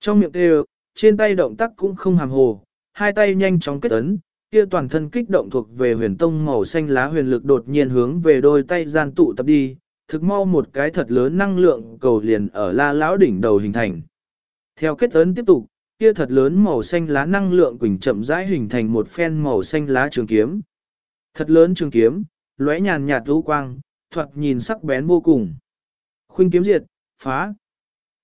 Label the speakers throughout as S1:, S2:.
S1: Trong miệng kêu, trên tay động tác cũng không hàm hồ, hai tay nhanh chóng kết ấn, kia toàn thân kích động thuộc về huyền tông màu xanh lá huyền lực đột nhiên hướng về đôi tay gian tụ tập đi, thực mau một cái thật lớn năng lượng cầu liền ở la lão đỉnh đầu hình thành. Theo kết ấn tiếp tục, kia thật lớn màu xanh lá năng lượng quỳnh chậm rãi hình thành một phen màu xanh lá trường kiếm. Thật lớn trường kiếm, lóe nhàn nhạt lũ quang, thoạt nhìn sắc bén vô cùng. Khuynh kiếm diệt, phá.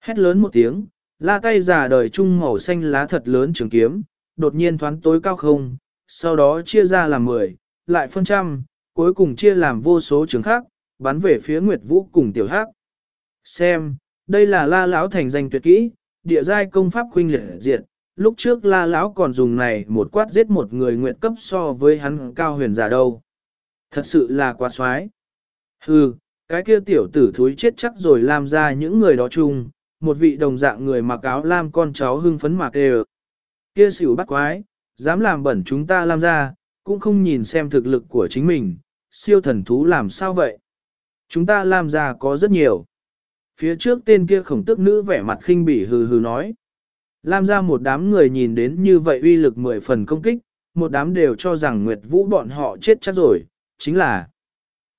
S1: Hét lớn một tiếng, la tay giả đời trung màu xanh lá thật lớn trường kiếm, đột nhiên thoáng tối cao không, sau đó chia ra làm 10, lại phân trăm, cuối cùng chia làm vô số trường khác, bắn về phía Nguyệt Vũ cùng tiểu hắc. Xem, đây là la lão thành danh tuyệt kỹ, địa giai công pháp khuynh liệt diệt. Lúc trước la lão còn dùng này một quát giết một người nguyện cấp so với hắn cao huyền giả đâu. Thật sự là quá xoái. Hừ, cái kia tiểu tử thúi chết chắc rồi làm ra những người đó chung, một vị đồng dạng người mặc áo lam con cháu hưng phấn mạc đều. Kia xỉu bắt quái, dám làm bẩn chúng ta làm ra, cũng không nhìn xem thực lực của chính mình, siêu thần thú làm sao vậy? Chúng ta làm ra có rất nhiều. Phía trước tên kia khổng tức nữ vẻ mặt khinh bỉ hừ hừ nói. Lam ra một đám người nhìn đến như vậy uy lực mười phần công kích, một đám đều cho rằng Nguyệt Vũ bọn họ chết chắc rồi, chính là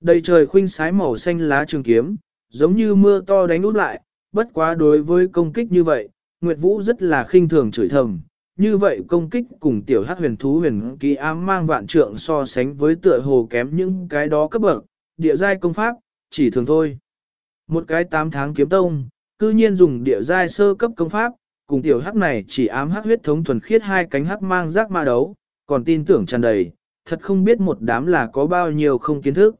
S1: đầy trời khuynh sái màu xanh lá trường kiếm, giống như mưa to đánh út lại, bất quá đối với công kích như vậy, Nguyệt Vũ rất là khinh thường chửi thầm. Như vậy công kích cùng tiểu hắc huyền thú huyền ký ám mang vạn trượng so sánh với tựa hồ kém những cái đó cấp bậc, địa giai công pháp, chỉ thường thôi. Một cái 8 tháng kiếm tông, cư nhiên dùng địa giai sơ cấp công pháp, cùng tiểu hắc này chỉ ám hắc huyết thống thuần khiết hai cánh hắc mang rác ma đấu, còn tin tưởng tràn đầy, thật không biết một đám là có bao nhiêu không kiến thức.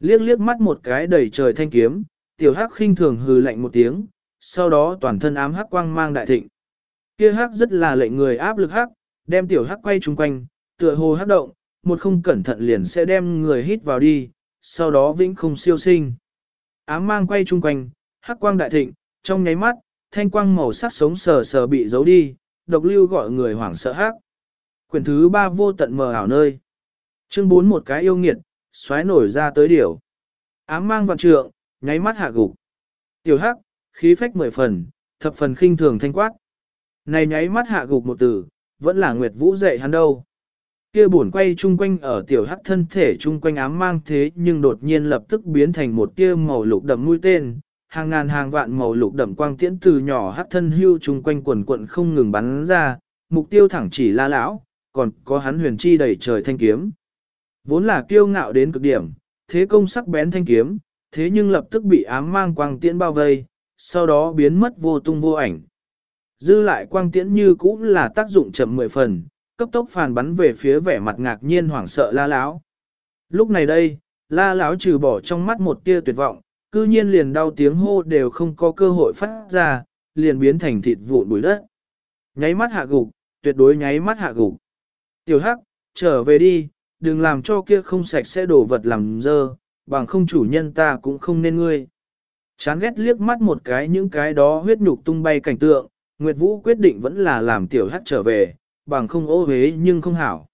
S1: Liếc liếc mắt một cái đầy trời thanh kiếm, tiểu hắc khinh thường hừ lạnh một tiếng, sau đó toàn thân ám hắc quang mang đại thịnh. Kia hắc rất là lệnh người áp lực hắc, đem tiểu hắc quay chung quanh, tựa hồ hắc động, một không cẩn thận liền sẽ đem người hít vào đi, sau đó vĩnh không siêu sinh. Ám mang quay chung quanh, hắc quang đại thịnh, trong nháy mắt, thanh quang màu sắc sống sờ sờ bị giấu đi, độc lưu gọi người hoảng sợ hắc. Quyển thứ ba vô tận mờ ảo nơi. Chương bốn một cái yêu nghiệt, xoáy nổi ra tới điểu. Ám mang vạn trượng, nháy mắt hạ gục. Tiểu hắc, khí phách mười phần, thập phần khinh thường thanh quát. Này nháy mắt hạ gục một từ, vẫn là Nguyệt Vũ dạy hắn đâu. Kia buồn quay chung quanh ở tiểu hắc thân thể chung quanh ám mang thế nhưng đột nhiên lập tức biến thành một tia màu lục đậm mũi tên, hàng ngàn hàng vạn màu lục đậm quang tiễn từ nhỏ hắc thân hưu chung quanh quần quận không ngừng bắn ra, mục tiêu thẳng chỉ la lão, còn có hắn huyền chi đầy trời thanh kiếm. Vốn là kiêu ngạo đến cực điểm, thế công sắc bén thanh kiếm, thế nhưng lập tức bị ám mang quang tiễn bao vây, sau đó biến mất vô tung vô ảnh. Dư lại quang tiễn như cũ là tác dụng chậm mười phần, cấp tốc phản bắn về phía vẻ mặt ngạc nhiên hoảng sợ la lão. Lúc này đây, la lão trừ bỏ trong mắt một tia tuyệt vọng, cư nhiên liền đau tiếng hô đều không có cơ hội phát ra, liền biến thành thịt vụn bụi đất. Nháy mắt hạ gục, tuyệt đối nháy mắt hạ gục. Tiểu hắc, trở về đi, đừng làm cho kia không sạch sẽ đổ vật làm dơ, bằng không chủ nhân ta cũng không nên ngươi. Chán ghét liếc mắt một cái những cái đó huyết nhục tung bay cảnh tượng, Nguyệt Vũ quyết định vẫn là làm tiểu hắc trở về, bằng không ô hế nhưng không hảo.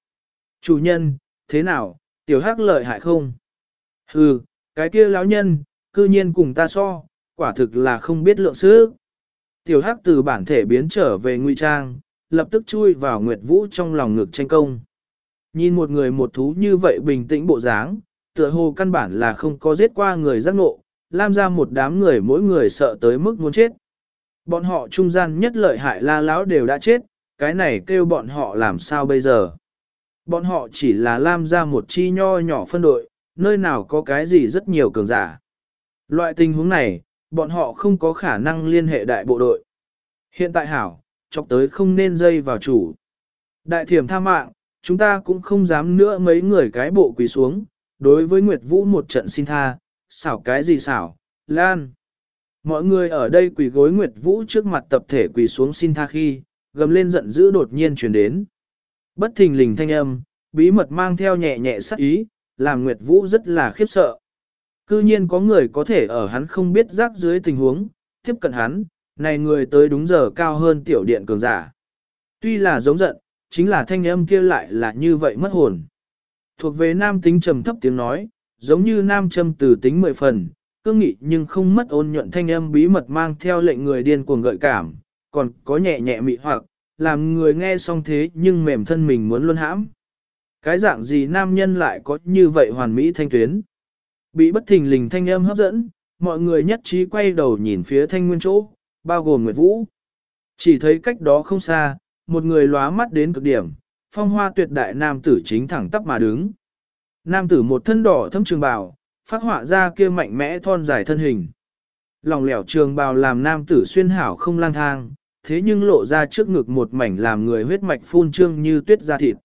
S1: Chủ nhân, thế nào, tiểu hắc lợi hại không? Hừ, cái kia lão nhân, cư nhiên cùng ta so, quả thực là không biết lượng sức. Tiểu hắc từ bản thể biến trở về ngụy trang, lập tức chui vào Nguyệt Vũ trong lòng ngực tranh công. Nhìn một người một thú như vậy bình tĩnh bộ dáng, tựa hồ căn bản là không có giết qua người giác ngộ, làm ra một đám người mỗi người sợ tới mức muốn chết. Bọn họ trung gian nhất lợi hại la lão đều đã chết, cái này kêu bọn họ làm sao bây giờ. Bọn họ chỉ là lam ra một chi nho nhỏ phân đội, nơi nào có cái gì rất nhiều cường giả. Loại tình huống này, bọn họ không có khả năng liên hệ đại bộ đội. Hiện tại hảo, chọc tới không nên dây vào chủ. Đại thiểm tha mạng, chúng ta cũng không dám nữa mấy người cái bộ quỳ xuống, đối với Nguyệt Vũ một trận xin tha, xảo cái gì xảo, lan. Mọi người ở đây quỳ gối Nguyệt Vũ trước mặt tập thể quỳ xuống xin tha khi, gầm lên giận dữ đột nhiên chuyển đến. Bất thình lình thanh âm, bí mật mang theo nhẹ nhẹ sắc ý, làm Nguyệt Vũ rất là khiếp sợ. Cư nhiên có người có thể ở hắn không biết rác dưới tình huống, tiếp cận hắn, này người tới đúng giờ cao hơn tiểu điện cường giả. Tuy là giống giận, chính là thanh âm kia lại là như vậy mất hồn. Thuộc về nam tính trầm thấp tiếng nói, giống như nam châm từ tính mười phần, cương nghị nhưng không mất ôn nhuận thanh âm bí mật mang theo lệnh người điên cuồng gợi cảm, còn có nhẹ nhẹ mị hoặc, làm người nghe xong thế nhưng mềm thân mình muốn luôn hãm. Cái dạng gì nam nhân lại có như vậy hoàn mỹ thanh tuyến. Bị bất thình lình thanh âm hấp dẫn, mọi người nhất trí quay đầu nhìn phía thanh nguyên chỗ, bao gồm Nguyệt Vũ. Chỉ thấy cách đó không xa, một người lóa mắt đến cực điểm, phong hoa tuyệt đại nam tử chính thẳng tắp mà đứng. Nam tử một thân đỏ thâm trường bào, phát họa ra kia mạnh mẽ thon dài thân hình. Lòng lẻo trường bào làm nam tử xuyên hảo không lang thang, thế nhưng lộ ra trước ngực một mảnh làm người huyết mạch phun trương như tuyết da thịt.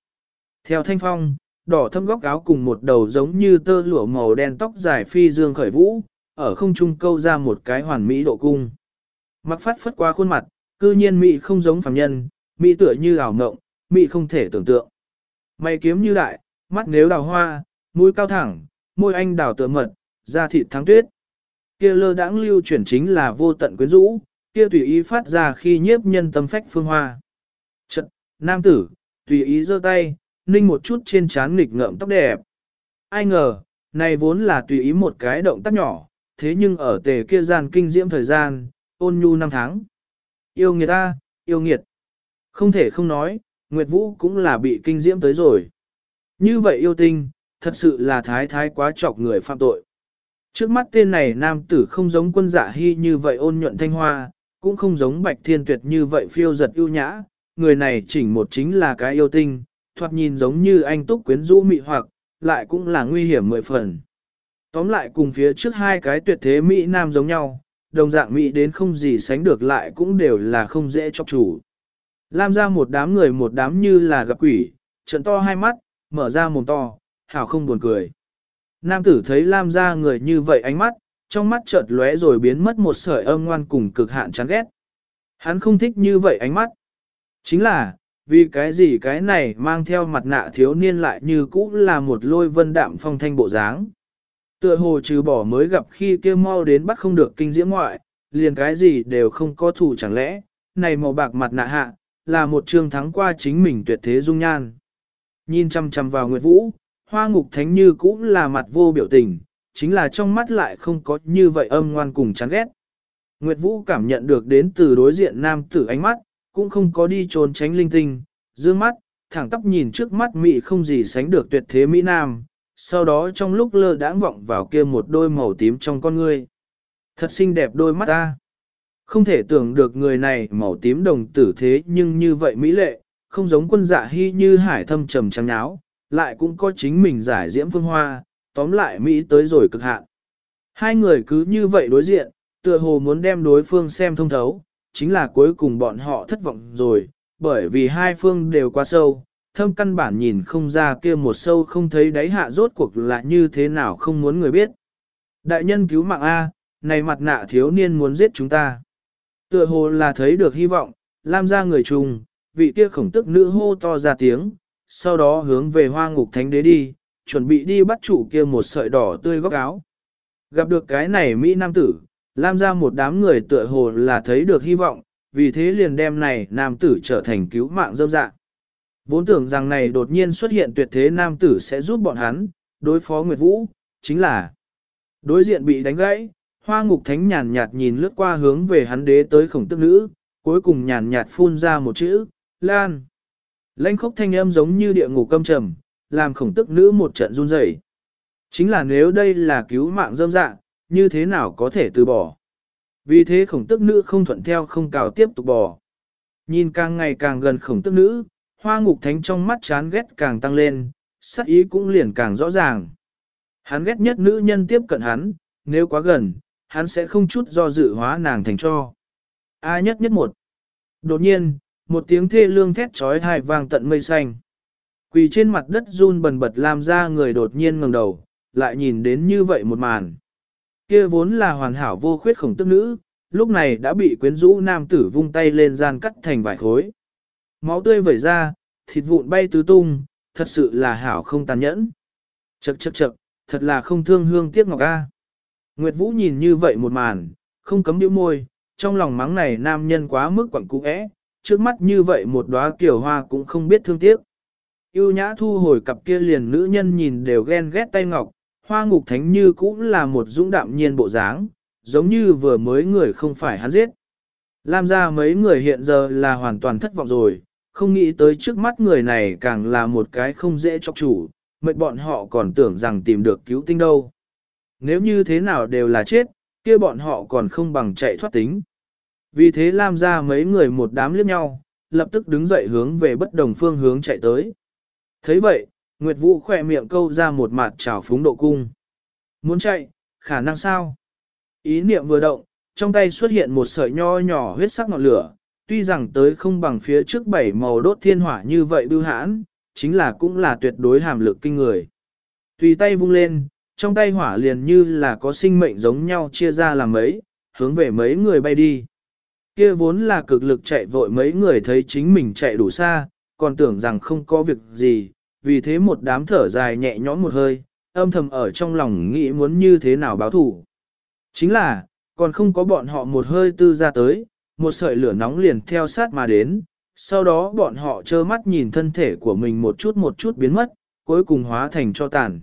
S1: Theo thanh phong, đỏ thâm góc áo cùng một đầu giống như tơ lụa màu đen tóc dài phi dương khởi vũ, ở không trung câu ra một cái hoàn mỹ độ cung. Mặc phát phất qua khuôn mặt, cư nhiên mỹ không giống phàm nhân, mỹ tựa như ảo ngộng, mị không thể tưởng tượng. Mày kiếm như đại, mắt nếu đào hoa, mũi cao thẳng, môi anh đào tựa mật, da thịt thắng tuyết. Kia lơ đãng lưu chuyển chính là vô tận quyến rũ, kia tùy ý phát ra khi nhiếp nhân tâm phách phương hoa. Trận, nam tử, tùy ý giơ tay, ninh một chút trên trán nghịch ngợm tóc đẹp. Ai ngờ, này vốn là tùy ý một cái động tác nhỏ, thế nhưng ở tề kia gian kinh diễm thời gian, ôn nhu năm tháng. Yêu nghiệt ta, yêu nghiệt. Không thể không nói, Nguyệt Vũ cũng là bị kinh diễm tới rồi. Như vậy yêu tinh, thật sự là thái thái quá chọc người phạm tội. Trước mắt tên này nam tử không giống quân dạ hy như vậy ôn nhuận thanh hoa, cũng không giống bạch thiên tuyệt như vậy phiêu giật ưu nhã, người này chỉnh một chính là cái yêu tinh, thoạt nhìn giống như anh túc quyến rũ mị hoặc, lại cũng là nguy hiểm mười phần. Tóm lại cùng phía trước hai cái tuyệt thế Mỹ Nam giống nhau, đồng dạng Mỹ đến không gì sánh được lại cũng đều là không dễ chọc chủ. Lam ra một đám người một đám như là gặp quỷ, trận to hai mắt, mở ra mồm to, hảo không buồn cười. Nam tử thấy Lam ra người như vậy ánh mắt, trong mắt chợt lóe rồi biến mất một sợi âm ngoan cùng cực hạn chán ghét. Hắn không thích như vậy ánh mắt. Chính là, vì cái gì cái này mang theo mặt nạ thiếu niên lại như cũ là một lôi vân đạm phong thanh bộ dáng. Tựa hồ trừ bỏ mới gặp khi kia mau đến bắt không được kinh diễm ngoại, liền cái gì đều không có thủ chẳng lẽ, này màu bạc mặt nạ hạ, là một trường thắng qua chính mình tuyệt thế dung nhan. Nhìn chăm chăm vào Nguyệt Vũ, hoa ngục thánh như cũng là mặt vô biểu tình, chính là trong mắt lại không có như vậy âm ngoan cùng chán ghét. Nguyệt Vũ cảm nhận được đến từ đối diện nam tử ánh mắt, cũng không có đi trốn tránh linh tinh, dương mắt, thẳng tắp nhìn trước mắt mị không gì sánh được tuyệt thế Mỹ Nam, sau đó trong lúc lơ đãng vọng vào kia một đôi màu tím trong con ngươi. Thật xinh đẹp đôi mắt ta. Không thể tưởng được người này màu tím đồng tử thế nhưng như vậy mỹ lệ, không giống quân dạ hy như hải thâm trầm trắng nháo, lại cũng có chính mình giải diễm phương hoa, tóm lại Mỹ tới rồi cực hạn. Hai người cứ như vậy đối diện, tựa hồ muốn đem đối phương xem thông thấu, chính là cuối cùng bọn họ thất vọng rồi, bởi vì hai phương đều quá sâu, thâm căn bản nhìn không ra kia một sâu không thấy đáy hạ rốt cuộc là như thế nào không muốn người biết. Đại nhân cứu mạng A, này mặt nạ thiếu niên muốn giết chúng ta. Tựa hồ là thấy được hy vọng, Lam ra người trùng, vị kia khổng tức nữ hô to ra tiếng, sau đó hướng về hoa ngục thánh đế đi, chuẩn bị đi bắt chủ kia một sợi đỏ tươi góc áo. Gặp được cái này Mỹ Nam tử, Lam ra một đám người tựa hồ là thấy được hy vọng, vì thế liền đem này Nam tử trở thành cứu mạng dâm dạ. Vốn tưởng rằng này đột nhiên xuất hiện tuyệt thế Nam tử sẽ giúp bọn hắn, đối phó Nguyệt Vũ, chính là đối diện bị đánh gãy, hoa ngục thánh nhàn nhạt nhìn lướt qua hướng về hắn đế tới khổng tức nữ, cuối cùng nhàn nhạt phun ra một chữ, Lan. Lãnh khốc thanh âm giống như địa ngục câm trầm, làm khổng tức nữ một trận run rẩy. Chính là nếu đây là cứu mạng dâm dạ, như thế nào có thể từ bỏ. Vì thế khổng tức nữ không thuận theo không cào tiếp tục bỏ. Nhìn càng ngày càng gần khổng tức nữ, hoa ngục thánh trong mắt chán ghét càng tăng lên, sắc ý cũng liền càng rõ ràng. Hắn ghét nhất nữ nhân tiếp cận hắn, nếu quá gần, hắn sẽ không chút do dự hóa nàng thành cho. A nhất nhất một. Đột nhiên, một tiếng thê lương thét trói thai vang tận mây xanh. Quỳ trên mặt đất run bần bật làm ra người đột nhiên ngẩng đầu, lại nhìn đến như vậy một màn. Kia vốn là hoàn hảo vô khuyết khổng tức nữ, lúc này đã bị quyến rũ nam tử vung tay lên gian cắt thành vài khối. Máu tươi vẩy ra, thịt vụn bay tứ tung, thật sự là hảo không tàn nhẫn. Chậc chậc chậc, thật là không thương hương tiếc ngọc a. Nguyệt Vũ nhìn như vậy một màn, không cấm điệu môi, trong lòng mắng này nam nhân quá mức quẳng cũ ẽ, trước mắt như vậy một đóa kiểu hoa cũng không biết thương tiếc. Yêu nhã thu hồi cặp kia liền nữ nhân nhìn đều ghen ghét tay ngọc, hoa ngục thánh như cũng là một dũng đạm nhiên bộ dáng, giống như vừa mới người không phải hắn giết. Lam ra mấy người hiện giờ là hoàn toàn thất vọng rồi, không nghĩ tới trước mắt người này càng là một cái không dễ chọc chủ, mệt bọn họ còn tưởng rằng tìm được cứu tinh đâu. Nếu như thế nào đều là chết, kia bọn họ còn không bằng chạy thoát tính. Vì thế Lam ra mấy người một đám liếc nhau, lập tức đứng dậy hướng về bất đồng phương hướng chạy tới. thấy vậy, Nguyệt Vũ khỏe miệng câu ra một mặt trào phúng độ cung. Muốn chạy, khả năng sao? Ý niệm vừa động, trong tay xuất hiện một sợi nho nhỏ huyết sắc ngọn lửa, tuy rằng tới không bằng phía trước bảy màu đốt thiên hỏa như vậy bưu hãn, chính là cũng là tuyệt đối hàm lực kinh người. Tùy tay vung lên, trong tay hỏa liền như là có sinh mệnh giống nhau chia ra làm mấy, hướng về mấy người bay đi. Kia vốn là cực lực chạy vội mấy người thấy chính mình chạy đủ xa, còn tưởng rằng không có việc gì, vì thế một đám thở dài nhẹ nhõm một hơi, âm thầm ở trong lòng nghĩ muốn như thế nào báo thủ. Chính là, còn không có bọn họ một hơi tư ra tới, một sợi lửa nóng liền theo sát mà đến, sau đó bọn họ trơ mắt nhìn thân thể của mình một chút một chút biến mất, cuối cùng hóa thành cho tàn.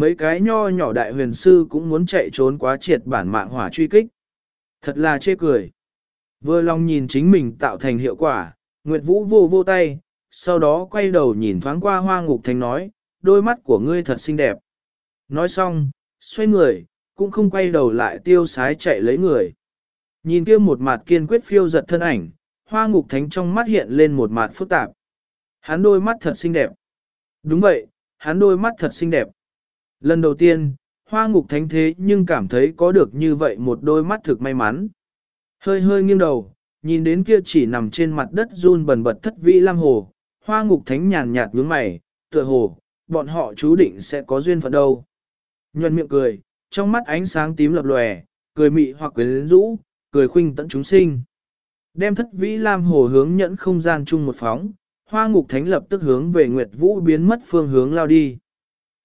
S1: Mấy cái nho nhỏ đại huyền sư cũng muốn chạy trốn quá triệt bản mạng hỏa truy kích. Thật là chê cười. Vừa lòng nhìn chính mình tạo thành hiệu quả, Nguyệt Vũ vô vô tay, sau đó quay đầu nhìn thoáng qua hoa ngục thành nói, đôi mắt của ngươi thật xinh đẹp. Nói xong, xoay người, cũng không quay đầu lại tiêu sái chạy lấy người. Nhìn kia một mặt kiên quyết phiêu giật thân ảnh, hoa ngục thánh trong mắt hiện lên một mặt phức tạp. Hắn đôi mắt thật xinh đẹp. Đúng vậy, hắn đôi mắt thật xinh đẹp. Lần đầu tiên, hoa ngục thánh thế nhưng cảm thấy có được như vậy một đôi mắt thực may mắn. Hơi hơi nghiêng đầu, nhìn đến kia chỉ nằm trên mặt đất run bần bật thất vĩ lam hồ, hoa ngục thánh nhàn nhạt nhướng mày, tựa hồ, bọn họ chú định sẽ có duyên phận đâu. Nhuận miệng cười, trong mắt ánh sáng tím lập lòe, cười mị hoặc quyến rũ, cười khuynh tận chúng sinh. Đem thất vĩ lam hồ hướng nhẫn không gian chung một phóng, hoa ngục thánh lập tức hướng về Nguyệt Vũ biến mất phương hướng lao đi.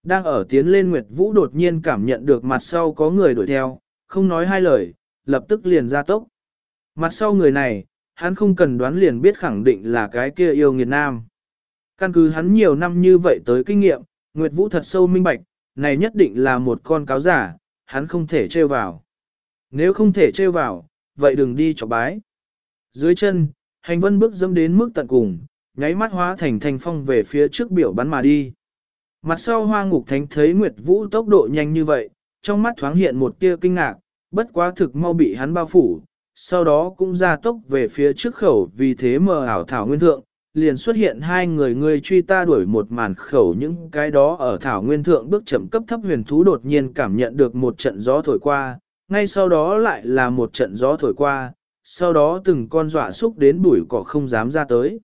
S1: Đang ở tiến lên Nguyệt Vũ đột nhiên cảm nhận được mặt sau có người đuổi theo, không nói hai lời, lập tức liền ra tốc. Mặt sau người này, hắn không cần đoán liền biết khẳng định là cái kia yêu nghiệt nam. Căn cứ hắn nhiều năm như vậy tới kinh nghiệm, Nguyệt Vũ thật sâu minh bạch, này nhất định là một con cáo giả, hắn không thể trêu vào. Nếu không thể trêu vào, vậy đừng đi chọc bái. Dưới chân, hành vân bước dâm đến mức tận cùng, nháy mắt hóa thành thành phong về phía trước biểu bắn mà đi. Mặt sau hoa ngục thánh thấy Nguyệt Vũ tốc độ nhanh như vậy, trong mắt thoáng hiện một tia kinh ngạc, bất quá thực mau bị hắn bao phủ, sau đó cũng ra tốc về phía trước khẩu vì thế mờ ảo thảo nguyên thượng, liền xuất hiện hai người người truy ta đuổi một màn khẩu những cái đó ở thảo nguyên thượng bước chậm cấp thấp huyền thú đột nhiên cảm nhận được một trận gió thổi qua, ngay sau đó lại là một trận gió thổi qua, sau đó từng con dọa xúc đến bụi cỏ không dám ra tới.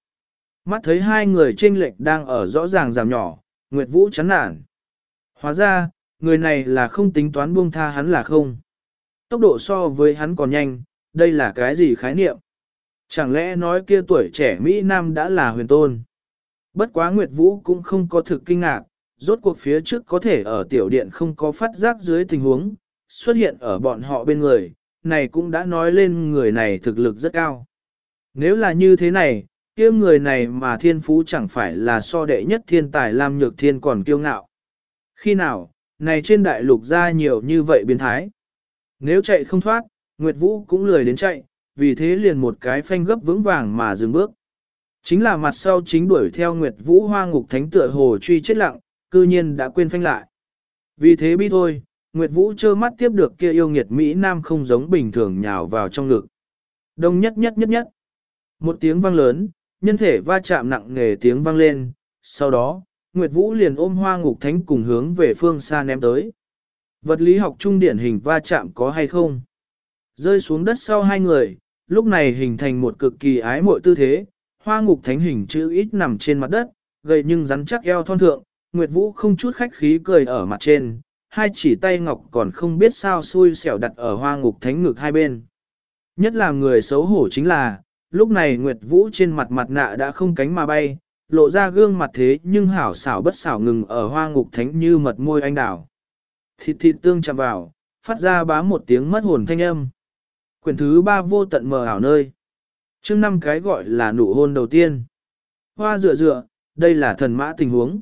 S1: Mắt thấy hai người chênh lệch đang ở rõ ràng giảm nhỏ, Nguyệt Vũ chán nản. Hóa ra, người này là không tính toán buông tha hắn là không. Tốc độ so với hắn còn nhanh, đây là cái gì khái niệm? Chẳng lẽ nói kia tuổi trẻ Mỹ Nam đã là huyền tôn? Bất quá Nguyệt Vũ cũng không có thực kinh ngạc, rốt cuộc phía trước có thể ở tiểu điện không có phát giác dưới tình huống, xuất hiện ở bọn họ bên người, này cũng đã nói lên người này thực lực rất cao. Nếu là như thế này, kia người này mà thiên phú chẳng phải là so đệ nhất thiên tài Lam Nhược Thiên còn kiêu ngạo. Khi nào, này trên đại lục ra nhiều như vậy biến thái. Nếu chạy không thoát, Nguyệt Vũ cũng lười đến chạy, vì thế liền một cái phanh gấp vững vàng mà dừng bước. Chính là mặt sau chính đuổi theo Nguyệt Vũ hoa ngục thánh tựa hồ truy chết lặng, cư nhiên đã quên phanh lại. Vì thế bi thôi, Nguyệt Vũ trơ mắt tiếp được kia yêu nghiệt Mỹ Nam không giống bình thường nhào vào trong ngực. Đông nhất nhất nhất nhất. Một tiếng vang lớn, nhân thể va chạm nặng nề tiếng vang lên, sau đó, Nguyệt Vũ liền ôm hoa ngục thánh cùng hướng về phương xa ném tới. Vật lý học trung điển hình va chạm có hay không? Rơi xuống đất sau hai người, lúc này hình thành một cực kỳ ái mội tư thế, hoa ngục thánh hình chữ ít nằm trên mặt đất, gầy nhưng rắn chắc eo thon thượng, Nguyệt Vũ không chút khách khí cười ở mặt trên, hai chỉ tay ngọc còn không biết sao xui xẻo đặt ở hoa ngục thánh ngực hai bên. Nhất là người xấu hổ chính là, lúc này Nguyệt Vũ trên mặt mặt nạ đã không cánh mà bay, lộ ra gương mặt thế nhưng hảo xảo bất xảo ngừng ở hoa ngục thánh như mật môi anh đào. Thịt thịt tương chạm vào, phát ra bá một tiếng mất hồn thanh âm. Quyển thứ ba vô tận mờ ảo nơi. chương năm cái gọi là nụ hôn đầu tiên. Hoa dựa dựa, đây là thần mã tình huống.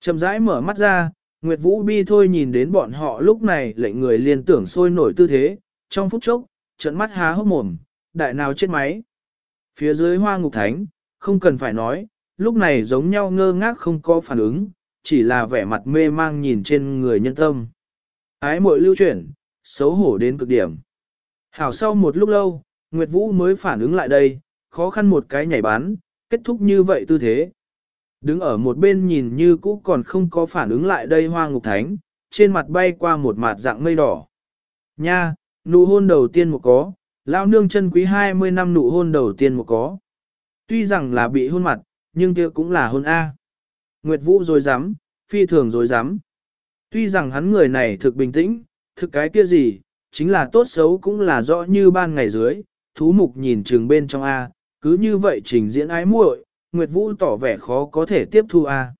S1: Chậm rãi mở mắt ra, Nguyệt Vũ bi thôi nhìn đến bọn họ lúc này lệnh người liên tưởng sôi nổi tư thế, trong phút chốc, trận mắt há hốc mồm, đại nào chết máy. Phía dưới hoa ngục thánh, không cần phải nói, lúc này giống nhau ngơ ngác không có phản ứng, chỉ là vẻ mặt mê mang nhìn trên người nhân tâm. Ái muội lưu chuyển, xấu hổ đến cực điểm. Hảo sau một lúc lâu, Nguyệt Vũ mới phản ứng lại đây, khó khăn một cái nhảy bán, kết thúc như vậy tư thế. Đứng ở một bên nhìn như cũ còn không có phản ứng lại đây hoa ngục thánh, trên mặt bay qua một mặt dạng mây đỏ. Nha, nụ hôn đầu tiên một có, lao nương chân quý 20 năm nụ hôn đầu tiên một có. Tuy rằng là bị hôn mặt, nhưng kia cũng là hôn A. Nguyệt Vũ dối dám, phi thường dối dám. Tuy rằng hắn người này thực bình tĩnh, thực cái kia gì, chính là tốt xấu cũng là rõ như ban ngày dưới, thú mục nhìn trường bên trong A, cứ như vậy trình diễn ái muội, Nguyệt Vũ tỏ vẻ khó có thể tiếp thu A.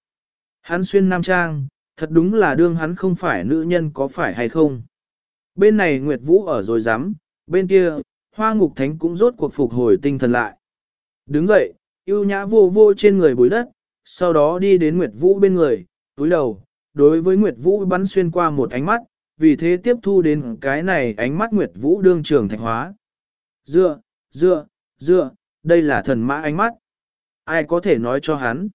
S1: Hắn xuyên nam trang, thật đúng là đương hắn không phải nữ nhân có phải hay không. Bên này Nguyệt Vũ ở rồi dám, bên kia, hoa ngục thánh cũng rốt cuộc phục hồi tinh thần lại. Đứng dậy, yêu nhã vô vô trên người bối đất, sau đó đi đến Nguyệt Vũ bên người, túi đầu, đối với Nguyệt Vũ bắn xuyên qua một ánh mắt, vì thế tiếp thu đến cái này ánh mắt Nguyệt Vũ đương trường thạch hóa. Dựa, dựa, dựa, đây là thần mã ánh mắt. Ai có thể nói cho hắn?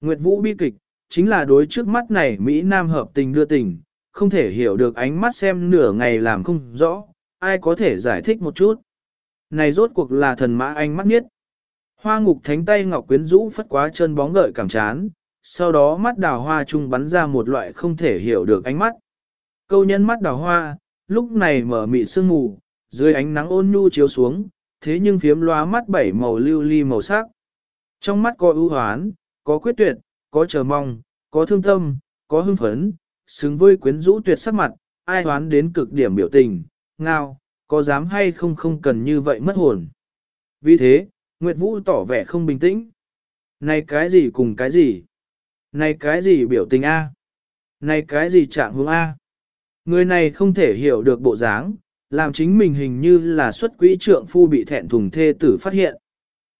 S1: Nguyệt Vũ bi kịch, chính là đối trước mắt này Mỹ Nam hợp tình đưa tình, không thể hiểu được ánh mắt xem nửa ngày làm không rõ, ai có thể giải thích một chút. Này rốt cuộc là thần mã anh mắt nhất. Hoa ngục thánh tay ngọc quyến rũ phất quá chân bóng gợi cảm chán, sau đó mắt đào hoa trung bắn ra một loại không thể hiểu được ánh mắt. Câu nhân mắt đào hoa, lúc này mở mị sương mù, dưới ánh nắng ôn nhu chiếu xuống, thế nhưng phiếm loa mắt bảy màu lưu ly màu sắc. Trong mắt có ưu hoán, có quyết tuyệt, có chờ mong, có thương tâm, có hưng phấn, xứng với quyến rũ tuyệt sắc mặt, ai hoán đến cực điểm biểu tình, ngao, có dám hay không không cần như vậy mất hồn. Vì thế, Nguyệt Vũ tỏ vẻ không bình tĩnh. Này cái gì cùng cái gì? Này cái gì biểu tình A? Này cái gì trạng hướng A? Người này không thể hiểu được bộ dáng, làm chính mình hình như là xuất quỹ trượng phu bị thẹn thùng thê tử phát hiện.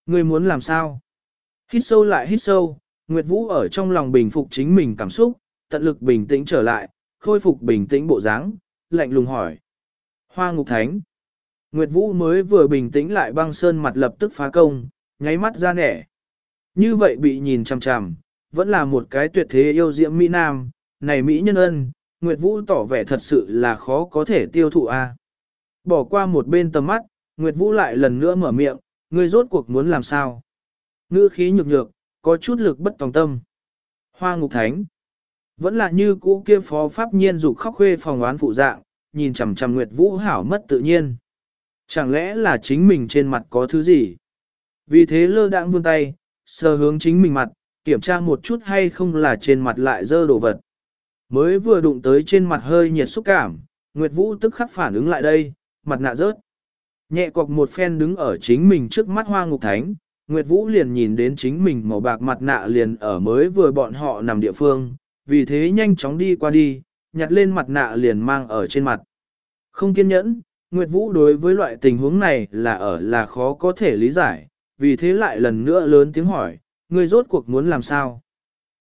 S1: Người muốn làm sao? Hít sâu lại hít sâu, Nguyệt Vũ ở trong lòng bình phục chính mình cảm xúc, tận lực bình tĩnh trở lại, khôi phục bình tĩnh bộ dáng, lạnh lùng hỏi. Hoa ngục thánh. Nguyệt Vũ mới vừa bình tĩnh lại băng sơn mặt lập tức phá công, nháy mắt ra nẻ. Như vậy bị nhìn chằm chằm, vẫn là một cái tuyệt thế yêu diễm Mỹ Nam, này Mỹ nhân ân, Nguyệt Vũ tỏ vẻ thật sự là khó có thể tiêu thụ a. Bỏ qua một bên tầm mắt, Nguyệt Vũ lại lần nữa mở miệng, ngươi rốt cuộc muốn làm sao? Ngữ khí nhược nhược, có chút lực bất tòng tâm. Hoa ngục thánh. Vẫn là như cũ kia phó pháp nhiên dục khóc khuê phòng oán phụ dạng, nhìn chằm chằm Nguyệt Vũ hảo mất tự nhiên. Chẳng lẽ là chính mình trên mặt có thứ gì? Vì thế lơ đãng vươn tay, sờ hướng chính mình mặt, kiểm tra một chút hay không là trên mặt lại dơ đồ vật. Mới vừa đụng tới trên mặt hơi nhiệt xúc cảm, Nguyệt Vũ tức khắc phản ứng lại đây, mặt nạ rớt. Nhẹ cọc một phen đứng ở chính mình trước mắt hoa ngục thánh, Nguyệt Vũ liền nhìn đến chính mình màu bạc mặt nạ liền ở mới vừa bọn họ nằm địa phương, vì thế nhanh chóng đi qua đi, nhặt lên mặt nạ liền mang ở trên mặt. Không kiên nhẫn, Nguyệt Vũ đối với loại tình huống này là ở là khó có thể lý giải, vì thế lại lần nữa lớn tiếng hỏi, ngươi rốt cuộc muốn làm sao?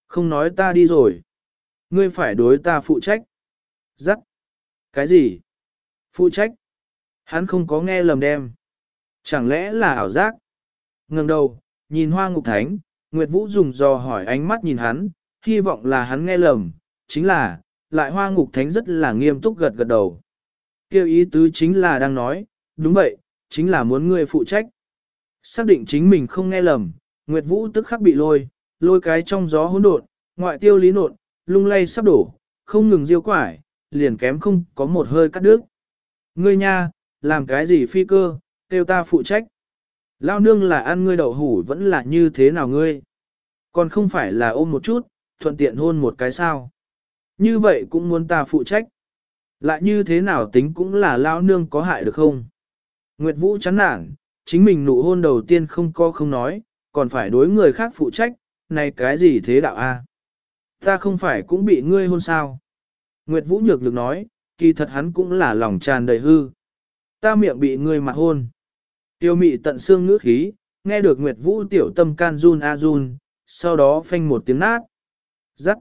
S1: Không nói ta đi rồi. Ngươi phải đối ta phụ trách. Dắt. Cái gì? Phụ trách. Hắn không có nghe lầm đem. Chẳng lẽ là ảo giác? Ngừng đầu, nhìn hoa ngục thánh, Nguyệt Vũ dùng dò hỏi ánh mắt nhìn hắn, hy vọng là hắn nghe lầm, chính là, lại hoa ngục thánh rất là nghiêm túc gật gật đầu. Kêu ý tứ chính là đang nói, đúng vậy, chính là muốn ngươi phụ trách. Xác định chính mình không nghe lầm, Nguyệt Vũ tức khắc bị lôi, lôi cái trong gió hỗn độn, ngoại tiêu lý nộn, lung lay sắp đổ, không ngừng diêu quải, liền kém không có một hơi cắt đứt. Ngươi nha, làm cái gì phi cơ, kêu ta phụ trách. Lao nương là ăn ngươi đậu hủ vẫn là như thế nào ngươi. Còn không phải là ôm một chút, thuận tiện hôn một cái sao. Như vậy cũng muốn ta phụ trách. Lại như thế nào tính cũng là lao nương có hại được không? Nguyệt Vũ chán nản, chính mình nụ hôn đầu tiên không co không nói, còn phải đối người khác phụ trách, này cái gì thế đạo a? Ta không phải cũng bị ngươi hôn sao? Nguyệt Vũ nhược lực nói, kỳ thật hắn cũng là lòng tràn đầy hư. Ta miệng bị ngươi mặt hôn. Tiêu mị tận xương ngữ khí, nghe được Nguyệt Vũ tiểu tâm can run a run, sau đó phanh một tiếng nát. Rắc.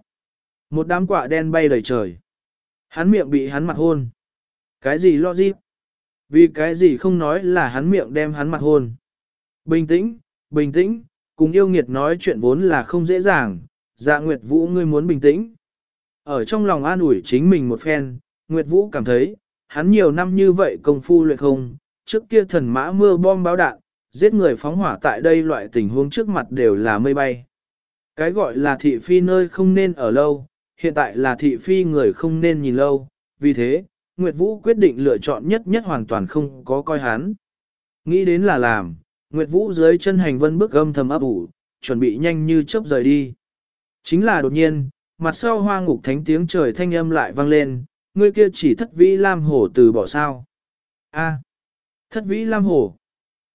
S1: Một đám quả đen bay đầy trời. Hắn miệng bị hắn mặt hôn. Cái gì lo gì? Vì cái gì không nói là hắn miệng đem hắn mặt hôn. Bình tĩnh, bình tĩnh, cùng yêu nghiệt nói chuyện vốn là không dễ dàng, dạ Nguyệt Vũ ngươi muốn bình tĩnh. Ở trong lòng an ủi chính mình một phen, Nguyệt Vũ cảm thấy, hắn nhiều năm như vậy công phu luyện không, trước kia thần mã mưa bom báo đạn, giết người phóng hỏa tại đây loại tình huống trước mặt đều là mây bay. Cái gọi là thị phi nơi không nên ở lâu, hiện tại là thị phi người không nên nhìn lâu, vì thế, Nguyệt Vũ quyết định lựa chọn nhất nhất hoàn toàn không có coi hắn. Nghĩ đến là làm, Nguyệt Vũ dưới chân hành vân bước âm thầm ấp ủ, chuẩn bị nhanh như chớp rời đi. Chính là đột nhiên, mặt sau hoa ngục thánh tiếng trời thanh âm lại vang lên, người kia chỉ thất vĩ lam hổ từ bỏ sao. A, thất vĩ lam hổ.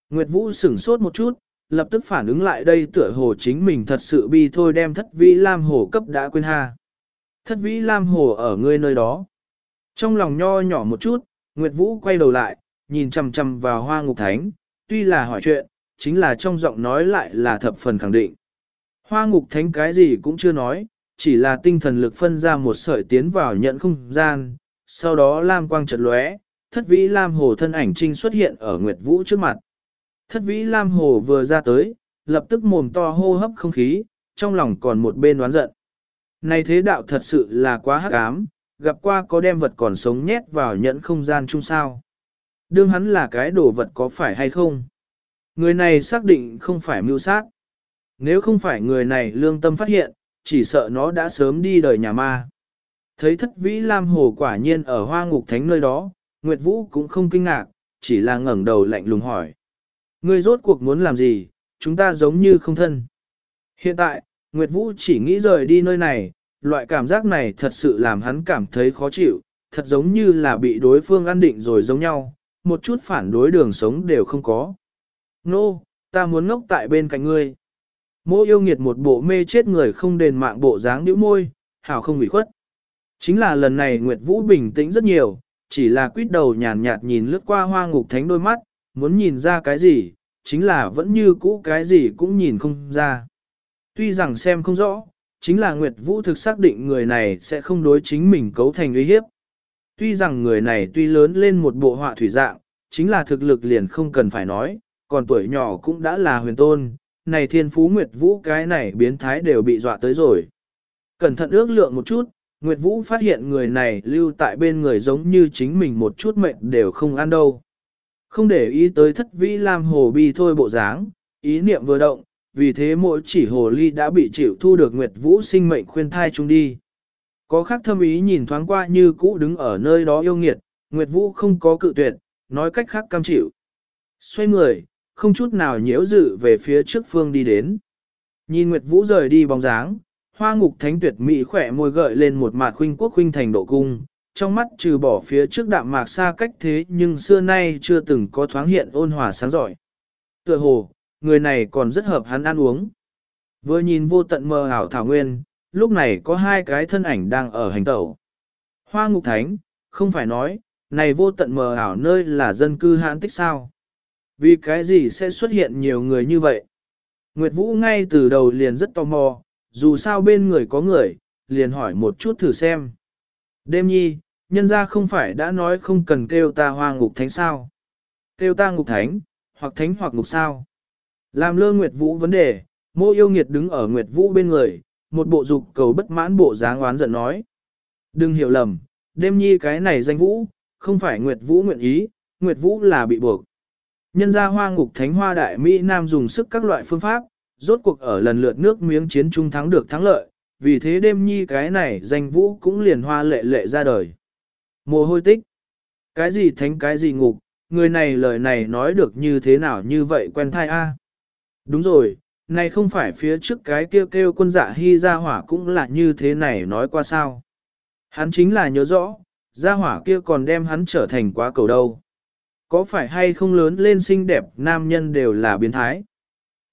S1: Nguyệt Vũ sửng sốt một chút, lập tức phản ứng lại đây tựa hồ chính mình thật sự bi thôi đem thất vĩ lam hổ cấp đã quên ha. Thất vĩ lam Hồ ở ngươi nơi đó. Trong lòng nho nhỏ một chút, Nguyệt Vũ quay đầu lại, nhìn chằm chằm vào hoa ngục thánh, tuy là hỏi chuyện, chính là trong giọng nói lại là thập phần khẳng định. Hoa ngục thánh cái gì cũng chưa nói, chỉ là tinh thần lực phân ra một sợi tiến vào nhận không gian, sau đó lam quang chợt lóe, thất vĩ lam hồ thân ảnh trinh xuất hiện ở Nguyệt Vũ trước mặt. Thất vĩ lam hồ vừa ra tới, lập tức mồm to hô hấp không khí, trong lòng còn một bên đoán giận. Này thế đạo thật sự là quá hắc ám, gặp qua có đem vật còn sống nhét vào nhẫn không gian chung sao. Đương hắn là cái đồ vật có phải hay không? Người này xác định không phải mưu sát. Nếu không phải người này lương tâm phát hiện, chỉ sợ nó đã sớm đi đời nhà ma. Thấy thất vĩ Lam Hồ quả nhiên ở hoa ngục thánh nơi đó, Nguyệt Vũ cũng không kinh ngạc, chỉ là ngẩng đầu lạnh lùng hỏi. Ngươi rốt cuộc muốn làm gì, chúng ta giống như không thân. Hiện tại, Nguyệt Vũ chỉ nghĩ rời đi nơi này, loại cảm giác này thật sự làm hắn cảm thấy khó chịu, thật giống như là bị đối phương ăn định rồi giống nhau, một chút phản đối đường sống đều không có. Nô, no, ta muốn ngốc tại bên cạnh ngươi. Mô yêu nghiệt một bộ mê chết người không đền mạng bộ dáng nhíu môi, hảo không bị khuất. Chính là lần này Nguyệt Vũ bình tĩnh rất nhiều, chỉ là quýt đầu nhàn nhạt nhìn lướt qua hoa ngục thánh đôi mắt, muốn nhìn ra cái gì, chính là vẫn như cũ cái gì cũng nhìn không ra. Tuy rằng xem không rõ, chính là Nguyệt Vũ thực xác định người này sẽ không đối chính mình cấu thành uy hiếp. Tuy rằng người này tuy lớn lên một bộ họa thủy dạng, chính là thực lực liền không cần phải nói, còn tuổi nhỏ cũng đã là huyền tôn, này thiên phú Nguyệt Vũ cái này biến thái đều bị dọa tới rồi. Cẩn thận ước lượng một chút, Nguyệt Vũ phát hiện người này lưu tại bên người giống như chính mình một chút mệnh đều không ăn đâu. Không để ý tới thất vĩ lam hồ bi thôi bộ dáng, ý niệm vừa động, vì thế mỗi chỉ hồ ly đã bị chịu thu được Nguyệt Vũ sinh mệnh khuyên thai chung đi. Có khác thâm ý nhìn thoáng qua như cũ đứng ở nơi đó yêu nghiệt, Nguyệt Vũ không có cự tuyệt, nói cách khác cam chịu. Xoay người, không chút nào nhiễu dự về phía trước phương đi đến. Nhìn Nguyệt Vũ rời đi bóng dáng, hoa ngục thánh tuyệt mỹ khỏe môi gợi lên một mặt khuynh quốc khuynh thành độ cung, trong mắt trừ bỏ phía trước đạm mạc xa cách thế nhưng xưa nay chưa từng có thoáng hiện ôn hòa sáng giỏi. Tựa hồ, người này còn rất hợp hắn ăn uống. Vừa nhìn vô tận mờ ảo thảo nguyên, lúc này có hai cái thân ảnh đang ở hành tẩu. Hoa ngục thánh, không phải nói, này vô tận mờ ảo nơi là dân cư hãn tích sao. Vì cái gì sẽ xuất hiện nhiều người như vậy? Nguyệt Vũ ngay từ đầu liền rất tò mò, dù sao bên người có người, liền hỏi một chút thử xem. Đêm nhi, nhân ra không phải đã nói không cần kêu ta hoa ngục thánh sao? Kêu ta ngục thánh, hoặc thánh hoặc ngục sao? Làm lơ Nguyệt Vũ vấn đề, mô yêu nghiệt đứng ở Nguyệt Vũ bên người, một bộ dục cầu bất mãn bộ dáng oán giận nói. Đừng hiểu lầm, đêm nhi cái này danh Vũ, không phải Nguyệt Vũ nguyện ý, Nguyệt Vũ là bị buộc. Nhân gia hoa ngục thánh hoa đại Mỹ Nam dùng sức các loại phương pháp, rốt cuộc ở lần lượt nước miếng chiến trung thắng được thắng lợi, vì thế đêm nhi cái này danh Vũ cũng liền hoa lệ lệ ra đời. Mồ hôi tích. Cái gì thánh cái gì ngục, người này lời này nói được như thế nào như vậy quen thai a Đúng rồi, này không phải phía trước cái kêu kêu quân dạ hy ra hỏa cũng là như thế này nói qua sao. Hắn chính là nhớ rõ, ra hỏa kia còn đem hắn trở thành quá cầu đâu. Có phải hay không lớn lên xinh đẹp nam nhân đều là biến thái.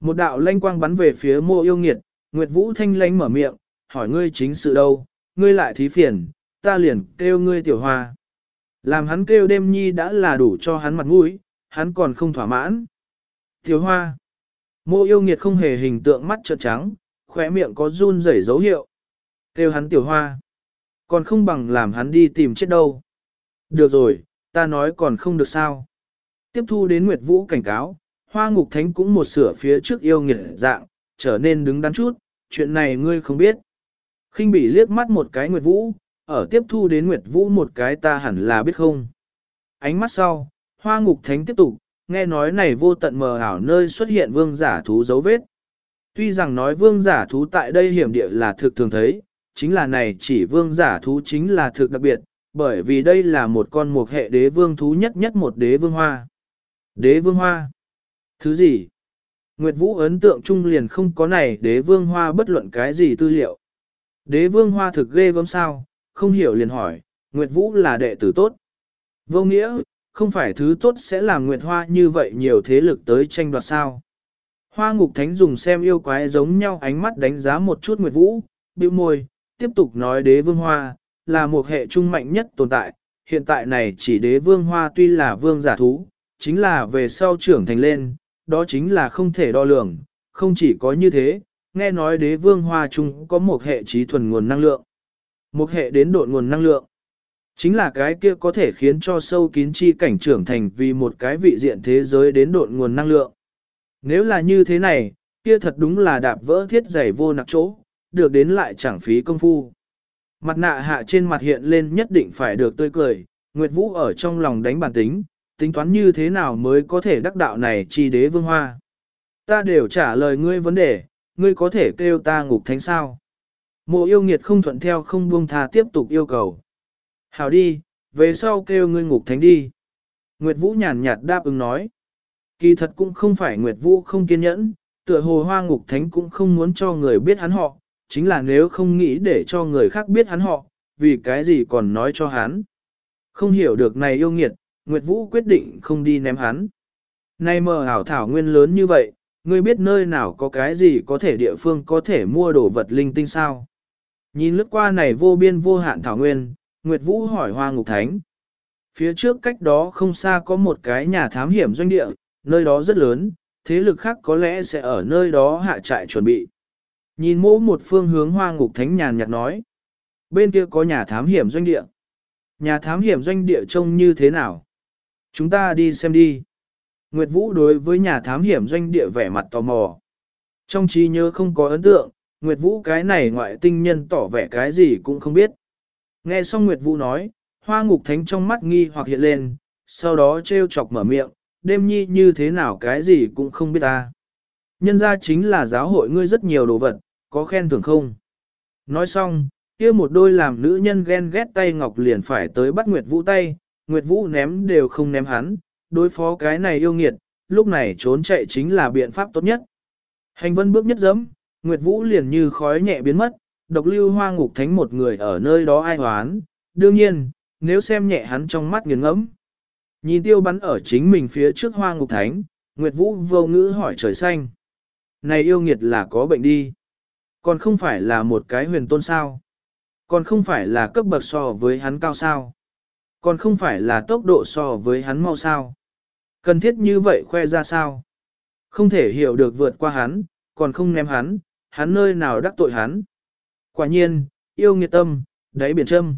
S1: Một đạo lanh quang bắn về phía mộ yêu nghiệt, Nguyệt Vũ thanh lánh mở miệng, hỏi ngươi chính sự đâu, ngươi lại thí phiền, ta liền kêu ngươi tiểu hoa. Làm hắn kêu đêm nhi đã là đủ cho hắn mặt mũi, hắn còn không thỏa mãn. Tiểu hoa. Mộ yêu nghiệt không hề hình tượng mắt trợn trắng, khóe miệng có run rẩy dấu hiệu. Kêu hắn tiểu hoa. Còn không bằng làm hắn đi tìm chết đâu. Được rồi, ta nói còn không được sao. Tiếp thu đến Nguyệt Vũ cảnh cáo, Hoa Ngục Thánh cũng một sửa phía trước yêu nghiệt dạng, trở nên đứng đắn chút, chuyện này ngươi không biết. khinh bị liếc mắt một cái Nguyệt Vũ, ở tiếp thu đến Nguyệt Vũ một cái ta hẳn là biết không. Ánh mắt sau, Hoa Ngục Thánh tiếp tục, nghe nói này vô tận mờ ảo nơi xuất hiện vương giả thú dấu vết. Tuy rằng nói vương giả thú tại đây hiểm địa là thực thường thấy, chính là này chỉ vương giả thú chính là thực đặc biệt, bởi vì đây là một con một hệ đế vương thú nhất nhất một đế vương hoa. Đế vương hoa. Thứ gì? Nguyệt Vũ ấn tượng trung liền không có này đế vương hoa bất luận cái gì tư liệu. Đế vương hoa thực ghê gớm sao, không hiểu liền hỏi, Nguyệt Vũ là đệ tử tốt. Vô nghĩa, không phải thứ tốt sẽ làm Nguyệt Hoa như vậy nhiều thế lực tới tranh đoạt sao. Hoa ngục thánh dùng xem yêu quái giống nhau ánh mắt đánh giá một chút Nguyệt Vũ, bĩu môi, tiếp tục nói đế vương hoa, là một hệ trung mạnh nhất tồn tại, hiện tại này chỉ đế vương hoa tuy là vương giả thú, chính là về sau trưởng thành lên, đó chính là không thể đo lường, không chỉ có như thế, nghe nói đế vương hoa chung có một hệ trí thuần nguồn năng lượng. Một hệ đến độ nguồn năng lượng. Chính là cái kia có thể khiến cho sâu kín chi cảnh trưởng thành vì một cái vị diện thế giới đến độn nguồn năng lượng. Nếu là như thế này, kia thật đúng là đạp vỡ thiết giày vô nặc chỗ, được đến lại chẳng phí công phu. Mặt nạ hạ trên mặt hiện lên nhất định phải được tươi cười, Nguyệt Vũ ở trong lòng đánh bản tính, tính toán như thế nào mới có thể đắc đạo này chi đế vương hoa. Ta đều trả lời ngươi vấn đề, ngươi có thể kêu ta ngục thánh sao. Mộ yêu nghiệt không thuận theo không buông tha tiếp tục yêu cầu. Hảo đi, về sau kêu ngươi ngục thánh đi. Nguyệt Vũ nhàn nhạt đáp ứng nói. Kỳ thật cũng không phải Nguyệt Vũ không kiên nhẫn, tựa hồ hoa ngục thánh cũng không muốn cho người biết hắn họ, chính là nếu không nghĩ để cho người khác biết hắn họ, vì cái gì còn nói cho hắn. Không hiểu được này yêu nghiệt, Nguyệt Vũ quyết định không đi ném hắn. Này mờ ảo thảo nguyên lớn như vậy, ngươi biết nơi nào có cái gì có thể địa phương có thể mua đồ vật linh tinh sao? Nhìn lướt qua này vô biên vô hạn thảo nguyên, Nguyệt Vũ hỏi Hoa Ngục Thánh. Phía trước cách đó không xa có một cái nhà thám hiểm doanh địa, nơi đó rất lớn, thế lực khác có lẽ sẽ ở nơi đó hạ trại chuẩn bị. Nhìn mỗ một phương hướng Hoa Ngục Thánh nhàn nhạt nói. Bên kia có nhà thám hiểm doanh địa. Nhà thám hiểm doanh địa trông như thế nào? Chúng ta đi xem đi. Nguyệt Vũ đối với nhà thám hiểm doanh địa vẻ mặt tò mò. Trong trí nhớ không có ấn tượng, Nguyệt Vũ cái này ngoại tinh nhân tỏ vẻ cái gì cũng không biết. Nghe xong Nguyệt Vũ nói, hoa ngục thánh trong mắt nghi hoặc hiện lên, sau đó trêu chọc mở miệng, đêm nhi như thế nào cái gì cũng không biết ta. Nhân ra chính là giáo hội ngươi rất nhiều đồ vật, có khen thưởng không? Nói xong, kia một đôi làm nữ nhân ghen ghét tay ngọc liền phải tới bắt Nguyệt Vũ tay, Nguyệt Vũ ném đều không ném hắn, đối phó cái này yêu nghiệt, lúc này trốn chạy chính là biện pháp tốt nhất. Hành vân bước nhất dẫm, Nguyệt Vũ liền như khói nhẹ biến mất, độc lưu hoa ngục thánh một người ở nơi đó ai hoán, đương nhiên, nếu xem nhẹ hắn trong mắt nghiền ngẫm. Nhìn tiêu bắn ở chính mình phía trước hoa ngục thánh, Nguyệt Vũ vô ngữ hỏi trời xanh. Này yêu nghiệt là có bệnh đi. Còn không phải là một cái huyền tôn sao. Còn không phải là cấp bậc so với hắn cao sao. Còn không phải là tốc độ so với hắn mau sao. Cần thiết như vậy khoe ra sao. Không thể hiểu được vượt qua hắn, còn không ném hắn, hắn nơi nào đắc tội hắn. Quả nhiên, yêu nghiệt tâm, đáy biển châm.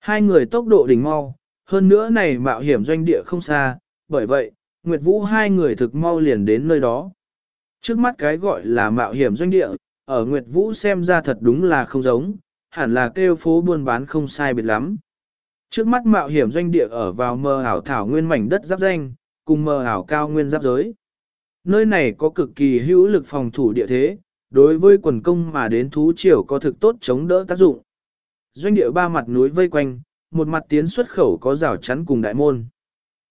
S1: Hai người tốc độ đỉnh mau, hơn nữa này mạo hiểm doanh địa không xa, bởi vậy, Nguyệt Vũ hai người thực mau liền đến nơi đó. Trước mắt cái gọi là mạo hiểm doanh địa, ở Nguyệt Vũ xem ra thật đúng là không giống, hẳn là kêu phố buôn bán không sai biệt lắm. Trước mắt mạo hiểm doanh địa ở vào mờ ảo thảo nguyên mảnh đất giáp danh, cùng mờ ảo cao nguyên giáp giới. Nơi này có cực kỳ hữu lực phòng thủ địa thế, đối với quần công mà đến thú triều có thực tốt chống đỡ tác dụng. Doanh địa ba mặt núi vây quanh, một mặt tiến xuất khẩu có rào chắn cùng đại môn.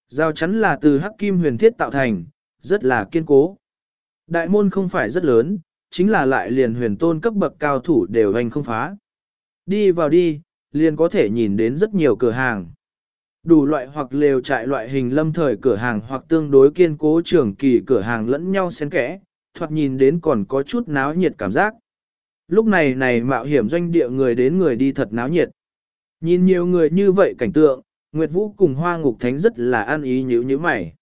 S1: Rào chắn là từ hắc kim huyền thiết tạo thành, rất là kiên cố. Đại môn không phải rất lớn, chính là lại liền huyền tôn cấp bậc cao thủ đều hành không phá. Đi vào đi, liền có thể nhìn đến rất nhiều cửa hàng. Đủ loại hoặc lều trại loại hình lâm thời cửa hàng hoặc tương đối kiên cố trường kỳ cửa hàng lẫn nhau xen kẽ, thoạt nhìn đến còn có chút náo nhiệt cảm giác. Lúc này này mạo hiểm doanh địa người đến người đi thật náo nhiệt. Nhìn nhiều người như vậy cảnh tượng, Nguyệt Vũ cùng Hoa Ngục Thánh rất là an ý nhíu như mày.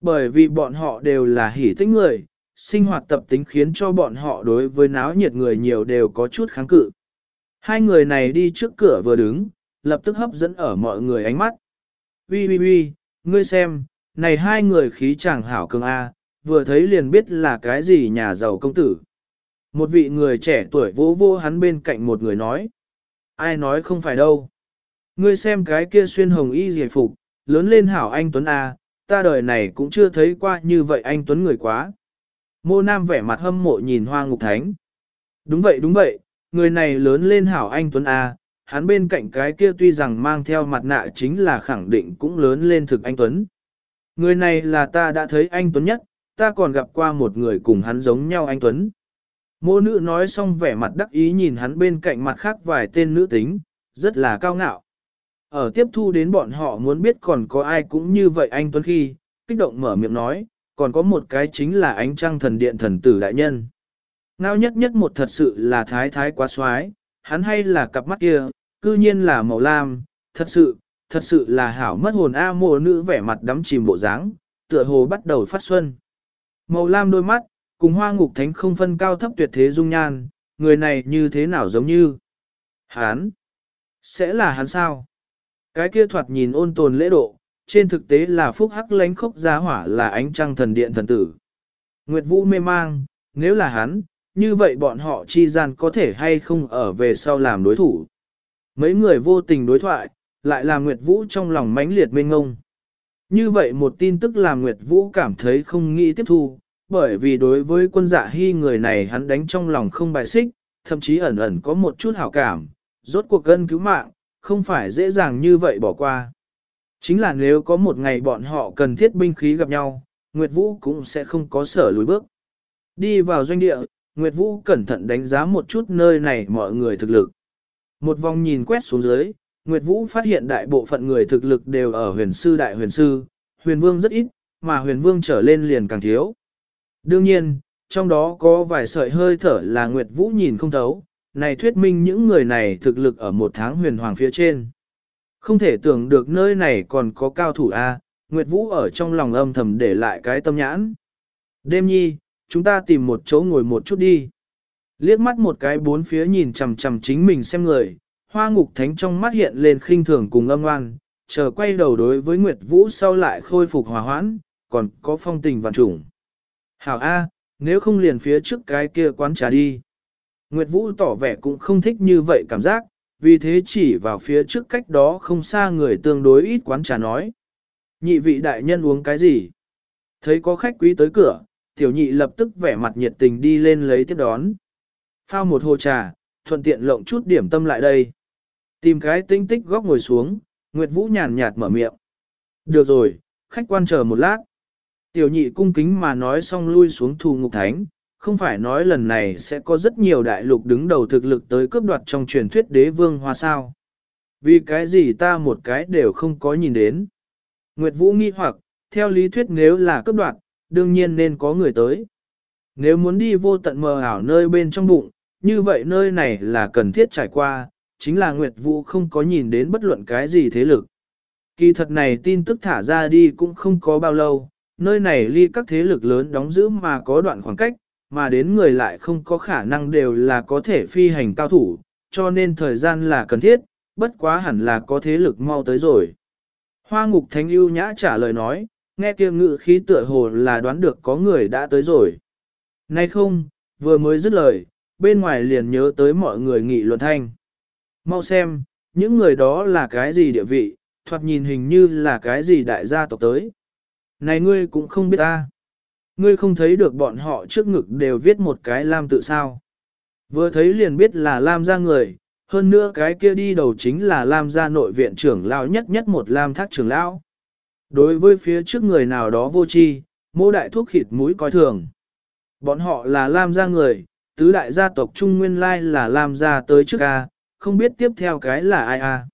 S1: Bởi vì bọn họ đều là hỉ tích người, sinh hoạt tập tính khiến cho bọn họ đối với náo nhiệt người nhiều đều có chút kháng cự. Hai người này đi trước cửa vừa đứng, lập tức hấp dẫn ở mọi người ánh mắt. Ui ui ui, ngươi xem, này hai người khí chàng hảo cường A, vừa thấy liền biết là cái gì nhà giàu công tử. Một vị người trẻ tuổi vô vô hắn bên cạnh một người nói. Ai nói không phải đâu. Ngươi xem cái kia xuyên hồng y giải phục, lớn lên hảo anh Tuấn A, ta đời này cũng chưa thấy qua như vậy anh Tuấn người quá. Mô Nam vẻ mặt hâm mộ nhìn hoa ngục thánh. Đúng vậy đúng vậy, người này lớn lên hảo anh Tuấn A, hắn bên cạnh cái kia tuy rằng mang theo mặt nạ chính là khẳng định cũng lớn lên thực anh Tuấn. Người này là ta đã thấy anh Tuấn nhất, ta còn gặp qua một người cùng hắn giống nhau anh Tuấn. Mô nữ nói xong vẻ mặt đắc ý nhìn hắn bên cạnh mặt khác vài tên nữ tính, rất là cao ngạo. Ở tiếp thu đến bọn họ muốn biết còn có ai cũng như vậy anh Tuấn khi, kích động mở miệng nói, còn có một cái chính là ánh trăng thần điện thần tử đại nhân. Ngao nhất nhất một thật sự là thái thái quá xoái, hắn hay là cặp mắt kia, cư nhiên là màu lam, thật sự, thật sự là hảo mất hồn A mô nữ vẻ mặt đắm chìm bộ dáng, tựa hồ bắt đầu phát xuân. Màu lam đôi mắt, cùng hoa ngục thánh không phân cao thấp tuyệt thế dung nhan, người này như thế nào giống như. Hán, sẽ là hắn sao? Cái kia thoạt nhìn ôn tồn lễ độ, trên thực tế là phúc hắc lánh khốc giá hỏa là ánh trăng thần điện thần tử. Nguyệt Vũ mê mang, nếu là hắn, như vậy bọn họ chi gian có thể hay không ở về sau làm đối thủ. Mấy người vô tình đối thoại, lại làm Nguyệt Vũ trong lòng mãnh liệt mênh ngông. Như vậy một tin tức làm Nguyệt Vũ cảm thấy không nghĩ tiếp thu, bởi vì đối với quân dạ hy người này hắn đánh trong lòng không bài xích, thậm chí ẩn ẩn có một chút hảo cảm, rốt cuộc gân cứu mạng, không phải dễ dàng như vậy bỏ qua. Chính là nếu có một ngày bọn họ cần thiết binh khí gặp nhau, Nguyệt Vũ cũng sẽ không có sở lùi bước. Đi vào doanh địa, Nguyệt Vũ cẩn thận đánh giá một chút nơi này mọi người thực lực. Một vòng nhìn quét xuống dưới, Nguyệt Vũ phát hiện đại bộ phận người thực lực đều ở huyền sư đại huyền sư, huyền vương rất ít, mà huyền vương trở lên liền càng thiếu. Đương nhiên, trong đó có vài sợi hơi thở là Nguyệt Vũ nhìn không thấu, này thuyết minh những người này thực lực ở một tháng huyền hoàng phía trên. Không thể tưởng được nơi này còn có cao thủ A, Nguyệt Vũ ở trong lòng âm thầm để lại cái tâm nhãn. Đêm nhi, chúng ta tìm một chỗ ngồi một chút đi. Liếc mắt một cái bốn phía nhìn chằm chằm chính mình xem người, hoa ngục thánh trong mắt hiện lên khinh thường cùng âm oan, chờ quay đầu đối với Nguyệt Vũ sau lại khôi phục hòa hoãn, còn có phong tình vạn trùng. Hảo A, nếu không liền phía trước cái kia quán trà đi. Nguyệt Vũ tỏ vẻ cũng không thích như vậy cảm giác, vì thế chỉ vào phía trước cách đó không xa người tương đối ít quán trà nói. Nhị vị đại nhân uống cái gì? Thấy có khách quý tới cửa, tiểu nhị lập tức vẻ mặt nhiệt tình đi lên lấy tiếp đón. Phao một hồ trà, thuận tiện lộng chút điểm tâm lại đây. Tìm cái tinh tích góc ngồi xuống, Nguyệt Vũ nhàn nhạt mở miệng. Được rồi, khách quan chờ một lát. Tiểu nhị cung kính mà nói xong lui xuống thù ngục thánh, không phải nói lần này sẽ có rất nhiều đại lục đứng đầu thực lực tới cướp đoạt trong truyền thuyết đế vương hoa sao. Vì cái gì ta một cái đều không có nhìn đến. Nguyệt Vũ nghi hoặc, theo lý thuyết nếu là cướp đoạt, đương nhiên nên có người tới. Nếu muốn đi vô tận mờ ảo nơi bên trong bụng, như vậy nơi này là cần thiết trải qua, chính là Nguyệt Vũ không có nhìn đến bất luận cái gì thế lực. Kỳ thật này tin tức thả ra đi cũng không có bao lâu, nơi này ly các thế lực lớn đóng giữ mà có đoạn khoảng cách, mà đến người lại không có khả năng đều là có thể phi hành cao thủ, cho nên thời gian là cần thiết, bất quá hẳn là có thế lực mau tới rồi. Hoa ngục thánh ưu nhã trả lời nói, nghe kia ngự khí tựa hồ là đoán được có người đã tới rồi. Nay không, vừa mới dứt lời, bên ngoài liền nhớ tới mọi người nghị luận thanh. Mau xem, những người đó là cái gì địa vị, thoạt nhìn hình như là cái gì đại gia tộc tới. Này ngươi cũng không biết ta. Ngươi không thấy được bọn họ trước ngực đều viết một cái lam tự sao. Vừa thấy liền biết là lam gia người, hơn nữa cái kia đi đầu chính là lam gia nội viện trưởng lão nhất nhất một lam thác trưởng lão. Đối với phía trước người nào đó vô tri, mô đại thuốc khịt mũi coi thường. Bọn họ là lam gia người, tứ đại gia tộc Trung Nguyên Lai là lam gia tới trước ca, không biết tiếp theo cái là ai à?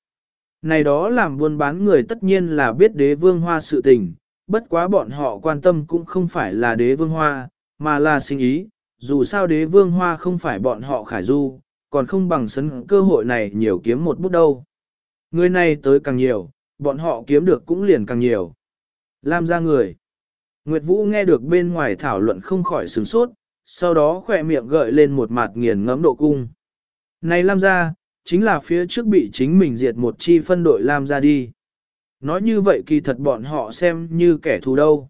S1: Này đó làm buôn bán người tất nhiên là biết đế vương hoa sự tình, bất quá bọn họ quan tâm cũng không phải là đế vương hoa, mà là sinh ý, dù sao đế vương hoa không phải bọn họ khải du, còn không bằng sấn cơ hội này nhiều kiếm một bút đâu. Người này tới càng nhiều, bọn họ kiếm được cũng liền càng nhiều. Lam ra người. Nguyệt Vũ nghe được bên ngoài thảo luận không khỏi sửng sốt, sau đó khỏe miệng gợi lên một mặt nghiền ngẫm độ cung. Này Lam ra, chính là phía trước bị chính mình diệt một chi phân đội Lam ra đi. Nói như vậy kỳ thật bọn họ xem như kẻ thù đâu.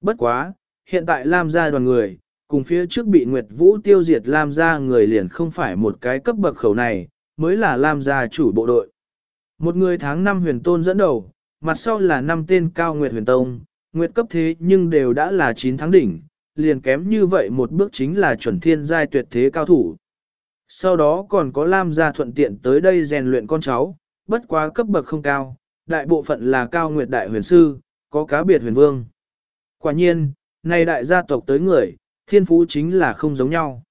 S1: Bất quá, hiện tại Lam gia đoàn người, cùng phía trước bị Nguyệt Vũ tiêu diệt Lam gia người liền không phải một cái cấp bậc khẩu này, mới là Lam gia chủ bộ đội. Một người tháng năm huyền tôn dẫn đầu, mặt sau là năm tên cao Nguyệt huyền tông, Nguyệt cấp thế nhưng đều đã là 9 tháng đỉnh, liền kém như vậy một bước chính là chuẩn thiên giai tuyệt thế cao thủ. Sau đó còn có Lam gia thuận tiện tới đây rèn luyện con cháu, bất quá cấp bậc không cao, đại bộ phận là cao nguyệt đại huyền sư, có cá biệt huyền vương. Quả nhiên, nay đại gia tộc tới người, thiên phú chính là không giống nhau.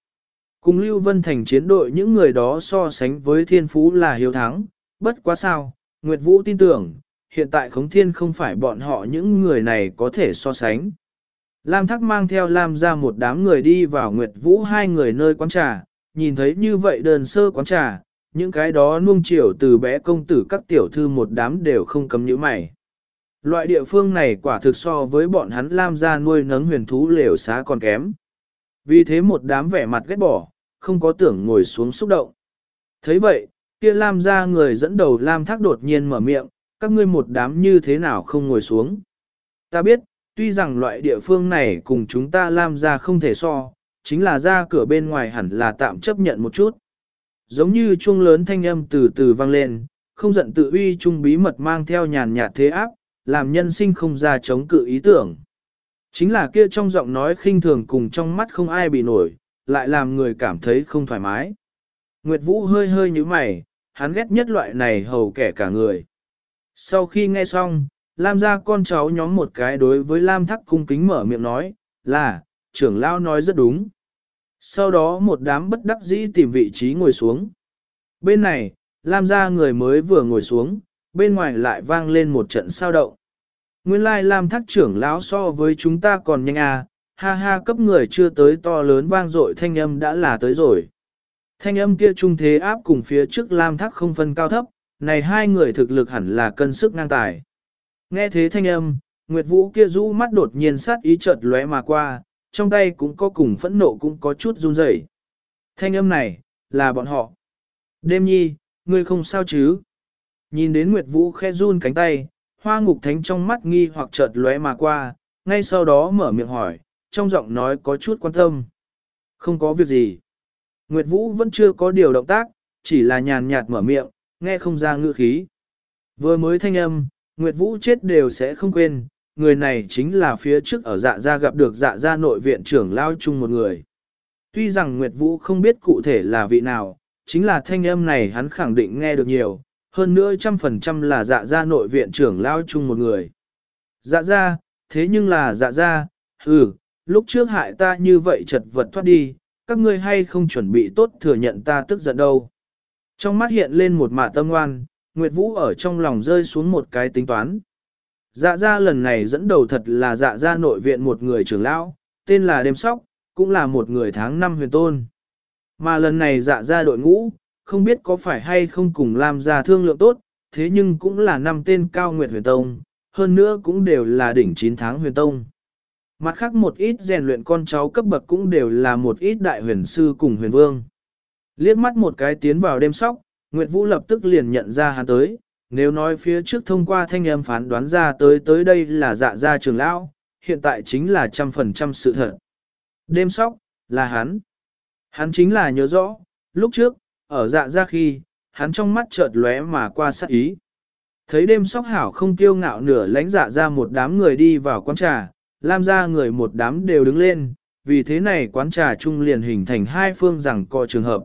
S1: Cùng Lưu Vân Thành chiến đội những người đó so sánh với thiên phú là hiếu thắng, bất quá sao, Nguyệt Vũ tin tưởng, hiện tại khống thiên không phải bọn họ những người này có thể so sánh. Lam Thác mang theo Lam ra một đám người đi vào Nguyệt Vũ hai người nơi quán trà, nhìn thấy như vậy đơn sơ quán trà, những cái đó nuông chiều từ bé công tử các tiểu thư một đám đều không cấm nhíu mày. Loại địa phương này quả thực so với bọn hắn Lam gia nuôi nấng huyền thú lều xá còn kém. Vì thế một đám vẻ mặt ghét bỏ, không có tưởng ngồi xuống xúc động. thấy vậy, kia Lam gia người dẫn đầu Lam thác đột nhiên mở miệng, các ngươi một đám như thế nào không ngồi xuống. Ta biết, tuy rằng loại địa phương này cùng chúng ta Lam gia không thể so, chính là ra cửa bên ngoài hẳn là tạm chấp nhận một chút. Giống như chuông lớn thanh âm từ từ vang lên, không giận tự uy trung bí mật mang theo nhàn nhạt thế áp, làm nhân sinh không ra chống cự ý tưởng. Chính là kia trong giọng nói khinh thường cùng trong mắt không ai bị nổi, lại làm người cảm thấy không thoải mái. Nguyệt Vũ hơi hơi như mày, hắn ghét nhất loại này hầu kẻ cả người. Sau khi nghe xong, Lam ra con cháu nhóm một cái đối với Lam thắc cung kính mở miệng nói, là, trưởng lao nói rất đúng. Sau đó một đám bất đắc dĩ tìm vị trí ngồi xuống. Bên này, Lam gia người mới vừa ngồi xuống, bên ngoài lại vang lên một trận sao động. Nguyên lai Lam thác trưởng lão so với chúng ta còn nhanh à, ha ha cấp người chưa tới to lớn vang dội thanh âm đã là tới rồi. Thanh âm kia trung thế áp cùng phía trước Lam thác không phân cao thấp, này hai người thực lực hẳn là cân sức ngang tài. Nghe thế thanh âm, Nguyệt Vũ kia rũ mắt đột nhiên sát ý chợt lóe mà qua, trong tay cũng có cùng phẫn nộ cũng có chút run rẩy. Thanh âm này, là bọn họ. Đêm nhi, ngươi không sao chứ? Nhìn đến Nguyệt Vũ khe run cánh tay, hoa ngục thánh trong mắt nghi hoặc chợt lóe mà qua, ngay sau đó mở miệng hỏi, trong giọng nói có chút quan tâm. Không có việc gì. Nguyệt Vũ vẫn chưa có điều động tác, chỉ là nhàn nhạt mở miệng, nghe không ra ngữ khí. Vừa mới thanh âm, Nguyệt Vũ chết đều sẽ không quên, người này chính là phía trước ở dạ gia gặp được dạ gia nội viện trưởng lao chung một người. Tuy rằng Nguyệt Vũ không biết cụ thể là vị nào, chính là thanh âm này hắn khẳng định nghe được nhiều, hơn nữa trăm phần trăm là dạ gia nội viện trưởng lao chung một người. Dạ gia, thế nhưng là dạ gia, ừ, lúc trước hại ta như vậy chật vật thoát đi, các ngươi hay không chuẩn bị tốt thừa nhận ta tức giận đâu. Trong mắt hiện lên một mạ tâm ngoan, Nguyệt Vũ ở trong lòng rơi xuống một cái tính toán. Dạ gia lần này dẫn đầu thật là dạ gia nội viện một người trưởng lão, tên là Đêm Sóc, cũng là một người tháng năm huyền tôn. Mà lần này dạ gia đội ngũ, không biết có phải hay không cùng làm ra thương lượng tốt, thế nhưng cũng là năm tên cao nguyệt huyền tông, hơn nữa cũng đều là đỉnh 9 tháng huyền tông. Mặt khác một ít rèn luyện con cháu cấp bậc cũng đều là một ít đại huyền sư cùng huyền vương. Liếc mắt một cái tiến vào đêm sóc, Nguyệt Vũ lập tức liền nhận ra hắn tới, nếu nói phía trước thông qua thanh âm phán đoán ra tới tới đây là dạ gia trường lão, hiện tại chính là trăm phần trăm sự thật. Đêm sóc, là hắn. Hắn chính là nhớ rõ, lúc trước, ở dạ gia khi, hắn trong mắt chợt lóe mà qua sát ý. Thấy đêm sóc hảo không tiêu ngạo nửa lánh dạ ra một đám người đi vào quán trà, Lam ra người một đám đều đứng lên, vì thế này quán trà chung liền hình thành hai phương rằng co trường hợp.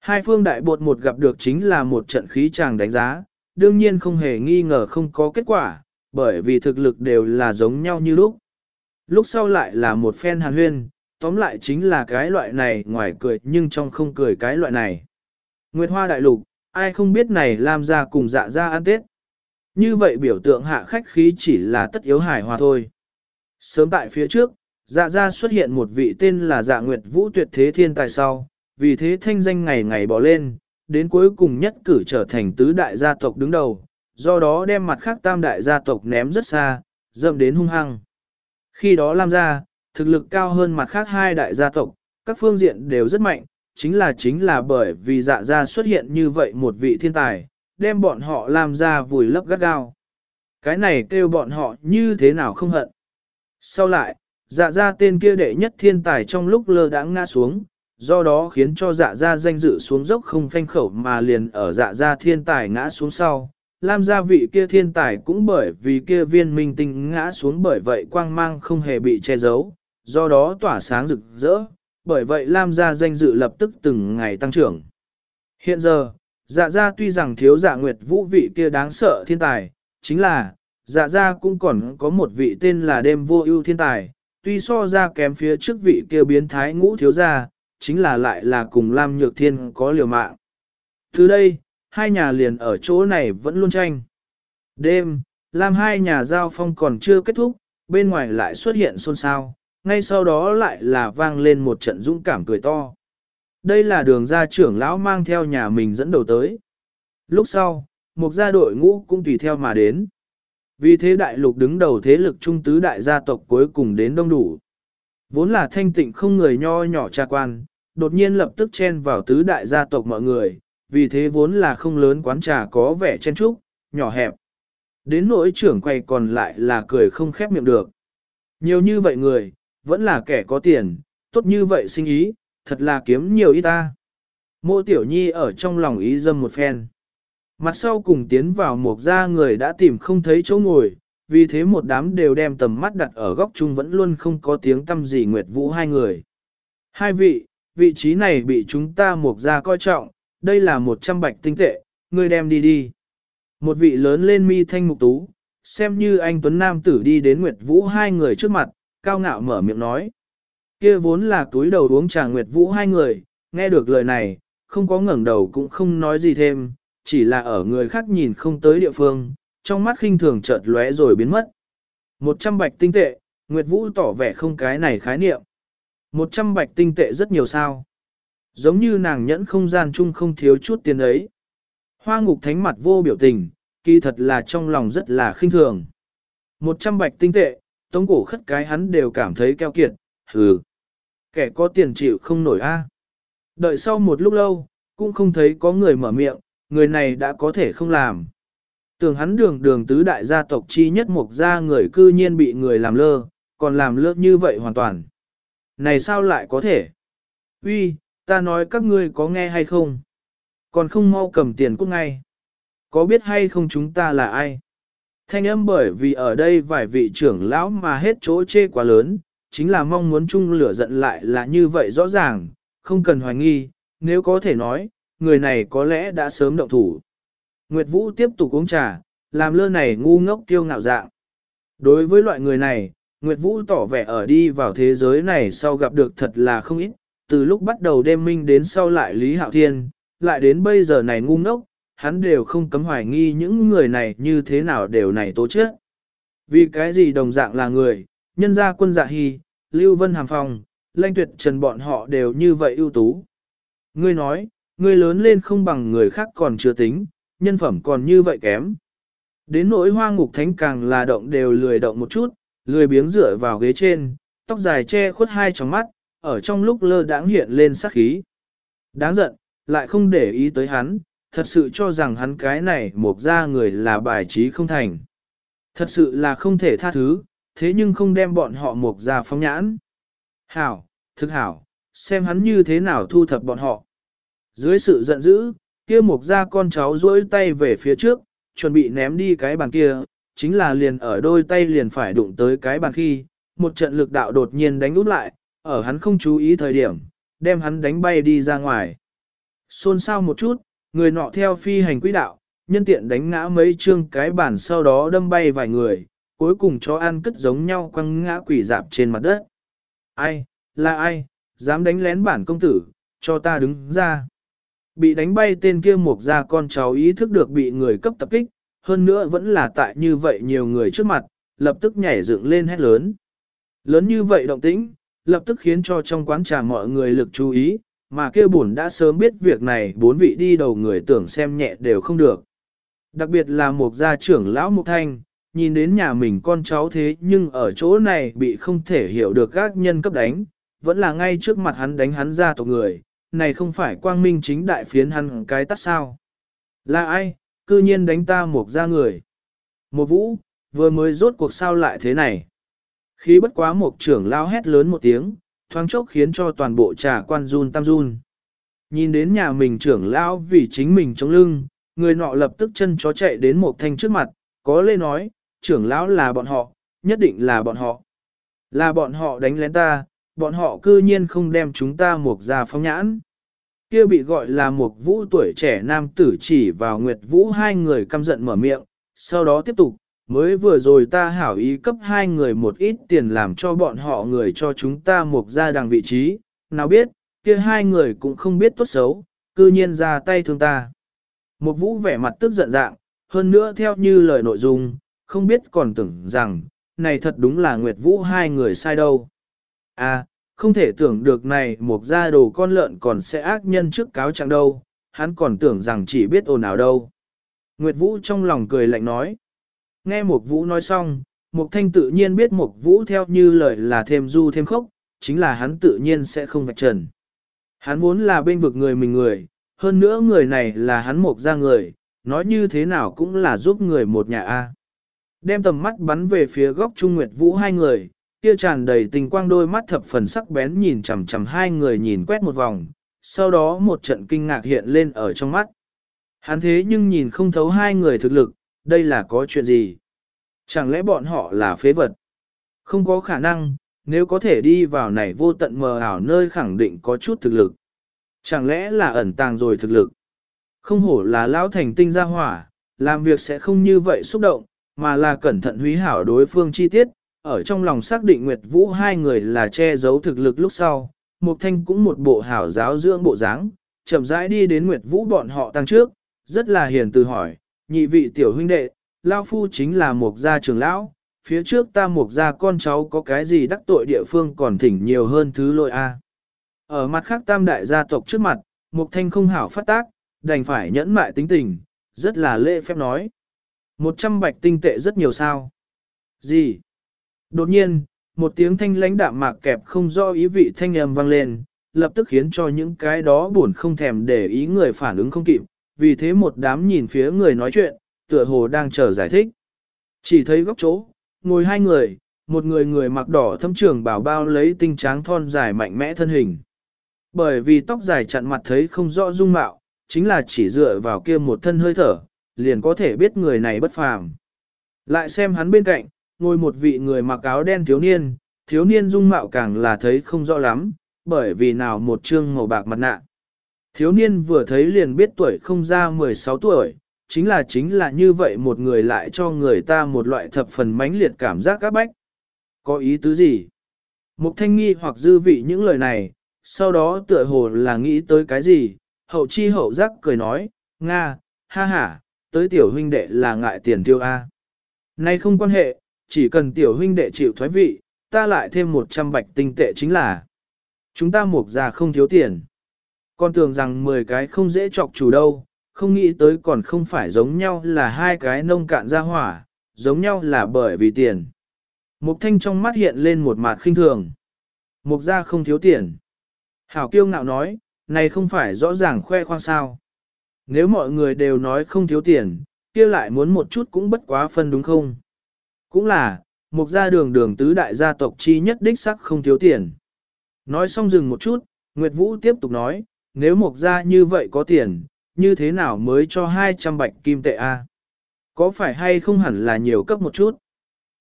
S1: Hai phương đại bột một gặp được chính là một trận khí chàng đánh giá, đương nhiên không hề nghi ngờ không có kết quả, bởi vì thực lực đều là giống nhau như lúc. Lúc sau lại là một phen hàn huyên, tóm lại chính là cái loại này ngoài cười nhưng trong không cười cái loại này. Nguyệt Hoa Đại Lục, ai không biết này làm ra cùng dạ ra ăn Tết. Như vậy biểu tượng hạ khách khí chỉ là tất yếu hài hòa thôi. Sớm tại phía trước, dạ ra xuất hiện một vị tên là dạ Nguyệt Vũ tuyệt thế thiên tài sau, vì thế thanh danh ngày ngày bỏ lên, đến cuối cùng nhất cử trở thành tứ đại gia tộc đứng đầu, do đó đem mặt khác tam đại gia tộc ném rất xa, dâm đến hung hăng. Khi đó Lam gia, thực lực cao hơn mặt khác hai đại gia tộc, các phương diện đều rất mạnh, chính là chính là bởi vì dạ gia xuất hiện như vậy một vị thiên tài, đem bọn họ lam gia vùi lấp gắt gao. Cái này kêu bọn họ như thế nào không hận. Sau lại, dạ gia tên kia đệ nhất thiên tài trong lúc lơ đãng ngã xuống, do đó khiến cho dạ gia danh dự xuống dốc không phanh khẩu mà liền ở dạ gia thiên tài ngã xuống sau. Lam gia vị kia thiên tài cũng bởi vì kia viên minh tinh ngã xuống bởi vậy quang mang không hề bị che giấu, do đó tỏa sáng rực rỡ, bởi vậy Lam gia danh dự lập tức từng ngày tăng trưởng. Hiện giờ, dạ gia tuy rằng thiếu dạ nguyệt vũ vị kia đáng sợ thiên tài, chính là, dạ gia cũng còn có một vị tên là đêm vô ưu thiên tài, tuy so ra kém phía trước vị kia biến thái ngũ thiếu gia, chính là lại là cùng Lam Nhược Thiên có liều mạng. Từ đây, hai nhà liền ở chỗ này vẫn luôn tranh. Đêm, Lam hai nhà giao phong còn chưa kết thúc, bên ngoài lại xuất hiện xôn xao, ngay sau đó lại là vang lên một trận dũng cảm cười to. Đây là đường gia trưởng lão mang theo nhà mình dẫn đầu tới. Lúc sau, một gia đội ngũ cũng tùy theo mà đến. Vì thế đại lục đứng đầu thế lực trung tứ đại gia tộc cuối cùng đến đông đủ. Vốn là thanh tịnh không người nho nhỏ tra quan, đột nhiên lập tức chen vào tứ đại gia tộc mọi người, vì thế vốn là không lớn quán trà có vẻ chen trúc, nhỏ hẹp. Đến nỗi trưởng quay còn lại là cười không khép miệng được. Nhiều như vậy người, vẫn là kẻ có tiền, tốt như vậy sinh ý, thật là kiếm nhiều ít ta. Mộ tiểu nhi ở trong lòng ý dâm một phen. Mặt sau cùng tiến vào một gia người đã tìm không thấy chỗ ngồi, vì thế một đám đều đem tầm mắt đặt ở góc chung vẫn luôn không có tiếng tâm gì Nguyệt Vũ hai người. Hai vị, vị trí này bị chúng ta mục ra coi trọng, đây là một trăm bạch tinh tệ, ngươi đem đi đi. Một vị lớn lên mi thanh mục tú, xem như anh Tuấn Nam tử đi đến Nguyệt Vũ hai người trước mặt, cao ngạo mở miệng nói. Kia vốn là túi đầu uống trà Nguyệt Vũ hai người, nghe được lời này, không có ngẩng đầu cũng không nói gì thêm, chỉ là ở người khác nhìn không tới địa phương, trong mắt khinh thường chợt lóe rồi biến mất. Một trăm bạch tinh tệ, Nguyệt Vũ tỏ vẻ không cái này khái niệm. Một trăm bạch tinh tệ rất nhiều sao. Giống như nàng nhẫn không gian chung không thiếu chút tiền ấy. Hoa ngục thánh mặt vô biểu tình, kỳ thật là trong lòng rất là khinh thường. Một trăm bạch tinh tệ, tống cổ khất cái hắn đều cảm thấy keo kiệt, hừ. Kẻ có tiền chịu không nổi a. Đợi sau một lúc lâu, cũng không thấy có người mở miệng, người này đã có thể không làm. Tưởng hắn đường đường tứ đại gia tộc chi nhất mục gia người cư nhiên bị người làm lơ, còn làm lơ như vậy hoàn toàn. Này sao lại có thể? Uy, ta nói các ngươi có nghe hay không? Còn không mau cầm tiền cút ngay. Có biết hay không chúng ta là ai? Thanh âm bởi vì ở đây vài vị trưởng lão mà hết chỗ chê quá lớn, chính là mong muốn chung lửa giận lại là như vậy rõ ràng, không cần hoài nghi, nếu có thể nói, người này có lẽ đã sớm động thủ. Nguyệt Vũ tiếp tục uống trà, làm lơ này ngu ngốc tiêu ngạo dạng. Đối với loại người này, Nguyệt Vũ tỏ vẻ ở đi vào thế giới này sau gặp được thật là không ít, từ lúc bắt đầu đêm minh đến sau lại Lý Hạo Thiên, lại đến bây giờ này ngu ngốc, hắn đều không cấm hoài nghi những người này như thế nào đều này tố chết. Vì cái gì đồng dạng là người, nhân gia quân dạ hy, Lưu Vân Hàm Phong, Lanh Tuyệt Trần bọn họ đều như vậy ưu tú. Ngươi nói, ngươi lớn lên không bằng người khác còn chưa tính, nhân phẩm còn như vậy kém. Đến nỗi hoa ngục thánh càng là động đều lười động một chút, lười biếng dựa vào ghế trên, tóc dài che khuất hai tròng mắt, ở trong lúc lơ đãng hiện lên sắc khí. Đáng giận, lại không để ý tới hắn, thật sự cho rằng hắn cái này mộc ra người là bài trí không thành. Thật sự là không thể tha thứ, thế nhưng không đem bọn họ mộc ra phóng nhãn. Hảo, thực hảo, xem hắn như thế nào thu thập bọn họ. Dưới sự giận dữ, kia Mộc ra con cháu duỗi tay về phía trước, chuẩn bị ném đi cái bàn kia, chính là liền ở đôi tay liền phải đụng tới cái bàn khi, một trận lực đạo đột nhiên đánh út lại, ở hắn không chú ý thời điểm, đem hắn đánh bay đi ra ngoài. Xôn xao một chút, người nọ theo phi hành quỹ đạo, nhân tiện đánh ngã mấy chương cái bàn sau đó đâm bay vài người, cuối cùng cho ăn cất giống nhau quăng ngã quỷ dạp trên mặt đất. Ai, là ai, dám đánh lén bản công tử, cho ta đứng ra. Bị đánh bay tên kia một ra con cháu ý thức được bị người cấp tập kích, hơn nữa vẫn là tại như vậy nhiều người trước mặt, lập tức nhảy dựng lên hét lớn. Lớn như vậy động tĩnh, lập tức khiến cho trong quán trà mọi người lực chú ý, mà kia buồn đã sớm biết việc này bốn vị đi đầu người tưởng xem nhẹ đều không được. Đặc biệt là một gia trưởng lão Mục Thanh, nhìn đến nhà mình con cháu thế nhưng ở chỗ này bị không thể hiểu được các nhân cấp đánh, vẫn là ngay trước mặt hắn đánh hắn ra tộc người, này không phải quang minh chính đại phiến hắn cái tắt sao. Là ai, cư nhiên đánh ta một ra người. Một vũ, vừa mới rốt cuộc sao lại thế này. Khi bất quá một trưởng lao hét lớn một tiếng, thoáng chốc khiến cho toàn bộ trà quan run tam run. Nhìn đến nhà mình trưởng lão vì chính mình chống lưng, người nọ lập tức chân chó chạy đến một thanh trước mặt, có lê nói, trưởng lão là bọn họ, nhất định là bọn họ. Là bọn họ đánh lén ta, bọn họ cư nhiên không đem chúng ta một ra phong nhãn. Kia bị gọi là một vũ tuổi trẻ nam tử chỉ vào Nguyệt Vũ hai người căm giận mở miệng, sau đó tiếp tục, mới vừa rồi ta hảo ý cấp hai người một ít tiền làm cho bọn họ người cho chúng ta một ra đằng vị trí, nào biết, kia hai người cũng không biết tốt xấu, cư nhiên ra tay thương ta. Một vũ vẻ mặt tức giận dạng, hơn nữa theo như lời nội dung, không biết còn tưởng rằng, này thật đúng là Nguyệt Vũ hai người sai đâu. À, không thể tưởng được này một gia đồ con lợn còn sẽ ác nhân trước cáo trạng đâu, hắn còn tưởng rằng chỉ biết ồn ào đâu. Nguyệt Vũ trong lòng cười lạnh nói. Nghe một Vũ nói xong, Mục Thanh tự nhiên biết một Vũ theo như lời là thêm du thêm khốc, chính là hắn tự nhiên sẽ không vạch trần. Hắn vốn là bên vực người mình người, hơn nữa người này là hắn mục ra người, nói như thế nào cũng là giúp người một nhà A. Đem tầm mắt bắn về phía góc Trung Nguyệt Vũ hai người, kia tràn đầy tình quang đôi mắt thập phần sắc bén nhìn chằm chằm hai người nhìn quét một vòng, sau đó một trận kinh ngạc hiện lên ở trong mắt. Hắn thế nhưng nhìn không thấu hai người thực lực, đây là có chuyện gì? Chẳng lẽ bọn họ là phế vật? Không có khả năng, nếu có thể đi vào này vô tận mờ ảo nơi khẳng định có chút thực lực. Chẳng lẽ là ẩn tàng rồi thực lực? Không hổ là lão thành tinh gia hỏa, làm việc sẽ không như vậy xúc động, mà là cẩn thận húy hảo đối phương chi tiết, ở trong lòng xác định Nguyệt Vũ hai người là che giấu thực lực lúc sau, Mục Thanh cũng một bộ hảo giáo dưỡng bộ dáng, chậm rãi đi đến Nguyệt Vũ bọn họ tăng trước, rất là hiền từ hỏi, nhị vị tiểu huynh đệ, Lao Phu chính là Mục gia trưởng lão, phía trước ta Mục gia con cháu có cái gì đắc tội địa phương còn thỉnh nhiều hơn thứ lỗi a. Ở mặt khác tam đại gia tộc trước mặt, Mục Thanh không hảo phát tác, đành phải nhẫn mại tính tình, rất là lễ phép nói. Một trăm bạch tinh tệ rất nhiều sao. Gì? Đột nhiên, một tiếng thanh lãnh đạm mạc kẹp không do ý vị thanh âm vang lên, lập tức khiến cho những cái đó buồn không thèm để ý người phản ứng không kịp, vì thế một đám nhìn phía người nói chuyện, tựa hồ đang chờ giải thích. Chỉ thấy góc chỗ, ngồi hai người, một người người mặc đỏ thâm trường bảo bao lấy tinh tráng thon dài mạnh mẽ thân hình. Bởi vì tóc dài chặn mặt thấy không rõ dung mạo, chính là chỉ dựa vào kia một thân hơi thở, liền có thể biết người này bất phàm. Lại xem hắn bên cạnh, ngồi một vị người mặc áo đen thiếu niên, thiếu niên dung mạo càng là thấy không rõ lắm, bởi vì nào một trương màu bạc mặt nạ. Thiếu niên vừa thấy liền biết tuổi không ra 16 tuổi, chính là chính là như vậy một người lại cho người ta một loại thập phần mãnh liệt cảm giác các bách. Có ý tứ gì? Mục thanh nghi hoặc dư vị những lời này, sau đó tựa hồ là nghĩ tới cái gì, hậu chi hậu giác cười nói, Nga, ha ha, tới tiểu huynh đệ là ngại tiền tiêu A. Nay không quan hệ, chỉ cần tiểu huynh đệ chịu thoái vị, ta lại thêm 100 bạch tinh tệ chính là chúng ta mục ra không thiếu tiền. Con tưởng rằng 10 cái không dễ chọc chủ đâu, không nghĩ tới còn không phải giống nhau là hai cái nông cạn ra hỏa, giống nhau là bởi vì tiền. Mục thanh trong mắt hiện lên một mặt khinh thường. Mục ra không thiếu tiền. Hảo kiêu ngạo nói, này không phải rõ ràng khoe khoang sao. Nếu mọi người đều nói không thiếu tiền, kia lại muốn một chút cũng bất quá phân đúng không? Cũng là, một gia đường đường tứ đại gia tộc chi nhất đích sắc không thiếu tiền. Nói xong dừng một chút, Nguyệt Vũ tiếp tục nói, nếu một gia như vậy có tiền, như thế nào mới cho 200 bạch kim tệ a? Có phải hay không hẳn là nhiều cấp một chút?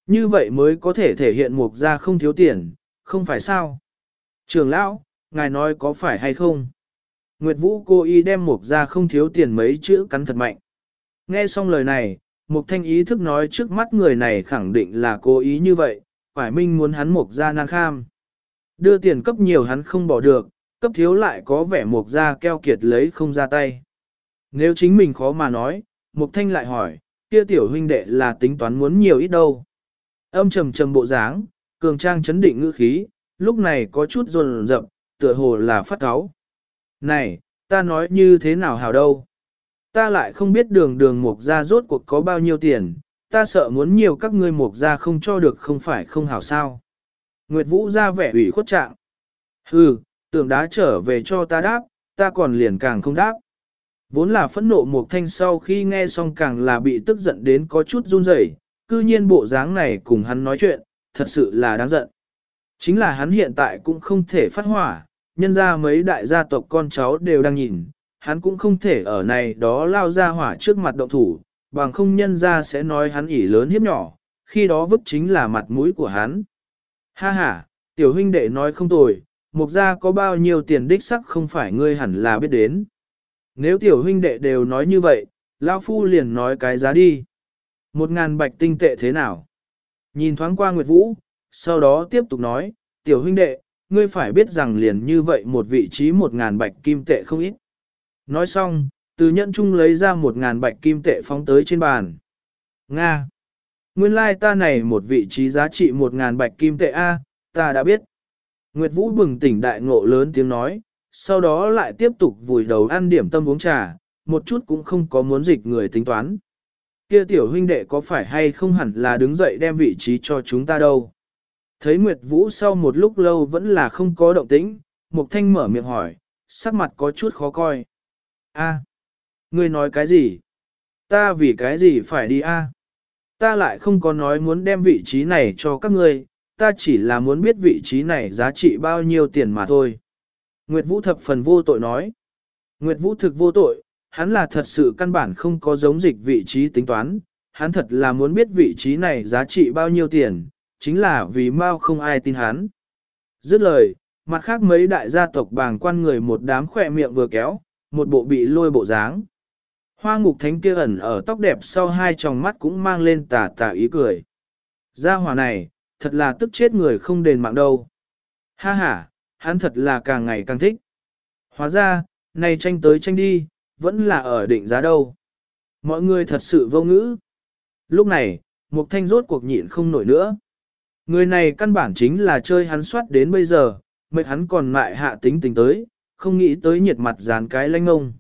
S1: Như vậy mới có thể thể hiện một gia không thiếu tiền, không phải sao? Trường lão, ngài nói có phải hay không? Nguyệt Vũ cô y đem một gia không thiếu tiền mấy chữ cắn thật mạnh. Nghe xong lời này, Mục thanh ý thức nói trước mắt người này khẳng định là cố ý như vậy, phải minh muốn hắn mục ra nan kham. Đưa tiền cấp nhiều hắn không bỏ được, cấp thiếu lại có vẻ mục ra keo kiệt lấy không ra tay. Nếu chính mình khó mà nói, mục thanh lại hỏi, kia tiểu huynh đệ là tính toán muốn nhiều ít đâu. Âm trầm trầm bộ dáng, cường trang chấn định ngữ khí, lúc này có chút rồn rập, tựa hồ là phát cáo. Này, ta nói như thế nào hào đâu? Ta lại không biết đường đường mục gia rốt cuộc có bao nhiêu tiền, ta sợ muốn nhiều các ngươi mục gia không cho được không phải không hảo sao. Nguyệt Vũ ra vẻ ủy khuất trạng. Hừ, tưởng đá trở về cho ta đáp, ta còn liền càng không đáp. Vốn là phẫn nộ mục thanh sau khi nghe xong càng là bị tức giận đến có chút run rẩy, cư nhiên bộ dáng này cùng hắn nói chuyện, thật sự là đáng giận. Chính là hắn hiện tại cũng không thể phát hỏa, nhân ra mấy đại gia tộc con cháu đều đang nhìn, hắn cũng không thể ở này đó lao ra hỏa trước mặt động thủ, bằng không nhân ra sẽ nói hắn ỉ lớn hiếp nhỏ, khi đó vứt chính là mặt mũi của hắn. Ha ha, tiểu huynh đệ nói không tồi, mục gia có bao nhiêu tiền đích sắc không phải ngươi hẳn là biết đến. Nếu tiểu huynh đệ đều nói như vậy, Lao Phu liền nói cái giá đi. Một ngàn bạch tinh tệ thế nào? Nhìn thoáng qua Nguyệt Vũ, sau đó tiếp tục nói, tiểu huynh đệ, ngươi phải biết rằng liền như vậy một vị trí một ngàn bạch kim tệ không ít. Nói xong, từ nhẫn chung lấy ra một ngàn bạch kim tệ phóng tới trên bàn. Nga! Nguyên lai ta này một vị trí giá trị một ngàn bạch kim tệ A, ta đã biết. Nguyệt Vũ bừng tỉnh đại ngộ lớn tiếng nói, sau đó lại tiếp tục vùi đầu ăn điểm tâm uống trà, một chút cũng không có muốn dịch người tính toán. Kia tiểu huynh đệ có phải hay không hẳn là đứng dậy đem vị trí cho chúng ta đâu. Thấy Nguyệt Vũ sau một lúc lâu vẫn là không có động tĩnh, Mục Thanh mở miệng hỏi, sắc mặt có chút khó coi. A, ngươi nói cái gì? Ta vì cái gì phải đi a? Ta lại không có nói muốn đem vị trí này cho các ngươi, ta chỉ là muốn biết vị trí này giá trị bao nhiêu tiền mà thôi. Nguyệt Vũ thập phần vô tội nói. Nguyệt Vũ thực vô tội, hắn là thật sự căn bản không có giống dịch vị trí tính toán, hắn thật là muốn biết vị trí này giá trị bao nhiêu tiền, chính là vì mau không ai tin hắn. Dứt lời, mặt khác mấy đại gia tộc bàng quan người một đám khỏe miệng vừa kéo, một bộ bị lôi bộ dáng. Hoa ngục thánh kia ẩn ở tóc đẹp sau hai tròng mắt cũng mang lên tà tà ý cười. Gia hỏa này, thật là tức chết người không đền mạng đâu. Ha ha, hắn thật là càng ngày càng thích. Hóa ra, này tranh tới tranh đi, vẫn là ở định giá đâu. Mọi người thật sự vô ngữ. Lúc này, Mục Thanh rốt cuộc nhịn không nổi nữa. Người này căn bản chính là chơi hắn soát đến bây giờ, mệt hắn còn mại hạ tính tình tới, không nghĩ tới nhiệt mặt dán cái lanh ngông.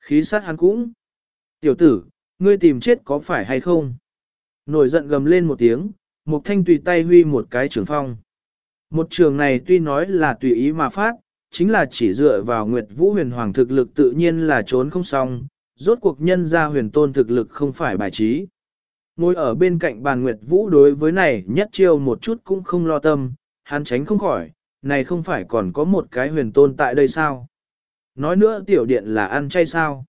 S1: Khí sát hắn cũng. Tiểu tử, ngươi tìm chết có phải hay không? Nổi giận gầm lên một tiếng, Mục Thanh tùy tay huy một cái trường phong. Một trường này tuy nói là tùy ý mà phát, chính là chỉ dựa vào Nguyệt Vũ huyền hoàng thực lực tự nhiên là trốn không xong, rốt cuộc nhân ra huyền tôn thực lực không phải bài trí. Ngồi ở bên cạnh bàn Nguyệt Vũ đối với này nhất chiêu một chút cũng không lo tâm, hắn tránh không khỏi, này không phải còn có một cái huyền tôn tại đây sao? Nói nữa tiểu điện là ăn chay sao?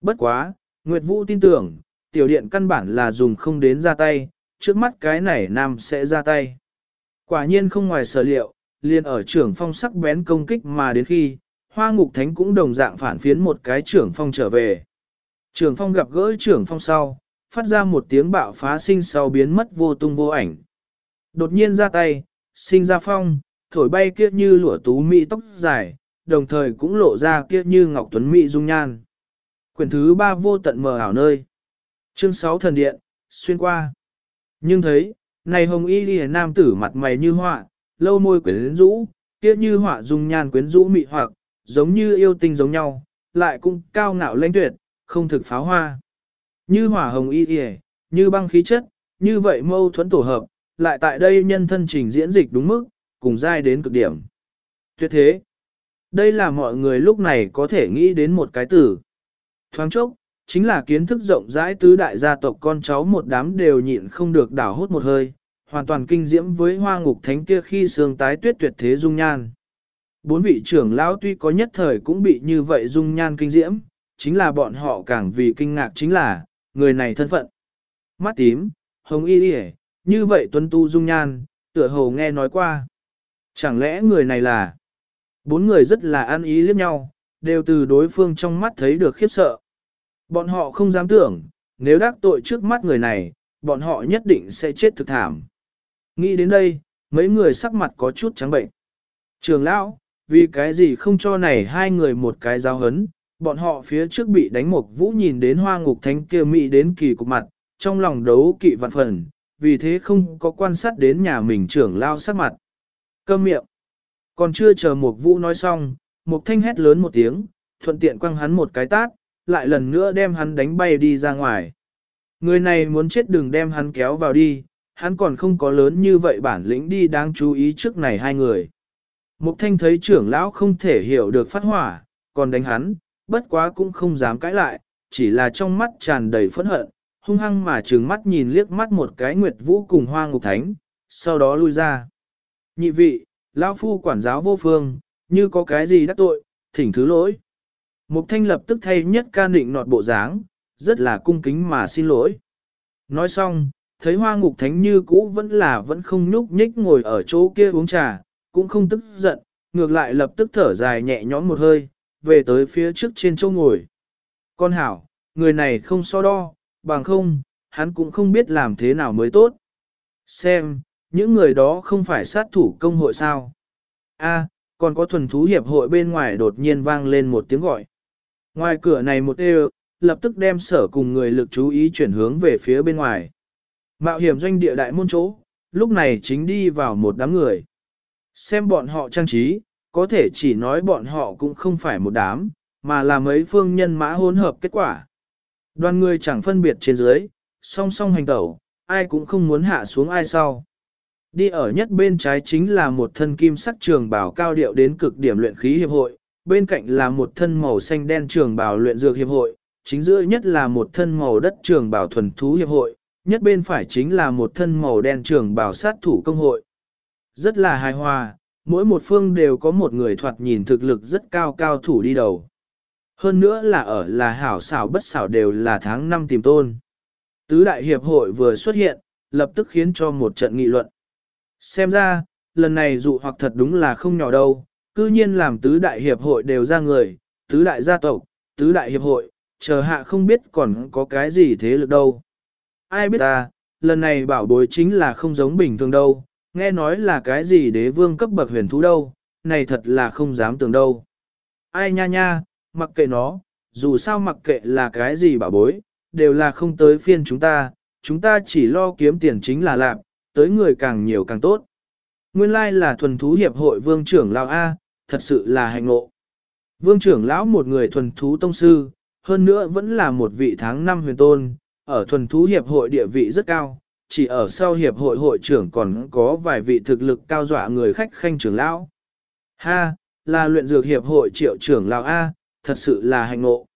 S1: Bất quá, Nguyệt Vũ tin tưởng, tiểu điện căn bản là dùng không đến ra tay, trước mắt cái này nam sẽ ra tay. Quả nhiên không ngoài sở liệu, liền ở trưởng phong sắc bén công kích mà đến khi, hoa ngục thánh cũng đồng dạng phản phiến một cái trưởng phong trở về. Trưởng phong gặp gỡ trưởng phong sau, phát ra một tiếng bạo phá sinh sau biến mất vô tung vô ảnh. Đột nhiên ra tay, sinh ra phong, thổi bay kia như lụa tú mỹ tóc dài, đồng thời cũng lộ ra kia như ngọc tuấn mỹ dung nhan. Quyển thứ ba vô tận mờ ảo nơi. Chương 6 thần điện, xuyên qua. Nhưng thấy, này hồng y ghi nam tử mặt mày như họa, lâu môi quyến rũ, kia như họa dung nhan quyến rũ mị hoặc, giống như yêu tinh giống nhau, lại cũng cao ngạo lãnh tuyệt, không thực pháo hoa. Như hỏa hồng y ghi, như băng khí chất, như vậy mâu thuẫn tổ hợp, lại tại đây nhân thân trình diễn dịch đúng mức, cùng dai đến cực điểm. Tuyệt thế, đây là mọi người lúc này có thể nghĩ đến một cái từ. Thoáng chốc, chính là kiến thức rộng rãi tứ đại gia tộc con cháu một đám đều nhịn không được đảo hút một hơi, hoàn toàn kinh diễm với hoa ngục thánh kia khi sương tái tuyết tuyệt thế dung nhan. Bốn vị trưởng lão tuy có nhất thời cũng bị như vậy dung nhan kinh diễm, chính là bọn họ càng vì kinh ngạc chính là, người này thân phận. Mắt tím, hồng y đi như vậy tuân tu dung nhan, tựa hồ nghe nói qua. Chẳng lẽ người này là... Bốn người rất là an ý liếc nhau, đều từ đối phương trong mắt thấy được khiếp sợ. Bọn họ không dám tưởng, nếu đắc tội trước mắt người này, bọn họ nhất định sẽ chết thực thảm. Nghĩ đến đây, mấy người sắc mặt có chút trắng bệnh. Trường lão, vì cái gì không cho này hai người một cái giao hấn, bọn họ phía trước bị đánh một vũ nhìn đến hoa ngục thánh kia mị đến kỳ cục mặt, trong lòng đấu kỵ vạn phần, vì thế không có quan sát đến nhà mình trưởng lao sắc mặt. Câm miệng. Còn chưa chờ mục vũ nói xong, mục thanh hét lớn một tiếng, thuận tiện quăng hắn một cái tát, lại lần nữa đem hắn đánh bay đi ra ngoài. Người này muốn chết đừng đem hắn kéo vào đi, hắn còn không có lớn như vậy bản lĩnh đi đáng chú ý trước này hai người. Mục thanh thấy trưởng lão không thể hiểu được phát hỏa, còn đánh hắn, bất quá cũng không dám cãi lại, chỉ là trong mắt tràn đầy phẫn hận, hung hăng mà trừng mắt nhìn liếc mắt một cái Nguyệt Vũ cùng Hoa Ngục Thánh, sau đó lui ra. Nhị vị, lão phu quản giáo vô phương, như có cái gì đắc tội, thỉnh thứ lỗi. Mục Thanh lập tức thay nhất ca định nọt bộ dáng, rất là cung kính mà xin lỗi. Nói xong, thấy Hoa Ngục Thánh như cũ vẫn là vẫn không nhúc nhích ngồi ở chỗ kia uống trà, cũng không tức giận, ngược lại lập tức thở dài nhẹ nhõm một hơi, về tới phía trước trên chỗ ngồi. Con hảo, người này không so đo, bằng không, hắn cũng không biết làm thế nào mới tốt. Xem, những người đó không phải sát thủ công hội sao. A, còn có thuần thú hiệp hội bên ngoài đột nhiên vang lên một tiếng gọi. Ngoài cửa này một đều, lập tức đem sở cùng người lực chú ý chuyển hướng về phía bên ngoài. Mạo hiểm doanh địa đại môn chỗ, lúc này chính đi vào một đám người. Xem bọn họ trang trí, có thể chỉ nói bọn họ cũng không phải một đám, mà là mấy phương nhân mã hỗn hợp kết quả. Đoàn người chẳng phân biệt trên dưới, song song hành tẩu, ai cũng không muốn hạ xuống ai sau. Đi ở nhất bên trái chính là một thân kim sắc trường bào cao điệu đến cực điểm luyện khí hiệp hội, bên cạnh là một thân màu xanh đen trường bào luyện dược hiệp hội, chính giữa nhất là một thân màu đất trường bào thuần thú hiệp hội, nhất bên phải chính là một thân màu đen trường bào sát thủ công hội. Rất là hài hòa, mỗi một phương đều có một người thoạt nhìn thực lực rất cao cao thủ đi đầu. Hơn nữa là ở là hảo xảo bất xảo đều là tháng năm tìm tôn. Tứ đại hiệp hội vừa xuất hiện, lập tức khiến cho một trận nghị luận. Xem ra, lần này dụ hoặc thật đúng là không nhỏ đâu, cư nhiên làm tứ đại hiệp hội đều ra người, tứ đại gia tộc, tứ đại hiệp hội, chờ hạ không biết còn có cái gì thế lực đâu. Ai biết ta, lần này bảo bối chính là không giống bình thường đâu, nghe nói là cái gì đế vương cấp bậc huyền thú đâu, này thật là không dám tưởng đâu. Ai nha nha, mặc kệ nó, dù sao mặc kệ là cái gì bảo bối, đều là không tới phiên chúng ta, chúng ta chỉ lo kiếm tiền chính là lạc, tới người càng nhiều càng tốt. Nguyên lai là thuần thú hiệp hội vương trưởng lão A, thật sự là hạnh ngộ. Vương trưởng lão một người thuần thú tông sư, hơn nữa vẫn là một vị tháng năm huyền tôn, ở thuần thú hiệp hội địa vị rất cao, chỉ ở sau hiệp hội hội trưởng còn có vài vị thực lực cao dọa người khách khanh trưởng lão. Ha, là luyện dược hiệp hội triệu trưởng lão A, thật sự là hạnh ngộ.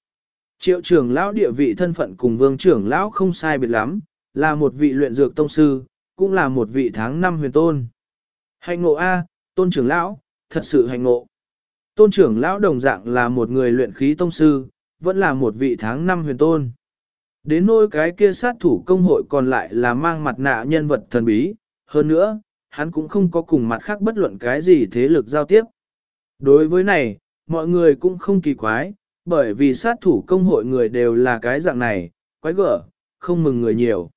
S1: Triệu trưởng lão địa vị thân phận cùng vương trưởng lão không sai biệt lắm, là một vị luyện dược tông sư, cũng là một vị tháng năm huyền tôn. Hạnh ngộ A, tôn trưởng lão, thật sự hạnh ngộ. Tôn trưởng lão đồng dạng là một người luyện khí tông sư, vẫn là một vị tháng năm huyền tôn. Đến nỗi cái kia sát thủ công hội còn lại là mang mặt nạ nhân vật thần bí, hơn nữa, hắn cũng không có cùng mặt khác bất luận cái gì thế lực giao tiếp. Đối với này, mọi người cũng không kỳ quái, bởi vì sát thủ công hội người đều là cái dạng này, quái gở, không mừng người nhiều.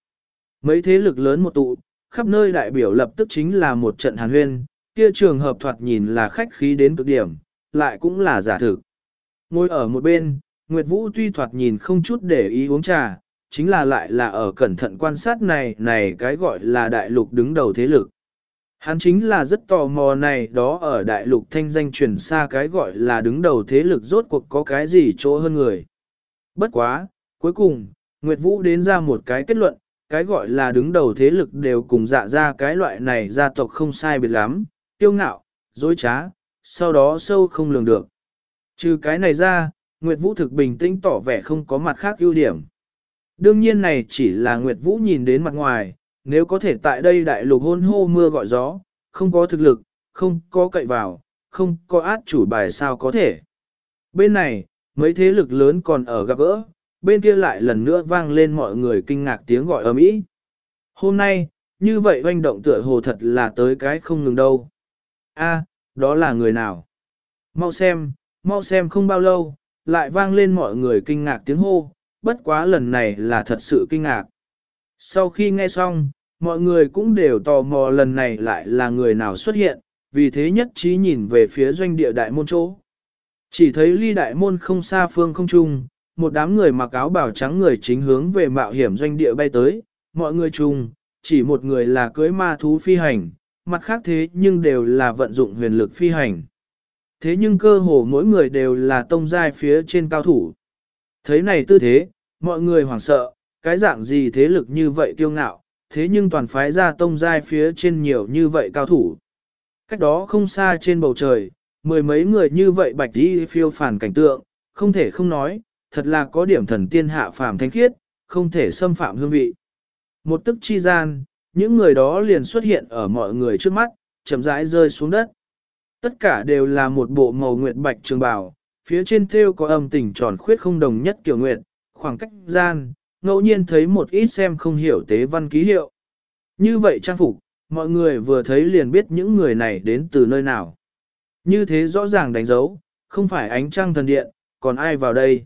S1: Mấy thế lực lớn một tụ, khắp nơi đại biểu lập tức chính là một trận hàn huyên, kia trường hợp thoạt nhìn là khách khí đến cực điểm, lại cũng là giả thực. Ngồi ở một bên, Nguyệt Vũ tuy thoạt nhìn không chút để ý uống trà, chính là lại là ở cẩn thận quan sát này, này cái gọi là đại lục đứng đầu thế lực. Hắn chính là rất tò mò này đó ở đại lục thanh danh truyền xa cái gọi là đứng đầu thế lực rốt cuộc có cái gì chỗ hơn người. Bất quá, cuối cùng, Nguyệt Vũ đến ra một cái kết luận, cái gọi là đứng đầu thế lực đều cùng dạ ra cái loại này gia tộc không sai biệt lắm, tiêu ngạo, dối trá, sau đó sâu không lường được. Trừ cái này ra, Nguyệt Vũ thực bình tĩnh tỏ vẻ không có mặt khác ưu điểm. Đương nhiên này chỉ là Nguyệt Vũ nhìn đến mặt ngoài, nếu có thể tại đây đại lục hôn hô mưa gọi gió, không có thực lực, không có cậy vào, không có át chủ bài sao có thể. Bên này, mấy thế lực lớn còn ở gặp gỡ, bên kia lại lần nữa vang lên mọi người kinh ngạc tiếng gọi ầm ĩ. Hôm nay, như vậy oanh động tựa hồ thật là tới cái không ngừng đâu. A, đó là người nào? Mau xem, mau xem không bao lâu, lại vang lên mọi người kinh ngạc tiếng hô, bất quá lần này là thật sự kinh ngạc. Sau khi nghe xong, mọi người cũng đều tò mò lần này lại là người nào xuất hiện, vì thế nhất trí nhìn về phía doanh địa đại môn chỗ. Chỉ thấy ly đại môn không xa phương không trung, một đám người mặc áo bào trắng người chính hướng về mạo hiểm doanh địa bay tới, mọi người chung, chỉ một người là cưới ma thú phi hành, mặt khác thế nhưng đều là vận dụng huyền lực phi hành. Thế nhưng cơ hồ mỗi người đều là tông giai phía trên cao thủ. Thấy này tư thế, mọi người hoảng sợ, cái dạng gì thế lực như vậy kiêu ngạo, thế nhưng toàn phái ra tông giai phía trên nhiều như vậy cao thủ. Cách đó không xa trên bầu trời, mười mấy người như vậy bạch đi phiêu phản cảnh tượng, không thể không nói, thật là có điểm thần tiên hạ phàm thánh khiết, không thể xâm phạm hương vị. Một tức chi gian, những người đó liền xuất hiện ở mọi người trước mắt, chậm rãi rơi xuống đất. Tất cả đều là một bộ màu nguyệt bạch trường bào, phía trên thêu có âm tình tròn khuyết không đồng nhất kiểu nguyệt, khoảng cách gian, ngẫu nhiên thấy một ít xem không hiểu tế văn ký hiệu. Như vậy trang phục, mọi người vừa thấy liền biết những người này đến từ nơi nào. Như thế rõ ràng đánh dấu, không phải ánh trăng thần điện, còn ai vào đây.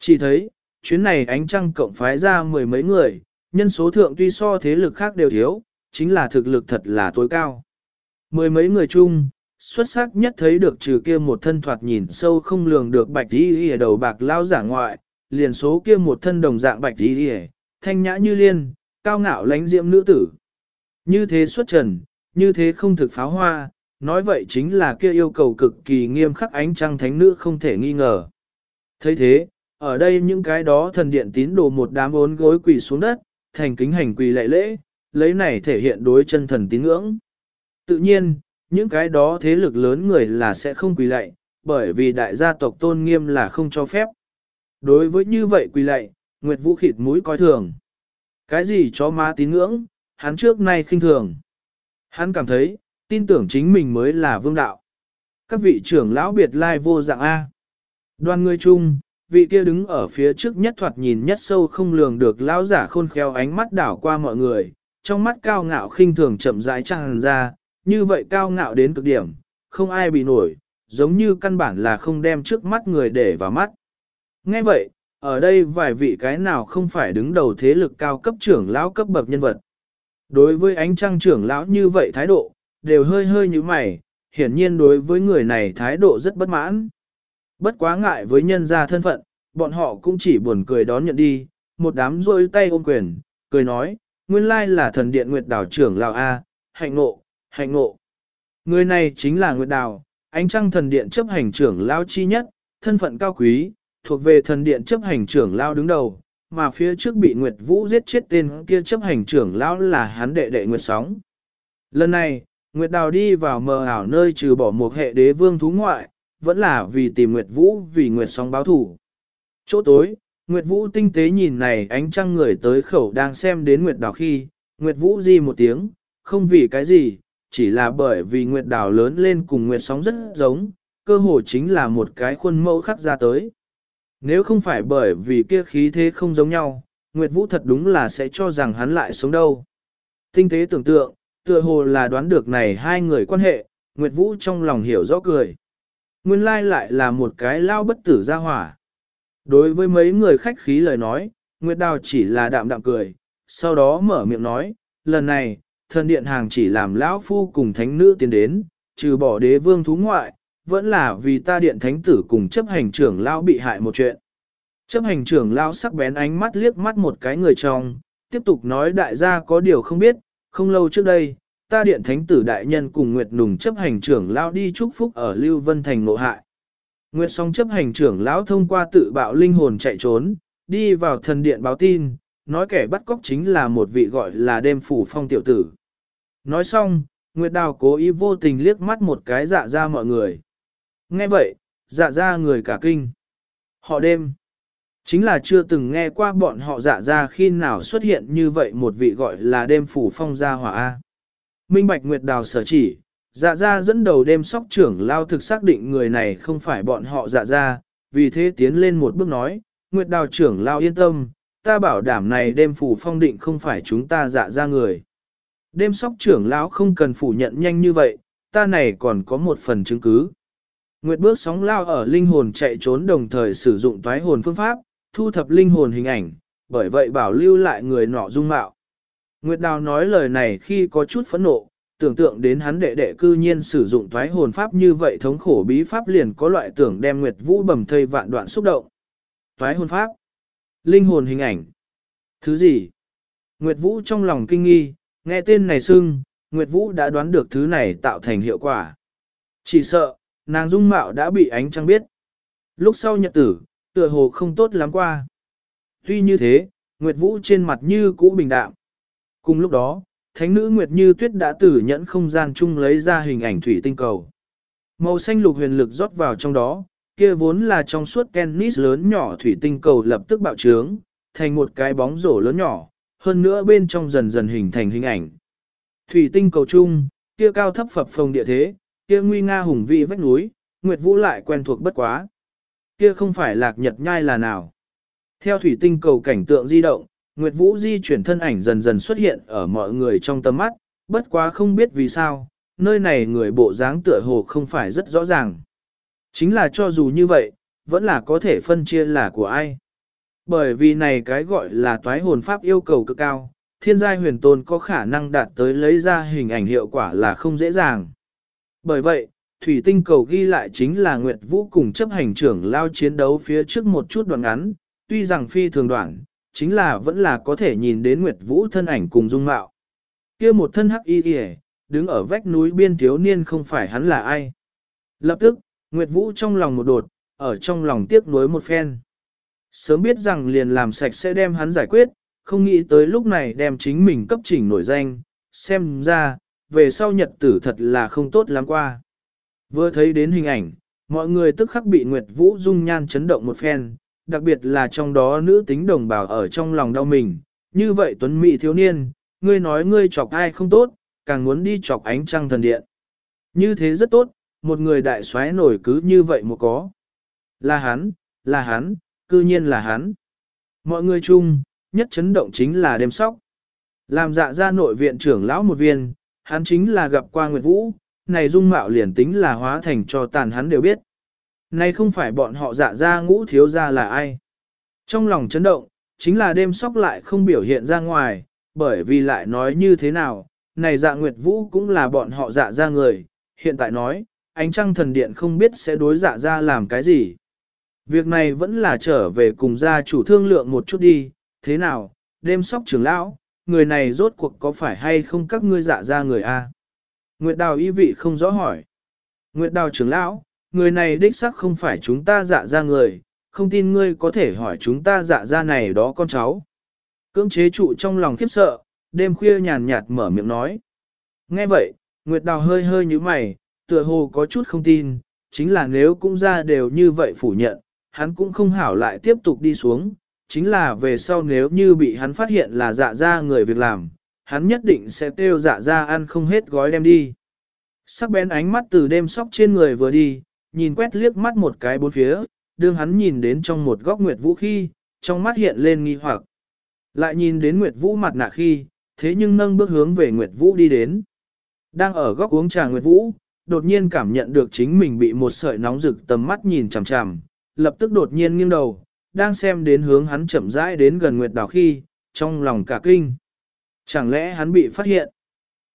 S1: Chỉ thấy, chuyến này ánh trăng cộng phái ra mười mấy người, nhân số thượng tuy so thế lực khác đều thiếu, chính là thực lực thật là tối cao. Mười mấy người chung, xuất sắc nhất thấy được trừ kia một thân thoạt nhìn sâu không lường được bạch đi ở đầu bạc lao giả ngoại, liền số kia một thân đồng dạng bạch đi đi thanh nhã như liên, cao ngạo lánh diệm nữ tử. Như thế xuất trần, như thế không thực pháo hoa, nói vậy chính là kia yêu cầu cực kỳ nghiêm khắc ánh trăng thánh nữ không thể nghi ngờ. thấy thế, ở đây những cái đó thần điện tín đồ một đám ốn gối quỳ xuống đất, thành kính hành quỳ lệ lễ, lấy này thể hiện đối chân thần tín ngưỡng. Tự nhiên, những cái đó thế lực lớn người là sẽ không quỳ lạy, bởi vì đại gia tộc tôn nghiêm là không cho phép. Đối với như vậy quỳ lạy, Nguyệt Vũ khịt mũi coi thường. Cái gì cho ma tín ngưỡng, hắn trước nay khinh thường. Hắn cảm thấy, tin tưởng chính mình mới là vương đạo. Các vị trưởng lão biệt lai vô dạng A. Đoàn người chung, vị kia đứng ở phía trước nhất thoạt nhìn nhất sâu không lường được lão giả khôn khéo ánh mắt đảo qua mọi người, trong mắt cao ngạo khinh thường chậm rãi tràn ra, như vậy cao ngạo đến cực điểm, không ai bị nổi, giống như căn bản là không đem trước mắt người để vào mắt. Nghe vậy, ở đây vài vị cái nào không phải đứng đầu thế lực cao cấp trưởng lão cấp bậc nhân vật. Đối với ánh trăng trưởng lão như vậy thái độ, đều hơi hơi như mày, hiển nhiên đối với người này thái độ rất bất mãn. Bất quá ngại với nhân gia thân phận, bọn họ cũng chỉ buồn cười đón nhận đi, một đám rôi tay ôm quyền, cười nói, nguyên lai là thần điện Nguyệt đảo trưởng lão A, hạnh ngộ, hạnh ngộ. Người này chính là Nguyệt Đào, ánh trăng thần điện chấp hành trưởng lão chi nhất, thân phận cao quý, thuộc về thần điện chấp hành trưởng lão đứng đầu, mà phía trước bị Nguyệt Vũ giết chết tên kia chấp hành trưởng lão là hắn đệ đệ Nguyệt Sóng. Lần này, Nguyệt Đào đi vào mờ ảo nơi trừ bỏ một hệ đế vương thú ngoại, vẫn là vì tìm Nguyệt Vũ vì Nguyệt Sóng báo thủ. Chỗ tối, Nguyệt Vũ tinh tế nhìn này ánh trăng người tới khẩu đang xem đến Nguyệt Đào khi, Nguyệt Vũ di một tiếng, không vì cái gì, chỉ là bởi vì Nguyệt Đào lớn lên cùng Nguyệt Sóng rất giống, cơ hồ chính là một cái khuôn mẫu khắc ra tới. Nếu không phải bởi vì kia khí thế không giống nhau, Nguyệt Vũ thật đúng là sẽ cho rằng hắn lại sống đâu. Tinh tế tưởng tượng, tựa hồ là đoán được này hai người quan hệ, Nguyệt Vũ trong lòng hiểu rõ cười. Nguyên lai lại là một cái lao bất tử ra hỏa. Đối với mấy người khách khí lời nói, Nguyệt Đào chỉ là đạm đạm cười, sau đó mở miệng nói, lần này, thần điện hàng chỉ làm lão phu cùng thánh nữ tiến đến, trừ bỏ đế vương thú ngoại, vẫn là vì ta điện thánh tử cùng chấp hành trưởng lão bị hại một chuyện. Chấp hành trưởng lão sắc bén ánh mắt liếc mắt một cái người trong, tiếp tục nói đại gia có điều không biết, không lâu trước đây, ta điện thánh tử đại nhân cùng Nguyệt Nùng chấp hành trưởng lão đi chúc phúc ở Lưu Vân Thành nộ hại. Nguyệt song chấp hành trưởng lão thông qua tự bạo linh hồn chạy trốn, đi vào thần điện báo tin, nói kẻ bắt cóc chính là một vị gọi là đêm phủ phong tiểu tử. Nói xong, Nguyệt Đào cố ý vô tình liếc mắt một cái dạ ra mọi người. Nghe vậy, dạ ra người cả kinh. Họ đêm. Chính là chưa từng nghe qua bọn họ dạ ra khi nào xuất hiện như vậy một vị gọi là đêm phủ phong gia hỏa A. Minh Bạch Nguyệt Đào sở chỉ, dạ ra dẫn đầu đêm sóc trưởng lao thực xác định người này không phải bọn họ dạ ra, vì thế tiến lên một bước nói, Nguyệt Đào trưởng lao yên tâm, ta bảo đảm này đêm phủ phong định không phải chúng ta dạ ra người. Đêm sóc trưởng lão không cần phủ nhận nhanh như vậy, ta này còn có một phần chứng cứ. Nguyệt bước sóng lao ở linh hồn chạy trốn đồng thời sử dụng toái hồn phương pháp, thu thập linh hồn hình ảnh, bởi vậy bảo lưu lại người nọ dung mạo. Nguyệt Đào nói lời này khi có chút phẫn nộ, tưởng tượng đến hắn đệ đệ cư nhiên sử dụng thoái hồn pháp như vậy thống khổ bí pháp liền có loại tưởng đem Nguyệt Vũ bầm thây vạn đoạn xúc động. Thoái hồn pháp, linh hồn hình ảnh. Thứ gì? Nguyệt Vũ trong lòng kinh nghi, nghe tên này xưng, Nguyệt Vũ đã đoán được thứ này tạo thành hiệu quả. Chỉ sợ, nàng dung mạo đã bị ánh trăng biết. Lúc sau nhật tử, tựa hồ không tốt lắm qua. Tuy như thế, Nguyệt Vũ trên mặt như cũ bình đạm. Cùng lúc đó, thánh nữ Nguyệt Như Tuyết đã tử nhẫn không gian chung lấy ra hình ảnh thủy tinh cầu. Màu xanh lục huyền lực rót vào trong đó, kia vốn là trong suốt tennis lớn nhỏ thủy tinh cầu lập tức bạo trướng, thành một cái bóng rổ lớn nhỏ, hơn nữa bên trong dần dần hình thành hình ảnh. Thủy tinh cầu chung, kia cao thấp phập phồng địa thế, kia nguy nga hùng vị vách núi, Nguyệt Vũ lại quen thuộc bất quá. Kia không phải lạc nhật nhai là nào. Theo thủy tinh cầu cảnh tượng di động, Nguyệt Vũ di chuyển thân ảnh dần dần xuất hiện ở mọi người trong tầm mắt, bất quá không biết vì sao, nơi này người bộ dáng tựa hồ không phải rất rõ ràng. Chính là cho dù như vậy, vẫn là có thể phân chia là của ai. Bởi vì này cái gọi là toái hồn pháp yêu cầu cực cao, thiên giai huyền tôn có khả năng đạt tới lấy ra hình ảnh hiệu quả là không dễ dàng. Bởi vậy, thủy tinh cầu ghi lại chính là Nguyệt Vũ cùng chấp hành trưởng lao chiến đấu phía trước một chút đoạn ngắn, tuy rằng phi thường đoạn, chính là vẫn là có thể nhìn đến Nguyệt Vũ thân ảnh cùng dung mạo. kia một thân hắc y kìa, đứng ở vách núi biên thiếu niên không phải hắn là ai. Lập tức, Nguyệt Vũ trong lòng một đột, ở trong lòng tiếc nuối một phen. Sớm biết rằng liền làm sạch sẽ đem hắn giải quyết, không nghĩ tới lúc này đem chính mình cấp chỉnh nổi danh, xem ra, về sau nhật tử thật là không tốt lắm qua. Vừa thấy đến hình ảnh, mọi người tức khắc bị Nguyệt Vũ dung nhan chấn động một phen, đặc biệt là trong đó nữ tính đồng bào ở trong lòng đau mình, như vậy tuấn mỹ thiếu niên, ngươi nói ngươi chọc ai không tốt, càng muốn đi chọc ánh trăng thần điện. Như thế rất tốt, một người đại soái nổi cứ như vậy một có. Là hắn, là hắn, cư nhiên là hắn. Mọi người chung, nhất chấn động chính là đêm sóc. Làm dạ ra nội viện trưởng lão một viên, hắn chính là gặp qua Nguyệt Vũ, này dung mạo liền tính là hóa thành cho tàn hắn đều biết. Này không phải bọn họ dạ ra ngũ thiếu ra là ai. Trong lòng chấn động, chính là đêm sóc lại không biểu hiện ra ngoài, bởi vì lại nói như thế nào, này dạ Nguyệt Vũ cũng là bọn họ dạ ra người, hiện tại nói, ánh trăng thần điện không biết sẽ đối dạ ra làm cái gì. Việc này vẫn là trở về cùng gia chủ thương lượng một chút đi, thế nào, đêm sóc trưởng lão, người này rốt cuộc có phải hay không các ngươi dạ ra người a? Nguyệt Đào y vị không rõ hỏi. Nguyệt Đào trưởng lão, người này đích xác không phải chúng ta dạ ra người, không tin ngươi có thể hỏi chúng ta dạ ra này đó con cháu. Cưỡng chế trụ trong lòng khiếp sợ, đêm khuya nhàn nhạt mở miệng nói. Nghe vậy, Nguyệt Đào hơi hơi như mày, tựa hồ có chút không tin, chính là nếu cũng ra đều như vậy phủ nhận, hắn cũng không hảo lại tiếp tục đi xuống, chính là về sau nếu như bị hắn phát hiện là dạ ra người việc làm, hắn nhất định sẽ kêu dạ ra ăn không hết gói đem đi. Sắc bén ánh mắt từ đêm sóc trên người vừa đi, nhìn quét liếc mắt một cái bốn phía, đương hắn nhìn đến trong một góc Nguyệt Vũ khi, trong mắt hiện lên nghi hoặc. Lại nhìn đến Nguyệt Vũ mặt nạ khi, thế nhưng nâng bước hướng về Nguyệt Vũ đi đến. Đang ở góc uống trà Nguyệt Vũ, đột nhiên cảm nhận được chính mình bị một sợi nóng rực tầm mắt nhìn chằm chằm, lập tức đột nhiên nghiêng đầu, đang xem đến hướng hắn chậm rãi đến gần Nguyệt Đào khi, trong lòng cả kinh. Chẳng lẽ hắn bị phát hiện?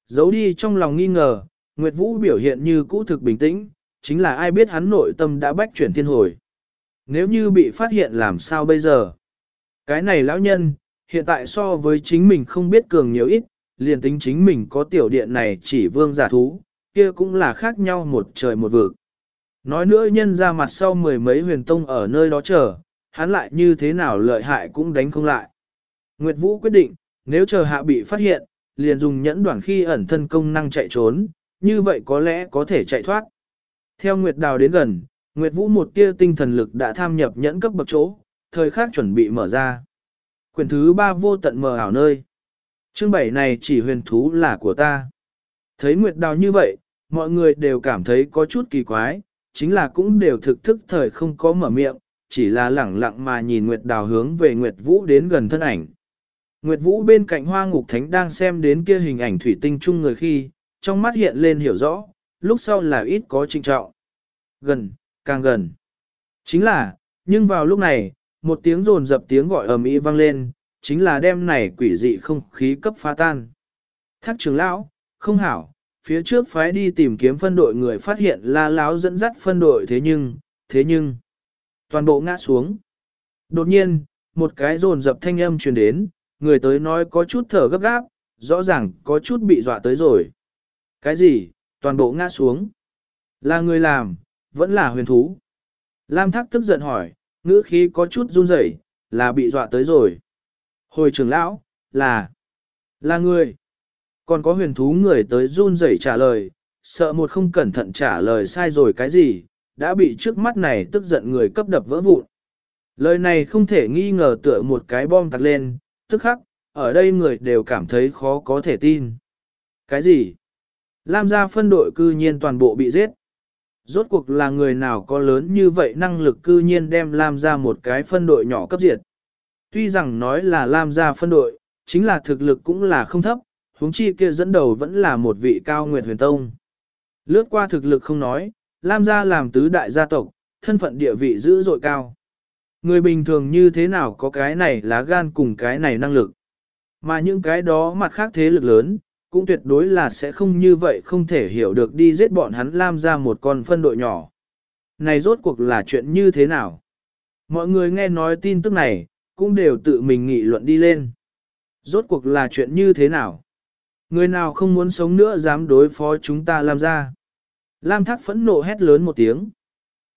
S1: Giấu đi trong lòng nghi ngờ, Nguyệt Vũ biểu hiện như cũ thực bình tĩnh, chính là ai biết hắn nội tâm đã bách chuyển thiên hồi. Nếu như bị phát hiện làm sao bây giờ? Cái này lão nhân, hiện tại so với chính mình không biết cường nhiều ít, liền tính chính mình có tiểu điện này chỉ vương giả thú, kia cũng là khác nhau một trời một vực. Nói nữa nhân ra mặt sau mười mấy huyền tông ở nơi đó chờ, hắn lại như thế nào lợi hại cũng đánh không lại. Nguyệt Vũ quyết định, nếu chờ hạ bị phát hiện, liền dùng nhẫn đoạn khi ẩn thân công năng chạy trốn, như vậy có lẽ có thể chạy thoát. Theo Nguyệt Đào đến gần, Nguyệt Vũ một tia tinh thần lực đã tham nhập nhẫn cấp bậc chỗ, thời khắc chuẩn bị mở ra. Quyền thứ ba vô tận mờ ảo nơi. Chương bảy này chỉ huyền thú là của ta. Thấy Nguyệt Đào như vậy, mọi người đều cảm thấy có chút kỳ quái, chính là cũng đều thực thức thời không có mở miệng, chỉ là lẳng lặng mà nhìn Nguyệt Đào hướng về Nguyệt Vũ đến gần thân ảnh. Nguyệt Vũ bên cạnh hoa ngục thánh đang xem đến kia hình ảnh thủy tinh chung người khi, trong mắt hiện lên hiểu rõ, lúc sau là ít có trinh trọng. Gần, càng gần. Chính là, nhưng vào lúc này, một tiếng rồn dập tiếng gọi ầm ĩ vang lên, chính là đêm này quỷ dị không khí cấp phá tan. Thác trưởng lão, không hảo, phía trước phái đi tìm kiếm phân đội người phát hiện la láo dẫn dắt phân đội thế nhưng, thế nhưng, toàn bộ ngã xuống. Đột nhiên, một cái rồn dập thanh âm truyền đến, người tới nói có chút thở gấp gáp, rõ ràng có chút bị dọa tới rồi. Cái gì, toàn bộ ngã xuống. Là người làm, vẫn là huyền thú. Lam thác tức giận hỏi, ngữ khí có chút run rẩy, là bị dọa tới rồi. Hồi trưởng lão, là, là người. Còn có huyền thú người tới run rẩy trả lời, sợ một không cẩn thận trả lời sai rồi cái gì, đã bị trước mắt này tức giận người cấp đập vỡ vụn. Lời này không thể nghi ngờ tựa một cái bom tạc lên, tức khắc, ở đây người đều cảm thấy khó có thể tin. Cái gì? Lam gia phân đội cư nhiên toàn bộ bị giết. Rốt cuộc là người nào có lớn như vậy năng lực cư nhiên đem Lam gia một cái phân đội nhỏ cấp diệt. Tuy rằng nói là Lam gia phân đội, chính là thực lực cũng là không thấp, huống chi kia dẫn đầu vẫn là một vị cao nguyệt huyền tông. Lướt qua thực lực không nói, Lam gia làm tứ đại gia tộc, thân phận địa vị dữ dội cao. Người bình thường như thế nào có cái này lá gan cùng cái này năng lực. Mà những cái đó mặt khác thế lực lớn, cũng tuyệt đối là sẽ không như vậy không thể hiểu được đi giết bọn hắn Lam ra một con phân đội nhỏ. Này rốt cuộc là chuyện như thế nào? Mọi người nghe nói tin tức này, cũng đều tự mình nghị luận đi lên. Rốt cuộc là chuyện như thế nào? Người nào không muốn sống nữa dám đối phó chúng ta làm ra? Lam thác phẫn nộ hét lớn một tiếng.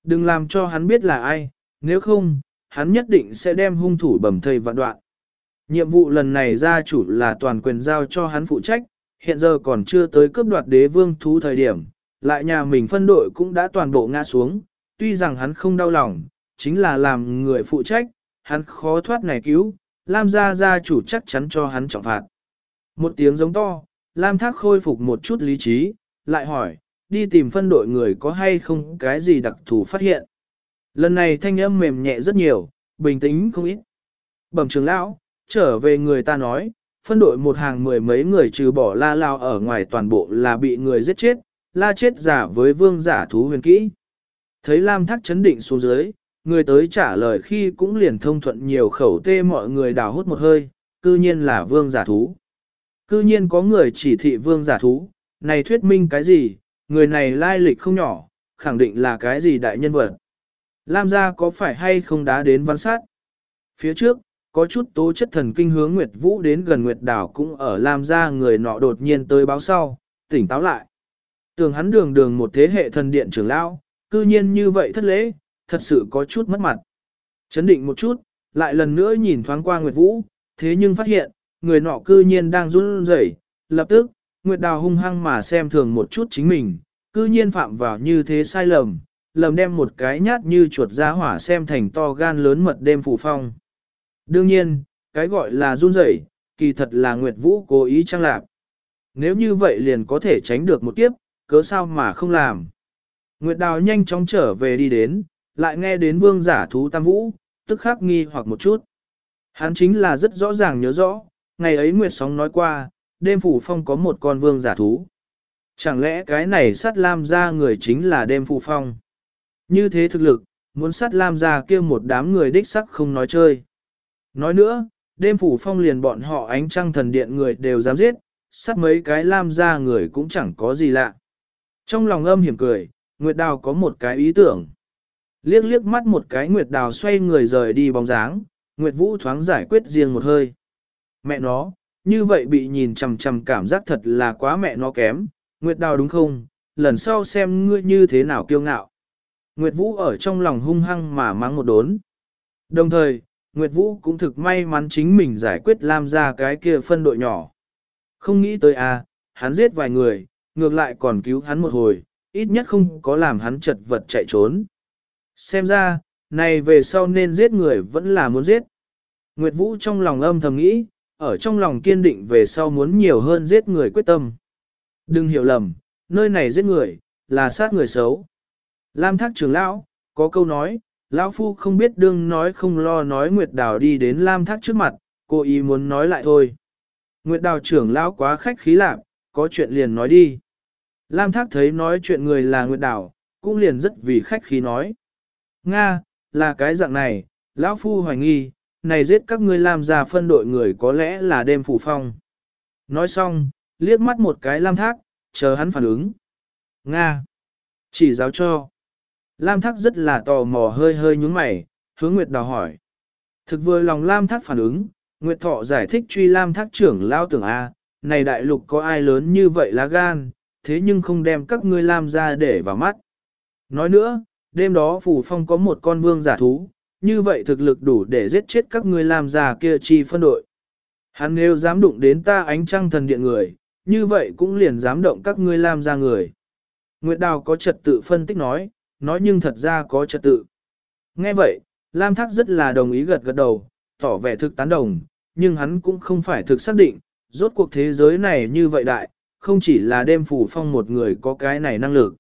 S1: Đừng làm cho hắn biết là ai, nếu không, hắn nhất định sẽ đem hung thủ bầm thây vạn đoạn. Nhiệm vụ lần này gia chủ là toàn quyền giao cho hắn phụ trách, hiện giờ còn chưa tới cướp đoạt đế vương thú thời điểm, lại nhà mình phân đội cũng đã toàn bộ ngã xuống, tuy rằng hắn không đau lòng, chính là làm người phụ trách, hắn khó thoát này cứu, Lam gia gia chủ chắc chắn cho hắn trọng phạt. Một tiếng giống to, Lam thác khôi phục một chút lý trí, lại hỏi, đi tìm phân đội người có hay không cái gì đặc thù phát hiện. Lần này thanh âm mềm nhẹ rất nhiều, bình tĩnh không ít. Bẩm trưởng lão, trở về người ta nói, phân đội một hàng mười mấy người trừ bỏ la lao ở ngoài toàn bộ là bị người giết chết, la chết giả với vương giả thú huyền kỹ. Thấy Lam Thác chấn định xuống dưới, người tới trả lời khi cũng liền thông thuận nhiều khẩu tê mọi người đào hút một hơi, cư nhiên là vương giả thú. Cư nhiên có người chỉ thị vương giả thú, này thuyết minh cái gì, người này lai lịch không nhỏ, khẳng định là cái gì đại nhân vật. Lam gia có phải hay không đá đến văn sát? Phía trước, có chút tố chất thần kinh hướng Nguyệt Vũ đến gần Nguyệt Đảo cũng ở làm ra người nọ đột nhiên tới báo sau, tỉnh táo lại. Tưởng hắn đường đường một thế hệ thần điện trưởng lão, cư nhiên như vậy thất lễ, thật sự có chút mất mặt. Chấn định một chút, lại lần nữa nhìn thoáng qua Nguyệt Vũ, thế nhưng phát hiện, người nọ cư nhiên đang run rẩy, lập tức, Nguyệt Đào hung hăng mà xem thường một chút chính mình, cư nhiên phạm vào như thế sai lầm, lầm đem một cái nhát như chuột ra hỏa xem thành to gan lớn mật đêm phủ phong. Đương nhiên, cái gọi là run rẩy, kỳ thật là Nguyệt Vũ cố ý trang lạc. Nếu như vậy liền có thể tránh được một kiếp, cớ sao mà không làm. Nguyệt Đào nhanh chóng trở về đi đến, lại nghe đến vương giả thú tam vũ, tức khắc nghi hoặc một chút. Hắn chính là rất rõ ràng nhớ rõ, ngày ấy Nguyệt Sóng nói qua, đêm phủ phong có một con vương giả thú. Chẳng lẽ cái này sát lam ra người chính là đêm phủ phong? Như thế thực lực, muốn sát lam ra kia một đám người đích sắc không nói chơi. Nói nữa, đêm phủ phong liền bọn họ ánh trăng thần điện người đều dám giết, sát mấy cái lam ra người cũng chẳng có gì lạ. Trong lòng âm hiểm cười, Nguyệt Đào có một cái ý tưởng. Liếc liếc mắt một cái Nguyệt Đào xoay người rời đi bóng dáng, Nguyệt Vũ thoáng giải quyết riêng một hơi. Mẹ nó, như vậy bị nhìn chằm chằm cảm giác thật là quá mẹ nó kém, Nguyệt Đào đúng không? Lần sau xem ngươi như thế nào kiêu ngạo. Nguyệt Vũ ở trong lòng hung hăng mà mang một đốn. Đồng thời, Nguyệt Vũ cũng thực may mắn chính mình giải quyết Lam ra cái kia phân đội nhỏ. Không nghĩ tới à, hắn giết vài người, ngược lại còn cứu hắn một hồi, ít nhất không có làm hắn chật vật chạy trốn. Xem ra, này về sau nên giết người vẫn là muốn giết. Nguyệt Vũ trong lòng âm thầm nghĩ, ở trong lòng kiên định về sau muốn nhiều hơn giết người quyết tâm. Đừng hiểu lầm, nơi này giết người, là sát người xấu. Lam thác trưởng lão, có câu nói, lão phu không biết đương nói không lo nói Nguyệt Đào đi đến Lam thác trước mặt, cô ý muốn nói lại thôi. Nguyệt Đào trưởng lão quá khách khí lạc, có chuyện liền nói đi. Lam thác thấy nói chuyện người là Nguyệt Đào, cũng liền rất vì khách khí nói. Nga, là cái dạng này, lão phu hoài nghi, này giết các ngươi làm ra phân đội người có lẽ là đêm phủ phong. Nói xong, liếc mắt một cái Lam thác, chờ hắn phản ứng. Nga, chỉ giáo cho. Lam Thác rất là tò mò hơi hơi nhúng mày, hướng Nguyệt Đào hỏi. Thực vừa lòng Lam Thác phản ứng, Nguyệt Thọ giải thích truy Lam Thác trưởng lao tưởng A, này đại lục có ai lớn như vậy lá gan, thế nhưng không đem các ngươi Lam ra để vào mắt. Nói nữa, đêm đó phủ phong có một con vương giả thú, như vậy thực lực đủ để giết chết các ngươi Lam già kia chi phân đội. Hắn nếu dám đụng đến ta ánh trăng thần điện người, như vậy cũng liền dám động các ngươi Lam ra người. Nguyệt Đào có trật tự phân tích nói, nói nhưng thật ra có trật tự. Nghe vậy, Lam Thác rất là đồng ý gật gật đầu, tỏ vẻ thực tán đồng, nhưng hắn cũng không phải thực xác định, rốt cuộc thế giới này như vậy đại, không chỉ là đêm phủ phong một người có cái này năng lực.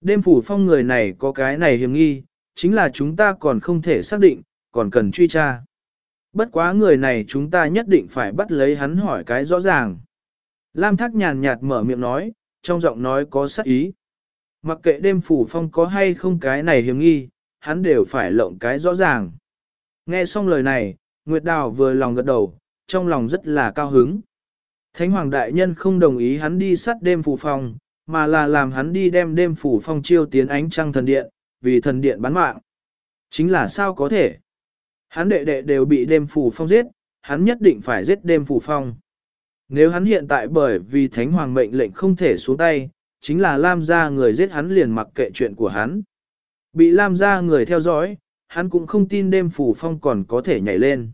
S1: Đêm phủ phong người này có cái này hiểm nghi, chính là chúng ta còn không thể xác định, còn cần truy tra. Bất quá người này chúng ta nhất định phải bắt lấy hắn hỏi cái rõ ràng. Lam Thác nhàn nhạt mở miệng nói, trong giọng nói có sắc ý. Mặc kệ đêm phủ phong có hay không cái này hiếm nghi, hắn đều phải lộng cái rõ ràng. Nghe xong lời này, Nguyệt Đào vừa lòng gật đầu, trong lòng rất là cao hứng. Thánh Hoàng Đại Nhân không đồng ý hắn đi sát đêm phủ phong, mà là làm hắn đi đem đêm phủ phong chiêu tiến ánh trăng thần điện, vì thần điện bán mạng. Chính là sao có thể? Hắn đệ đệ đều bị đêm phủ phong giết, hắn nhất định phải giết đêm phủ phong. Nếu hắn hiện tại bởi vì Thánh Hoàng mệnh lệnh không thể xuống tay, chính là Lam gia người giết hắn liền mặc kệ chuyện của hắn. Bị Lam gia người theo dõi, hắn cũng không tin đêm phủ phong còn có thể nhảy lên.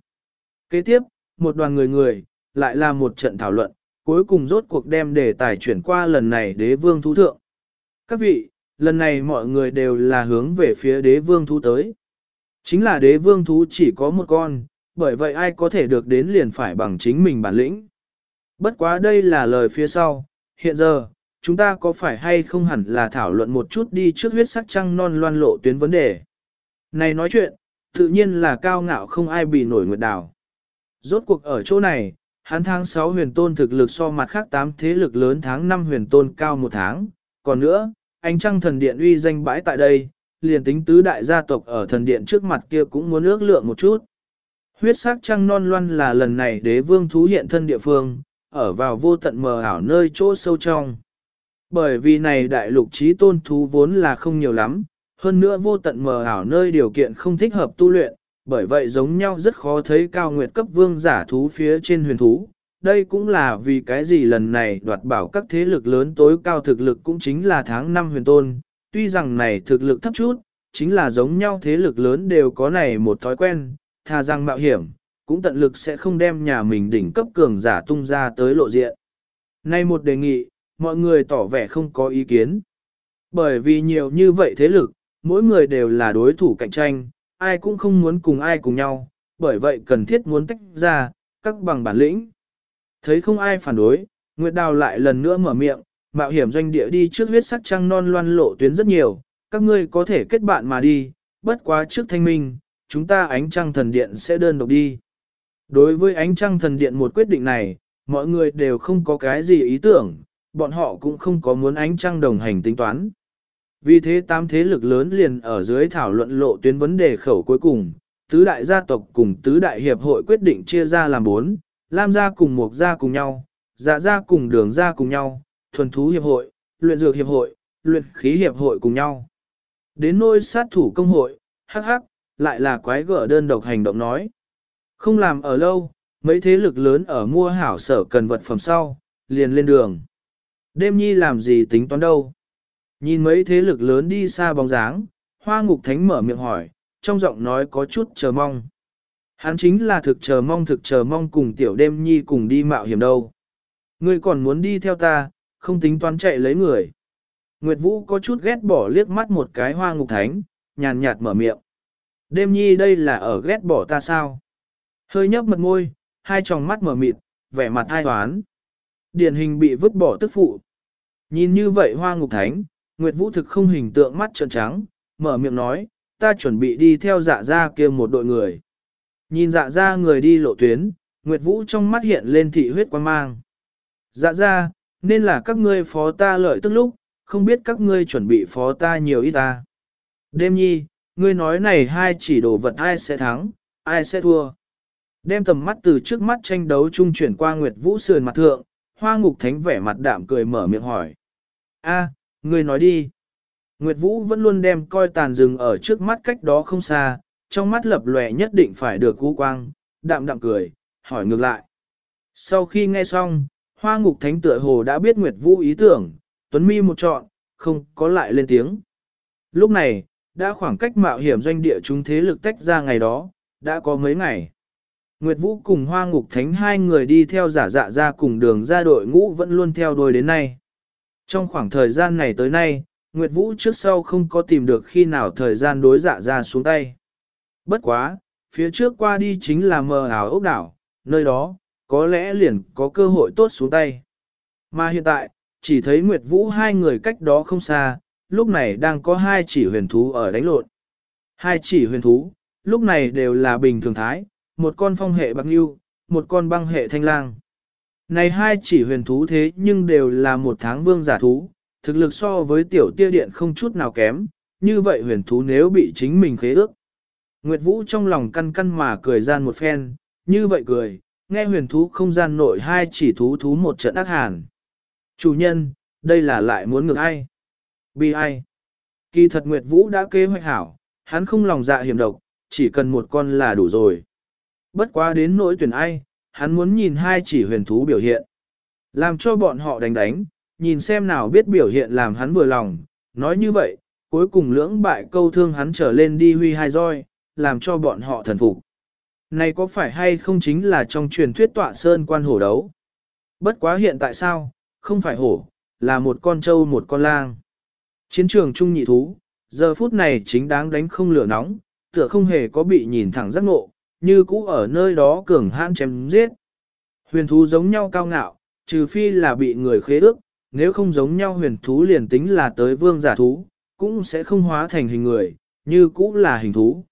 S1: Kế tiếp, một đoàn người người, lại là một trận thảo luận, cuối cùng rốt cuộc đem đề tài chuyển qua lần này đế vương thú thượng. Các vị, lần này mọi người đều là hướng về phía đế vương thú tới. Chính là đế vương thú chỉ có một con, bởi vậy ai có thể được đến liền phải bằng chính mình bản lĩnh. Bất quá đây là lời phía sau, hiện giờ, chúng ta có phải hay không hẳn là thảo luận một chút đi trước huyết sắc trăng non loan lộ tuyến vấn đề. Này nói chuyện, tự nhiên là cao ngạo không ai bị nổi nguyệt đảo. Rốt cuộc ở chỗ này, hắn tháng 6 huyền tôn thực lực so mặt khác 8 thế lực lớn tháng 5 huyền tôn cao một tháng. Còn nữa, ánh trăng thần điện uy danh bãi tại đây, liền tính tứ đại gia tộc ở thần điện trước mặt kia cũng muốn ước lượng một chút. Huyết sắc trăng non loan là lần này đế vương thú hiện thân địa phương, ở vào vô tận mờ ảo nơi chỗ sâu trong. Bởi vì này đại lục trí tôn thú vốn là không nhiều lắm, hơn nữa vô tận mờ ảo nơi điều kiện không thích hợp tu luyện, bởi vậy giống nhau rất khó thấy cao nguyệt cấp vương giả thú phía trên huyền thú. Đây cũng là vì cái gì lần này đoạt bảo các thế lực lớn tối cao thực lực cũng chính là tháng 5 huyền tôn, tuy rằng này thực lực thấp chút, chính là giống nhau thế lực lớn đều có này một thói quen, thà rằng mạo hiểm, cũng tận lực sẽ không đem nhà mình đỉnh cấp cường giả tung ra tới lộ diện. Nay một đề nghị, mọi người tỏ vẻ không có ý kiến. Bởi vì nhiều như vậy thế lực, mỗi người đều là đối thủ cạnh tranh, ai cũng không muốn cùng ai cùng nhau, bởi vậy cần thiết muốn tách ra, các bằng bản lĩnh. Thấy không ai phản đối, Nguyệt Đào lại lần nữa mở miệng, mạo hiểm doanh địa đi trước huyết sắc trăng non loan lộ tuyến rất nhiều, các ngươi có thể kết bạn mà đi, bất quá trước thanh minh, chúng ta ánh trăng thần điện sẽ đơn độc đi. Đối với ánh trăng thần điện một quyết định này, mọi người đều không có cái gì ý tưởng, bọn họ cũng không có muốn ánh trăng đồng hành tính toán. Vì thế tám thế lực lớn liền ở dưới thảo luận lộ tuyến vấn đề khẩu cuối cùng, tứ đại gia tộc cùng tứ đại hiệp hội quyết định chia ra làm bốn, Lam gia cùng Mục gia cùng nhau, Dạ gia cùng Đường gia cùng nhau, Thuần thú hiệp hội, Luyện dược hiệp hội, Luyện khí hiệp hội cùng nhau. Đến nôi sát thủ công hội, hắc hắc, lại là quái gở đơn độc hành động nói. Không làm ở lâu, mấy thế lực lớn ở mua hảo sở cần vật phẩm sau, liền lên đường. Đêm nhi làm gì tính toán đâu? Nhìn mấy thế lực lớn đi xa bóng dáng, hoa ngục thánh mở miệng hỏi, trong giọng nói có chút chờ mong. Hắn chính là thực chờ mong thực chờ mong cùng tiểu đêm nhi cùng đi mạo hiểm đâu. Ngươi còn muốn đi theo ta, không tính toán chạy lấy người. Nguyệt Vũ có chút ghét bỏ liếc mắt một cái hoa ngục thánh, nhàn nhạt mở miệng. Đêm nhi đây là ở ghét bỏ ta sao? Hơi nhấp mật môi, hai tròng mắt mở mịt, vẻ mặt ai toán. Điển hình bị vứt bỏ tức phụ. Nhìn như vậy hoa ngục thánh, Nguyệt Vũ thực không hình tượng mắt trợn trắng, mở miệng nói, ta chuẩn bị đi theo dạ ra kia một đội người. Nhìn dạ ra người đi lộ tuyến, Nguyệt Vũ trong mắt hiện lên thị huyết quan mang. Dạ ra, nên là các ngươi phó ta lợi tức lúc, không biết các ngươi chuẩn bị phó ta nhiều ít ta. Đêm nhi, ngươi nói này hai chỉ đồ vật ai sẽ thắng, ai sẽ thua. Đem tầm mắt từ trước mắt tranh đấu trung chuyển qua Nguyệt Vũ sườn mặt thượng, hoa ngục thánh vẻ mặt đạm cười mở miệng hỏi. A, ngươi nói đi. Nguyệt Vũ vẫn luôn đem coi tàn rừng ở trước mắt cách đó không xa, trong mắt lập lòe nhất định phải được cú quang, đạm đạm cười, hỏi ngược lại. Sau khi nghe xong, hoa ngục thánh tựa hồ đã biết Nguyệt Vũ ý tưởng, tuấn mi một trọn, không có lại lên tiếng. Lúc này, đã khoảng cách mạo hiểm doanh địa chúng thế lực tách ra ngày đó, đã có mấy ngày. Nguyệt Vũ cùng Hoa Ngục Thánh hai người đi theo giả dạ ra cùng đường ra đội ngũ vẫn luôn theo đuôi đến nay. Trong khoảng thời gian này tới nay, Nguyệt Vũ trước sau không có tìm được khi nào thời gian đối dạ ra xuống tay. Bất quá, phía trước qua đi chính là mờ ảo ốc đảo, nơi đó, có lẽ liền có cơ hội tốt xuống tay. Mà hiện tại, chỉ thấy Nguyệt Vũ hai người cách đó không xa, lúc này đang có hai chỉ huyền thú ở đánh lộn. Hai chỉ huyền thú, lúc này đều là bình thường thái, một con phong hệ bạc lưu, một con băng hệ thanh lang. Này hai chỉ huyền thú thế nhưng đều là một tháng vương giả thú, thực lực so với tiểu tia điện không chút nào kém, như vậy huyền thú nếu bị chính mình khế ước. Nguyệt Vũ trong lòng căn căn mà cười gian một phen, như vậy cười, nghe huyền thú không gian nội hai chỉ thú thú một trận ác hàn. Chủ nhân, đây là lại muốn ngược ai? Bi ai? Kỳ thật Nguyệt Vũ đã kế hoạch hảo, hắn không lòng dạ hiểm độc, chỉ cần một con là đủ rồi. Bất quá đến nỗi tuyển ai, hắn muốn nhìn hai chỉ huyền thú biểu hiện. Làm cho bọn họ đánh đánh, nhìn xem nào biết biểu hiện làm hắn vừa lòng. Nói như vậy, cuối cùng lưỡng bại câu thương hắn trở lên đi huy hai roi, làm cho bọn họ thần phục. Này có phải hay không chính là trong truyền thuyết tọa sơn quan hổ đấu? Bất quá hiện tại sao, không phải hổ, là một con trâu một con lang. Chiến trường trung nhị thú, giờ phút này chính đáng đánh không lửa nóng, tựa không hề có bị nhìn thẳng giác ngộ, như cũ ở nơi đó cường hãn chém giết. Huyền thú giống nhau cao ngạo, trừ phi là bị người khế ước, nếu không giống nhau huyền thú liền tính là tới vương giả thú, cũng sẽ không hóa thành hình người, như cũ là hình thú.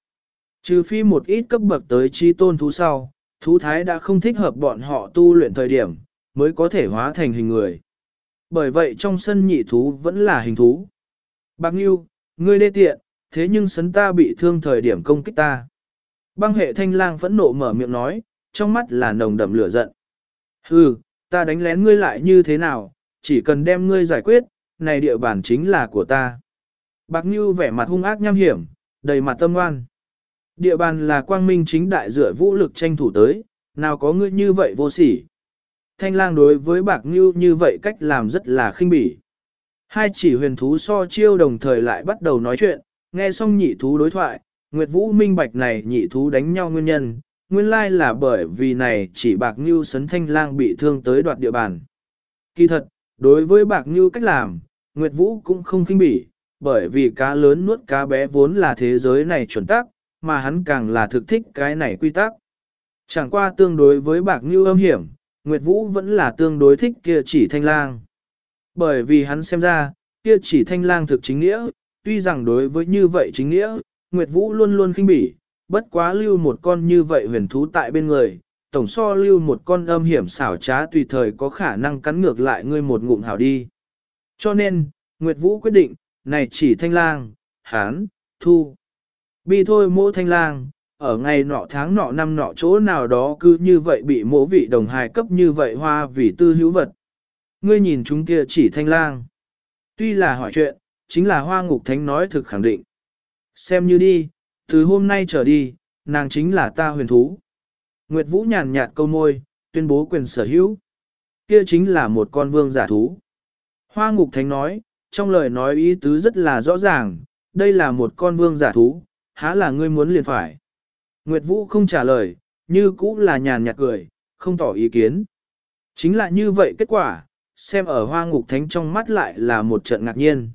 S1: Trừ phi một ít cấp bậc tới chi tôn thú sau, thú thái đã không thích hợp bọn họ tu luyện thời điểm, mới có thể hóa thành hình người. Bởi vậy trong sân nhị thú vẫn là hình thú. Bạc Nhiêu, ngươi đê tiện, thế nhưng sấn ta bị thương thời điểm công kích ta. Băng hệ thanh lang phẫn nộ mở miệng nói, trong mắt là nồng đậm lửa giận. Hừ, ta đánh lén ngươi lại như thế nào, chỉ cần đem ngươi giải quyết, này địa bàn chính là của ta. Bạc Như vẻ mặt hung ác nham hiểm, đầy mặt tâm ngoan. Địa bàn là quang minh chính đại dựa vũ lực tranh thủ tới, nào có ngươi như vậy vô sỉ. Thanh lang đối với Bạc Như như vậy cách làm rất là khinh bỉ. Hai chỉ huyền thú so chiêu đồng thời lại bắt đầu nói chuyện, nghe xong nhị thú đối thoại, Nguyệt Vũ minh bạch này nhị thú đánh nhau nguyên nhân, nguyên lai là bởi vì này chỉ Bạc Như sấn thanh lang bị thương tới đoạt địa bàn. Kỳ thật, đối với Bạc Như cách làm, Nguyệt Vũ cũng không kinh bỉ, bởi vì cá lớn nuốt cá bé vốn là thế giới này chuẩn tắc, mà hắn càng là thực thích cái này quy tắc. Chẳng qua tương đối với Bạc Như âm hiểm, Nguyệt Vũ vẫn là tương đối thích kia chỉ thanh lang. Bởi vì hắn xem ra, kia chỉ thanh lang thực chính nghĩa, tuy rằng đối với như vậy chính nghĩa, Nguyệt Vũ luôn luôn khinh bỉ, bất quá lưu một con như vậy huyền thú tại bên người, tổng so lưu một con âm hiểm xảo trá tùy thời có khả năng cắn ngược lại ngươi một ngụm hảo đi. Cho nên, Nguyệt Vũ quyết định, này chỉ thanh lang, hán, thu. Bi thôi mỗ thanh lang, ở ngày nọ tháng nọ năm nọ chỗ nào đó cứ như vậy bị mỗ vị đồng hài cấp như vậy hoa vì tư hữu vật. Ngươi nhìn chúng kia chỉ thanh lang. Tuy là hỏi chuyện, chính là hoa ngục thánh nói thực khẳng định. Xem như đi, từ hôm nay trở đi, nàng chính là ta huyền thú. Nguyệt Vũ nhàn nhạt câu môi, tuyên bố quyền sở hữu. Kia chính là một con vương giả thú. Hoa ngục thánh nói, trong lời nói ý tứ rất là rõ ràng, đây là một con vương giả thú, há là ngươi muốn liền phải. Nguyệt Vũ không trả lời, như cũ là nhàn nhạt cười, không tỏ ý kiến. Chính là như vậy kết quả, xem ở hoa ngục thánh trong mắt lại là một trận ngạc nhiên.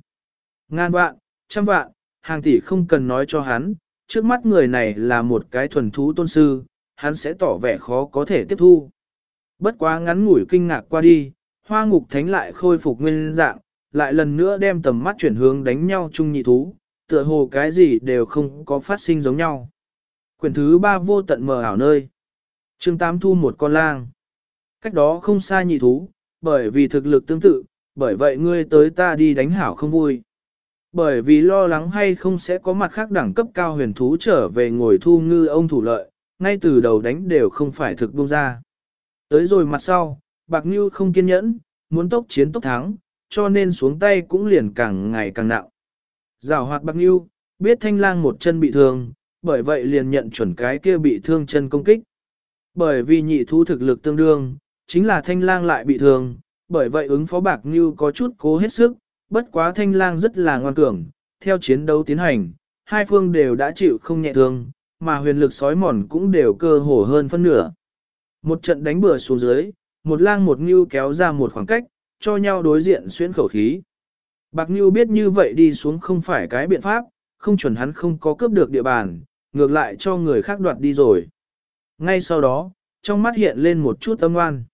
S1: Ngàn vạn, trăm vạn, hàng tỷ không cần nói cho hắn, trước mắt người này là một cái thuần thú tôn sư, hắn sẽ tỏ vẻ khó có thể tiếp thu. Bất quá ngắn ngủi kinh ngạc qua đi, hoa ngục thánh lại khôi phục nguyên dạng, lại lần nữa đem tầm mắt chuyển hướng đánh nhau chung nhị thú, tựa hồ cái gì đều không có phát sinh giống nhau. Quyển thứ ba vô tận mờ ảo nơi. chương tám thu một con lang. Cách đó không xa nhị thú, bởi vì thực lực tương tự, bởi vậy ngươi tới ta đi đánh hảo không vui. Bởi vì lo lắng hay không sẽ có mặt khác đẳng cấp cao huyền thú trở về ngồi thu ngư ông thủ lợi, ngay từ đầu đánh đều không phải thực buông ra. Tới rồi mặt sau, Bạc Như không kiên nhẫn, muốn tốc chiến tốc thắng, cho nên xuống tay cũng liền càng ngày càng nặng. Giảo hoạt Bạc Như, biết thanh lang một chân bị thương, bởi vậy liền nhận chuẩn cái kia bị thương chân công kích. Bởi vì nhị thú thực lực tương đương, chính là thanh lang lại bị thương, bởi vậy ứng phó Bạc Như có chút cố hết sức, bất quá thanh lang rất là ngoan cường, theo chiến đấu tiến hành, hai phương đều đã chịu không nhẹ thương, mà huyền lực sói mòn cũng đều cơ hồ hơn phân nửa. Một trận đánh bừa xuống dưới, một lang một ngưu kéo ra một khoảng cách, cho nhau đối diện xuyên khẩu khí. Bạc Ngưu biết như vậy đi xuống không phải cái biện pháp, không chuẩn hắn không có cướp được địa bàn, ngược lại cho người khác đoạt đi rồi. Ngay sau đó, trong mắt hiện lên một chút âm oan.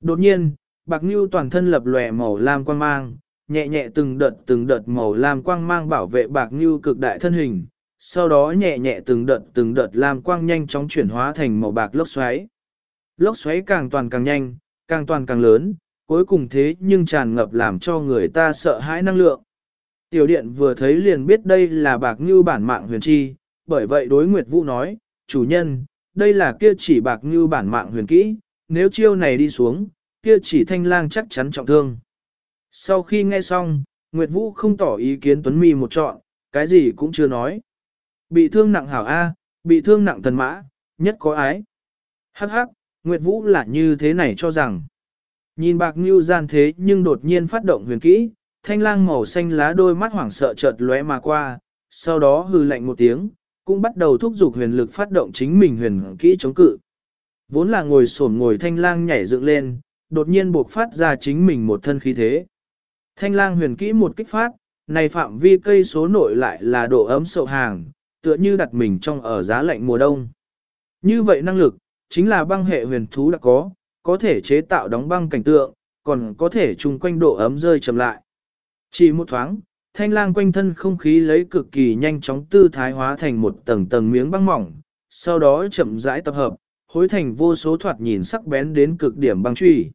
S1: Đột nhiên, bạc Nưu toàn thân lập lòe màu lam quan mang, nhẹ nhẹ từng đợt từng đợt màu lam quang mang bảo vệ bạc như cực đại thân hình, sau đó nhẹ nhẹ từng đợt từng đợt lam quang nhanh chóng chuyển hóa thành màu bạc lốc xoáy. Lốc xoáy càng toàn càng nhanh, càng toàn càng lớn, cuối cùng thế nhưng tràn ngập làm cho người ta sợ hãi năng lượng. Tiểu điện vừa thấy liền biết đây là bạc như bản mạng huyền chi, bởi vậy đối Nguyệt Vũ nói, chủ nhân, đây là kia chỉ bạc như bản mạng huyền kỹ, nếu chiêu này đi xuống, kia chỉ thanh lang chắc chắn trọng thương. Sau khi nghe xong, Nguyệt Vũ không tỏ ý kiến Tuấn Mi một chọn, cái gì cũng chưa nói. Bị thương nặng hảo A, bị thương nặng thần mã, nhất có ái. Hắc hắc, Nguyệt Vũ là như thế này cho rằng. Nhìn bạc như gian thế nhưng đột nhiên phát động huyền kỹ, thanh lang màu xanh lá đôi mắt hoảng sợ chợt lóe mà qua, sau đó hư lạnh một tiếng, cũng bắt đầu thúc giục huyền lực phát động chính mình huyền kỹ chống cự. Vốn là ngồi sổn ngồi thanh lang nhảy dựng lên, đột nhiên buộc phát ra chính mình một thân khí thế. Thanh lang huyền kỹ một kích phát, này phạm vi cây số nội lại là độ ấm sậu hàng, tựa như đặt mình trong ở giá lạnh mùa đông. Như vậy năng lực, chính là băng hệ huyền thú đã có, có thể chế tạo đóng băng cảnh tượng, còn có thể chung quanh độ ấm rơi chậm lại. Chỉ một thoáng, thanh lang quanh thân không khí lấy cực kỳ nhanh chóng tư thái hóa thành một tầng tầng miếng băng mỏng, sau đó chậm rãi tập hợp, hối thành vô số thoạt nhìn sắc bén đến cực điểm băng truy.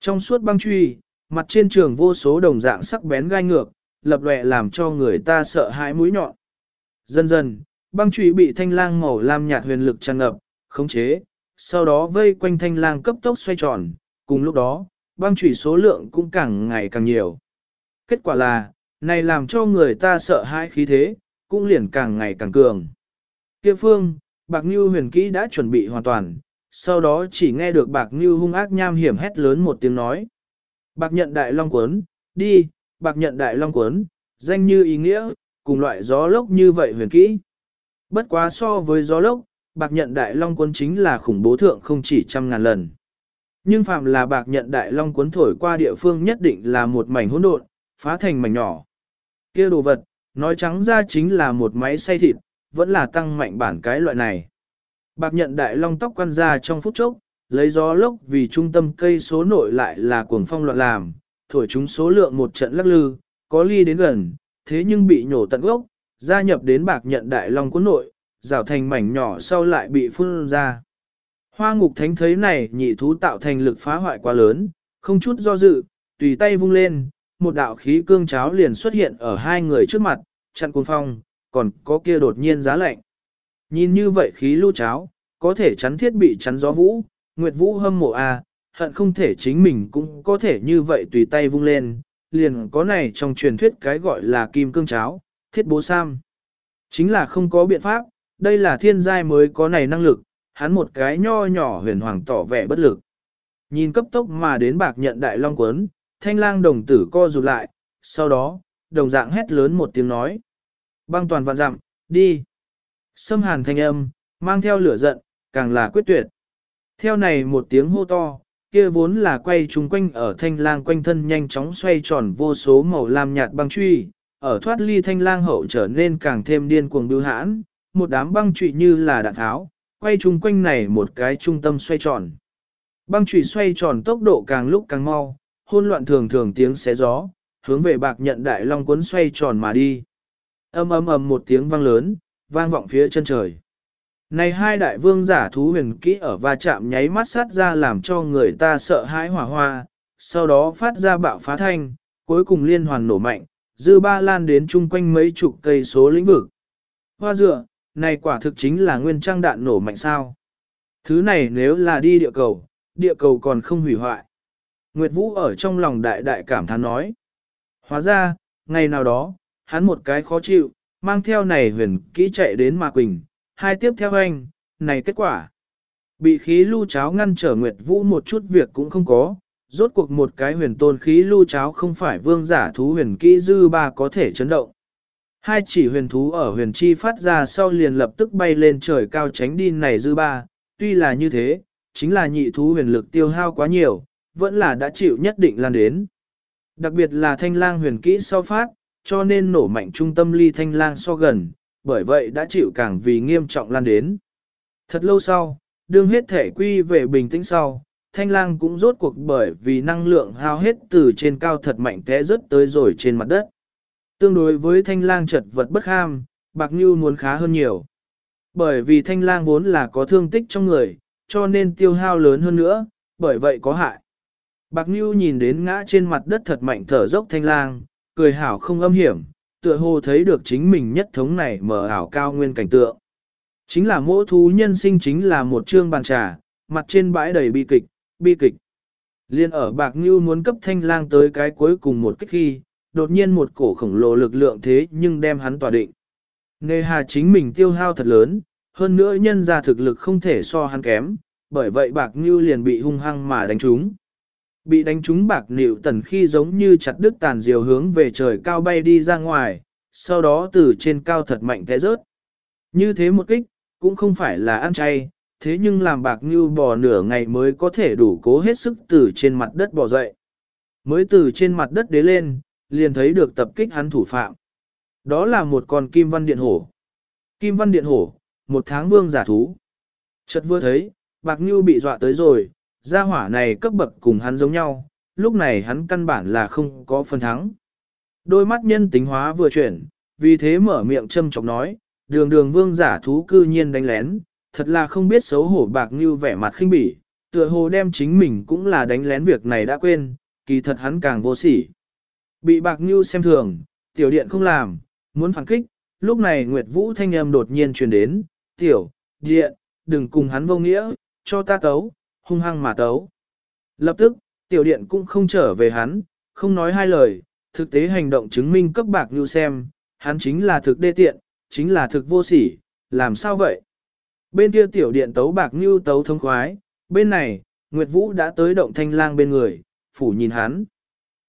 S1: Trong suốt băng truy, mặt trên trường vô số đồng dạng sắc bén gai ngược, lập lệ làm cho người ta sợ hãi mũi nhọn. Dần dần, băng trụy bị thanh lang màu lam nhạt huyền lực tràn ngập, khống chế, sau đó vây quanh thanh lang cấp tốc xoay tròn, cùng lúc đó, băng trụy số lượng cũng càng ngày càng nhiều. Kết quả là, này làm cho người ta sợ hãi khí thế, cũng liền càng ngày càng cường. Kia phương, Bạc Như huyền kỹ đã chuẩn bị hoàn toàn, sau đó chỉ nghe được Bạc Như hung ác nham hiểm hét lớn một tiếng nói. Bạc nhận đại long cuốn, đi, Bạc nhận đại long cuốn, danh như ý nghĩa, cùng loại gió lốc như vậy huyền kỹ. Bất quá so với gió lốc, Bạc nhận đại long cuốn chính là khủng bố thượng không chỉ trăm ngàn lần. Nhưng phạm là bạc nhận đại long cuốn thổi qua địa phương nhất định là một mảnh hỗn độn, phá thành mảnh nhỏ. kia đồ vật, nói trắng ra chính là một máy xay thịt, vẫn là tăng mạnh bản cái loại này. Bạc nhận đại long tóc quăn ra trong phút chốc, lấy gió lốc vì trung tâm cây số nội lại là cuồng phong loạn làm, thổi chúng số lượng một trận lắc lư, có ly đến gần, thế nhưng bị nhổ tận gốc, gia nhập đến bạc nhận đại long cuốn nội, rào thành mảnh nhỏ sau lại bị phun ra. Hoa ngục thánh thấy này nhị thú tạo thành lực phá hoại quá lớn, không chút do dự, tùy tay vung lên, một đạo khí cương cháo liền xuất hiện ở hai người trước mặt, chặn cuồng phong, còn có kia đột nhiên giá lạnh. Nhìn như vậy khí lưu cháo, có thể chắn thiết bị chắn gió vũ, Nguyệt Vũ hâm mộ a, à, hận không thể chính mình cũng có thể như vậy tùy tay vung lên, liền có này trong truyền thuyết cái gọi là kim cương cháo, thiết bố sam. Chính là không có biện pháp, đây là thiên giai mới có này năng lực, hắn một cái nho nhỏ huyền hoàng tỏ vẻ bất lực. Nhìn cấp tốc mà đến bạc nhận đại long quấn, thanh lang đồng tử co rụt lại, sau đó, đồng dạng hét lớn một tiếng nói. Băng toàn vạn dặm, đi. Sâm hàn thanh âm, mang theo lửa giận, càng là quyết tuyệt. Theo này một tiếng hô to, kia vốn là quay trung quanh ở thanh lang quanh thân nhanh chóng xoay tròn vô số màu lam nhạt băng truy, ở thoát ly thanh lang hậu trở nên càng thêm điên cuồng bưu hãn, một đám băng trụy như là đạn tháo, quay trung quanh này một cái trung tâm xoay tròn. Băng trụy xoay tròn tốc độ càng lúc càng mau, hôn loạn thường thường tiếng xé gió, hướng về bạc nhận đại long cuốn xoay tròn mà đi. Âm ầm ầm một tiếng vang lớn, vang vọng phía chân trời. Này hai đại vương giả thú huyền kỹ ở va chạm nháy mắt sát ra làm cho người ta sợ hãi hỏa hoa, sau đó phát ra bạo phá thanh, cuối cùng liên hoàn nổ mạnh, dư ba lan đến chung quanh mấy chục cây số lĩnh vực. Hoa dựa, này quả thực chính là nguyên trang đạn nổ mạnh sao. Thứ này nếu là đi địa cầu, địa cầu còn không hủy hoại. Nguyệt Vũ ở trong lòng đại đại cảm thán nói. Hóa ra, ngày nào đó, hắn một cái khó chịu, mang theo này huyền kỹ chạy đến Ma Quỳnh, hai tiếp theo anh, này kết quả. Bị khí lưu cháo ngăn trở Nguyệt Vũ một chút việc cũng không có, rốt cuộc một cái huyền tôn khí lưu cháo không phải vương giả thú huyền kỹ dư ba có thể chấn động. Hai chỉ huyền thú ở huyền chi phát ra sau liền lập tức bay lên trời cao tránh đi này dư ba, tuy là như thế, chính là nhị thú huyền lực tiêu hao quá nhiều, vẫn là đã chịu nhất định lan đến. Đặc biệt là thanh lang huyền kỹ sau phát, cho nên nổ mạnh trung tâm ly thanh lang so gần, bởi vậy đã chịu càng vì nghiêm trọng lan đến. Thật lâu sau, đương hết thể quy về bình tĩnh sau, thanh lang cũng rốt cuộc bởi vì năng lượng hao hết từ trên cao thật mạnh té rớt tới rồi trên mặt đất. Tương đối với thanh lang chật vật bất ham, bạc như muốn khá hơn nhiều. Bởi vì thanh lang vốn là có thương tích trong người, cho nên tiêu hao lớn hơn nữa, bởi vậy có hại. Bạc Nhu nhìn đến ngã trên mặt đất thật mạnh thở dốc thanh lang, cười hảo không âm hiểm, tựa hồ thấy được chính mình nhất thống này mở ảo cao nguyên cảnh tượng. Chính là mỗi thú nhân sinh chính là một chương bàn trà, mặt trên bãi đầy bi kịch, bi kịch. Liên ở Bạc Ngưu muốn cấp thanh lang tới cái cuối cùng một kích khi, đột nhiên một cổ khổng lồ lực lượng thế nhưng đem hắn tỏa định. Nề hà chính mình tiêu hao thật lớn, hơn nữa nhân ra thực lực không thể so hắn kém, bởi vậy Bạc Ngưu liền bị hung hăng mà đánh trúng. Bị đánh trúng bạc nịu tần khi giống như chặt đứt tàn diều hướng về trời cao bay đi ra ngoài, sau đó từ trên cao thật mạnh té rớt. Như thế một kích, cũng không phải là ăn chay, thế nhưng làm bạc như bò nửa ngày mới có thể đủ cố hết sức từ trên mặt đất bò dậy. Mới từ trên mặt đất đế lên, liền thấy được tập kích hắn thủ phạm. Đó là một con kim văn điện hổ. Kim văn điện hổ, một tháng vương giả thú. Chợt vừa thấy, bạc như bị dọa tới rồi, gia hỏa này cấp bậc cùng hắn giống nhau, lúc này hắn căn bản là không có phần thắng. Đôi mắt nhân tính hóa vừa chuyển, vì thế mở miệng châm chọc nói, đường đường vương giả thú cư nhiên đánh lén, thật là không biết xấu hổ bạc như vẻ mặt khinh bỉ, tựa hồ đem chính mình cũng là đánh lén việc này đã quên, kỳ thật hắn càng vô sỉ. Bị bạc như xem thường, tiểu điện không làm, muốn phản kích, lúc này Nguyệt Vũ thanh âm đột nhiên truyền đến, tiểu, điện, đừng cùng hắn vô nghĩa, cho ta tấu, hung hăng mà tấu. Lập tức, tiểu điện cũng không trở về hắn, không nói hai lời, thực tế hành động chứng minh cấp bạc như xem, hắn chính là thực đê tiện, chính là thực vô sỉ, làm sao vậy? Bên kia tiểu điện tấu bạc như tấu thông khoái, bên này, Nguyệt Vũ đã tới động thanh lang bên người, phủ nhìn hắn.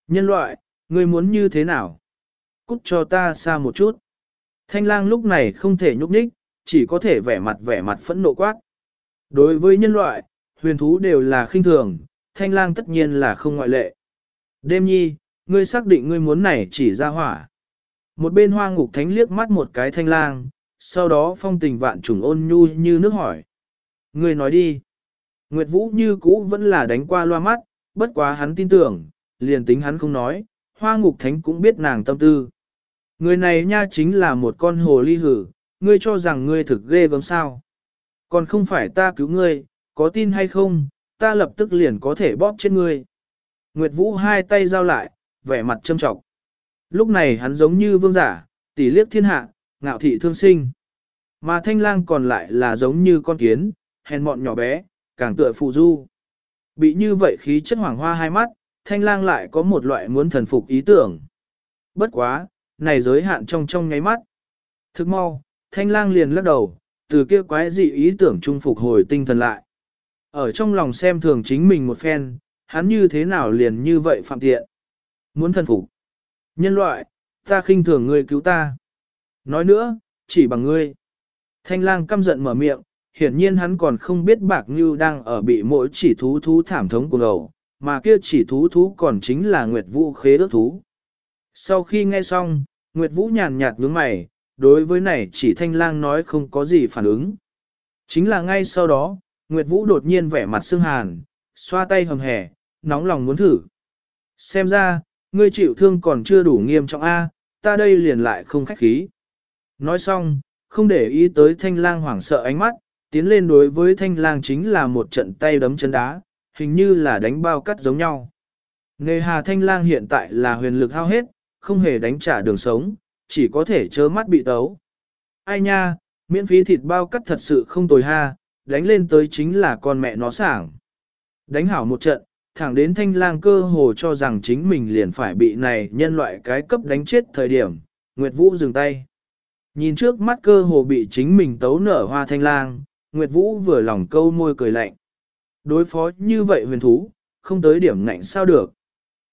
S1: Nhân loại, ngươi muốn như thế nào? Cút cho ta xa một chút. Thanh lang lúc này không thể nhúc nhích, chỉ có thể vẻ mặt vẻ mặt phẫn nộ quát. Đối với nhân loại, huyền thú đều là khinh thường, thanh lang tất nhiên là không ngoại lệ. Đêm nhi, ngươi xác định ngươi muốn này chỉ ra hỏa. Một bên hoa ngục thánh liếc mắt một cái thanh lang, sau đó phong tình vạn trùng ôn nhu như nước hỏi. Ngươi nói đi. Nguyệt Vũ như cũ vẫn là đánh qua loa mắt, bất quá hắn tin tưởng, liền tính hắn không nói, hoa ngục thánh cũng biết nàng tâm tư. Người này nha chính là một con hồ ly hử, ngươi cho rằng ngươi thực ghê gớm sao. Còn không phải ta cứu ngươi, có tin hay không, ta lập tức liền có thể bóp chết ngươi. Nguyệt Vũ hai tay giao lại, vẻ mặt châm trọng. Lúc này hắn giống như vương giả, tỷ liếc thiên hạ, ngạo thị thương sinh. Mà thanh lang còn lại là giống như con kiến, hèn mọn nhỏ bé, càng tựa phụ du. Bị như vậy khí chất hoàng hoa hai mắt, thanh lang lại có một loại muốn thần phục ý tưởng. Bất quá, này giới hạn trong trong nháy mắt. Thức mau, thanh lang liền lắc đầu, từ kia quái dị ý tưởng trung phục hồi tinh thần lại. Ở trong lòng xem thường chính mình một phen, hắn như thế nào liền như vậy phạm tiện. Muốn thần phục. Nhân loại, ta khinh thường ngươi cứu ta. Nói nữa, chỉ bằng ngươi. Thanh lang căm giận mở miệng, hiển nhiên hắn còn không biết bạc như đang ở bị mỗi chỉ thú thú thảm thống của ngầu, mà kia chỉ thú thú còn chính là Nguyệt Vũ khế ước thú. Sau khi nghe xong, Nguyệt Vũ nhàn nhạt nhướng mày, đối với này chỉ thanh lang nói không có gì phản ứng. Chính là ngay sau đó, Nguyệt Vũ đột nhiên vẻ mặt sưng hàn, xoa tay hầm hẻ, nóng lòng muốn thử. Xem ra, ngươi chịu thương còn chưa đủ nghiêm trọng A, ta đây liền lại không khách khí. Nói xong, không để ý tới thanh lang hoảng sợ ánh mắt, tiến lên đối với thanh lang chính là một trận tay đấm chân đá, hình như là đánh bao cắt giống nhau. Nề hà thanh lang hiện tại là huyền lực hao hết, không hề đánh trả đường sống, chỉ có thể chớ mắt bị tấu. Ai nha, miễn phí thịt bao cắt thật sự không tồi ha, đánh lên tới chính là con mẹ nó sảng. Đánh hảo một trận, thẳng đến thanh lang cơ hồ cho rằng chính mình liền phải bị này nhân loại cái cấp đánh chết thời điểm, Nguyệt Vũ dừng tay. Nhìn trước mắt cơ hồ bị chính mình tấu nở hoa thanh lang, Nguyệt Vũ vừa lòng câu môi cười lạnh. Đối phó như vậy huyền thú, không tới điểm ngạnh sao được.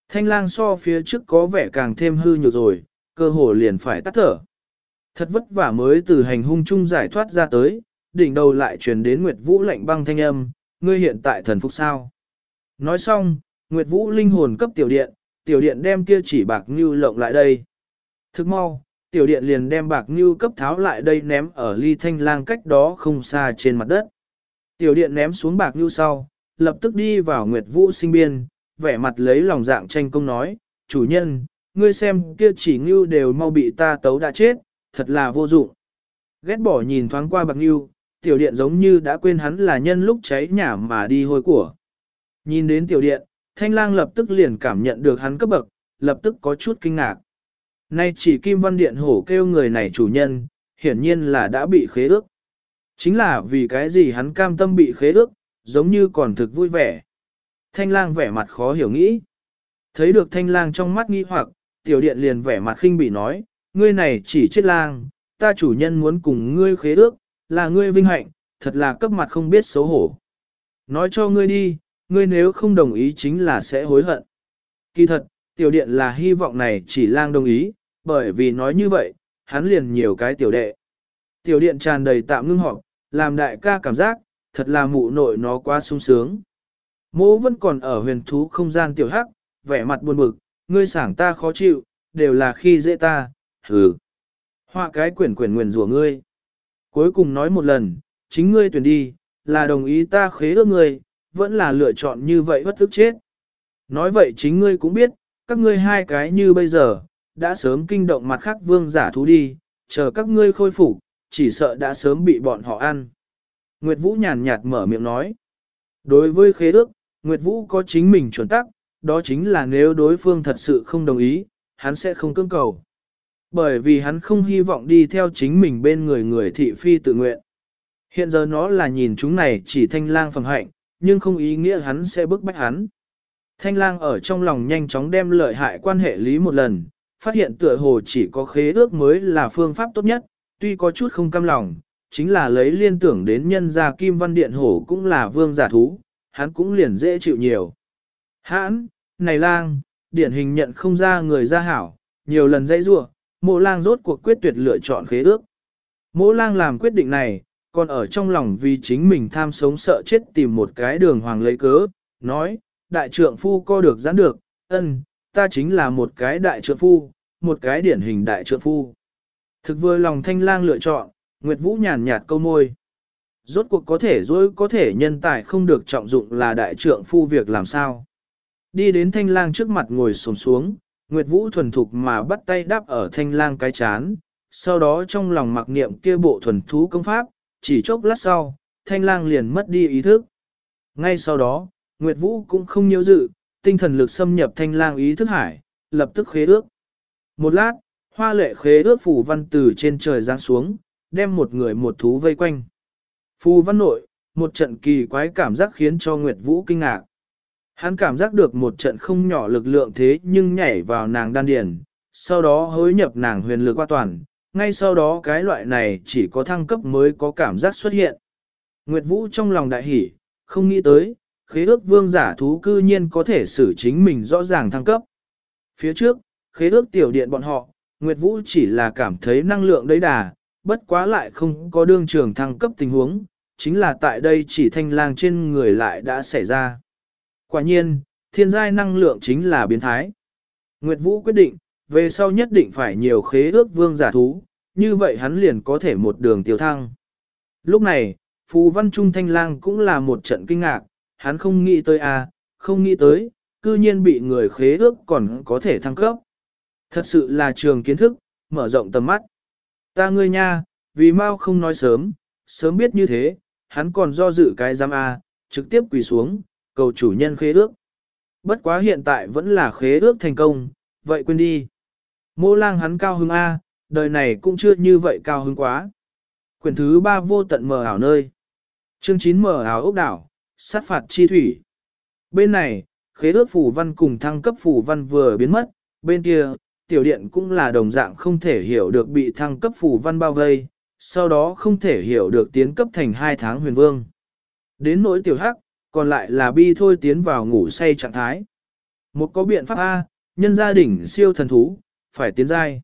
S1: Thanh lang so phía trước có vẻ càng thêm hư nhược rồi, cơ hồ liền phải tắt thở. Thật vất vả mới từ hành hung chung giải thoát ra tới, đỉnh đầu lại truyền đến Nguyệt Vũ lạnh băng thanh âm, ngươi hiện tại thần phục sao. Nói xong, Nguyệt Vũ linh hồn cấp tiểu điện, tiểu điện đem kia chỉ bạc như lộng lại đây. Thức mau, Tiểu điện liền đem bạc như cấp tháo lại đây ném ở ly thanh lang cách đó không xa trên mặt đất. Tiểu điện ném xuống bạc như sau, lập tức đi vào Nguyệt Vũ sinh biên, vẻ mặt lấy lòng dạng tranh công nói, chủ nhân, ngươi xem kia chỉ ngưu đều mau bị ta tấu đã chết, thật là vô dụng. Ghét bỏ nhìn thoáng qua bạc ngưu, tiểu điện giống như đã quên hắn là nhân lúc cháy nhà mà đi hôi của. Nhìn đến tiểu điện, thanh lang lập tức liền cảm nhận được hắn cấp bậc, lập tức có chút kinh ngạc. Nay chỉ Kim Văn Điện hổ kêu người này chủ nhân, hiển nhiên là đã bị khế ước. Chính là vì cái gì hắn cam tâm bị khế ước, giống như còn thực vui vẻ. Thanh lang vẻ mặt khó hiểu nghĩ. Thấy được thanh lang trong mắt nghi hoặc, tiểu điện liền vẻ mặt khinh bị nói, ngươi này chỉ chết lang, ta chủ nhân muốn cùng ngươi khế ước, là ngươi vinh hạnh, thật là cấp mặt không biết xấu hổ. Nói cho ngươi đi, ngươi nếu không đồng ý chính là sẽ hối hận. Kỳ thật, tiểu điện là hy vọng này chỉ lang đồng ý, bởi vì nói như vậy, hắn liền nhiều cái tiểu đệ. Tiểu điện tràn đầy tạm ngưng họp, làm đại ca cảm giác, thật là mụ nội nó quá sung sướng. Mỗ vẫn còn ở huyền thú không gian tiểu hắc, vẻ mặt buồn bực, ngươi sảng ta khó chịu, đều là khi dễ ta, hừ. Họa cái quyển quyển nguyền rủa ngươi. Cuối cùng nói một lần, chính ngươi tuyển đi, là đồng ý ta khế ước ngươi, vẫn là lựa chọn như vậy bất tức chết. Nói vậy chính ngươi cũng biết, các ngươi hai cái như bây giờ, đã sớm kinh động mặt khác vương giả thú đi, chờ các ngươi khôi phục, chỉ sợ đã sớm bị bọn họ ăn. Nguyệt Vũ nhàn nhạt mở miệng nói. Đối với khế ước, Nguyệt Vũ có chính mình chuẩn tắc, đó chính là nếu đối phương thật sự không đồng ý, hắn sẽ không cưỡng cầu. Bởi vì hắn không hy vọng đi theo chính mình bên người người thị phi tự nguyện. Hiện giờ nó là nhìn chúng này chỉ thanh lang phẩm hạnh, nhưng không ý nghĩa hắn sẽ bức bách hắn. Thanh lang ở trong lòng nhanh chóng đem lợi hại quan hệ lý một lần, phát hiện tựa hồ chỉ có khế ước mới là phương pháp tốt nhất, tuy có chút không cam lòng, chính là lấy liên tưởng đến nhân gia Kim Văn Điện Hổ cũng là vương giả thú, hắn cũng liền dễ chịu nhiều. Hãn, này lang, điển hình nhận không ra người ra hảo, nhiều lần dãy rua, mộ lang rốt cuộc quyết tuyệt lựa chọn khế ước. Mộ lang làm quyết định này, còn ở trong lòng vì chính mình tham sống sợ chết tìm một cái đường hoàng lấy cớ, nói, đại trượng phu co được giãn được, ân, ta chính là một cái đại trượng phu, một cái điển hình đại trượng phu. Thực vừa lòng thanh lang lựa chọn, Nguyệt Vũ nhàn nhạt câu môi. Rốt cuộc có thể dối có thể nhân tài không được trọng dụng là đại trượng phu việc làm sao. Đi đến thanh lang trước mặt ngồi xổm xuống, Nguyệt Vũ thuần thục mà bắt tay đáp ở thanh lang cái chán, sau đó trong lòng mặc niệm kia bộ thuần thú công pháp, chỉ chốc lát sau, thanh lang liền mất đi ý thức. Ngay sau đó, Nguyệt Vũ cũng không nhớ dự, tinh thần lực xâm nhập thanh lang ý thức hải, lập tức khế ước. Một lát, hoa lệ khế ước phù văn từ trên trời giáng xuống, đem một người một thú vây quanh. Phù văn nội, một trận kỳ quái cảm giác khiến cho Nguyệt Vũ kinh ngạc. Hắn cảm giác được một trận không nhỏ lực lượng thế nhưng nhảy vào nàng đan điền, sau đó hối nhập nàng huyền lực qua toàn, ngay sau đó cái loại này chỉ có thăng cấp mới có cảm giác xuất hiện. Nguyệt Vũ trong lòng đại hỉ, không nghĩ tới, khế ước vương giả thú cư nhiên có thể xử chính mình rõ ràng thăng cấp. Phía trước, khế ước tiểu điện bọn họ, Nguyệt Vũ chỉ là cảm thấy năng lượng đấy đà, bất quá lại không có đương trường thăng cấp tình huống, chính là tại đây chỉ thanh lang trên người lại đã xảy ra. Quả nhiên, thiên giai năng lượng chính là biến thái. Nguyệt Vũ quyết định, về sau nhất định phải nhiều khế ước vương giả thú, như vậy hắn liền có thể một đường tiêu thăng. Lúc này, Phù Văn Trung Thanh Lang cũng là một trận kinh ngạc, hắn không nghĩ tới à, không nghĩ tới, cư nhiên bị người khế ước còn có thể thăng cấp. Thật sự là trường kiến thức, mở rộng tầm mắt. Ta ngươi nha, vì mau không nói sớm, sớm biết như thế, hắn còn do dự cái giam A, à, trực tiếp quỳ xuống, cầu chủ nhân khế ước. Bất quá hiện tại vẫn là khế ước thành công, vậy quên đi. Mô lang hắn cao hứng A, đời này cũng chưa như vậy cao hứng quá. Quyển thứ ba vô tận mờ ảo nơi. Chương 9 mờ ảo ốc đảo, sát phạt chi thủy. Bên này, khế ước phủ văn cùng thăng cấp phủ văn vừa biến mất, bên kia, tiểu điện cũng là đồng dạng không thể hiểu được bị thăng cấp phủ văn bao vây, sau đó không thể hiểu được tiến cấp thành hai tháng huyền vương. Đến nỗi tiểu hắc, còn lại là bi thôi tiến vào ngủ say trạng thái. Một có biện pháp A, nhân gia đình siêu thần thú, phải tiến giai.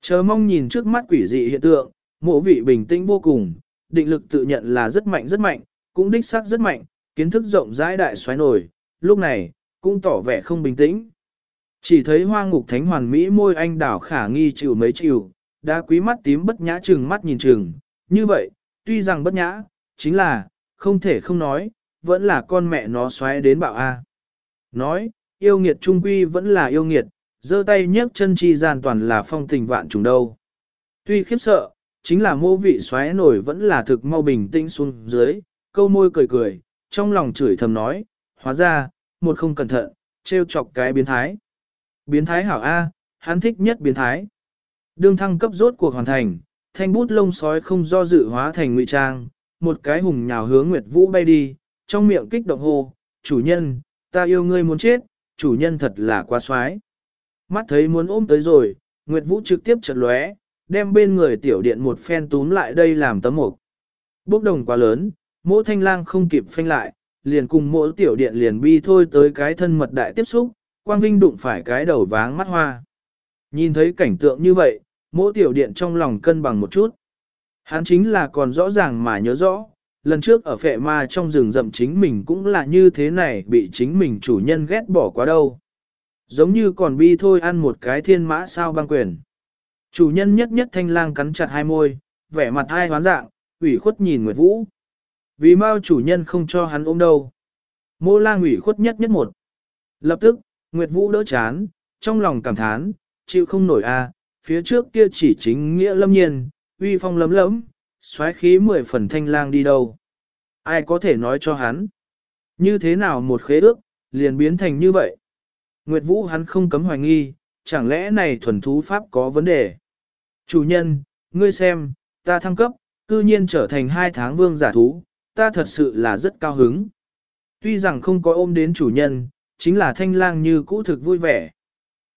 S1: Chờ mong nhìn trước mắt quỷ dị hiện tượng, mộ vị bình tĩnh vô cùng, định lực tự nhận là rất mạnh rất mạnh, cũng đích xác rất mạnh, kiến thức rộng rãi đại xoáy nổi, lúc này, cũng tỏ vẻ không bình tĩnh. Chỉ thấy hoa ngục thánh hoàn mỹ môi anh đảo khả nghi chịu mấy chịu, đã quý mắt tím bất nhã chừng mắt nhìn chừng, như vậy, tuy rằng bất nhã, chính là, không thể không nói, vẫn là con mẹ nó xoáy đến bạo A. Nói, yêu nghiệt trung quy vẫn là yêu nghiệt, giơ tay nhấc chân chi gian toàn là phong tình vạn trùng đâu. Tuy khiếp sợ, chính là mô vị xoáy nổi vẫn là thực mau bình tĩnh xuống dưới, câu môi cười cười, trong lòng chửi thầm nói, hóa ra, một không cẩn thận, trêu chọc cái biến thái. Biến thái hảo A, hắn thích nhất biến thái. Đương thăng cấp rốt cuộc hoàn thành, thanh bút lông sói không do dự hóa thành ngụy trang, một cái hùng nhào hướng Nguyệt Vũ bay đi, trong miệng kích động hô, chủ nhân, ta yêu ngươi muốn chết, chủ nhân thật là quá xoái. Mắt thấy muốn ôm tới rồi, Nguyệt Vũ trực tiếp chật lóe, đem bên người tiểu điện một phen túm lại đây làm tấm mục. Bốc đồng quá lớn, mỗi thanh lang không kịp phanh lại, liền cùng mỗi tiểu điện liền bi thôi tới cái thân mật đại tiếp xúc, Quang Vinh đụng phải cái đầu váng mắt hoa. Nhìn thấy cảnh tượng như vậy, mỗi tiểu điện trong lòng cân bằng một chút. Hắn chính là còn rõ ràng mà nhớ rõ, lần trước ở phệ ma trong rừng rậm chính mình cũng là như thế này bị chính mình chủ nhân ghét bỏ quá đâu. Giống như còn bi thôi ăn một cái thiên mã sao băng quyền. Chủ nhân nhất nhất thanh lang cắn chặt hai môi, vẻ mặt hai hoán dạng, ủy khuất nhìn Nguyệt Vũ. Vì mau chủ nhân không cho hắn ôm đâu. Mô lang ủy khuất nhất nhất một. Lập tức, Nguyệt Vũ đỡ chán, trong lòng cảm thán, chịu không nổi a, phía trước kia chỉ chính nghĩa lâm nhiên, uy phong lấm lấm, xoáy khí mười phần thanh lang đi đâu. Ai có thể nói cho hắn? Như thế nào một khế ước, liền biến thành như vậy? Nguyệt Vũ hắn không cấm hoài nghi, chẳng lẽ này thuần thú pháp có vấn đề? Chủ nhân, ngươi xem, ta thăng cấp, cư nhiên trở thành hai tháng vương giả thú, ta thật sự là rất cao hứng. Tuy rằng không có ôm đến chủ nhân, chính là thanh lang như cũ thực vui vẻ.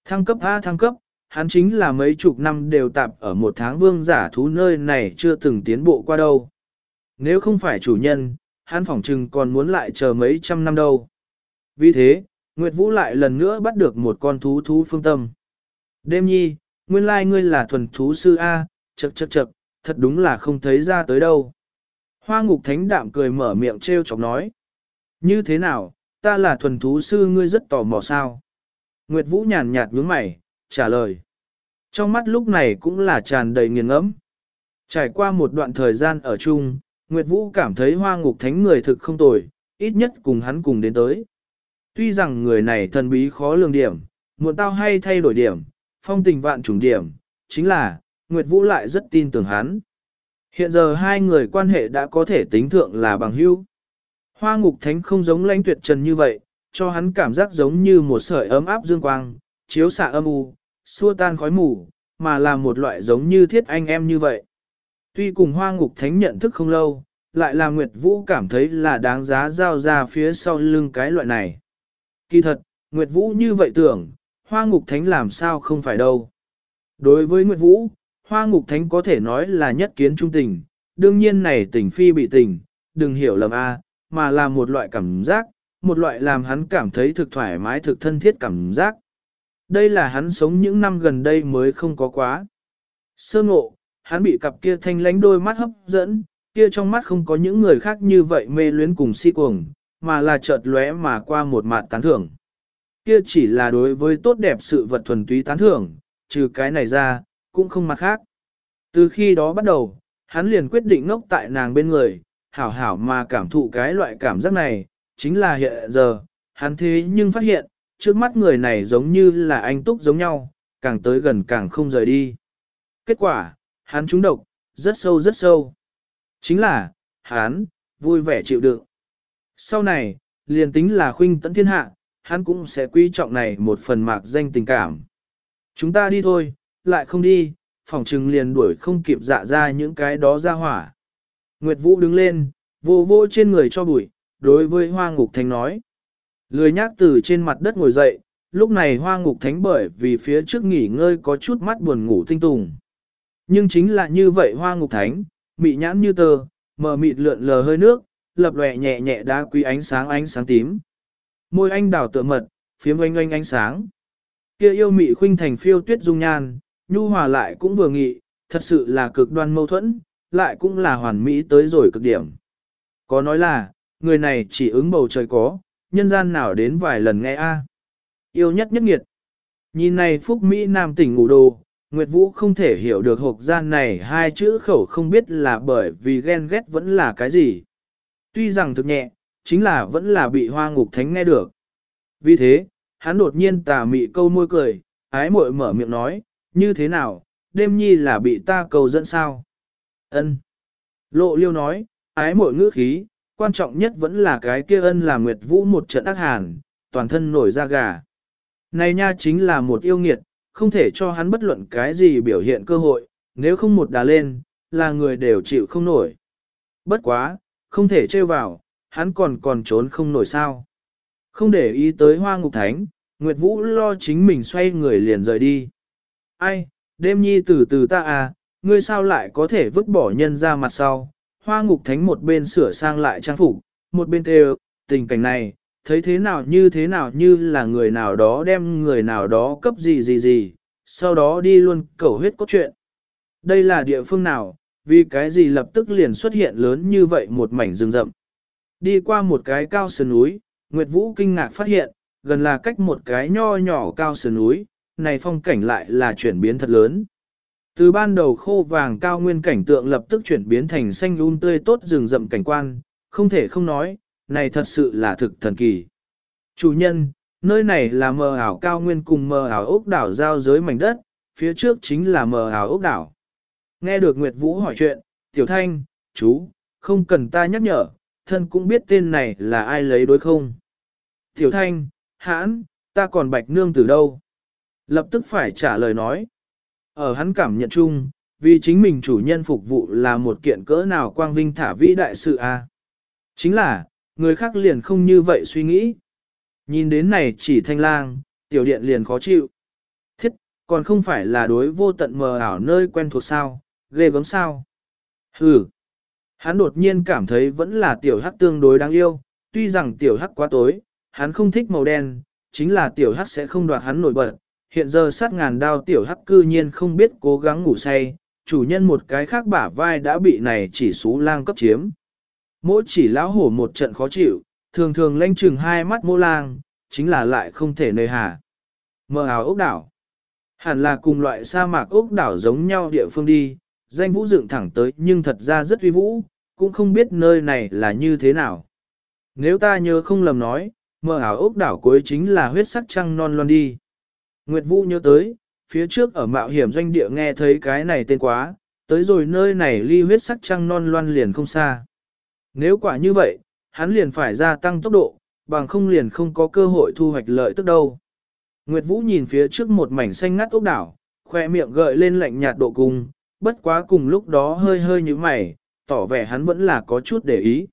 S1: Thăng cấp A thăng cấp, hắn chính là mấy chục năm đều tạp ở một tháng vương giả thú nơi này chưa từng tiến bộ qua đâu. Nếu không phải chủ nhân, hắn phỏng chừng còn muốn lại chờ mấy trăm năm đâu. Vì thế, Nguyệt Vũ lại lần nữa bắt được một con thú thú phương tâm. Đêm nhi, nguyên lai ngươi là thuần thú sư A, chật chật chật, thật đúng là không thấy ra tới đâu. Hoa ngục thánh đạm cười mở miệng trêu chọc nói. Như thế nào, ta là thuần thú sư ngươi rất tò mò sao? Nguyệt Vũ nhàn nhạt nhướng mày, trả lời. Trong mắt lúc này cũng là tràn đầy nghiền ngẫm. Trải qua một đoạn thời gian ở chung, Nguyệt Vũ cảm thấy hoa ngục thánh người thực không tồi, ít nhất cùng hắn cùng đến tới. Tuy rằng người này thần bí khó lường điểm, muộn tao hay thay đổi điểm, phong tình vạn trùng điểm, chính là, Nguyệt Vũ lại rất tin tưởng hắn. Hiện giờ hai người quan hệ đã có thể tính thượng là bằng hữu. Hoa ngục thánh không giống lãnh tuyệt trần như vậy, cho hắn cảm giác giống như một sợi ấm áp dương quang, chiếu xạ âm u, xua tan khói mù, mà là một loại giống như thiết anh em như vậy. Tuy cùng hoa ngục thánh nhận thức không lâu, lại là Nguyệt Vũ cảm thấy là đáng giá giao ra phía sau lưng cái loại này. Kỳ thật, Nguyệt Vũ như vậy tưởng, hoa ngục thánh làm sao không phải đâu. Đối với Nguyệt Vũ, hoa ngục thánh có thể nói là nhất kiến trung tình, đương nhiên này tình phi bị tình, đừng hiểu lầm a, mà là một loại cảm giác, một loại làm hắn cảm thấy thực thoải mái thực thân thiết cảm giác. Đây là hắn sống những năm gần đây mới không có quá. Sơ ngộ, hắn bị cặp kia thanh lánh đôi mắt hấp dẫn, kia trong mắt không có những người khác như vậy mê luyến cùng si cuồng, mà là chợt lóe mà qua một mặt tán thưởng. Kia chỉ là đối với tốt đẹp sự vật thuần túy tán thưởng, trừ cái này ra, cũng không mặt khác. Từ khi đó bắt đầu, hắn liền quyết định ngốc tại nàng bên người, hảo hảo mà cảm thụ cái loại cảm giác này, chính là hiện giờ, hắn thế nhưng phát hiện, trước mắt người này giống như là anh túc giống nhau, càng tới gần càng không rời đi. Kết quả, hắn trúng độc, rất sâu rất sâu. Chính là, hắn, vui vẻ chịu đựng. Sau này, liền tính là khuynh tận thiên hạ, hắn cũng sẽ quý trọng này một phần mạc danh tình cảm. Chúng ta đi thôi, lại không đi, phòng trừng liền đuổi không kịp dạ ra những cái đó ra hỏa. Nguyệt Vũ đứng lên, vô vô trên người cho bụi, đối với Hoa Ngục Thánh nói. Lười nhác từ trên mặt đất ngồi dậy, lúc này Hoa Ngục Thánh bởi vì phía trước nghỉ ngơi có chút mắt buồn ngủ tinh tùng. Nhưng chính là như vậy Hoa Ngục Thánh, mị nhãn như tờ, mờ mịt lượn lờ hơi nước, lập lòe nhẹ nhẹ đá quý ánh sáng ánh sáng tím. Môi anh đào tựa mật, phiếm oanh oanh ánh sáng. Kia yêu mị khuynh thành phiêu tuyết dung nhan, nhu hòa lại cũng vừa nghị, thật sự là cực đoan mâu thuẫn, lại cũng là hoàn mỹ tới rồi cực điểm. Có nói là, người này chỉ ứng bầu trời có, nhân gian nào đến vài lần nghe a Yêu nhất nhất nghiệt. Nhìn này phúc Mỹ nam tỉnh ngủ đồ, Nguyệt Vũ không thể hiểu được hộp gian này hai chữ khẩu không biết là bởi vì ghen ghét vẫn là cái gì. Tuy rằng thực nhẹ, chính là vẫn là bị hoa ngục thánh nghe được. Vì thế, hắn đột nhiên tà mị câu môi cười, ái muội mở miệng nói, như thế nào, đêm nhi là bị ta cầu dẫn sao? Ân. Lộ liêu nói, ái muội ngữ khí, quan trọng nhất vẫn là cái kia ân là Nguyệt Vũ một trận ác hàn, toàn thân nổi da gà. Này nha chính là một yêu nghiệt, không thể cho hắn bất luận cái gì biểu hiện cơ hội, nếu không một đà lên, là người đều chịu không nổi. Bất quá, không thể trêu vào, hắn còn còn trốn không nổi sao. Không để ý tới hoa ngục thánh, Nguyệt Vũ lo chính mình xoay người liền rời đi. Ai, đêm nhi từ từ ta à, ngươi sao lại có thể vứt bỏ nhân ra mặt sau. Hoa ngục thánh một bên sửa sang lại trang phục, một bên kêu, tình cảnh này, thấy thế nào như thế nào như là người nào đó đem người nào đó cấp gì gì gì, sau đó đi luôn cầu huyết cốt chuyện. Đây là địa phương nào, vì cái gì lập tức liền xuất hiện lớn như vậy một mảnh rừng rậm. Đi qua một cái cao sườn núi, Nguyệt Vũ kinh ngạc phát hiện, gần là cách một cái nho nhỏ cao sườn núi, này phong cảnh lại là chuyển biến thật lớn. Từ ban đầu khô vàng cao nguyên cảnh tượng lập tức chuyển biến thành xanh un tươi tốt rừng rậm cảnh quan, không thể không nói, này thật sự là thực thần kỳ. Chủ nhân, nơi này là mờ ảo cao nguyên cùng mờ ảo ốc đảo giao giới mảnh đất, phía trước chính là mờ ảo ốc đảo. Nghe được Nguyệt Vũ hỏi chuyện, Tiểu Thanh, chú, không cần ta nhắc nhở, thân cũng biết tên này là ai lấy đối không. Tiểu Thanh, hãn, ta còn bạch nương từ đâu? Lập tức phải trả lời nói. Ở hắn cảm nhận chung, vì chính mình chủ nhân phục vụ là một kiện cỡ nào quang vinh thả vĩ đại sự a. Chính là, người khác liền không như vậy suy nghĩ. Nhìn đến này chỉ thanh lang, tiểu điện liền khó chịu. Thiết, còn không phải là đối vô tận mờ ảo nơi quen thuộc sao, ghê gớm sao. Hừ. Hắn đột nhiên cảm thấy vẫn là tiểu hắc tương đối đáng yêu, tuy rằng tiểu hắc quá tối, hắn không thích màu đen, chính là tiểu hắc sẽ không đoạt hắn nổi bật. Hiện giờ sát ngàn đao tiểu hắc cư nhiên không biết cố gắng ngủ say, chủ nhân một cái khác bả vai đã bị này chỉ xú lang cấp chiếm. Mỗi chỉ lão hổ một trận khó chịu, thường thường lanh chừng hai mắt mô lang, chính là lại không thể nơi hà. Mờ ảo ốc đảo. Hẳn là cùng loại sa mạc ốc đảo giống nhau địa phương đi, danh vũ dựng thẳng tới nhưng thật ra rất uy vũ, cũng không biết nơi này là như thế nào. Nếu ta nhớ không lầm nói, mờ ảo ốc đảo cuối chính là huyết sắc trăng non loan đi. Nguyệt Vũ nhớ tới, phía trước ở mạo hiểm doanh địa nghe thấy cái này tên quá, tới rồi nơi này ly huyết sắc trăng non loan liền không xa. Nếu quả như vậy, hắn liền phải gia tăng tốc độ, bằng không liền không có cơ hội thu hoạch lợi tức đâu. Nguyệt Vũ nhìn phía trước một mảnh xanh ngắt ốc đảo, khoe miệng gợi lên lạnh nhạt độ cùng. bất quá cùng lúc đó hơi hơi như mày, tỏ vẻ hắn vẫn là có chút để ý.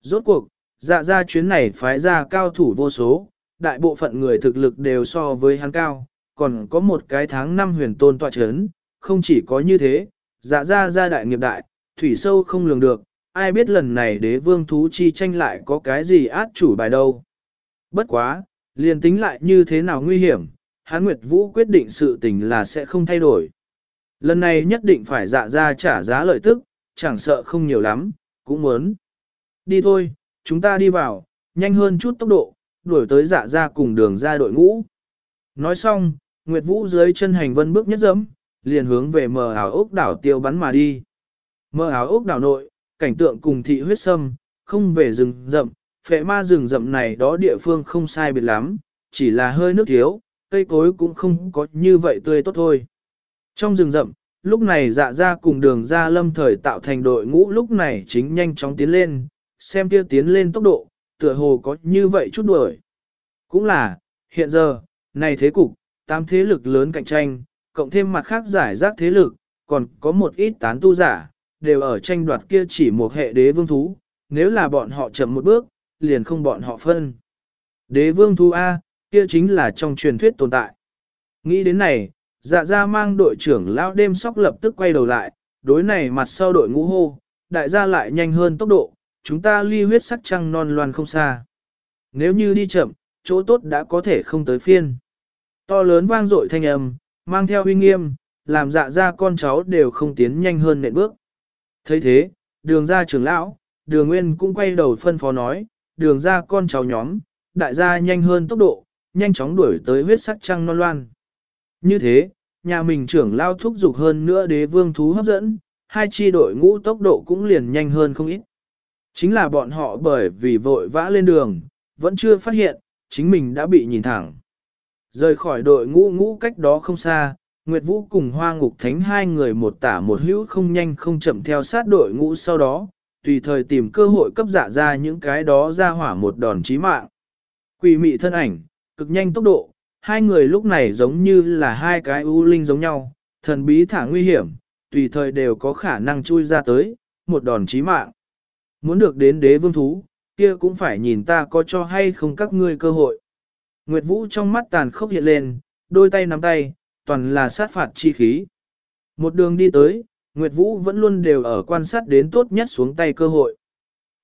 S1: Rốt cuộc, dạ ra chuyến này phái ra cao thủ vô số, đại bộ phận người thực lực đều so với hắn cao, còn có một cái tháng năm huyền tôn tọa chấn, không chỉ có như thế, dạ ra ra đại nghiệp đại, thủy sâu không lường được, ai biết lần này đế vương thú chi tranh lại có cái gì át chủ bài đâu. Bất quá, liền tính lại như thế nào nguy hiểm, Hán Nguyệt Vũ quyết định sự tình là sẽ không thay đổi. Lần này nhất định phải dạ ra trả giá lợi tức, chẳng sợ không nhiều lắm, cũng muốn. Đi thôi, chúng ta đi vào, nhanh hơn chút tốc độ, đuổi tới dạ ra cùng đường ra đội ngũ. Nói xong, Nguyệt Vũ dưới chân hành vân bước nhất dẫm, liền hướng về mờ ảo ốc đảo tiêu bắn mà đi. Mờ ảo ốc đảo nội, cảnh tượng cùng thị huyết sâm, không về rừng rậm, phệ ma rừng rậm này đó địa phương không sai biệt lắm, chỉ là hơi nước thiếu, cây cối cũng không có như vậy tươi tốt thôi. Trong rừng rậm, lúc này dạ ra cùng đường ra lâm thời tạo thành đội ngũ lúc này chính nhanh chóng tiến lên, xem kia tiến lên tốc độ, tựa hồ có như vậy chút đuổi. Cũng là, hiện giờ, này thế cục, tám thế lực lớn cạnh tranh, cộng thêm mặt khác giải rác thế lực, còn có một ít tán tu giả, đều ở tranh đoạt kia chỉ một hệ đế vương thú, nếu là bọn họ chậm một bước, liền không bọn họ phân. Đế vương thú A, kia chính là trong truyền thuyết tồn tại. Nghĩ đến này, dạ ra mang đội trưởng lão đêm sóc lập tức quay đầu lại, đối này mặt sau đội ngũ hô, đại gia lại nhanh hơn tốc độ, chúng ta ly huyết sắc trăng non loan không xa. Nếu như đi chậm, chỗ tốt đã có thể không tới phiên. To lớn vang dội thanh âm, mang theo uy nghiêm, làm dạ ra con cháu đều không tiến nhanh hơn nệm bước thấy thế, đường ra trưởng lão, đường nguyên cũng quay đầu phân phó nói, đường ra con cháu nhóm, đại gia nhanh hơn tốc độ, nhanh chóng đuổi tới huyết sắc trăng non loan. Như thế, nhà mình trưởng lao thúc dục hơn nữa đế vương thú hấp dẫn, hai chi đội ngũ tốc độ cũng liền nhanh hơn không ít. Chính là bọn họ bởi vì vội vã lên đường, vẫn chưa phát hiện, chính mình đã bị nhìn thẳng. Rời khỏi đội ngũ ngũ cách đó không xa, Nguyệt Vũ cùng Hoa Ngục Thánh hai người một tả một hữu không nhanh không chậm theo sát đội ngũ sau đó, tùy thời tìm cơ hội cấp dạ ra những cái đó ra hỏa một đòn chí mạng. Quỷ mị thân ảnh, cực nhanh tốc độ, hai người lúc này giống như là hai cái u linh giống nhau, thần bí thả nguy hiểm, tùy thời đều có khả năng chui ra tới, một đòn chí mạng. Muốn được đến đế vương thú, kia cũng phải nhìn ta có cho hay không các ngươi cơ hội. Nguyệt Vũ trong mắt tàn khốc hiện lên, đôi tay nắm tay, toàn là sát phạt chi khí. Một đường đi tới, Nguyệt Vũ vẫn luôn đều ở quan sát đến tốt nhất xuống tay cơ hội.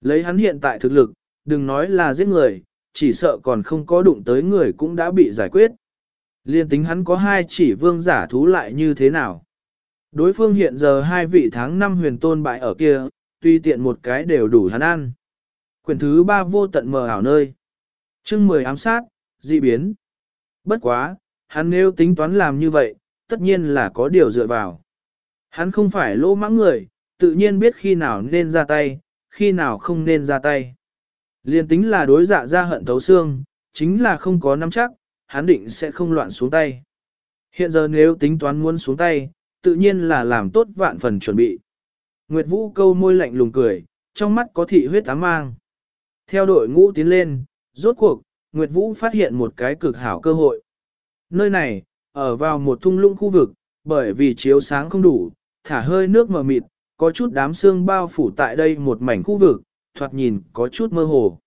S1: Lấy hắn hiện tại thực lực, đừng nói là giết người, chỉ sợ còn không có đụng tới người cũng đã bị giải quyết. Liên tính hắn có hai chỉ vương giả thú lại như thế nào. Đối phương hiện giờ hai vị tháng năm huyền tôn bại ở kia, tuy tiện một cái đều đủ hắn ăn. Quyển thứ ba vô tận mờ ảo nơi. chương mười ám sát, dị biến. Bất quá, hắn nếu tính toán làm như vậy, tất nhiên là có điều dựa vào. Hắn không phải lỗ mãng người, tự nhiên biết khi nào nên ra tay, khi nào không nên ra tay. Liên tính là đối dạ ra hận thấu xương, chính là không có nắm chắc, hắn định sẽ không loạn xuống tay. Hiện giờ nếu tính toán muốn xuống tay, tự nhiên là làm tốt vạn phần chuẩn bị. Nguyệt Vũ câu môi lạnh lùng cười, trong mắt có thị huyết ám mang. Theo đội ngũ tiến lên, rốt cuộc, Nguyệt Vũ phát hiện một cái cực hảo cơ hội. Nơi này, ở vào một thung lũng khu vực, bởi vì chiếu sáng không đủ, thả hơi nước mờ mịt, có chút đám xương bao phủ tại đây một mảnh khu vực, thoạt nhìn có chút mơ hồ.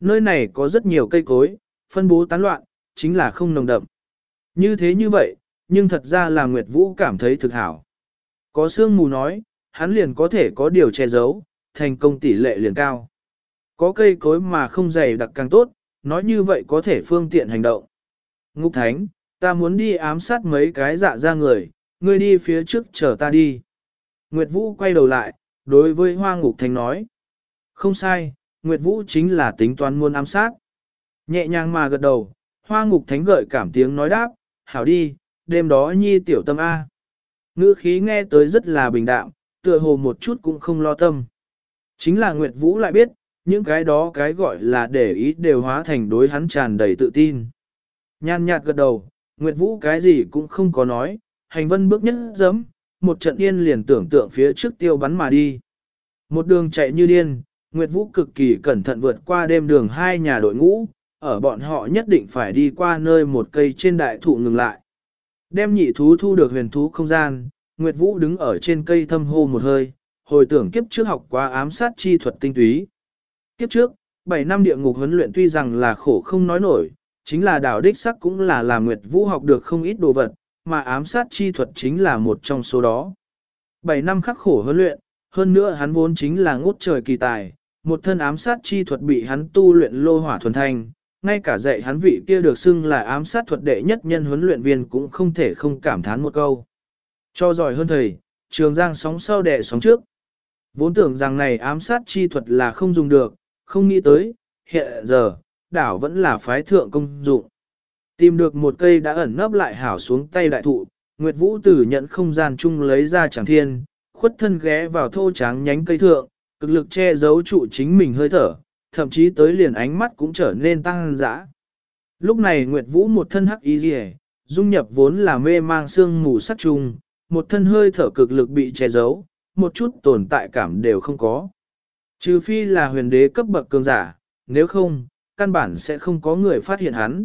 S1: Nơi này có rất nhiều cây cối, phân bố tán loạn, chính là không nồng đậm. Như thế như vậy, nhưng thật ra là Nguyệt Vũ cảm thấy thực hảo. Có sương mù nói, hắn liền có thể có điều che giấu, thành công tỷ lệ liền cao. Có cây cối mà không dày đặc càng tốt, nói như vậy có thể phương tiện hành động. Ngục Thánh, ta muốn đi ám sát mấy cái dạ ra người, ngươi đi phía trước chờ ta đi. Nguyệt Vũ quay đầu lại, đối với Hoa Ngục Thánh nói. Không sai, Nguyệt Vũ chính là tính toán muốn ám sát. Nhẹ nhàng mà gật đầu, Hoa Ngục Thánh gợi cảm tiếng nói đáp, hảo đi, đêm đó nhi tiểu tâm A. Ngữ khí nghe tới rất là bình đạm, tựa hồ một chút cũng không lo tâm. Chính là Nguyệt Vũ lại biết, những cái đó cái gọi là để ý đều hóa thành đối hắn tràn đầy tự tin. Nhan nhạt gật đầu, Nguyệt Vũ cái gì cũng không có nói, hành vân bước nhất giấm, một trận yên liền tưởng tượng phía trước tiêu bắn mà đi. Một đường chạy như điên, Nguyệt Vũ cực kỳ cẩn thận vượt qua đêm đường hai nhà đội ngũ, ở bọn họ nhất định phải đi qua nơi một cây trên đại thụ ngừng lại. Đem nhị thú thu được huyền thú không gian, Nguyệt Vũ đứng ở trên cây thâm hô một hơi, hồi tưởng kiếp trước học qua ám sát chi thuật tinh túy. Kiếp trước, 7 năm địa ngục huấn luyện tuy rằng là khổ không nói nổi, chính là đảo đích sắc cũng là làm Nguyệt Vũ học được không ít đồ vật, mà ám sát chi thuật chính là một trong số đó. 7 năm khắc khổ huấn luyện, hơn nữa hắn vốn chính là ngút trời kỳ tài, một thân ám sát chi thuật bị hắn tu luyện lô hỏa thuần thanh, ngay cả dạy hắn vị kia được xưng là ám sát thuật đệ nhất nhân huấn luyện viên cũng không thể không cảm thán một câu. Cho giỏi hơn thầy, trường giang sóng sau đẻ sóng trước. Vốn tưởng rằng này ám sát chi thuật là không dùng được, không nghĩ tới, hiện giờ, đảo vẫn là phái thượng công dụng. Tìm được một cây đã ẩn nấp lại hảo xuống tay đại thụ, Nguyệt Vũ tử nhận không gian chung lấy ra chẳng thiên, khuất thân ghé vào thô tráng nhánh cây thượng, cực lực che giấu trụ chính mình hơi thở, thậm chí tới liền ánh mắt cũng trở nên tăng dã. Lúc này Nguyệt Vũ một thân hắc y rìa, dung nhập vốn là mê mang xương mù sắc trùng, một thân hơi thở cực lực bị che giấu, một chút tồn tại cảm đều không có. Trừ phi là huyền đế cấp bậc cường giả, nếu không, căn bản sẽ không có người phát hiện hắn.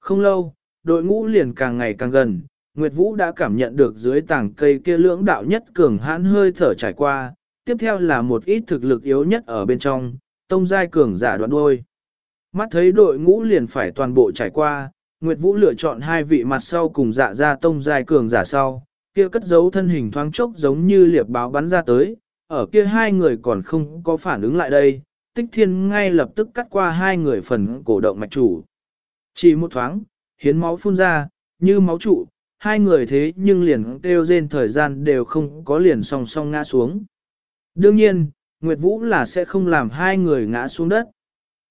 S1: Không lâu, đội ngũ liền càng ngày càng gần, Nguyệt Vũ đã cảm nhận được dưới tảng cây kia lưỡng đạo nhất cường hãn hơi thở trải qua, tiếp theo là một ít thực lực yếu nhất ở bên trong, tông giai cường giả đoạn đuôi. Mắt thấy đội ngũ liền phải toàn bộ trải qua, Nguyệt Vũ lựa chọn hai vị mặt sau cùng dạ ra tông giai cường giả sau, kia cất giấu thân hình thoáng chốc giống như liệp báo bắn ra tới, ở kia hai người còn không có phản ứng lại đây, tích thiên ngay lập tức cắt qua hai người phần cổ động mạch chủ. Chỉ một thoáng, hiến máu phun ra, như máu trụ, hai người thế nhưng liền kêu rên thời gian đều không có liền song song ngã xuống. Đương nhiên, Nguyệt Vũ là sẽ không làm hai người ngã xuống đất.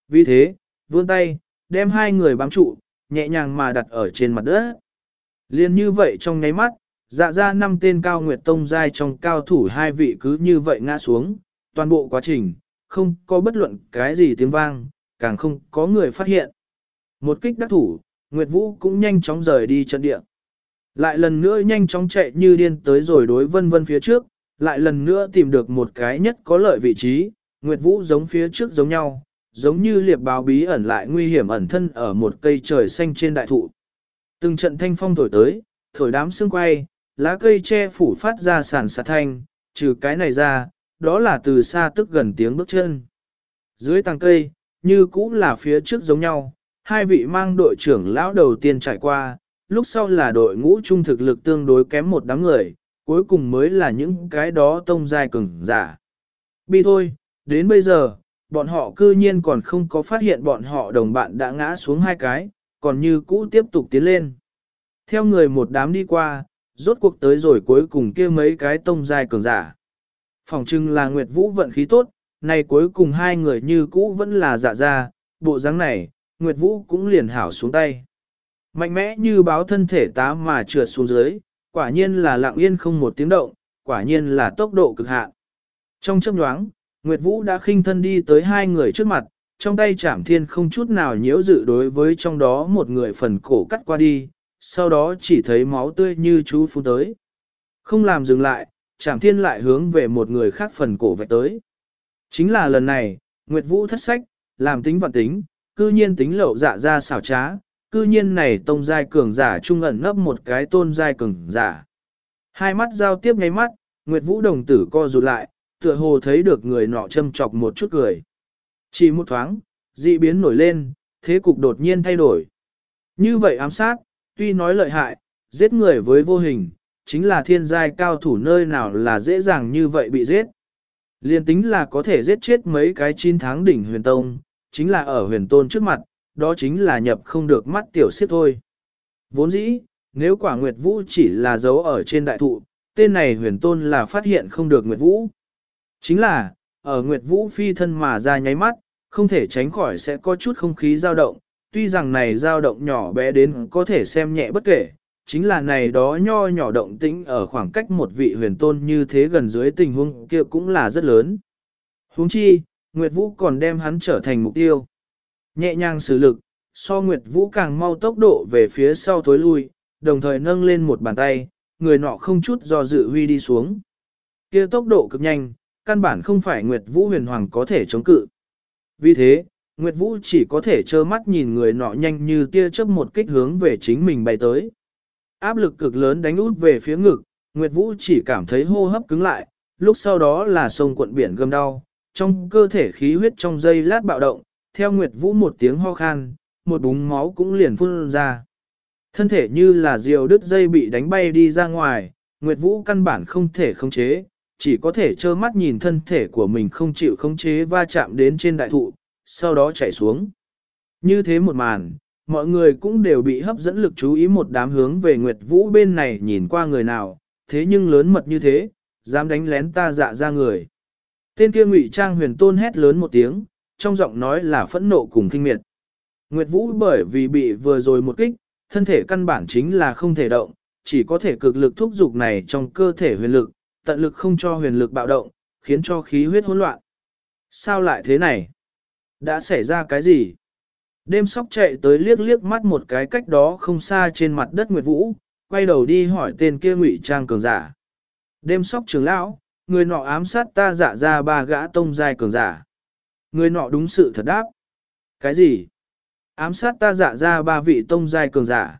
S1: Vì thế, vươn tay, đem hai người bám trụ, nhẹ nhàng mà đặt ở trên mặt đất. Liên như vậy trong nháy mắt, dạ ra năm tên cao nguyệt tông giai trong cao thủ hai vị cứ như vậy ngã xuống, toàn bộ quá trình, không có bất luận cái gì tiếng vang, càng không có người phát hiện. Một kích đắc thủ, Nguyệt Vũ cũng nhanh chóng rời đi trận địa. Lại lần nữa nhanh chóng chạy như điên tới rồi đối vân vân phía trước, lại lần nữa tìm được một cái nhất có lợi vị trí, Nguyệt Vũ giống phía trước giống nhau, giống như liệp báo bí ẩn lại nguy hiểm ẩn thân ở một cây trời xanh trên đại thụ. Từng trận thanh phong thổi tới, thổi đám xương quay, lá cây che phủ phát ra sàn sạt thanh, trừ cái này ra, đó là từ xa tức gần tiếng bước chân. Dưới tàng cây, như cũ là phía trước giống nhau, hai vị mang đội trưởng lão đầu tiên trải qua, lúc sau là đội ngũ trung thực lực tương đối kém một đám người, cuối cùng mới là những cái đó tông dài cứng giả. Bi thôi, đến bây giờ, bọn họ cư nhiên còn không có phát hiện bọn họ đồng bạn đã ngã xuống hai cái, còn như cũ tiếp tục tiến lên. Theo người một đám đi qua, rốt cuộc tới rồi cuối cùng kia mấy cái tông dài cường giả. Phòng trưng là Nguyệt Vũ vận khí tốt, này cuối cùng hai người như cũ vẫn là dạ ra, bộ dáng này, Nguyệt Vũ cũng liền hảo xuống tay. Mạnh mẽ như báo thân thể tá mà trượt xuống dưới, quả nhiên là lặng yên không một tiếng động, quả nhiên là tốc độ cực hạn. Trong chấp nhoáng, Nguyệt Vũ đã khinh thân đi tới hai người trước mặt, trong tay chảm thiên không chút nào nhiễu dự đối với trong đó một người phần cổ cắt qua đi, sau đó chỉ thấy máu tươi như chú phun tới. Không làm dừng lại, chảm thiên lại hướng về một người khác phần cổ vạch tới. Chính là lần này, Nguyệt Vũ thất sách, làm tính vạn tính, cư nhiên tính lậu dạ ra xảo trá, cư nhiên này tông giai cường giả trung ẩn nấp một cái tôn giai cường giả. Hai mắt giao tiếp ngay mắt, Nguyệt Vũ đồng tử co rụt lại, tựa hồ thấy được người nọ châm chọc một chút cười. Chỉ một thoáng, dị biến nổi lên, thế cục đột nhiên thay đổi. Như vậy ám sát, tuy nói lợi hại, giết người với vô hình, chính là thiên giai cao thủ nơi nào là dễ dàng như vậy bị giết. Liên tính là có thể giết chết mấy cái 9 tháng đỉnh huyền tông, chính là ở huyền tôn trước mặt, đó chính là nhập không được mắt tiểu siết thôi. Vốn dĩ, nếu quả Nguyệt Vũ chỉ là dấu ở trên đại thụ, tên này huyền tôn là phát hiện không được Nguyệt Vũ. Chính là, ở Nguyệt Vũ phi thân mà ra nháy mắt, không thể tránh khỏi sẽ có chút không khí dao động, tuy rằng này dao động nhỏ bé đến có thể xem nhẹ bất kể, chính là này đó nho nhỏ động tĩnh ở khoảng cách một vị huyền tôn như thế gần dưới tình huống kia cũng là rất lớn. Huống chi, Nguyệt Vũ còn đem hắn trở thành mục tiêu. Nhẹ nhàng xử lực, so Nguyệt Vũ càng mau tốc độ về phía sau tối lui, đồng thời nâng lên một bàn tay, người nọ không chút do dự huy đi xuống. Kia tốc độ cực nhanh, căn bản không phải Nguyệt Vũ huyền hoàng có thể chống cự. Vì thế, Nguyệt Vũ chỉ có thể trơ mắt nhìn người nọ nhanh như tia chớp một kích hướng về chính mình bay tới. Áp lực cực lớn đánh út về phía ngực, Nguyệt Vũ chỉ cảm thấy hô hấp cứng lại, lúc sau đó là sông cuộn biển gầm đau, trong cơ thể khí huyết trong dây lát bạo động, theo Nguyệt Vũ một tiếng ho khan, một búng máu cũng liền phun ra. Thân thể như là diều đứt dây bị đánh bay đi ra ngoài, Nguyệt Vũ căn bản không thể khống chế, chỉ có thể trơ mắt nhìn thân thể của mình không chịu khống chế va chạm đến trên đại thụ, sau đó chạy xuống. Như thế một màn, mọi người cũng đều bị hấp dẫn lực chú ý một đám hướng về Nguyệt Vũ bên này nhìn qua người nào, thế nhưng lớn mật như thế, dám đánh lén ta dạ ra người. Tên kia ngụy trang huyền tôn hét lớn một tiếng, trong giọng nói là phẫn nộ cùng kinh miệt. Nguyệt Vũ bởi vì bị vừa rồi một kích, thân thể căn bản chính là không thể động, chỉ có thể cực lực thúc dục này trong cơ thể huyền lực, tận lực không cho huyền lực bạo động, khiến cho khí huyết hỗn loạn. Sao lại thế này? Đã xảy ra cái gì? Đêm sóc chạy tới liếc liếc mắt một cái cách đó không xa trên mặt đất Nguyệt Vũ, quay đầu đi hỏi tên kia ngụy trang cường giả. Đêm sóc trưởng lão, người nọ ám sát ta giả ra ba gã tông giai cường giả. Người nọ đúng sự thật đáp. Cái gì? Ám sát ta giả ra ba vị tông giai cường giả.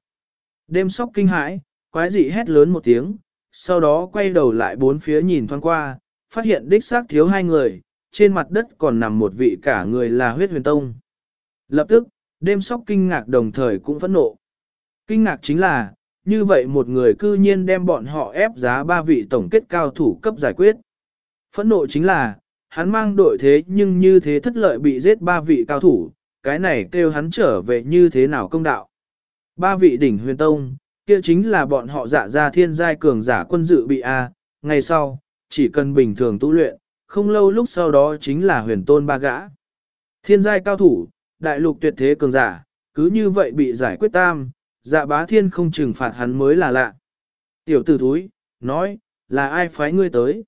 S1: Đêm sóc kinh hãi, quái dị hét lớn một tiếng, sau đó quay đầu lại bốn phía nhìn thoáng qua, phát hiện đích xác thiếu hai người, trên mặt đất còn nằm một vị cả người là huyết huyền tông. Lập tức, đêm sóc kinh ngạc đồng thời cũng phẫn nộ. Kinh ngạc chính là, như vậy một người cư nhiên đem bọn họ ép giá ba vị tổng kết cao thủ cấp giải quyết. Phẫn nộ chính là, hắn mang đội thế nhưng như thế thất lợi bị giết ba vị cao thủ, cái này kêu hắn trở về như thế nào công đạo. Ba vị đỉnh huyền tông, kia chính là bọn họ dạ ra thiên giai cường giả quân dự bị A, ngày sau, chỉ cần bình thường tu luyện, không lâu lúc sau đó chính là huyền tôn ba gã. Thiên giai cao thủ, đại lục tuyệt thế cường giả, cứ như vậy bị giải quyết tam, dạ bá thiên không trừng phạt hắn mới là lạ. Tiểu tử thúi, nói, là ai phái ngươi tới?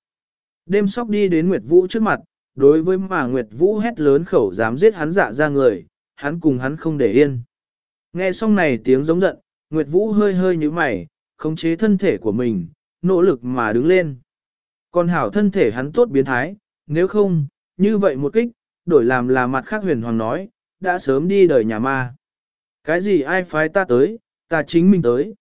S1: Đêm sóc đi đến Nguyệt Vũ trước mặt, đối với mà Nguyệt Vũ hét lớn khẩu dám giết hắn dạ ra người, hắn cùng hắn không để yên. Nghe xong này tiếng giống giận, Nguyệt Vũ hơi hơi như mày, khống chế thân thể của mình, nỗ lực mà đứng lên. Còn hảo thân thể hắn tốt biến thái, nếu không, như vậy một kích, đổi làm là mặt khác huyền hoàng nói, đã sớm đi đời nhà ma. Cái gì ai phái ta tới, ta chính mình tới.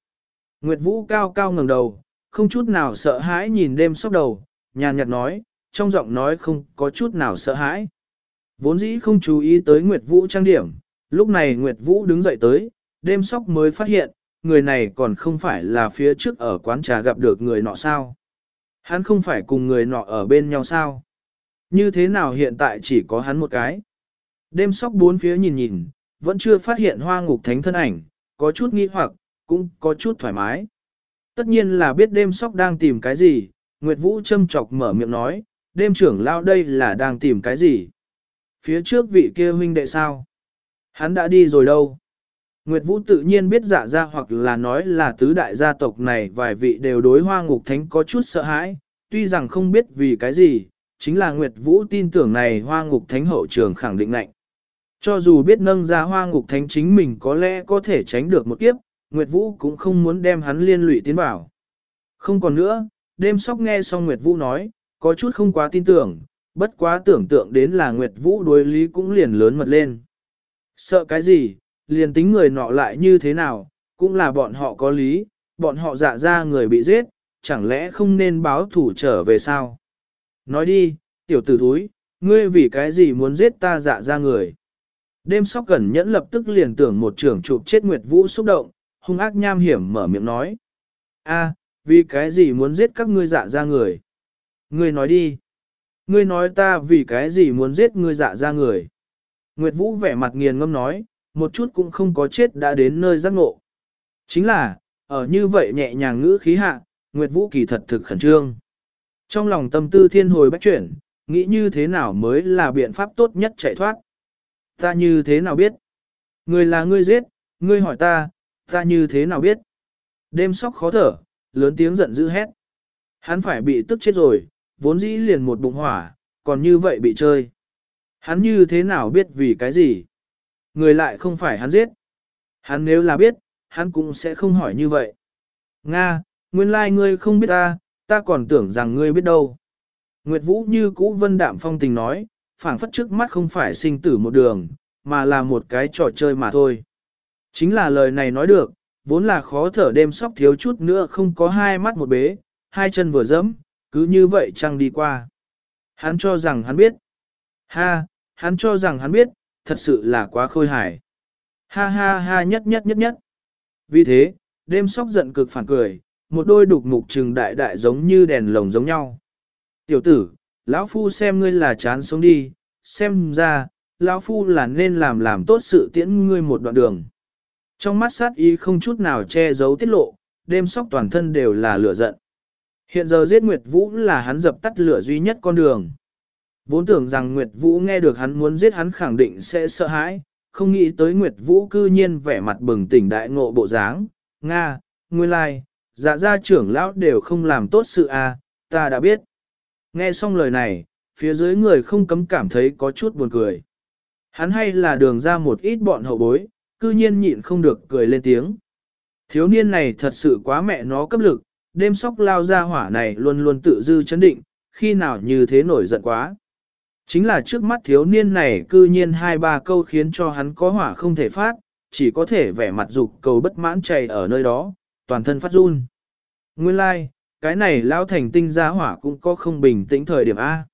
S1: Nguyệt Vũ cao cao ngẩng đầu, không chút nào sợ hãi nhìn đêm sóc đầu, nhàn nhạt nói, trong giọng nói không có chút nào sợ hãi. Vốn dĩ không chú ý tới Nguyệt Vũ trang điểm, lúc này Nguyệt Vũ đứng dậy tới, đêm sóc mới phát hiện, người này còn không phải là phía trước ở quán trà gặp được người nọ sao. Hắn không phải cùng người nọ ở bên nhau sao. Như thế nào hiện tại chỉ có hắn một cái. Đêm sóc bốn phía nhìn nhìn, vẫn chưa phát hiện hoa ngục thánh thân ảnh, có chút nghi hoặc, cũng có chút thoải mái. Tất nhiên là biết đêm sóc đang tìm cái gì, Nguyệt Vũ châm chọc mở miệng nói, đêm trưởng lao đây là đang tìm cái gì. Phía trước vị kia huynh đệ sao? Hắn đã đi rồi đâu? Nguyệt Vũ tự nhiên biết dạ ra hoặc là nói là tứ đại gia tộc này vài vị đều đối hoa ngục thánh có chút sợ hãi, tuy rằng không biết vì cái gì, chính là Nguyệt Vũ tin tưởng này hoa ngục thánh hậu trường khẳng định lạnh. Cho dù biết nâng ra hoa ngục thánh chính mình có lẽ có thể tránh được một kiếp, Nguyệt Vũ cũng không muốn đem hắn liên lụy tiến bảo. Không còn nữa, đêm sóc nghe xong Nguyệt Vũ nói, có chút không quá tin tưởng, bất quá tưởng tượng đến là Nguyệt Vũ đối lý cũng liền lớn mật lên. Sợ cái gì, liền tính người nọ lại như thế nào, cũng là bọn họ có lý, bọn họ dạ ra người bị giết, chẳng lẽ không nên báo thủ trở về sao? Nói đi, tiểu tử thúi, ngươi vì cái gì muốn giết ta dạ ra người? Đêm sóc cẩn nhẫn lập tức liền tưởng một trưởng chụp chết Nguyệt Vũ xúc động, hung ác nham hiểm mở miệng nói. a vì cái gì muốn giết các ngươi dạ ra người? Ngươi nói đi. Ngươi nói ta vì cái gì muốn giết ngươi dạ ra người? Nguyệt Vũ vẻ mặt nghiền ngâm nói, một chút cũng không có chết đã đến nơi giác ngộ. Chính là, ở như vậy nhẹ nhàng ngữ khí hạ, Nguyệt Vũ kỳ thật thực khẩn trương. Trong lòng tâm tư thiên hồi bách chuyển, nghĩ như thế nào mới là biện pháp tốt nhất chạy thoát. Ta như thế nào biết? Người là ngươi giết, ngươi hỏi ta, ta như thế nào biết? Đêm sóc khó thở, lớn tiếng giận dữ hét. Hắn phải bị tức chết rồi, vốn dĩ liền một bụng hỏa, còn như vậy bị chơi. Hắn như thế nào biết vì cái gì? Người lại không phải hắn giết. Hắn nếu là biết, hắn cũng sẽ không hỏi như vậy. Nga, nguyên lai like ngươi không biết ta, ta còn tưởng rằng ngươi biết đâu. Nguyệt Vũ như cũ vân đạm phong tình nói, phảng phất trước mắt không phải sinh tử một đường, mà là một cái trò chơi mà thôi. Chính là lời này nói được, vốn là khó thở đêm sóc thiếu chút nữa không có hai mắt một bế, hai chân vừa dẫm, cứ như vậy trăng đi qua. Hắn cho rằng hắn biết. Ha, hắn cho rằng hắn biết, thật sự là quá khôi hài. Ha ha ha nhất nhất nhất nhất. Vì thế, đêm sóc giận cực phản cười, một đôi đục mục trừng đại đại giống như đèn lồng giống nhau. Tiểu tử, lão phu xem ngươi là chán sống đi, xem ra, lão phu là nên làm làm tốt sự tiễn ngươi một đoạn đường. Trong mắt sát ý không chút nào che giấu tiết lộ, đêm sóc toàn thân đều là lửa giận. Hiện giờ giết Nguyệt Vũ là hắn dập tắt lửa duy nhất con đường. Vốn tưởng rằng Nguyệt Vũ nghe được hắn muốn giết hắn khẳng định sẽ sợ hãi, không nghĩ tới Nguyệt Vũ cư nhiên vẻ mặt bừng tỉnh đại ngộ bộ dáng. Nga, nguyên lai, dạ gia trưởng lão đều không làm tốt sự à, ta đã biết. Nghe xong lời này, phía dưới người không cấm cảm thấy có chút buồn cười. Hắn hay là đường ra một ít bọn hậu bối, cư nhiên nhịn không được cười lên tiếng. Thiếu niên này thật sự quá mẹ nó cấp lực, đêm sóc lao ra hỏa này luôn luôn tự dư chấn định, khi nào như thế nổi giận quá. Chính là trước mắt thiếu niên này cư nhiên hai ba câu khiến cho hắn có hỏa không thể phát, chỉ có thể vẻ mặt dục cầu bất mãn chảy ở nơi đó, toàn thân phát run. Nguyên lai, like, cái này lão thành tinh gia hỏa cũng có không bình tĩnh thời điểm A.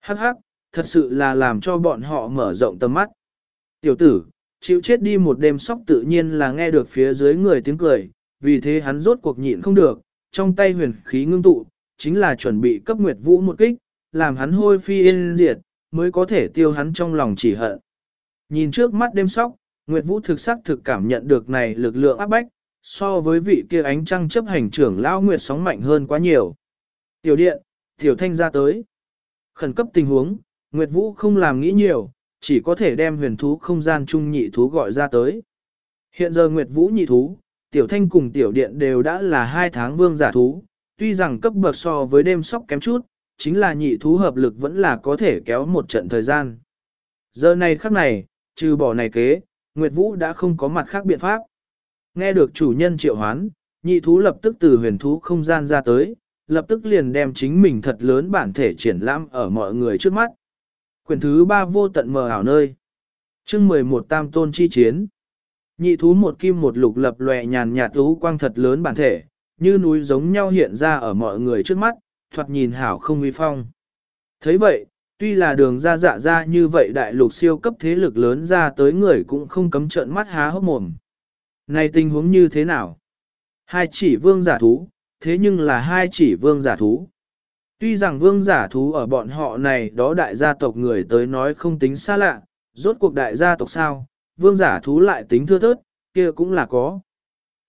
S1: Hắc hắc, thật sự là làm cho bọn họ mở rộng tầm mắt. Tiểu tử, chịu chết đi một đêm sóc tự nhiên là nghe được phía dưới người tiếng cười, vì thế hắn rốt cuộc nhịn không được, trong tay huyền khí ngưng tụ, chính là chuẩn bị cấp Nguyệt Vũ một kích, làm hắn hôi phi yên diệt, mới có thể tiêu hắn trong lòng chỉ hận. Nhìn trước mắt đêm sóc, Nguyệt Vũ thực sắc thực cảm nhận được này lực lượng áp bách, so với vị kia ánh trăng chấp hành trưởng lão Nguyệt sóng mạnh hơn quá nhiều. Tiểu điện, tiểu thanh ra tới. Khẩn cấp tình huống, Nguyệt Vũ không làm nghĩ nhiều, chỉ có thể đem huyền thú không gian trung nhị thú gọi ra tới. Hiện giờ Nguyệt Vũ nhị thú, tiểu thanh cùng tiểu điện đều đã là hai tháng vương giả thú, tuy rằng cấp bậc so với đêm sóc kém chút, chính là nhị thú hợp lực vẫn là có thể kéo một trận thời gian. Giờ này khắc này, trừ bỏ này kế, Nguyệt Vũ đã không có mặt khác biện pháp. Nghe được chủ nhân triệu hoán, nhị thú lập tức từ huyền thú không gian ra tới, lập tức liền đem chính mình thật lớn bản thể triển lãm ở mọi người trước mắt. Quyển thứ ba vô tận mờ ảo nơi. chương 11 tam tôn chi chiến. Nhị thú một kim một lục lập lòe nhàn nhạt thú quang thật lớn bản thể, như núi giống nhau hiện ra ở mọi người trước mắt, thoạt nhìn hảo không uy phong. thấy vậy, tuy là đường ra dạ ra như vậy đại lục siêu cấp thế lực lớn ra tới người cũng không cấm trợn mắt há hốc mồm. Này tình huống như thế nào? Hai chỉ vương giả thú, thế nhưng là hai chỉ vương giả thú. Tuy rằng vương giả thú ở bọn họ này đó đại gia tộc người tới nói không tính xa lạ, rốt cuộc đại gia tộc sao, vương giả thú lại tính thưa thớt, kia cũng là có.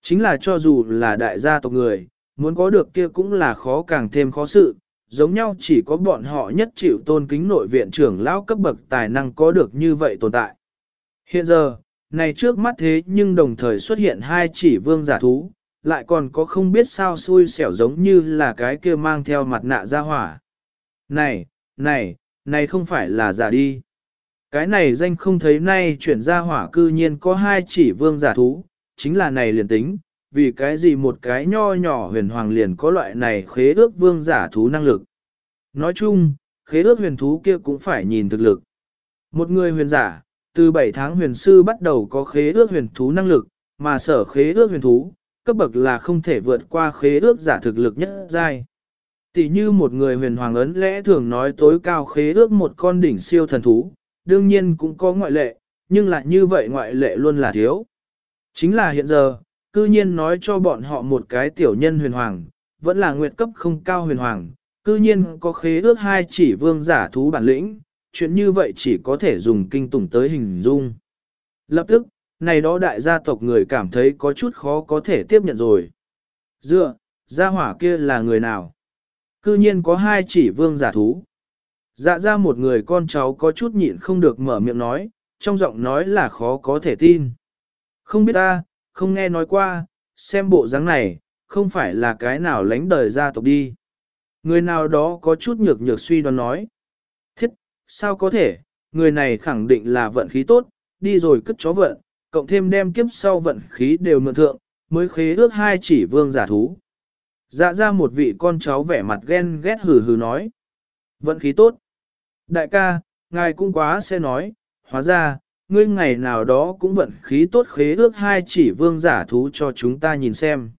S1: Chính là cho dù là đại gia tộc người, muốn có được kia cũng là khó càng thêm khó sự, giống nhau chỉ có bọn họ nhất chịu tôn kính nội viện trưởng lão cấp bậc tài năng có được như vậy tồn tại. Hiện giờ, này trước mắt thế nhưng đồng thời xuất hiện hai chỉ vương giả thú, lại còn có không biết sao xui xẻo giống như là cái kia mang theo mặt nạ ra hỏa. Này, này, này không phải là giả đi. Cái này danh không thấy nay chuyển ra hỏa cư nhiên có hai chỉ vương giả thú, chính là này liền tính, vì cái gì một cái nho nhỏ huyền hoàng liền có loại này khế ước vương giả thú năng lực. Nói chung, khế ước huyền thú kia cũng phải nhìn thực lực. Một người huyền giả, từ 7 tháng huyền sư bắt đầu có khế ước huyền thú năng lực, mà sở khế ước huyền thú, cấp bậc là không thể vượt qua khế ước giả thực lực nhất giai. Tỷ như một người huyền hoàng ấn lẽ thường nói tối cao khế ước một con đỉnh siêu thần thú, đương nhiên cũng có ngoại lệ, nhưng lại như vậy ngoại lệ luôn là thiếu. Chính là hiện giờ, cư nhiên nói cho bọn họ một cái tiểu nhân huyền hoàng, vẫn là nguyệt cấp không cao huyền hoàng, cư nhiên có khế ước hai chỉ vương giả thú bản lĩnh, chuyện như vậy chỉ có thể dùng kinh tủng tới hình dung. Lập tức, này đó đại gia tộc người cảm thấy có chút khó có thể tiếp nhận rồi. Dựa, gia hỏa kia là người nào? Cư nhiên có hai chỉ vương giả thú. Dạ ra một người con cháu có chút nhịn không được mở miệng nói, trong giọng nói là khó có thể tin. Không biết ta, không nghe nói qua, xem bộ dáng này, không phải là cái nào lánh đời gia tộc đi. Người nào đó có chút nhược nhược suy đoán nói. Thiết, sao có thể, người này khẳng định là vận khí tốt, đi rồi cất chó vận, cộng thêm đem kiếp sau vận khí đều mượn thượng, mới khế ước hai chỉ vương giả thú. Dạ ra một vị con cháu vẻ mặt ghen ghét hừ hừ nói. Vận khí tốt. Đại ca, ngài cũng quá sẽ nói, hóa ra, ngươi ngày nào đó cũng vận khí tốt khế ước hai chỉ vương giả thú cho chúng ta nhìn xem.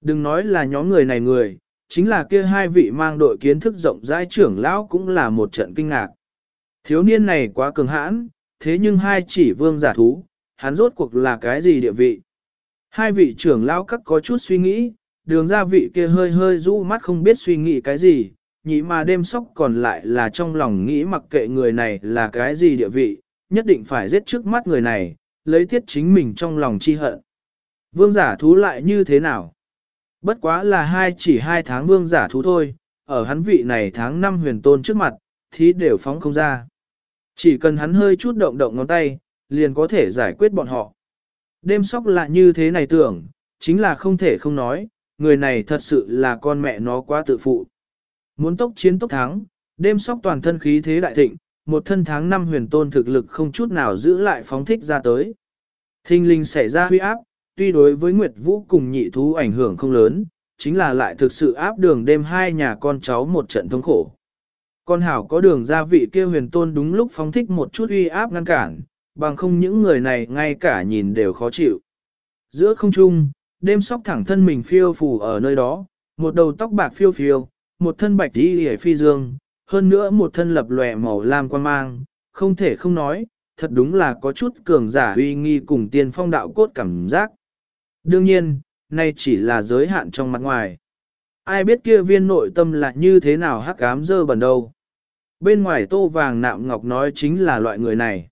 S1: Đừng nói là nhóm người này người, chính là kia hai vị mang đội kiến thức rộng rãi trưởng lão cũng là một trận kinh ngạc. Thiếu niên này quá cường hãn, thế nhưng hai chỉ vương giả thú, hắn rốt cuộc là cái gì địa vị? Hai vị trưởng lão các có chút suy nghĩ, đường ra vị kia hơi hơi rũ mắt không biết suy nghĩ cái gì, nhị mà đêm sóc còn lại là trong lòng nghĩ mặc kệ người này là cái gì địa vị, nhất định phải giết trước mắt người này, lấy tiết chính mình trong lòng chi hận. Vương giả thú lại như thế nào? Bất quá là hai chỉ hai tháng vương giả thú thôi, ở hắn vị này tháng năm huyền tôn trước mặt, thì đều phóng không ra. Chỉ cần hắn hơi chút động động ngón tay, liền có thể giải quyết bọn họ. Đêm sóc lại như thế này tưởng, chính là không thể không nói, người này thật sự là con mẹ nó quá tự phụ. Muốn tốc chiến tốc thắng, đêm sóc toàn thân khí thế đại thịnh, một thân tháng năm huyền tôn thực lực không chút nào giữ lại phóng thích ra tới. Thinh linh xảy ra huy áp, tuy đối với Nguyệt Vũ cùng nhị thú ảnh hưởng không lớn, chính là lại thực sự áp đường đêm hai nhà con cháu một trận thống khổ. Con hảo có đường gia vị kia huyền tôn đúng lúc phóng thích một chút uy áp ngăn cản, bằng không những người này ngay cả nhìn đều khó chịu. Giữa không trung, đêm sóc thẳng thân mình phiêu phù ở nơi đó, một đầu tóc bạc phiêu phiêu, một thân bạch đi hề phi dương, hơn nữa một thân lập lòe màu lam quan mang, không thể không nói, thật đúng là có chút cường giả uy nghi cùng tiên phong đạo cốt cảm giác. Đương nhiên, nay chỉ là giới hạn trong mặt ngoài. Ai biết kia viên nội tâm là như thế nào hắc ám dơ bẩn đâu. Bên ngoài tô vàng nạm ngọc nói chính là loại người này.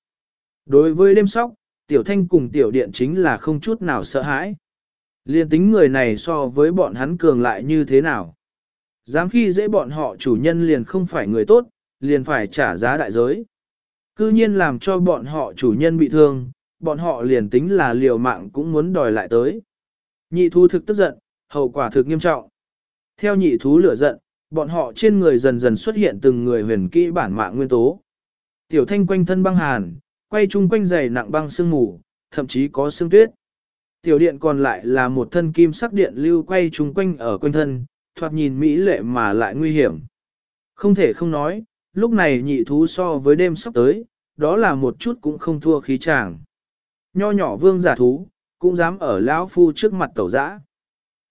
S1: Đối với đêm sóc, tiểu thanh cùng tiểu điện chính là không chút nào sợ hãi. Liên tính người này so với bọn hắn cường lại như thế nào. Dám khi dễ bọn họ chủ nhân liền không phải người tốt, liền phải trả giá đại giới. Cư nhiên làm cho bọn họ chủ nhân bị thương, bọn họ liền tính là liều mạng cũng muốn đòi lại tới. Nhị thú thực tức giận, hậu quả thực nghiêm trọng. Theo nhị thú lửa giận, bọn họ trên người dần dần xuất hiện từng người huyền kỹ bản mạng nguyên tố. Tiểu thanh quanh thân băng hàn, quay chung quanh dày nặng băng sương mù, thậm chí có sương tuyết. Tiểu điện còn lại là một thân kim sắc điện lưu quay chung quanh ở quanh thân, thoạt nhìn mỹ lệ mà lại nguy hiểm. Không thể không nói, lúc này nhị thú so với đêm sắp tới, đó là một chút cũng không thua khí chàng. Nho nhỏ vương giả thú, cũng dám ở lão phu trước mặt tẩu dã.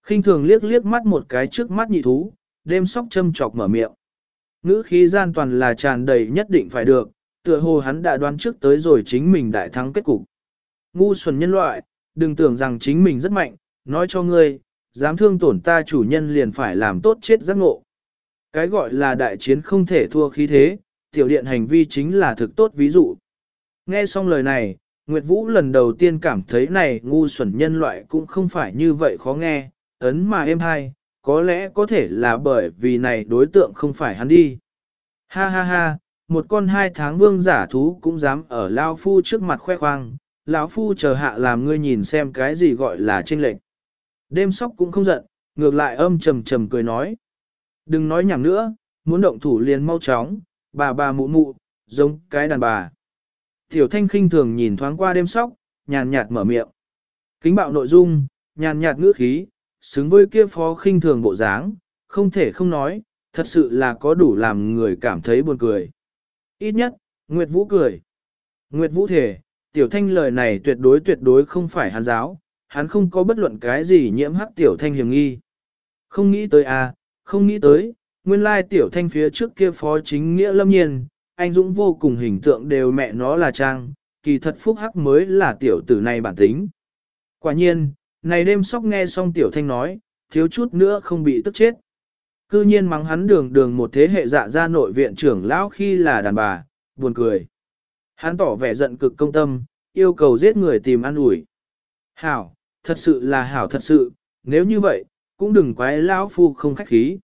S1: khinh thường liếc liếc mắt một cái trước mắt nhị thú, đêm sóc châm chọc mở miệng. Ngữ khí gian toàn là tràn đầy nhất định phải được, tựa hồ hắn đã đoán trước tới rồi chính mình đại thắng kết cục. Ngu xuẩn nhân loại, đừng tưởng rằng chính mình rất mạnh, nói cho ngươi, dám thương tổn ta chủ nhân liền phải làm tốt chết giác ngộ. Cái gọi là đại chiến không thể thua khí thế, tiểu điện hành vi chính là thực tốt ví dụ. Nghe xong lời này, Nguyệt Vũ lần đầu tiên cảm thấy này ngu xuẩn nhân loại cũng không phải như vậy khó nghe, ấn mà êm hay, có lẽ có thể là bởi vì này đối tượng không phải hắn đi. Ha ha ha, một con hai tháng vương giả thú cũng dám ở Lao Phu trước mặt khoe khoang, lão Phu chờ hạ làm ngươi nhìn xem cái gì gọi là tranh lệnh. Đêm sóc cũng không giận, ngược lại âm trầm trầm cười nói. Đừng nói nhảm nữa, muốn động thủ liền mau chóng, bà bà mụ mụ, giống cái đàn bà. Tiểu thanh khinh thường nhìn thoáng qua đêm sóc, nhàn nhạt mở miệng. Kính bạo nội dung, nhàn nhạt ngữ khí, xứng với kia phó khinh thường bộ dáng, không thể không nói, thật sự là có đủ làm người cảm thấy buồn cười. Ít nhất, Nguyệt Vũ cười. Nguyệt Vũ thể, tiểu thanh lời này tuyệt đối tuyệt đối không phải hàn giáo, hắn không có bất luận cái gì nhiễm hắc tiểu thanh hiểm nghi. Không nghĩ tới à, không nghĩ tới, nguyên lai tiểu thanh phía trước kia phó chính nghĩa lâm nhiên, anh Dũng vô cùng hình tượng đều mẹ nó là trang, kỳ thật phúc hắc mới là tiểu tử này bản tính. Quả nhiên, này đêm sóc nghe xong tiểu thanh nói, thiếu chút nữa không bị tức chết. Cư nhiên mắng hắn đường đường một thế hệ dạ ra nội viện trưởng lão khi là đàn bà, buồn cười. Hắn tỏ vẻ giận cực công tâm, yêu cầu giết người tìm ăn ủi. Hảo, thật sự là hảo thật sự, nếu như vậy, cũng đừng quái lão phu không khách khí.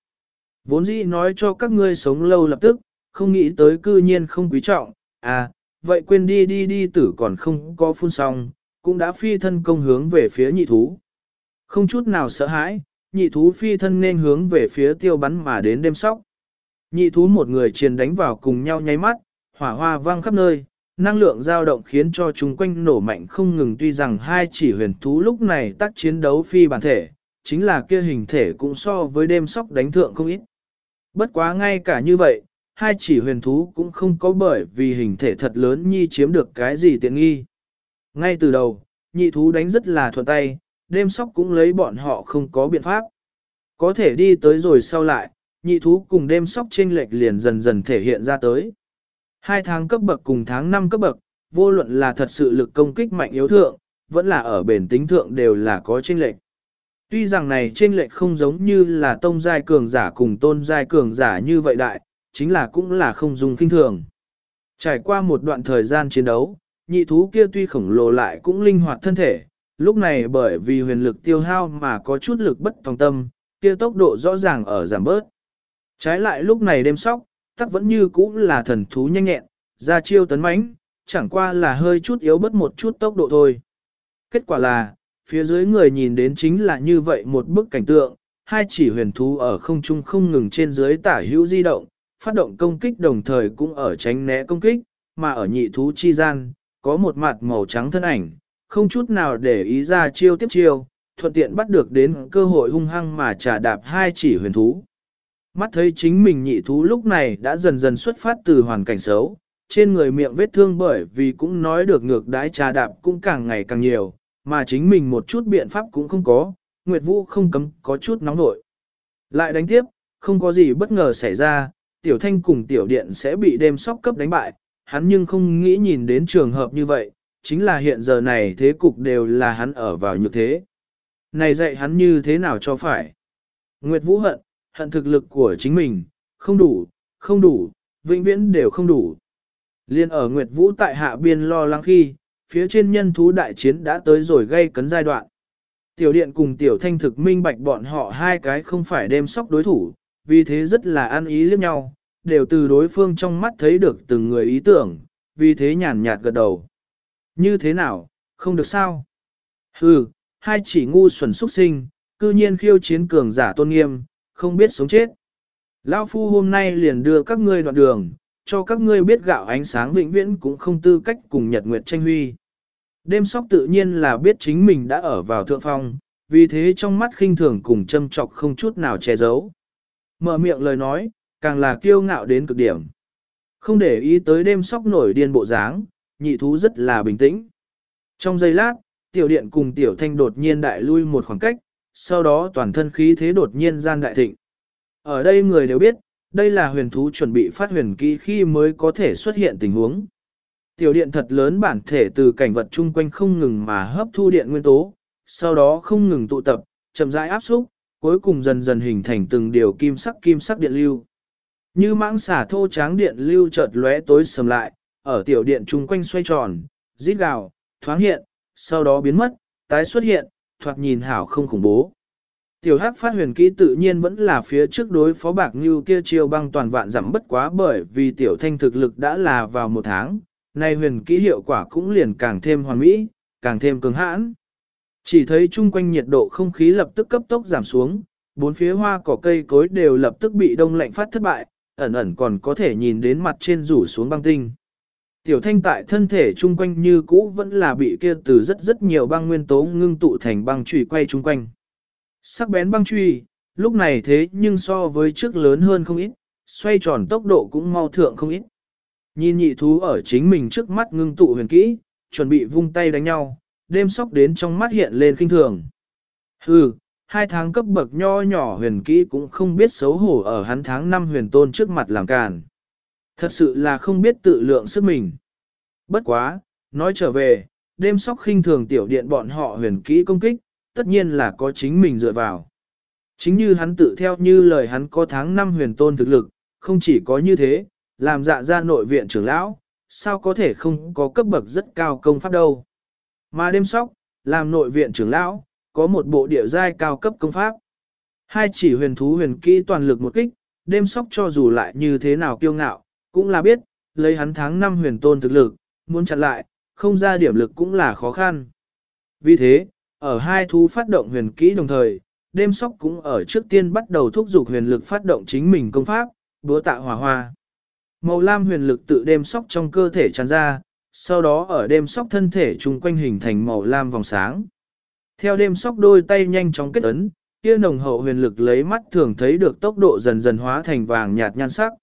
S1: Vốn dĩ nói cho các ngươi sống lâu lập tức, không nghĩ tới cư nhiên không quý trọng, à, vậy quên đi đi đi tử còn không có phun xong, cũng đã phi thân công hướng về phía nhị thú. Không chút nào sợ hãi, nhị thú phi thân nên hướng về phía tiêu bắn mà đến đêm sóc. Nhị thú một người chiến đánh vào cùng nhau nháy mắt, hỏa hoa vang khắp nơi, năng lượng dao động khiến cho chúng quanh nổ mạnh không ngừng tuy rằng hai chỉ huyền thú lúc này tác chiến đấu phi bản thể, chính là kia hình thể cũng so với đêm sóc đánh thượng không ít. Bất quá ngay cả như vậy, hai chỉ huyền thú cũng không có bởi vì hình thể thật lớn nhi chiếm được cái gì tiện nghi. Ngay từ đầu, nhị thú đánh rất là thuận tay, đêm sóc cũng lấy bọn họ không có biện pháp. Có thể đi tới rồi sau lại, nhị thú cùng đêm sóc chênh lệch liền dần dần thể hiện ra tới. Hai tháng cấp bậc cùng tháng năm cấp bậc, vô luận là thật sự lực công kích mạnh yếu thượng, vẫn là ở bền tính thượng đều là có chênh lệch. Tuy rằng này chênh lệch không giống như là tông giai cường giả cùng tôn giai cường giả như vậy đại, chính là cũng là không dùng kinh thường. Trải qua một đoạn thời gian chiến đấu, nhị thú kia tuy khổng lồ lại cũng linh hoạt thân thể, lúc này bởi vì huyền lực tiêu hao mà có chút lực bất tòng tâm, kia tốc độ rõ ràng ở giảm bớt. Trái lại lúc này đêm sóc, tắc vẫn như cũ là thần thú nhanh nhẹn, ra chiêu tấn mãnh, chẳng qua là hơi chút yếu bớt một chút tốc độ thôi. Kết quả là, phía dưới người nhìn đến chính là như vậy một bức cảnh tượng, hai chỉ huyền thú ở không trung không ngừng trên dưới tả hữu di động, phát động công kích đồng thời cũng ở tránh né công kích, mà ở nhị thú chi gian, có một mặt màu trắng thân ảnh, không chút nào để ý ra chiêu tiếp chiêu, thuận tiện bắt được đến cơ hội hung hăng mà trả đạp hai chỉ huyền thú. Mắt thấy chính mình nhị thú lúc này đã dần dần xuất phát từ hoàn cảnh xấu, trên người miệng vết thương bởi vì cũng nói được ngược đái trà đạp cũng càng ngày càng nhiều, mà chính mình một chút biện pháp cũng không có, Nguyệt Vũ không cấm có chút nóng nội. Lại đánh tiếp, không có gì bất ngờ xảy ra, tiểu thanh cùng tiểu điện sẽ bị đêm sóc cấp đánh bại, hắn nhưng không nghĩ nhìn đến trường hợp như vậy, chính là hiện giờ này thế cục đều là hắn ở vào như thế. Này dạy hắn như thế nào cho phải? Nguyệt Vũ hận, hận thực lực của chính mình, không đủ, không đủ, vĩnh viễn đều không đủ. Liên ở Nguyệt Vũ tại hạ biên lo lắng khi, phía trên nhân thú đại chiến đã tới rồi gây cấn giai đoạn. Tiểu điện cùng tiểu thanh thực minh bạch bọn họ hai cái không phải đem sóc đối thủ, vì thế rất là ăn ý liếc nhau, đều từ đối phương trong mắt thấy được từng người ý tưởng, vì thế nhàn nhạt gật đầu. Như thế nào, không được sao? Hừ, hai chỉ ngu xuẩn xuất sinh, cư nhiên khiêu chiến cường giả tôn nghiêm, không biết sống chết. Lão Phu hôm nay liền đưa các ngươi đoạn đường, cho các ngươi biết gạo ánh sáng vĩnh viễn cũng không tư cách cùng nhật nguyệt tranh huy. Đêm sóc tự nhiên là biết chính mình đã ở vào thượng phong, vì thế trong mắt khinh thường cùng châm trọc không chút nào che giấu. Mở miệng lời nói, càng là kiêu ngạo đến cực điểm. Không để ý tới đêm sóc nổi điên bộ dáng, nhị thú rất là bình tĩnh. Trong giây lát, tiểu điện cùng tiểu thanh đột nhiên đại lui một khoảng cách, sau đó toàn thân khí thế đột nhiên gian đại thịnh. Ở đây người đều biết, đây là huyền thú chuẩn bị phát huyền kỹ khi mới có thể xuất hiện tình huống. Tiểu điện thật lớn bản thể từ cảnh vật chung quanh không ngừng mà hấp thu điện nguyên tố, sau đó không ngừng tụ tập, chậm rãi áp xúc, cuối cùng dần dần hình thành từng điều kim sắc kim sắc điện lưu. Như mãng xả thô tráng điện lưu chợt lóe tối sầm lại, ở tiểu điện chung quanh xoay tròn, rít gào, thoáng hiện, sau đó biến mất, tái xuất hiện, thoạt nhìn hảo không khủng bố. Tiểu hắc phát huyền kỹ tự nhiên vẫn là phía trước đối phó bạc như kia chiêu băng toàn vạn giảm bất quá bởi vì tiểu thanh thực lực đã là vào một tháng, nay huyền kỹ hiệu quả cũng liền càng thêm hoàn mỹ, càng thêm cứng hãn. Chỉ thấy chung quanh nhiệt độ không khí lập tức cấp tốc giảm xuống, bốn phía hoa cỏ cây cối đều lập tức bị đông lạnh phát thất bại, ẩn ẩn còn có thể nhìn đến mặt trên rủ xuống băng tinh. Tiểu thanh tại thân thể chung quanh như cũ vẫn là bị kia từ rất rất nhiều băng nguyên tố ngưng tụ thành băng chùy quay chung quanh. Sắc bén băng chùy, lúc này thế nhưng so với trước lớn hơn không ít, xoay tròn tốc độ cũng mau thượng không ít. Nhìn nhị thú ở chính mình trước mắt ngưng tụ huyền kỹ, chuẩn bị vung tay đánh nhau, đêm sóc đến trong mắt hiện lên kinh thường. Hừ, hai tháng cấp bậc nho nhỏ huyền kỹ cũng không biết xấu hổ ở hắn tháng năm huyền tôn trước mặt làm càn. Thật sự là không biết tự lượng sức mình. Bất quá, nói trở về, đêm sóc khinh thường tiểu điện bọn họ huyền kỹ công kích, tất nhiên là có chính mình dựa vào. Chính như hắn tự theo như lời hắn có tháng năm huyền tôn thực lực, không chỉ có như thế, làm dạ ra nội viện trưởng lão, sao có thể không có cấp bậc rất cao công pháp đâu. Mà đêm sóc, làm nội viện trưởng lão, có một bộ địa giai cao cấp công pháp. Hai chỉ huyền thú huyền kỹ toàn lực một kích, đêm sóc cho dù lại như thế nào kiêu ngạo, cũng là biết, lấy hắn tháng năm huyền tôn thực lực, muốn chặn lại, không ra điểm lực cũng là khó khăn. Vì thế, ở hai thú phát động huyền kỹ đồng thời, đêm sóc cũng ở trước tiên bắt đầu thúc giục huyền lực phát động chính mình công pháp, búa tạ hỏa hoa. Màu lam huyền lực tự đêm sóc trong cơ thể tràn ra, sau đó ở đêm sóc thân thể chung quanh hình thành màu lam vòng sáng. Theo đêm sóc đôi tay nhanh chóng kết ấn, kia nồng hậu huyền lực lấy mắt thường thấy được tốc độ dần dần hóa thành vàng nhạt nhan sắc.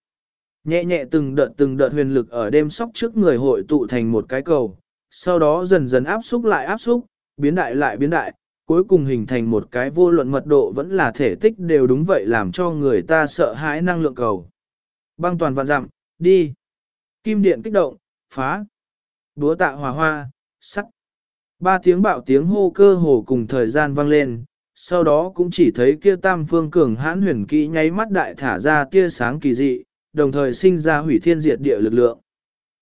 S1: Nhẹ nhẹ từng đợt từng đợt huyền lực ở đêm sóc trước người hội tụ thành một cái cầu, sau đó dần dần áp xúc lại áp xúc, biến đại lại biến đại, cuối cùng hình thành một cái vô luận mật độ vẫn là thể tích đều đúng vậy làm cho người ta sợ hãi năng lượng cầu. Băng toàn vạn dặm, đi. Kim điện kích động, phá. Đúa tạ hòa hoa, sắt. Ba tiếng bạo tiếng hô cơ hồ cùng thời gian vang lên, sau đó cũng chỉ thấy kia tam phương cường hãn huyền kỹ nháy mắt đại thả ra tia sáng kỳ dị, đồng thời sinh ra hủy thiên diệt địa lực lượng.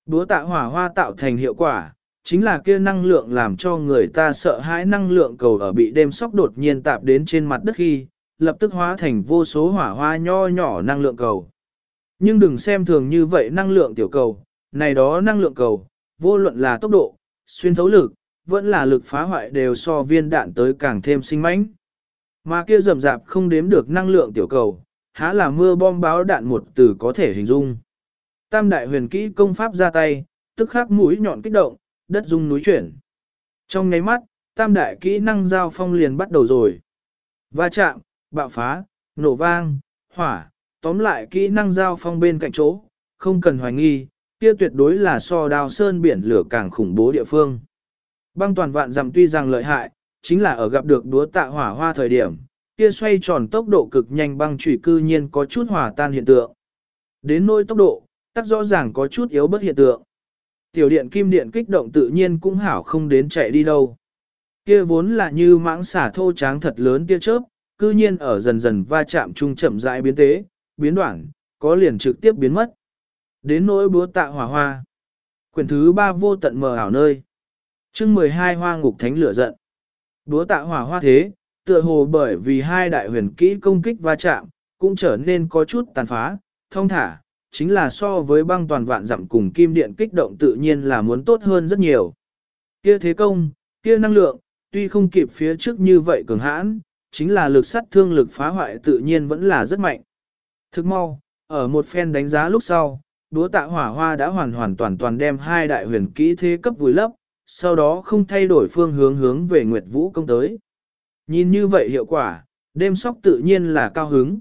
S1: Búa tạ hỏa hoa tạo thành hiệu quả, chính là kia năng lượng làm cho người ta sợ hãi năng lượng cầu ở bị đêm sóc đột nhiên tạp đến trên mặt đất khi, lập tức hóa thành vô số hỏa hoa nho nhỏ năng lượng cầu. Nhưng đừng xem thường như vậy năng lượng tiểu cầu, này đó năng lượng cầu, vô luận là tốc độ, xuyên thấu lực, vẫn là lực phá hoại đều so viên đạn tới càng thêm sinh mãnh. Mà kia rầm rạp không đếm được năng lượng tiểu cầu, há là mưa bom báo đạn một từ có thể hình dung. Tam đại huyền kỹ công pháp ra tay, tức khắc mũi nhọn kích động, đất rung núi chuyển. Trong nháy mắt, tam đại kỹ năng giao phong liền bắt đầu rồi. Va chạm, bạo phá, nổ vang, hỏa, tóm lại kỹ năng giao phong bên cạnh chỗ, không cần hoài nghi, kia tuyệt đối là so đào sơn biển lửa càng khủng bố địa phương. Băng toàn vạn dặm tuy rằng lợi hại, chính là ở gặp được đúa tạ hỏa hoa thời điểm, kia xoay tròn tốc độ cực nhanh băng chủy cư nhiên có chút hòa tan hiện tượng. Đến nỗi tốc độ, tắc rõ ràng có chút yếu bất hiện tượng. Tiểu điện kim điện kích động tự nhiên cũng hảo không đến chạy đi đâu. Kia vốn là như mãng xả thô tráng thật lớn tia chớp, cư nhiên ở dần dần va chạm trung chậm rãi biến tế, biến đoạn, có liền trực tiếp biến mất. Đến nỗi búa tạ hỏa hoa. Quyển thứ ba vô tận mờ ảo nơi. chương 12 hoa ngục thánh lửa giận. Búa tạ hỏa hoa thế, tựa hồ bởi vì hai đại huyền kỹ công kích va chạm, cũng trở nên có chút tàn phá, thông thả, chính là so với băng toàn vạn dặm cùng kim điện kích động tự nhiên là muốn tốt hơn rất nhiều. Kia thế công, kia năng lượng, tuy không kịp phía trước như vậy cường hãn, chính là lực sát thương lực phá hoại tự nhiên vẫn là rất mạnh. Thức mau, ở một phen đánh giá lúc sau, đúa tạ hỏa hoa đã hoàn hoàn toàn toàn đem hai đại huyền kỹ thế cấp vùi lấp, sau đó không thay đổi phương hướng hướng về Nguyệt Vũ công tới. Nhìn như vậy hiệu quả, đêm sóc tự nhiên là cao hứng.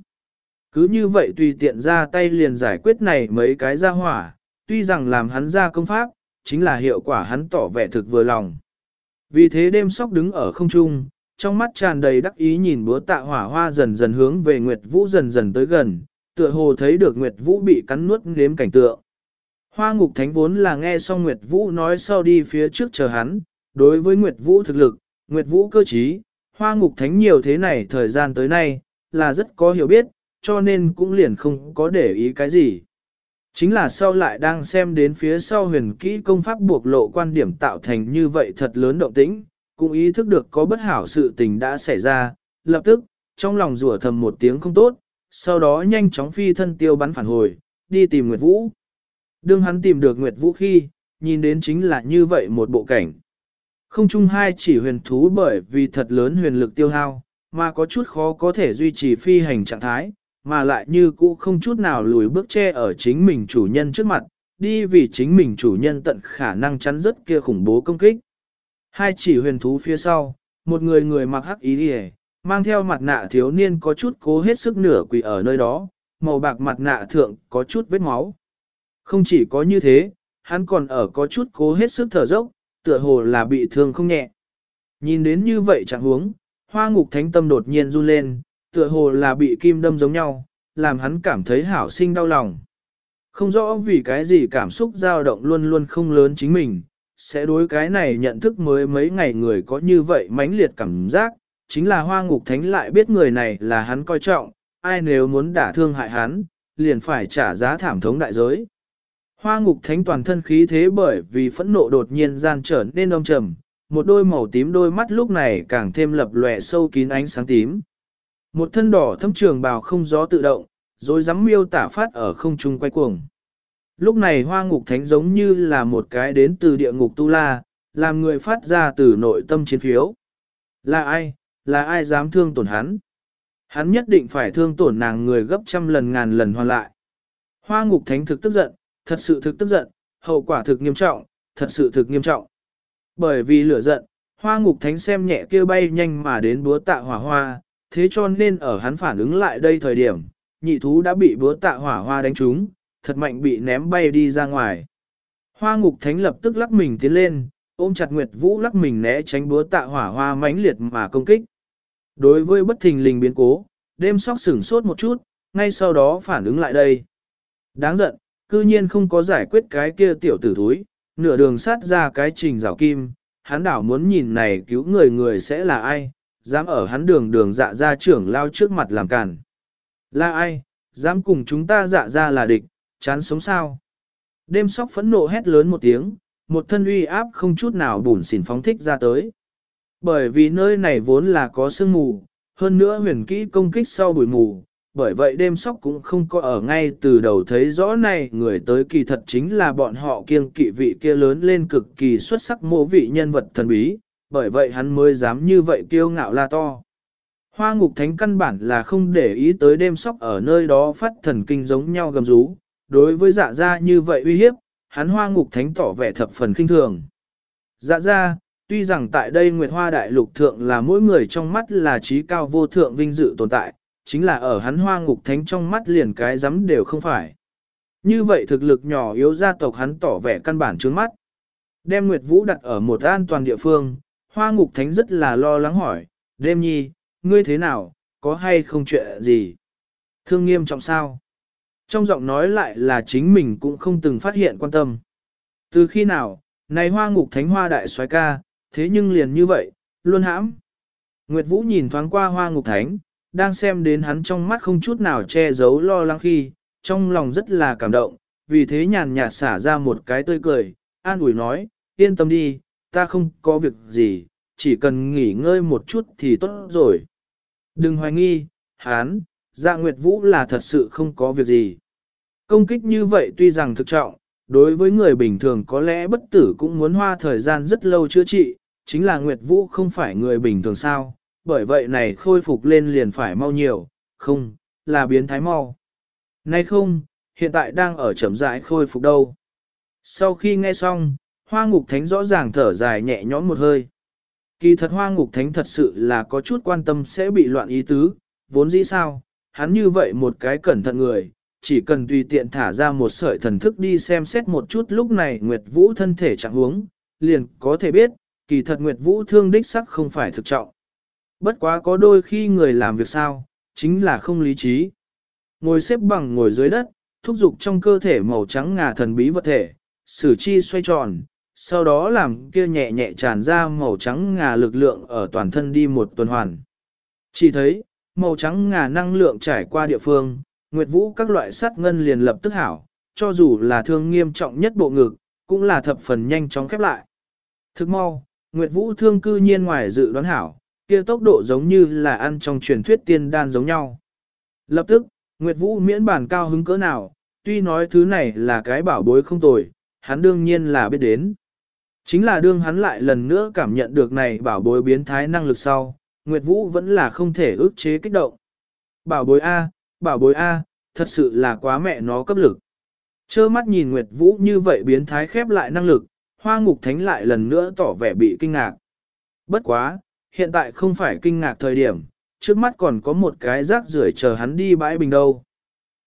S1: Cứ như vậy tùy tiện ra tay liền giải quyết này mấy cái ra hỏa, tuy rằng làm hắn ra công pháp, chính là hiệu quả hắn tỏ vẻ thực vừa lòng. Vì thế đêm sóc đứng ở không trung, trong mắt tràn đầy đắc ý nhìn búa tạ hỏa hoa dần dần hướng về Nguyệt Vũ dần dần tới gần, tựa hồ thấy được Nguyệt Vũ bị cắn nuốt nếm cảnh tượng. Hoa ngục thánh vốn là nghe xong Nguyệt Vũ nói sau đi phía trước chờ hắn, đối với Nguyệt Vũ thực lực, Nguyệt Vũ cơ trí, hoa ngục thánh nhiều thế này thời gian tới nay, là rất có hiểu biết, cho nên cũng liền không có để ý cái gì. Chính là sau lại đang xem đến phía sau huyền kỹ công pháp buộc lộ quan điểm tạo thành như vậy thật lớn động tĩnh, cũng ý thức được có bất hảo sự tình đã xảy ra, lập tức, trong lòng rủa thầm một tiếng không tốt, sau đó nhanh chóng phi thân tiêu bắn phản hồi, đi tìm Nguyệt Vũ. Đương hắn tìm được Nguyệt Vũ khi, nhìn đến chính là như vậy một bộ cảnh. Không chung hai chỉ huyền thú bởi vì thật lớn huyền lực tiêu hao, mà có chút khó có thể duy trì phi hành trạng thái, mà lại như cũ không chút nào lùi bước che ở chính mình chủ nhân trước mặt, đi vì chính mình chủ nhân tận khả năng chắn rất kia khủng bố công kích. Hai chỉ huyền thú phía sau, một người người mặc hắc ý đi mang theo mặt nạ thiếu niên có chút cố hết sức nửa quỳ ở nơi đó, màu bạc mặt nạ thượng có chút vết máu. Không chỉ có như thế, hắn còn ở có chút cố hết sức thở dốc, tựa hồ là bị thương không nhẹ. Nhìn đến như vậy chẳng huống, hoa ngục thánh tâm đột nhiên run lên, tựa hồ là bị kim đâm giống nhau, làm hắn cảm thấy hảo sinh đau lòng. Không rõ vì cái gì cảm xúc dao động luôn luôn không lớn chính mình, sẽ đối cái này nhận thức mới mấy ngày người có như vậy mãnh liệt cảm giác, chính là hoa ngục thánh lại biết người này là hắn coi trọng, ai nếu muốn đả thương hại hắn, liền phải trả giá thảm thống đại giới. Hoa ngục thánh toàn thân khí thế bởi vì phẫn nộ đột nhiên gian trở nên đông trầm, một đôi màu tím đôi mắt lúc này càng thêm lập lòe sâu kín ánh sáng tím. Một thân đỏ thâm trường bào không gió tự động, rồi dám miêu tả phát ở không trung quay cuồng. Lúc này hoa ngục thánh giống như là một cái đến từ địa ngục tu la, làm người phát ra từ nội tâm chiến phiếu. Là ai, là ai dám thương tổn hắn? Hắn nhất định phải thương tổn nàng người gấp trăm lần ngàn lần hoàn lại. Hoa ngục thánh thực tức giận, thật sự thực tức giận, hậu quả thực nghiêm trọng, thật sự thực nghiêm trọng. Bởi vì lửa giận, hoa ngục thánh xem nhẹ kia bay nhanh mà đến búa tạ hỏa hoa, thế cho nên ở hắn phản ứng lại đây thời điểm, nhị thú đã bị búa tạ hỏa hoa đánh trúng, thật mạnh bị ném bay đi ra ngoài. Hoa ngục thánh lập tức lắc mình tiến lên, ôm chặt Nguyệt Vũ lắc mình né tránh búa tạ hỏa hoa mãnh liệt mà công kích. Đối với bất thình lình biến cố, đêm sóc sửng sốt một chút, ngay sau đó phản ứng lại đây. Đáng giận, cư nhiên không có giải quyết cái kia tiểu tử thúi, nửa đường sát ra cái trình rào kim, hắn đảo muốn nhìn này cứu người người sẽ là ai, dám ở hắn đường đường dạ ra trưởng lao trước mặt làm cản. Là ai, dám cùng chúng ta dạ ra là địch, chán sống sao. Đêm sóc phẫn nộ hét lớn một tiếng, một thân uy áp không chút nào bùn xỉn phóng thích ra tới. Bởi vì nơi này vốn là có sương mù, hơn nữa huyền kỹ công kích sau bụi mù, bởi vậy đêm sóc cũng không có ở ngay từ đầu thấy rõ này người tới kỳ thật chính là bọn họ kiêng kỵ vị kia lớn lên cực kỳ xuất sắc mô vị nhân vật thần bí, bởi vậy hắn mới dám như vậy kiêu ngạo la to. Hoa ngục thánh căn bản là không để ý tới đêm sóc ở nơi đó phát thần kinh giống nhau gầm rú, đối với dạ gia như vậy uy hiếp, hắn hoa ngục thánh tỏ vẻ thập phần kinh thường. Dạ gia, tuy rằng tại đây Nguyệt Hoa Đại Lục Thượng là mỗi người trong mắt là trí cao vô thượng vinh dự tồn tại, chính là ở hắn hoa ngục thánh trong mắt liền cái dám đều không phải. Như vậy thực lực nhỏ yếu gia tộc hắn tỏ vẻ căn bản trước mắt. Đem Nguyệt Vũ đặt ở một an toàn địa phương, hoa ngục thánh rất là lo lắng hỏi, đêm nhi, ngươi thế nào, có hay không chuyện gì? Thương nghiêm trọng sao? Trong giọng nói lại là chính mình cũng không từng phát hiện quan tâm. Từ khi nào, này hoa ngục thánh hoa đại soái ca, thế nhưng liền như vậy, luôn hãm. Nguyệt Vũ nhìn thoáng qua hoa ngục thánh, đang xem đến hắn trong mắt không chút nào che giấu lo lắng khi, trong lòng rất là cảm động, vì thế nhàn nhạt xả ra một cái tươi cười, an ủi nói, yên tâm đi, ta không có việc gì, chỉ cần nghỉ ngơi một chút thì tốt rồi. Đừng hoài nghi, hán, dạ Nguyệt Vũ là thật sự không có việc gì. Công kích như vậy tuy rằng thực trọng, đối với người bình thường có lẽ bất tử cũng muốn hoa thời gian rất lâu chữa trị, chính là Nguyệt Vũ không phải người bình thường sao, bởi vậy này khôi phục lên liền phải mau nhiều, không, là biến thái mau. Nay không, hiện tại đang ở chậm rãi khôi phục đâu. Sau khi nghe xong, hoa ngục thánh rõ ràng thở dài nhẹ nhõm một hơi. Kỳ thật hoa ngục thánh thật sự là có chút quan tâm sẽ bị loạn ý tứ, vốn dĩ sao, hắn như vậy một cái cẩn thận người, chỉ cần tùy tiện thả ra một sợi thần thức đi xem xét một chút lúc này Nguyệt Vũ thân thể trạng huống, liền có thể biết, kỳ thật Nguyệt Vũ thương đích sắc không phải thực trọng. Bất quá có đôi khi người làm việc sao, chính là không lý trí. Ngồi xếp bằng ngồi dưới đất, thúc dục trong cơ thể màu trắng ngà thần bí vật thể, sử chi xoay tròn, sau đó làm kia nhẹ nhẹ tràn ra màu trắng ngà lực lượng ở toàn thân đi một tuần hoàn. Chỉ thấy, màu trắng ngà năng lượng trải qua địa phương, Nguyệt Vũ các loại sắt ngân liền lập tức hảo, cho dù là thương nghiêm trọng nhất bộ ngực, cũng là thập phần nhanh chóng khép lại. Thức mau, Nguyệt Vũ thương cư nhiên ngoài dự đoán hảo, kia tốc độ giống như là ăn trong truyền thuyết tiên đan giống nhau. Lập tức, Nguyệt Vũ miễn bản cao hứng cỡ nào, tuy nói thứ này là cái bảo bối không tồi, hắn đương nhiên là biết đến. Chính là đương hắn lại lần nữa cảm nhận được này bảo bối biến thái năng lực sau, Nguyệt Vũ vẫn là không thể ức chế kích động. Bảo bối A, bảo bối A, thật sự là quá mẹ nó cấp lực. Chơ mắt nhìn Nguyệt Vũ như vậy biến thái khép lại năng lực, hoa ngục thánh lại lần nữa tỏ vẻ bị kinh ngạc. Bất quá, hiện tại không phải kinh ngạc thời điểm, trước mắt còn có một cái rác rưởi chờ hắn đi bãi bình đâu.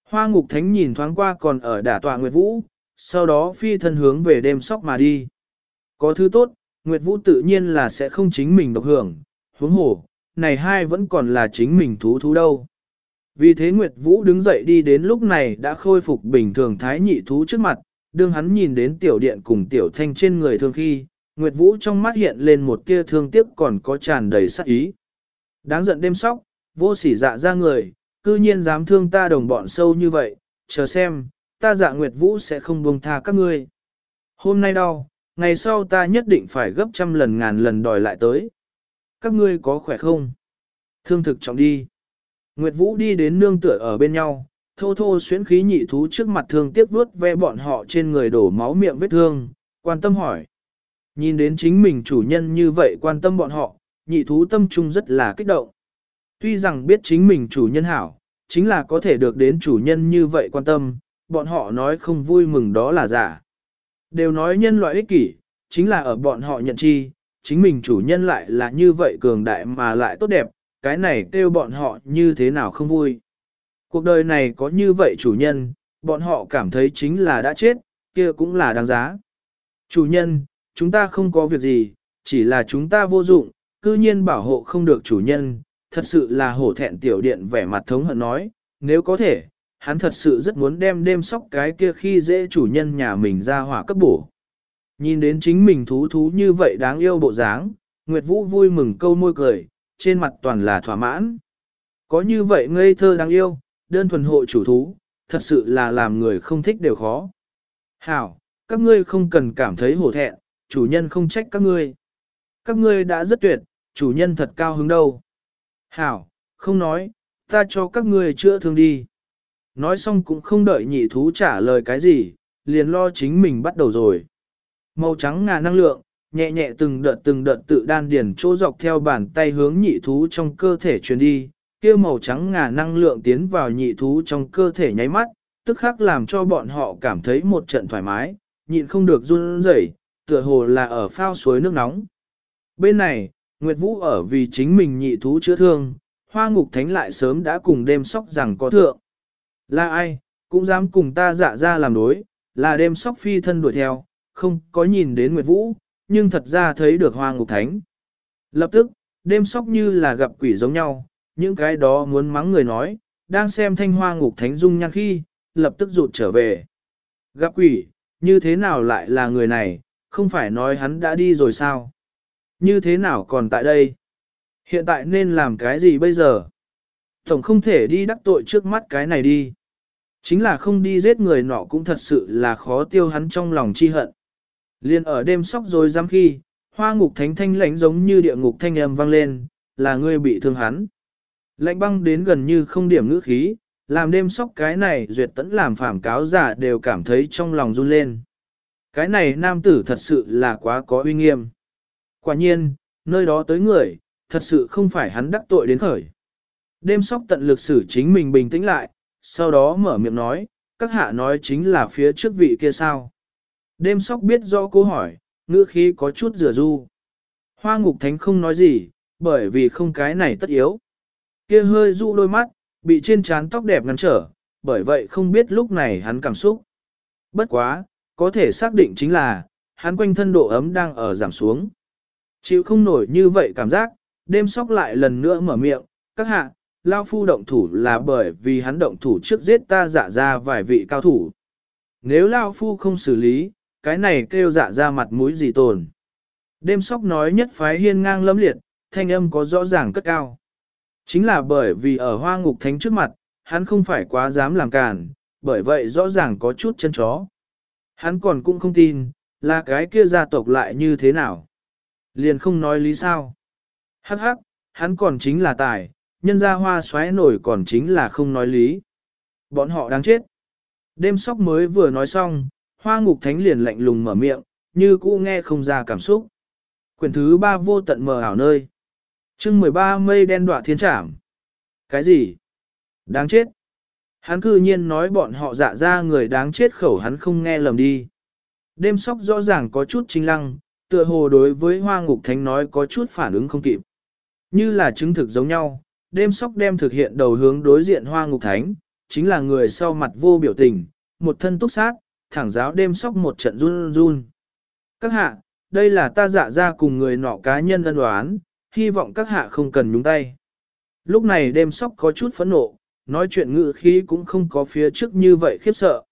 S1: Hoa ngục thánh nhìn thoáng qua còn ở đả tọa Nguyệt Vũ, sau đó phi thân hướng về đêm sóc mà đi. Có thứ tốt, Nguyệt Vũ tự nhiên là sẽ không chính mình độc hưởng, huống hồ, này hai vẫn còn là chính mình thú thú đâu. Vì thế Nguyệt Vũ đứng dậy đi đến lúc này đã khôi phục bình thường thái nhị thú trước mặt, đương hắn nhìn đến tiểu điện cùng tiểu thanh trên người thương khi, Nguyệt Vũ trong mắt hiện lên một tia thương tiếc còn có tràn đầy sát ý. Đáng giận đêm sóc, vô sỉ dạ ra người, cư nhiên dám thương ta đồng bọn sâu như vậy, chờ xem, ta dạ Nguyệt Vũ sẽ không buông tha các ngươi. Hôm nay đau, ngày sau ta nhất định phải gấp trăm lần ngàn lần đòi lại tới. Các ngươi có khỏe không? Thương thực trọng đi. Nguyệt Vũ đi đến nương tựa ở bên nhau, thô thô xuyến khí nhị thú trước mặt thương tiếc vuốt ve bọn họ trên người đổ máu miệng vết thương, quan tâm hỏi. Nhìn đến chính mình chủ nhân như vậy quan tâm bọn họ, nhị thú tâm trung rất là kích động. Tuy rằng biết chính mình chủ nhân hảo, chính là có thể được đến chủ nhân như vậy quan tâm, bọn họ nói không vui mừng đó là giả. Đều nói nhân loại ích kỷ, chính là ở bọn họ nhận chi, chính mình chủ nhân lại là như vậy cường đại mà lại tốt đẹp, cái này kêu bọn họ như thế nào không vui. Cuộc đời này có như vậy chủ nhân, bọn họ cảm thấy chính là đã chết, kia cũng là đáng giá. Chủ nhân, chúng ta không có việc gì, chỉ là chúng ta vô dụng, cư nhiên bảo hộ không được chủ nhân, thật sự là hổ thẹn tiểu điện vẻ mặt thống hận nói, nếu có thể, hắn thật sự rất muốn đem đêm sóc cái kia khi dễ chủ nhân nhà mình ra hỏa cấp bổ. Nhìn đến chính mình thú thú như vậy đáng yêu bộ dáng, Nguyệt Vũ vui mừng câu môi cười, trên mặt toàn là thỏa mãn. Có như vậy ngây thơ đáng yêu, đơn thuần hộ chủ thú, thật sự là làm người không thích đều khó. Hảo, các ngươi không cần cảm thấy hổ thẹn, chủ nhân không trách các ngươi. Các ngươi đã rất tuyệt, chủ nhân thật cao hứng đâu. Hảo, không nói, ta cho các ngươi chữa thương đi. Nói xong cũng không đợi nhị thú trả lời cái gì, liền lo chính mình bắt đầu rồi. Màu trắng ngà năng lượng, nhẹ nhẹ từng đợt từng đợt tự đan điển chỗ dọc theo bàn tay hướng nhị thú trong cơ thể truyền đi, kia màu trắng ngà năng lượng tiến vào nhị thú trong cơ thể nháy mắt, tức khắc làm cho bọn họ cảm thấy một trận thoải mái, nhịn không được run rẩy, tựa hồ là ở phao suối nước nóng. Bên này, Nguyệt Vũ ở vì chính mình nhị thú chữa thương, hoa ngục thánh lại sớm đã cùng đêm sóc rằng có thượng. Là ai, cũng dám cùng ta dạ ra làm đối, là đêm sóc phi thân đuổi theo, không có nhìn đến Nguyệt Vũ, nhưng thật ra thấy được hoa ngục thánh. Lập tức, đêm sóc như là gặp quỷ giống nhau, những cái đó muốn mắng người nói, đang xem thanh hoa ngục thánh dung nhan khi, lập tức rụt trở về. Gặp quỷ, như thế nào lại là người này, không phải nói hắn đã đi rồi sao? Như thế nào còn tại đây? Hiện tại nên làm cái gì bây giờ? Tổng không thể đi đắc tội trước mắt cái này đi. Chính là không đi giết người nọ cũng thật sự là khó tiêu hắn trong lòng chi hận. Liên ở đêm sóc rồi giam khi, hoa ngục thánh thanh lãnh giống như địa ngục thanh âm vang lên, là ngươi bị thương hắn. Lạnh băng đến gần như không điểm ngữ khí, làm đêm sóc cái này duyệt tẫn làm phản cáo giả đều cảm thấy trong lòng run lên. Cái này nam tử thật sự là quá có uy nghiêm. Quả nhiên, nơi đó tới người, thật sự không phải hắn đắc tội đến khởi. Đêm sóc tận lực xử chính mình bình tĩnh lại, sau đó mở miệng nói, các hạ nói chính là phía trước vị kia sao. Đêm sóc biết rõ câu hỏi, ngữ khí có chút rửa du. Hoa ngục thánh không nói gì, bởi vì không cái này tất yếu. Kia hơi du đôi mắt, bị trên trán tóc đẹp ngăn trở, bởi vậy không biết lúc này hắn cảm xúc. Bất quá, có thể xác định chính là, hắn quanh thân độ ấm đang ở giảm xuống. Chịu không nổi như vậy cảm giác, đêm sóc lại lần nữa mở miệng, các hạ, Lao Phu động thủ là bởi vì hắn động thủ trước giết ta dạ ra vài vị cao thủ. Nếu Lao Phu không xử lý, cái này kêu dạ ra mặt mũi gì tồn. Đêm sóc nói nhất phái hiên ngang lâm liệt, thanh âm có rõ ràng cất cao. Chính là bởi vì ở hoa ngục thánh trước mặt, hắn không phải quá dám làm càn, bởi vậy rõ ràng có chút chân chó. Hắn còn cũng không tin, là cái kia gia tộc lại như thế nào. Liền không nói lý sao. Hắc hắc, hắn còn chính là tài, nhân gia hoa xoáy nổi còn chính là không nói lý. Bọn họ đáng chết. Đêm sóc mới vừa nói xong, hoa ngục thánh liền lạnh lùng mở miệng, như cũ nghe không ra cảm xúc. Quyển thứ ba vô tận mờ ảo nơi. chương 13 mây đen đọa thiên trảm. Cái gì? Đáng chết. Hắn cư nhiên nói bọn họ dạ ra người đáng chết khẩu hắn không nghe lầm đi. Đêm sóc rõ ràng có chút chính lăng, tựa hồ đối với hoa ngục thánh nói có chút phản ứng không kịp. Như là chứng thực giống nhau, đêm sóc đem thực hiện đầu hướng đối diện hoa ngục thánh, chính là người sau mặt vô biểu tình, một thân túc sát, thẳng giáo đêm sóc một trận run run. Các hạ, đây là ta dạ ra cùng người nọ cá nhân ân đoán, hy vọng các hạ không cần nhúng tay. Lúc này đêm sóc có chút phẫn nộ, nói chuyện ngự khí cũng không có phía trước như vậy khiếp sợ.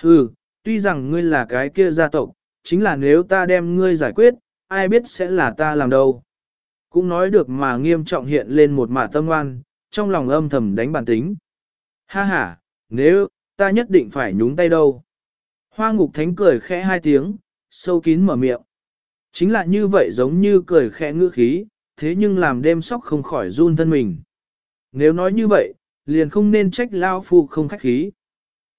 S1: Hừ, tuy rằng ngươi là cái kia gia tộc, chính là nếu ta đem ngươi giải quyết, ai biết sẽ là ta làm đâu. Cũng nói được mà nghiêm trọng hiện lên một mạ tâm oan, trong lòng âm thầm đánh bản tính. Ha ha, nếu, ta nhất định phải nhúng tay đâu. Hoa ngục thánh cười khẽ hai tiếng, sâu kín mở miệng. Chính là như vậy giống như cười khẽ ngữ khí, thế nhưng làm đêm sóc không khỏi run thân mình. Nếu nói như vậy, liền không nên trách lao phu không khách khí.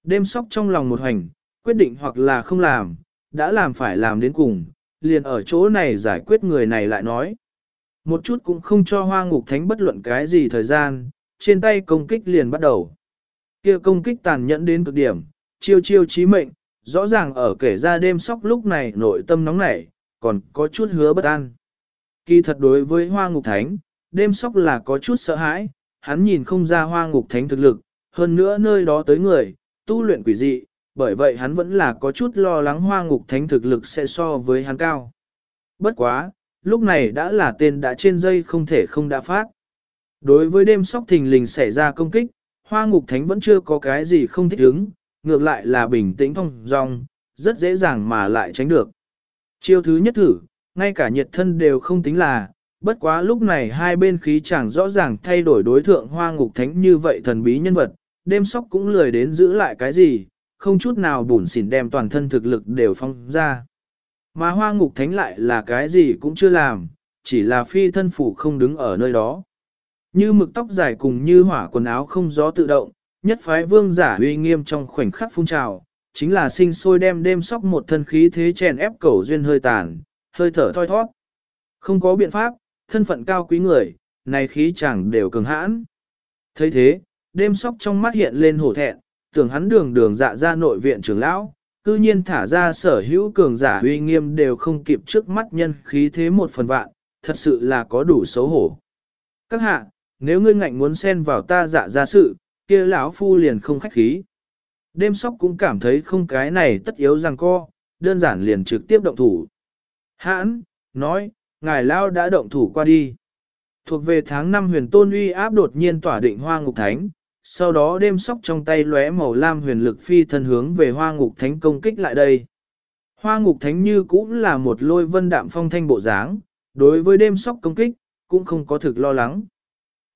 S1: Đêm sóc trong lòng một hành, quyết định hoặc là không làm, đã làm phải làm đến cùng, liền ở chỗ này giải quyết người này lại nói. Một chút cũng không cho hoa ngục thánh bất luận cái gì thời gian, trên tay công kích liền bắt đầu. kia công kích tàn nhẫn đến cực điểm, chiêu chiêu chí mệnh, rõ ràng ở kể ra đêm sóc lúc này nội tâm nóng nảy, còn có chút hứa bất an. Kỳ thật đối với hoa ngục thánh, đêm sóc là có chút sợ hãi, hắn nhìn không ra hoa ngục thánh thực lực, hơn nữa nơi đó tới người, tu luyện quỷ dị, bởi vậy hắn vẫn là có chút lo lắng hoa ngục thánh thực lực sẽ so với hắn cao. Bất quá, lúc này đã là tên đã trên dây không thể không đã phát. Đối với đêm sóc thình lình xảy ra công kích, hoa ngục thánh vẫn chưa có cái gì không thích ứng, ngược lại là bình tĩnh thông dong, rất dễ dàng mà lại tránh được. Chiêu thứ nhất thử, ngay cả nhiệt thân đều không tính là, bất quá lúc này hai bên khí chẳng rõ ràng thay đổi đối thượng hoa ngục thánh như vậy thần bí nhân vật, đêm sóc cũng lười đến giữ lại cái gì, không chút nào bùn xỉn đem toàn thân thực lực đều phong ra. Mà hoa ngục thánh lại là cái gì cũng chưa làm, chỉ là phi thân phủ không đứng ở nơi đó. Như mực tóc dài cùng như hỏa quần áo không gió tự động, nhất phái vương giả uy nghiêm trong khoảnh khắc phun trào, chính là sinh sôi đem đêm sóc một thân khí thế chèn ép cầu duyên hơi tàn, hơi thở thoi thoát. Không có biện pháp, thân phận cao quý người, này khí chẳng đều cường hãn. thấy thế, đêm sóc trong mắt hiện lên hổ thẹn, tưởng hắn đường đường dạ ra nội viện trưởng lão, cư nhiên thả ra sở hữu cường giả uy nghiêm đều không kịp trước mắt nhân khí thế một phần vạn, thật sự là có đủ xấu hổ. Các hạ, nếu ngươi ngạnh muốn xen vào ta dạ ra sự, kia lão phu liền không khách khí. Đêm sóc cũng cảm thấy không cái này tất yếu rằng co, đơn giản liền trực tiếp động thủ. Hãn, nói, ngài lao đã động thủ qua đi. Thuộc về tháng 5 huyền tôn uy áp đột nhiên tỏa định hoa ngục thánh, sau đó đêm sóc trong tay lóe màu lam huyền lực phi thân hướng về hoa ngục thánh công kích lại đây. Hoa ngục thánh như cũng là một lôi vân đạm phong thanh bộ dáng, đối với đêm sóc công kích, cũng không có thực lo lắng.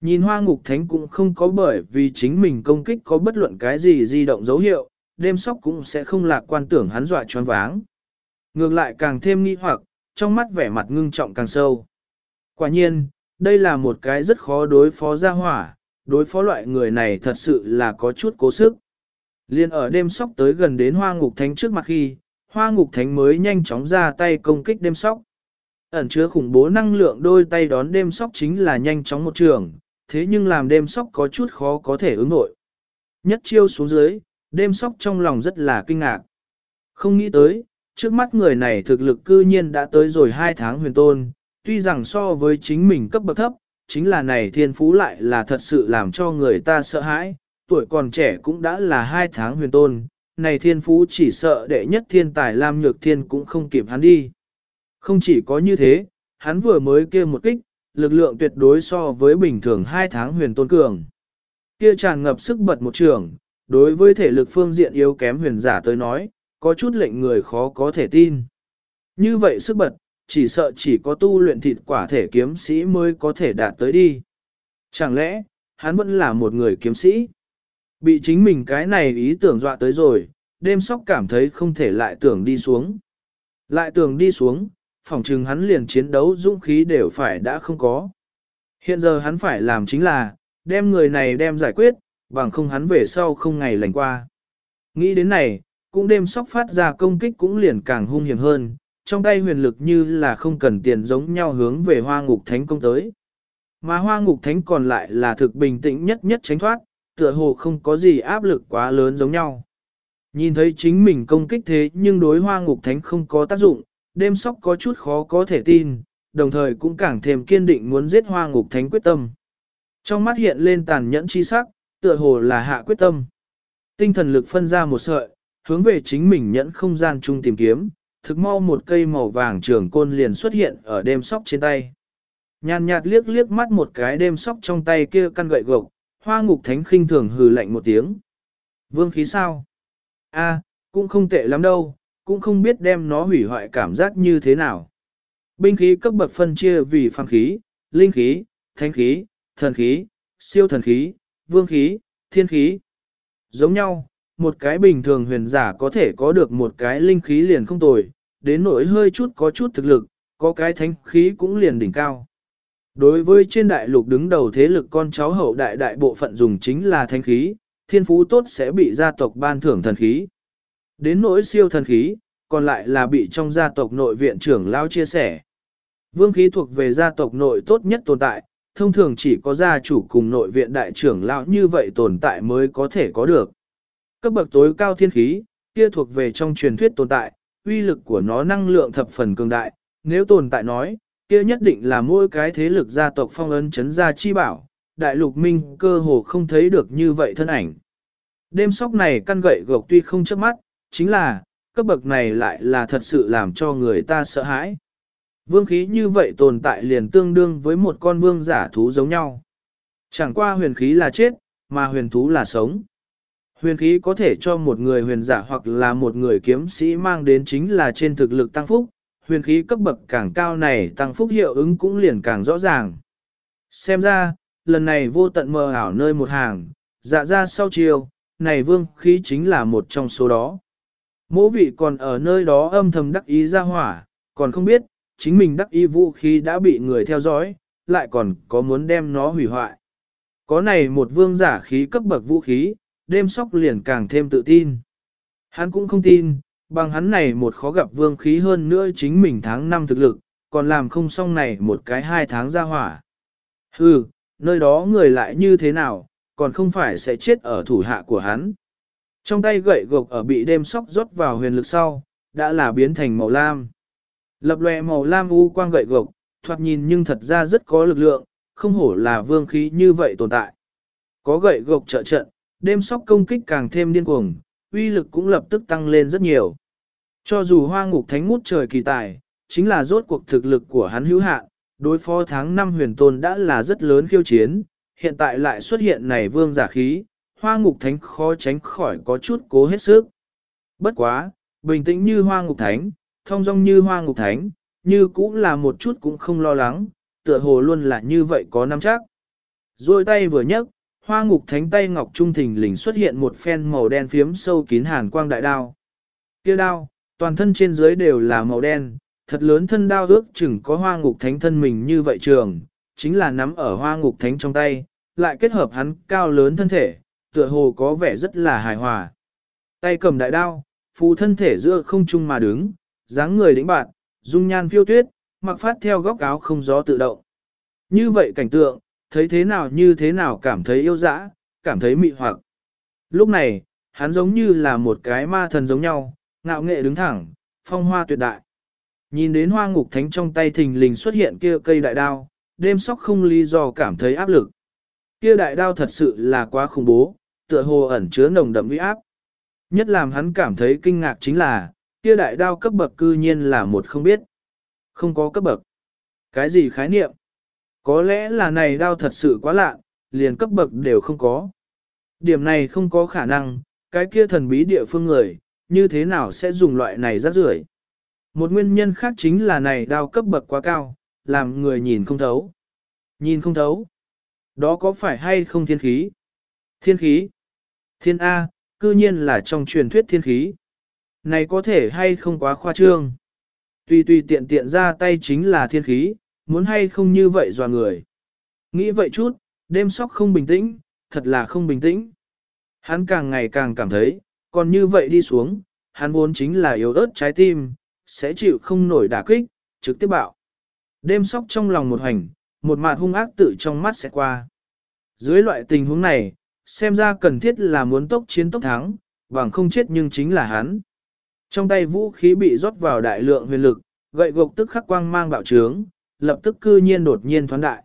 S1: Nhìn hoa ngục thánh cũng không có bởi vì chính mình công kích có bất luận cái gì di động dấu hiệu, đêm sóc cũng sẽ không lạc quan tưởng hắn dọa choáng váng. Ngược lại càng thêm nghi hoặc, trong mắt vẻ mặt ngưng trọng càng sâu. Quả nhiên, đây là một cái rất khó đối phó ra hỏa, đối phó loại người này thật sự là có chút cố sức. Liên ở đêm sóc tới gần đến hoa ngục thánh trước mặt khi, hoa ngục thánh mới nhanh chóng ra tay công kích đêm sóc. Ẩn chứa khủng bố năng lượng đôi tay đón đêm sóc chính là nhanh chóng một trường, thế nhưng làm đêm sóc có chút khó có thể ứng nội. Nhất chiêu xuống dưới, đêm sóc trong lòng rất là kinh ngạc. Không nghĩ tới, trước mắt người này thực lực cư nhiên đã tới rồi hai tháng huyền tôn, tuy rằng so với chính mình cấp bậc thấp, chính là này thiên phú lại là thật sự làm cho người ta sợ hãi, tuổi còn trẻ cũng đã là hai tháng huyền tôn, này thiên phú chỉ sợ đệ nhất thiên tài Lam Nhược Thiên cũng không kịp hắn đi. Không chỉ có như thế, hắn vừa mới kia một kích, lực lượng tuyệt đối so với bình thường hai tháng huyền tôn cường. Kia tràn ngập sức bật một trường, đối với thể lực phương diện yếu kém huyền giả tới nói, có chút lệnh người khó có thể tin. Như vậy sức bật, chỉ sợ chỉ có tu luyện thịt quả thể kiếm sĩ mới có thể đạt tới đi. Chẳng lẽ, hắn vẫn là một người kiếm sĩ? Bị chính mình cái này ý tưởng dọa tới rồi, đêm sóc cảm thấy không thể lại tưởng đi xuống. Lại tưởng đi xuống, phòng trừng hắn liền chiến đấu dũng khí đều phải đã không có. Hiện giờ hắn phải làm chính là, đem người này đem giải quyết, bằng không hắn về sau không ngày lành qua. Nghĩ đến này, cũng đêm sóc phát ra công kích cũng liền càng hung hiểm hơn, trong tay huyền lực như là không cần tiền giống nhau hướng về hoa ngục thánh công tới. Mà hoa ngục thánh còn lại là thực bình tĩnh nhất nhất tránh thoát, tựa hồ không có gì áp lực quá lớn giống nhau. Nhìn thấy chính mình công kích thế nhưng đối hoa ngục thánh không có tác dụng, đêm sóc có chút khó có thể tin, đồng thời cũng càng thêm kiên định muốn giết hoa ngục thánh quyết tâm. Trong mắt hiện lên tàn nhẫn chi sắc, tựa hồ là hạ quyết tâm. Tinh thần lực phân ra một sợi, hướng về chính mình nhẫn không gian chung tìm kiếm, thực mau một cây màu vàng trường côn liền xuất hiện ở đêm sóc trên tay. Nhàn nhạt liếc liếc mắt một cái đêm sóc trong tay kia căn gậy gộc, hoa ngục thánh khinh thường hừ lạnh một tiếng. Vương khí sao? A, cũng không tệ lắm đâu, cũng không biết đem nó hủy hoại cảm giác như thế nào. Binh khí cấp bậc phân chia vì phàm khí, linh khí, thánh khí, thần khí, siêu thần khí, vương khí, thiên khí. Giống nhau, một cái bình thường huyền giả có thể có được một cái linh khí liền không tồi, đến nỗi hơi chút có chút thực lực, có cái thánh khí cũng liền đỉnh cao. Đối với trên đại lục đứng đầu thế lực con cháu hậu đại đại bộ phận dùng chính là thánh khí, thiên phú tốt sẽ bị gia tộc ban thưởng thần khí. Đến nỗi siêu thần khí, còn lại là bị trong gia tộc nội viện trưởng lao chia sẻ. Vương khí thuộc về gia tộc nội tốt nhất tồn tại, thông thường chỉ có gia chủ cùng nội viện đại trưởng lão như vậy tồn tại mới có thể có được. Cấp bậc tối cao thiên khí, kia thuộc về trong truyền thuyết tồn tại, uy lực của nó năng lượng thập phần cường đại, nếu tồn tại nói, kia nhất định là mỗi cái thế lực gia tộc phong ấn chấn gia chi bảo, đại lục minh cơ hồ không thấy được như vậy thân ảnh. Đêm sóc này căn gậy gộc tuy không chớp mắt, chính là, cấp bậc này lại là thật sự làm cho người ta sợ hãi. Vương khí như vậy tồn tại liền tương đương với một con vương giả thú giống nhau. Chẳng qua huyền khí là chết, mà huyền thú là sống. Huyền khí có thể cho một người huyền giả hoặc là một người kiếm sĩ mang đến chính là trên thực lực tăng phúc, huyền khí cấp bậc càng cao này tăng phúc hiệu ứng cũng liền càng rõ ràng. Xem ra, lần này vô tận mờ ảo nơi một hàng, dạ ra sau chiều, này vương khí chính là một trong số đó. Mỗ vị còn ở nơi đó âm thầm đắc ý ra hỏa, còn không biết, chính mình đắc ý vũ khí đã bị người theo dõi, lại còn có muốn đem nó hủy hoại. Có này một vương giả khí cấp bậc vũ khí, đêm sóc liền càng thêm tự tin. Hắn cũng không tin, bằng hắn này một khó gặp vương khí hơn nữa chính mình tháng năm thực lực, còn làm không xong này một cái hai tháng ra hỏa. Hừ, nơi đó người lại như thế nào, còn không phải sẽ chết ở thủ hạ của hắn. Trong tay gậy gộc ở bị đêm sóc rót vào huyền lực sau, đã là biến thành màu lam. Lập lòe màu lam u quang gậy gộc, thoạt nhìn nhưng thật ra rất có lực lượng, không hổ là vương khí như vậy tồn tại. Có gậy gộc trợ trận, đêm sóc công kích càng thêm điên cuồng, uy lực cũng lập tức tăng lên rất nhiều. Cho dù hoa ngục thánh ngút trời kỳ tài, chính là rốt cuộc thực lực của hắn hữu hạn, đối phó tháng năm huyền tôn đã là rất lớn khiêu chiến, hiện tại lại xuất hiện này vương giả khí, hoa ngục thánh khó tránh khỏi có chút cố hết sức. Bất quá, bình tĩnh như hoa ngục thánh, thông dong như hoa ngục thánh, như cũng là một chút cũng không lo lắng, tựa hồ luôn là như vậy có nắm chắc. Rồi tay vừa nhấc, hoa ngục thánh tay ngọc trung thình lình xuất hiện một phen màu đen phiếm sâu kín hàn quang đại đao. Kia đao, toàn thân trên dưới đều là màu đen, thật lớn thân đao ước chừng có hoa ngục thánh thân mình như vậy trường, chính là nắm ở hoa ngục thánh trong tay, lại kết hợp hắn cao lớn thân thể, tựa hồ có vẻ rất là hài hòa. Tay cầm đại đao, phù thân thể giữa không trung mà đứng, dáng người đĩnh bạn, dung nhan phiêu tuyết, mặc phát theo góc áo không gió tự động. Như vậy cảnh tượng, thấy thế nào như thế nào cảm thấy yêu dã, cảm thấy mị hoặc. Lúc này, hắn giống như là một cái ma thần giống nhau, ngạo nghệ đứng thẳng, phong hoa tuyệt đại. Nhìn đến hoa ngục thánh trong tay thình lình xuất hiện kia cây đại đao, đêm sóc không lý do cảm thấy áp lực. Kia đại đao thật sự là quá khủng bố, tựa hồ ẩn chứa nồng đậm uy áp. Nhất làm hắn cảm thấy kinh ngạc chính là, kia đại đao cấp bậc cư nhiên là một không biết. Không có cấp bậc. Cái gì khái niệm? Có lẽ là này đao thật sự quá lạ, liền cấp bậc đều không có. Điểm này không có khả năng, cái kia thần bí địa phương người, như thế nào sẽ dùng loại này rác rưởi? Một nguyên nhân khác chính là này đao cấp bậc quá cao, làm người nhìn không thấu. Nhìn không thấu. Đó có phải hay không thiên khí? Thiên khí. Thiên A, cư nhiên là trong truyền thuyết thiên khí. Này có thể hay không quá khoa trương. Tùy tùy tiện tiện ra tay chính là thiên khí, muốn hay không như vậy dò người. Nghĩ vậy chút, đêm sóc không bình tĩnh, thật là không bình tĩnh. Hắn càng ngày càng cảm thấy, còn như vậy đi xuống, hắn vốn chính là yếu ớt trái tim, sẽ chịu không nổi đả kích, trực tiếp bạo. Đêm sóc trong lòng một hành, một mặt hung ác tự trong mắt sẽ qua. Dưới loại tình huống này, xem ra cần thiết là muốn tốc chiến tốc thắng, bằng không chết nhưng chính là hắn. Trong tay vũ khí bị rót vào đại lượng huyền lực, gậy gộc tức khắc quang mang bạo trướng, lập tức cư nhiên đột nhiên thoáng đại.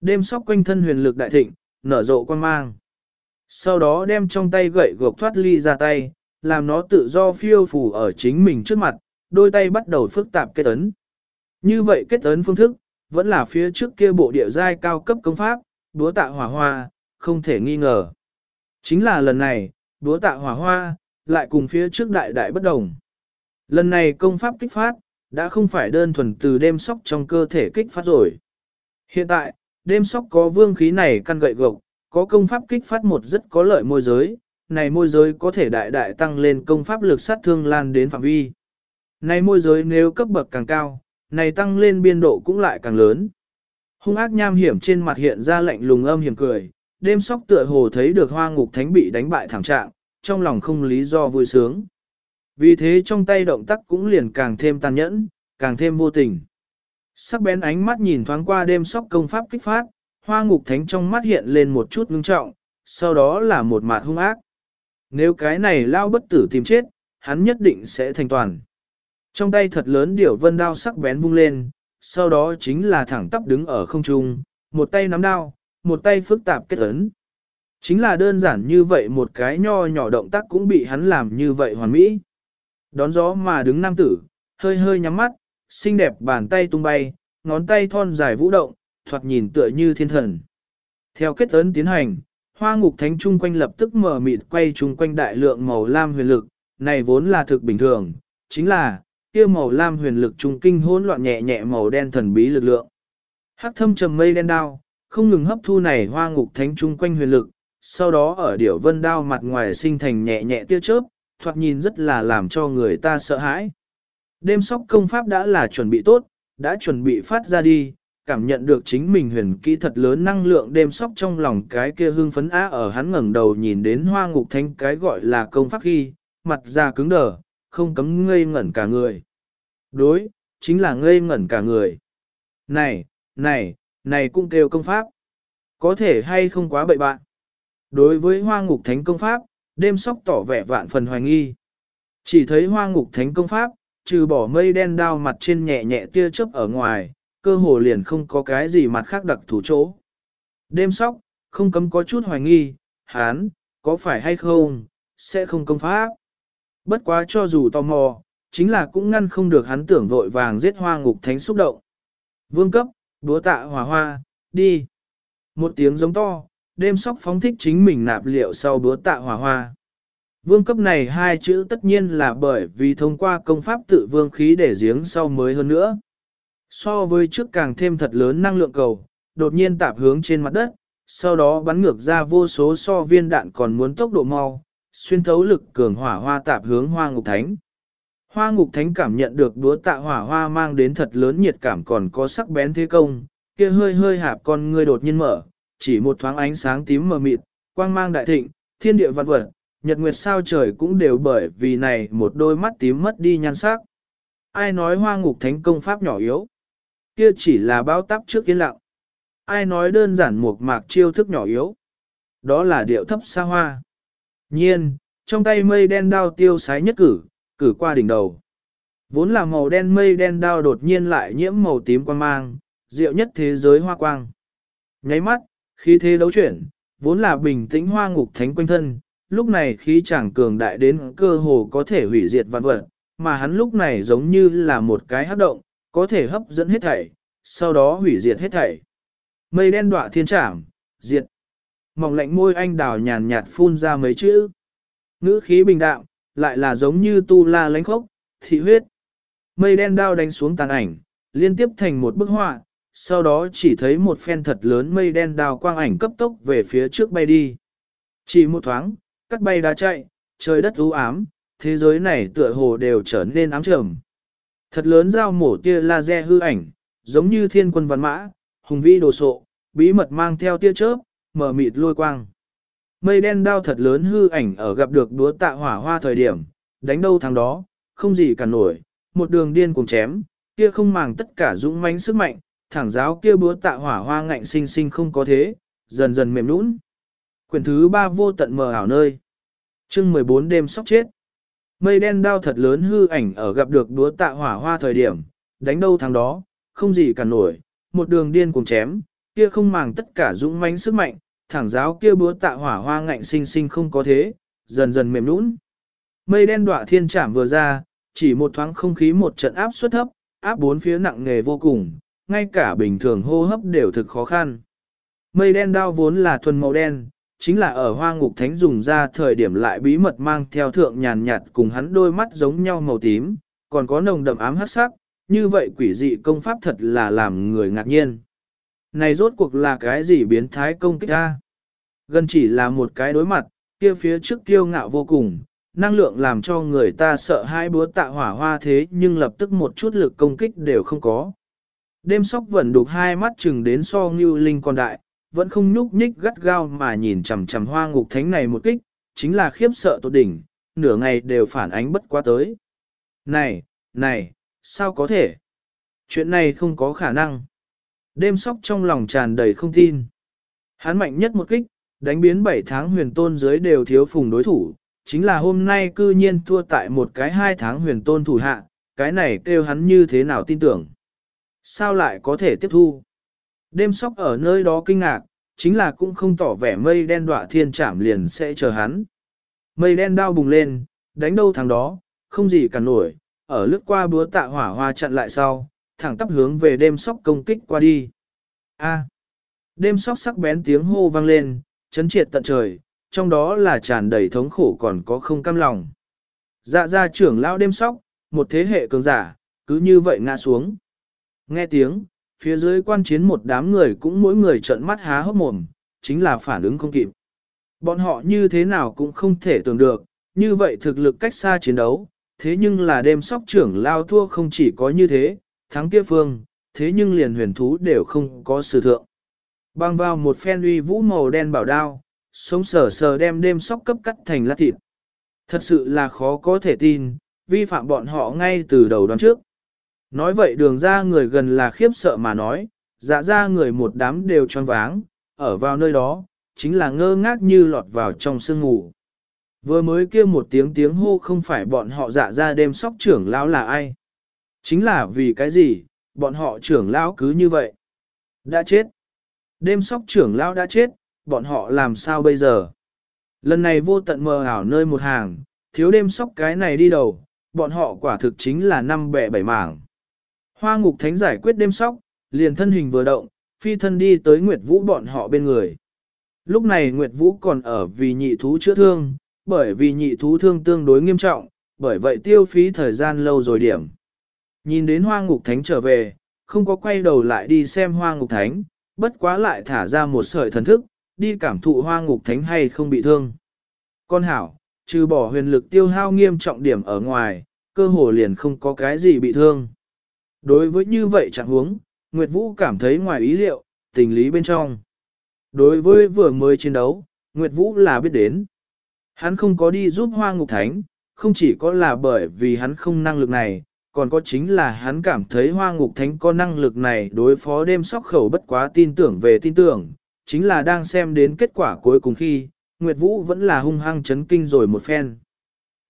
S1: Đêm sóc quanh thân huyền lực đại thịnh, nở rộ quan mang. Sau đó đem trong tay gậy gộc thoát ly ra tay, làm nó tự do phiêu phù ở chính mình trước mặt, đôi tay bắt đầu phức tạp kết ấn. Như vậy kết ấn phương thức, vẫn là phía trước kia bộ địa giai cao cấp công pháp, đúa tạ hỏa hoa, không thể nghi ngờ. Chính là lần này, đúa tạ hỏa hoa, lại cùng phía trước đại đại bất đồng. Lần này công pháp kích phát, đã không phải đơn thuần từ đêm sóc trong cơ thể kích phát rồi. Hiện tại, đêm sóc có vương khí này căn gậy gộc, có công pháp kích phát một rất có lợi môi giới, này môi giới có thể đại đại tăng lên công pháp lực sát thương lan đến phạm vi. Này môi giới nếu cấp bậc càng cao, này tăng lên biên độ cũng lại càng lớn. Hung ác nham hiểm trên mặt hiện ra lạnh lùng âm hiểm cười, đêm sóc tựa hồ thấy được hoa ngục thánh bị đánh bại thảm trạng, trong lòng không lý do vui sướng. Vì thế trong tay động tác cũng liền càng thêm tàn nhẫn, càng thêm vô tình. Sắc bén ánh mắt nhìn thoáng qua đêm sóc công pháp kích phát, hoa ngục thánh trong mắt hiện lên một chút ngưng trọng, sau đó là một mạt hung ác. Nếu cái này lao bất tử tìm chết, hắn nhất định sẽ thành toàn. Trong tay thật lớn điểu vân đao sắc bén vung lên, sau đó chính là thẳng tắp đứng ở không trung, một tay nắm đao, một tay phức tạp kết ấn. Chính là đơn giản như vậy một cái nho nhỏ động tác cũng bị hắn làm như vậy hoàn mỹ. Đón gió mà đứng nam tử, hơi hơi nhắm mắt, xinh đẹp bàn tay tung bay, ngón tay thon dài vũ động, thoạt nhìn tựa như thiên thần. Theo kết ấn tiến hành, hoa ngục thánh trung quanh lập tức mở mịt quay trung quanh đại lượng màu lam huyền lực, này vốn là thực bình thường, chính là, kia màu lam huyền lực trung kinh hỗn loạn nhẹ nhẹ màu đen thần bí lực lượng. Hắc thâm trầm mây đen đao, không ngừng hấp thu này hoa ngục thánh trung quanh huyền lực, sau đó ở điểu vân đao mặt ngoài sinh thành nhẹ nhẹ tia chớp, thoạt nhìn rất là làm cho người ta sợ hãi. Đêm sóc công pháp đã là chuẩn bị tốt, đã chuẩn bị phát ra đi, cảm nhận được chính mình huyền kỹ thật lớn năng lượng đêm sóc trong lòng cái kia hương phấn á ở hắn ngẩng đầu nhìn đến hoa ngục thánh cái gọi là công pháp khi, mặt ra cứng đờ, không cấm ngây ngẩn cả người. Đối, chính là ngây ngẩn cả người. Này, này, này cũng kêu công pháp. Có thể hay không quá bậy bạn. Đối với hoa ngục thánh công pháp, đêm sóc tỏ vẻ vạn phần hoài nghi. Chỉ thấy hoa ngục thánh công pháp, trừ bỏ mây đen đao mặt trên nhẹ nhẹ tia chớp ở ngoài, cơ hồ liền không có cái gì mặt khác đặc thủ chỗ. Đêm sóc, không cấm có chút hoài nghi, hán, có phải hay không, sẽ không công pháp. Bất quá cho dù tò mò, chính là cũng ngăn không được hắn tưởng vội vàng giết hoa ngục thánh xúc động. Vương cấp, đúa tạ hỏa hoa, đi. Một tiếng giống to, đêm sóc phóng thích chính mình nạp liệu sau đúa tạ hỏa hoa. Vương cấp này hai chữ tất nhiên là bởi vì thông qua công pháp tự vương khí để giếng sau mới hơn nữa. So với trước càng thêm thật lớn năng lượng cầu, đột nhiên tạp hướng trên mặt đất, sau đó bắn ngược ra vô số so viên đạn còn muốn tốc độ mau, xuyên thấu lực cường hỏa hoa tạp hướng hoa ngục thánh. Hoa ngục thánh cảm nhận được đúa tạ hỏa hoa mang đến thật lớn nhiệt cảm còn có sắc bén thế công, kia hơi hơi hạp con ngươi đột nhiên mở, chỉ một thoáng ánh sáng tím mờ mịt, quang mang đại thịnh, thiên địa vạn vật, nhật nguyệt sao trời cũng đều bởi vì này một đôi mắt tím mất đi nhan sắc. Ai nói hoa ngục thánh công pháp nhỏ yếu? kia chỉ là báo táp trước yên lặng. Ai nói đơn giản một mạc chiêu thức nhỏ yếu. Đó là điệu thấp xa hoa. Nhiên, trong tay mây đen đao tiêu sái nhất cử, cử qua đỉnh đầu. Vốn là màu đen mây đen đao đột nhiên lại nhiễm màu tím quang mang, diệu nhất thế giới hoa quang. Nháy mắt, khí thế đấu chuyển, vốn là bình tĩnh hoa ngục thánh quanh thân, lúc này khí chẳng cường đại đến cơ hồ có thể hủy diệt vạn vật, mà hắn lúc này giống như là một cái hấp động, có thể hấp dẫn hết thảy, sau đó hủy diệt hết thảy. Mây đen đọa thiên trảm, diệt. Mỏng lạnh môi anh đào nhàn nhạt phun ra mấy chữ. Ngữ khí bình đạm, lại là giống như tu la lánh khốc, thị huyết. Mây đen đao đánh xuống tàn ảnh, liên tiếp thành một bức họa, sau đó chỉ thấy một phen thật lớn mây đen đào quang ảnh cấp tốc về phía trước bay đi. Chỉ một thoáng, cắt bay đá chạy, trời đất u ám, thế giới này tựa hồ đều trở nên ám trầm. Thật lớn dao mổ tia laser hư ảnh, giống như thiên quân văn mã, hùng vĩ đồ sộ, bí mật mang theo tia chớp, mở mịt lôi quang. Mây đen đao thật lớn hư ảnh ở gặp được đúa tạ hỏa hoa thời điểm, đánh đâu thằng đó, không gì cả nổi, một đường điên cùng chém, kia không màng tất cả dũng mãnh sức mạnh, thẳng giáo kia búa tạ hỏa hoa ngạnh sinh sinh không có thế, dần dần mềm nũng. Quyển thứ ba vô tận mờ ảo nơi. chương 14 đêm sóc chết. Mây đen đao thật lớn hư ảnh ở gặp được búa tạ hỏa hoa thời điểm, đánh đâu thằng đó, không gì cả nổi, một đường điên cùng chém, kia không màng tất cả dũng mãnh sức mạnh, thẳng giáo kia búa tạ hỏa hoa ngạnh sinh sinh không có thế, dần dần mềm nũng. Mây đen đọa thiên trảm vừa ra, chỉ một thoáng không khí một trận áp suất thấp, áp bốn phía nặng nghề vô cùng, ngay cả bình thường hô hấp đều thực khó khăn. Mây đen đao vốn là thuần màu đen, chính là ở hoa ngục thánh dùng ra thời điểm lại bí mật mang theo thượng nhàn nhạt cùng hắn đôi mắt giống nhau màu tím, còn có nồng đậm ám hắc sắc, như vậy quỷ dị công pháp thật là làm người ngạc nhiên. Này rốt cuộc là cái gì biến thái công kích ta? Gần chỉ là một cái đối mặt, kia phía trước kiêu ngạo vô cùng, năng lượng làm cho người ta sợ hai búa tạ hỏa hoa thế nhưng lập tức một chút lực công kích đều không có. Đêm sóc vẫn đục hai mắt chừng đến so như linh con đại, vẫn không nhúc nhích gắt gao mà nhìn chằm chằm hoa ngục thánh này một kích, chính là khiếp sợ tột đỉnh, nửa ngày đều phản ánh bất quá tới. Này, này, sao có thể? Chuyện này không có khả năng. Đêm sóc trong lòng tràn đầy không tin. Hắn mạnh nhất một kích, đánh biến 7 tháng huyền tôn dưới đều thiếu phùng đối thủ, chính là hôm nay cư nhiên thua tại một cái hai tháng huyền tôn thủ hạ, cái này kêu hắn như thế nào tin tưởng. Sao lại có thể tiếp thu? Đêm sóc ở nơi đó kinh ngạc, chính là cũng không tỏ vẻ mây đen đọa thiên trảm liền sẽ chờ hắn. Mây đen đao bùng lên, đánh đâu thằng đó, không gì cả nổi, ở lướt qua búa tạ hỏa hoa chặn lại sau, thẳng tắp hướng về đêm sóc công kích qua đi. A. À. Đêm sóc sắc bén tiếng hô vang lên, chấn triệt tận trời, trong đó là tràn đầy thống khổ còn có không cam lòng. Dạ ra trưởng lão đêm sóc, một thế hệ cường giả, cứ như vậy ngã xuống. Nghe tiếng, phía dưới quan chiến một đám người cũng mỗi người trợn mắt há hốc mồm, chính là phản ứng không kịp. Bọn họ như thế nào cũng không thể tưởng được, như vậy thực lực cách xa chiến đấu, thế nhưng là đêm sóc trưởng lao thua không chỉ có như thế, thắng kia phương, thế nhưng liền huyền thú đều không có sự thượng. Bang vào một phen uy vũ màu đen bảo đao, sống sờ sờ đem đêm sóc cấp cắt thành lát thịt. Thật sự là khó có thể tin, vi phạm bọn họ ngay từ đầu đoán trước. Nói vậy đường ra người gần là khiếp sợ mà nói, dạ ra người một đám đều tròn váng, ở vào nơi đó, chính là ngơ ngác như lọt vào trong sương ngủ. Vừa mới kia một tiếng tiếng hô không phải bọn họ dạ ra đêm sóc trưởng lão là ai. Chính là vì cái gì, bọn họ trưởng lão cứ như vậy. Đã chết. Đêm sóc trưởng lão đã chết, bọn họ làm sao bây giờ? Lần này vô tận mờ ảo nơi một hàng, thiếu đêm sóc cái này đi đầu, bọn họ quả thực chính là năm bẻ bảy mảng. Hoa ngục thánh giải quyết đêm sóc, liền thân hình vừa động, phi thân đi tới Nguyệt Vũ bọn họ bên người. Lúc này Nguyệt Vũ còn ở vì nhị thú chữa thương, bởi vì nhị thú thương tương đối nghiêm trọng, bởi vậy tiêu phí thời gian lâu rồi điểm. Nhìn đến hoa ngục thánh trở về, không có quay đầu lại đi xem hoa ngục thánh, bất quá lại thả ra một sợi thần thức, đi cảm thụ hoa ngục thánh hay không bị thương. Con hảo, trừ bỏ huyền lực tiêu hao nghiêm trọng điểm ở ngoài, cơ hồ liền không có cái gì bị thương. Đối với như vậy chẳng huống, Nguyệt Vũ cảm thấy ngoài ý liệu, tình lý bên trong. Đối với vừa mới chiến đấu, Nguyệt Vũ là biết đến. Hắn không có đi giúp hoa ngục thánh, không chỉ có là bởi vì hắn không năng lực này, còn có chính là hắn cảm thấy hoa ngục thánh có năng lực này đối phó đêm sóc khẩu bất quá tin tưởng về tin tưởng, chính là đang xem đến kết quả cuối cùng khi, Nguyệt Vũ vẫn là hung hăng chấn kinh rồi một phen.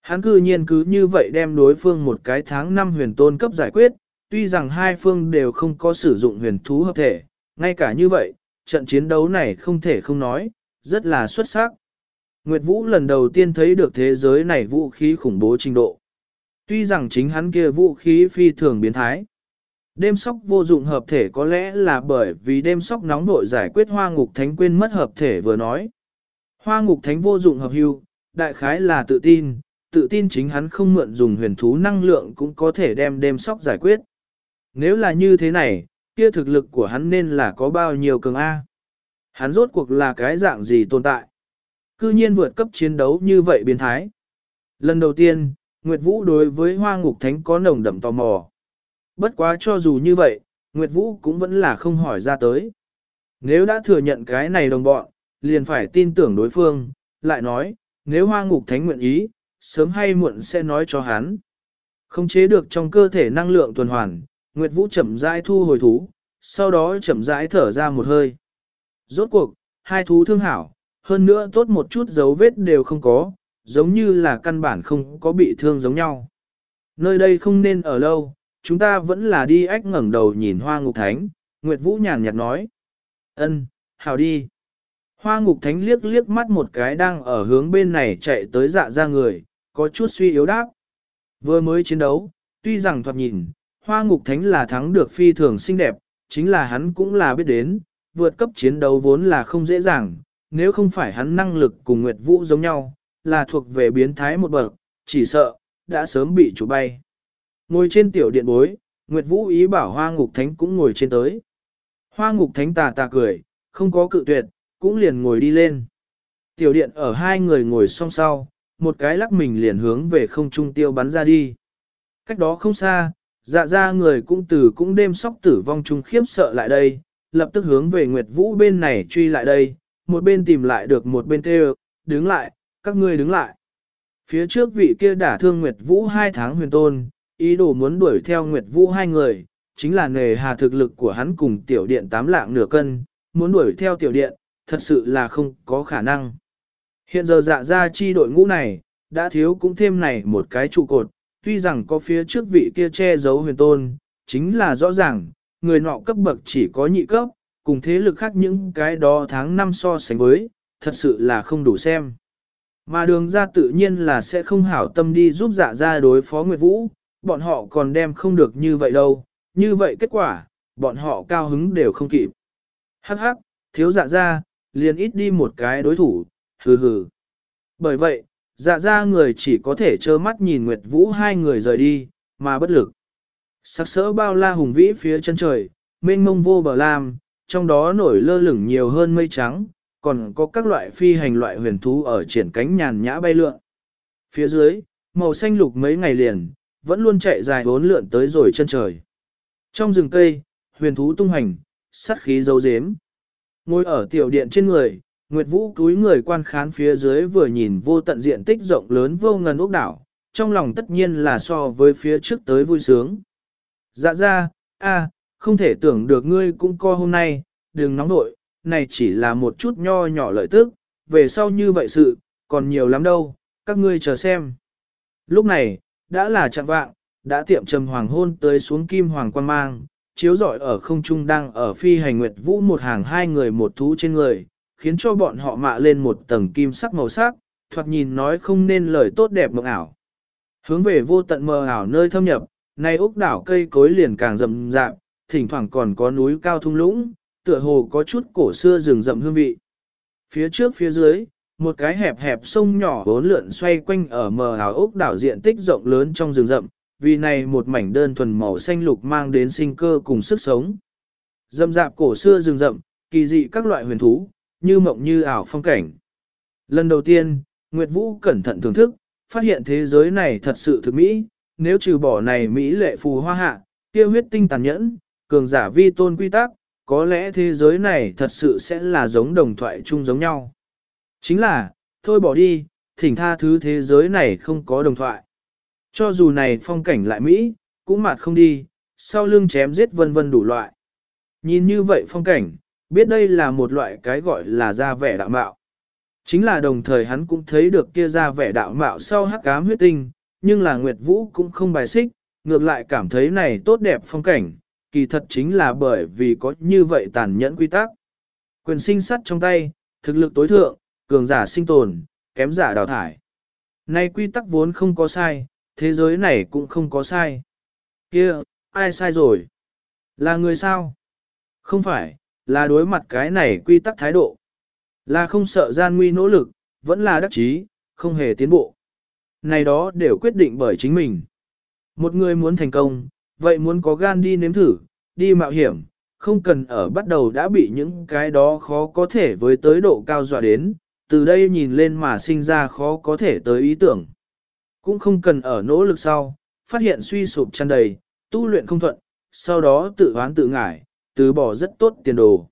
S1: Hắn cư nhiên cứ như vậy đem đối phương một cái tháng năm huyền tôn cấp giải quyết, tuy rằng hai phương đều không có sử dụng huyền thú hợp thể, ngay cả như vậy, trận chiến đấu này không thể không nói, rất là xuất sắc. Nguyệt Vũ lần đầu tiên thấy được thế giới này vũ khí khủng bố trình độ. Tuy rằng chính hắn kia vũ khí phi thường biến thái. Đêm sóc vô dụng hợp thể có lẽ là bởi vì đêm sóc nóng vội giải quyết hoa ngục thánh quên mất hợp thể vừa nói. Hoa ngục thánh vô dụng hợp hưu, đại khái là tự tin, tự tin chính hắn không mượn dùng huyền thú năng lượng cũng có thể đem đêm sóc giải quyết. Nếu là như thế này, kia thực lực của hắn nên là có bao nhiêu cường A. Hắn rốt cuộc là cái dạng gì tồn tại. Cư nhiên vượt cấp chiến đấu như vậy biến thái. Lần đầu tiên, Nguyệt Vũ đối với Hoa Ngục Thánh có nồng đậm tò mò. Bất quá cho dù như vậy, Nguyệt Vũ cũng vẫn là không hỏi ra tới. Nếu đã thừa nhận cái này đồng bọn, liền phải tin tưởng đối phương, lại nói, nếu Hoa Ngục Thánh nguyện ý, sớm hay muộn sẽ nói cho hắn. Không chế được trong cơ thể năng lượng tuần hoàn, Nguyệt Vũ chậm rãi thu hồi thú, sau đó chậm rãi thở ra một hơi. Rốt cuộc, hai thú thương hảo, hơn nữa tốt một chút dấu vết đều không có, giống như là căn bản không có bị thương giống nhau. Nơi đây không nên ở lâu, chúng ta vẫn là đi ách ngẩng đầu nhìn hoa ngục thánh, Nguyệt Vũ nhàn nhạt nói. ân, hảo đi. Hoa ngục thánh liếc liếc mắt một cái đang ở hướng bên này chạy tới dạ ra người, có chút suy yếu đáp. Vừa mới chiến đấu, tuy rằng thoạt nhìn, hoa ngục thánh là thắng được phi thường xinh đẹp, chính là hắn cũng là biết đến, vượt cấp chiến đấu vốn là không dễ dàng, nếu không phải hắn năng lực cùng Nguyệt Vũ giống nhau, là thuộc về biến thái một bậc, chỉ sợ, đã sớm bị chủ bay. Ngồi trên tiểu điện bối, Nguyệt Vũ ý bảo Hoa Ngục Thánh cũng ngồi trên tới. Hoa Ngục Thánh tà tà cười, không có cự tuyệt, cũng liền ngồi đi lên. Tiểu điện ở hai người ngồi song sau, một cái lắc mình liền hướng về không trung tiêu bắn ra đi. Cách đó không xa, dạ ra người cũng từ cũng đêm sóc tử vong trung khiếp sợ lại đây, lập tức hướng về Nguyệt Vũ bên này truy lại đây, một bên tìm lại được một bên kêu, đứng lại, các ngươi đứng lại. Phía trước vị kia đả thương Nguyệt Vũ hai tháng huyền tôn, ý đồ muốn đuổi theo Nguyệt Vũ hai người, chính là nề hà thực lực của hắn cùng tiểu điện tám lạng nửa cân, muốn đuổi theo tiểu điện, thật sự là không có khả năng. Hiện giờ dạ ra chi đội ngũ này, đã thiếu cũng thêm này một cái trụ cột, tuy rằng có phía trước vị kia che giấu huyền tôn, chính là rõ ràng, người nọ cấp bậc chỉ có nhị cấp, cùng thế lực khác những cái đó tháng năm so sánh với, thật sự là không đủ xem. Mà đường ra tự nhiên là sẽ không hảo tâm đi giúp dạ ra đối phó Nguyệt Vũ, bọn họ còn đem không được như vậy đâu, như vậy kết quả, bọn họ cao hứng đều không kịp. Hắc hắc, thiếu dạ ra, liền ít đi một cái đối thủ, hừ hừ. Bởi vậy, dạ ra người chỉ có thể trơ mắt nhìn Nguyệt Vũ hai người rời đi, mà bất lực. Sắc sỡ bao la hùng vĩ phía chân trời, mênh mông vô bờ lam, trong đó nổi lơ lửng nhiều hơn mây trắng, còn có các loại phi hành loại huyền thú ở triển cánh nhàn nhã bay lượn. Phía dưới, màu xanh lục mấy ngày liền, vẫn luôn chạy dài bốn lượn tới rồi chân trời. Trong rừng cây, huyền thú tung hành, sát khí dấu dếm. Ngồi ở tiểu điện trên người, Nguyệt Vũ túi người quan khán phía dưới vừa nhìn vô tận diện tích rộng lớn vô ngần ốc đảo, trong lòng tất nhiên là so với phía trước tới vui sướng. Dạ ra, a, không thể tưởng được ngươi cũng co hôm nay, đừng nóng nội, này chỉ là một chút nho nhỏ lợi tức, về sau như vậy sự, còn nhiều lắm đâu, các ngươi chờ xem. Lúc này, đã là chặng vạng, đã tiệm trầm hoàng hôn tới xuống kim hoàng quan mang, chiếu rọi ở không trung đang ở phi hành nguyệt vũ một hàng hai người một thú trên người, khiến cho bọn họ mạ lên một tầng kim sắc màu sắc, thoạt nhìn nói không nên lời tốt đẹp mộng ảo. Hướng về vô tận mờ ảo nơi thâm nhập, nay ốc đảo cây cối liền càng rậm rạp, thỉnh thoảng còn có núi cao thung lũng, tựa hồ có chút cổ xưa rừng rậm hương vị. Phía trước phía dưới, một cái hẹp hẹp sông nhỏ bốn lượn xoay quanh ở mờ ảo ốc đảo diện tích rộng lớn trong rừng rậm, vì này một mảnh đơn thuần màu xanh lục mang đến sinh cơ cùng sức sống. Dâm dạp cổ xưa rừng rậm, kỳ dị các loại huyền thú, như mộng như ảo phong cảnh. Lần đầu tiên, Nguyệt Vũ cẩn thận thưởng thức, phát hiện thế giới này thật sự thực mỹ, nếu trừ bỏ này mỹ lệ phù hoa hạ, kia huyết tinh tàn nhẫn, cường giả vi tôn quy tắc, có lẽ thế giới này thật sự sẽ là giống đồng thoại chung giống nhau. Chính là, thôi bỏ đi, thỉnh tha thứ thế giới này không có đồng thoại. Cho dù này phong cảnh lại Mỹ, cũng mặt không đi, sau lưng chém giết vân vân đủ loại. Nhìn như vậy phong cảnh, biết đây là một loại cái gọi là da vẻ đạo mạo. Chính là đồng thời hắn cũng thấy được kia ra vẻ đạo mạo sau hắc ám huyết tinh, nhưng là Nguyệt Vũ cũng không bài xích, ngược lại cảm thấy này tốt đẹp phong cảnh, kỳ thật chính là bởi vì có như vậy tàn nhẫn quy tắc. Quyền sinh sắt trong tay, thực lực tối thượng, cường giả sinh tồn, kém giả đào thải. Nay quy tắc vốn không có sai, thế giới này cũng không có sai. Kia, ai sai rồi? Là người sao? Không phải, là đối mặt cái này quy tắc thái độ. Là không sợ gian nguy nỗ lực, vẫn là đắc chí, không hề tiến bộ. Này đó đều quyết định bởi chính mình. Một người muốn thành công, vậy muốn có gan đi nếm thử, đi mạo hiểm, không cần ở bắt đầu đã bị những cái đó khó có thể với tới độ cao dọa đến, từ đây nhìn lên mà sinh ra khó có thể tới ý tưởng. Cũng không cần ở nỗ lực sau, phát hiện suy sụp chăn đầy, tu luyện không thuận, sau đó tự hoán tự ngải, từ bỏ rất tốt tiền đồ.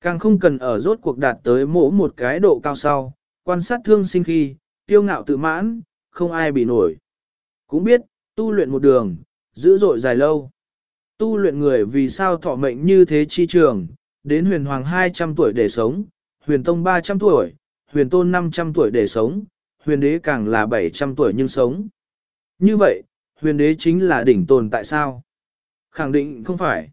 S1: Càng không cần ở rốt cuộc đạt tới mỗ một cái độ cao sau, quan sát thương sinh khi, tiêu ngạo tự mãn, không ai bị nổi. Cũng biết, tu luyện một đường, dữ dội dài lâu. Tu luyện người vì sao thọ mệnh như thế chi trường, đến huyền hoàng 200 tuổi để sống, huyền tông 300 tuổi, huyền tôn 500 tuổi để sống, huyền đế càng là 700 tuổi nhưng sống. Như vậy, huyền đế chính là đỉnh tồn tại sao? Khẳng định không phải.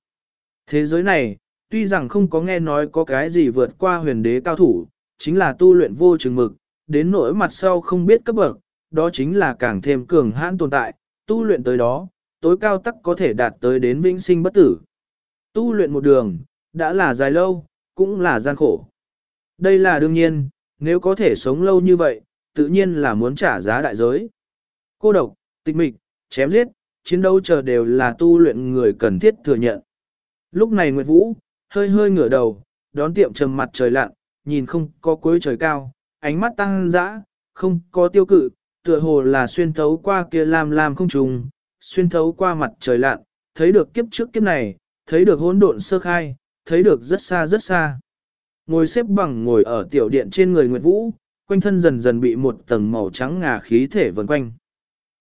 S1: Thế giới này, tuy rằng không có nghe nói có cái gì vượt qua huyền đế cao thủ, chính là tu luyện vô chừng mực, đến nỗi mặt sau không biết cấp bậc, đó chính là càng thêm cường hãn tồn tại, tu luyện tới đó, tối cao tắc có thể đạt tới đến vĩnh sinh bất tử. Tu luyện một đường, đã là dài lâu, cũng là gian khổ. Đây là đương nhiên, nếu có thể sống lâu như vậy, tự nhiên là muốn trả giá đại giới. Cô độc, tịch mịch, chém giết, chiến đấu chờ đều là tu luyện người cần thiết thừa nhận. Lúc này Nguyệt Vũ, hơi hơi ngửa đầu, đón tiệm trầm mặt trời lặn, nhìn không có cuối trời cao, ánh mắt tăng dã, không có tiêu cự, tựa hồ là xuyên thấu qua kia lam lam không trùng, xuyên thấu qua mặt trời lặn, thấy được kiếp trước kiếp này, thấy được hỗn độn sơ khai, thấy được rất xa rất xa. Ngồi xếp bằng ngồi ở tiểu điện trên người Nguyệt Vũ, quanh thân dần dần bị một tầng màu trắng ngà khí thể vần quanh.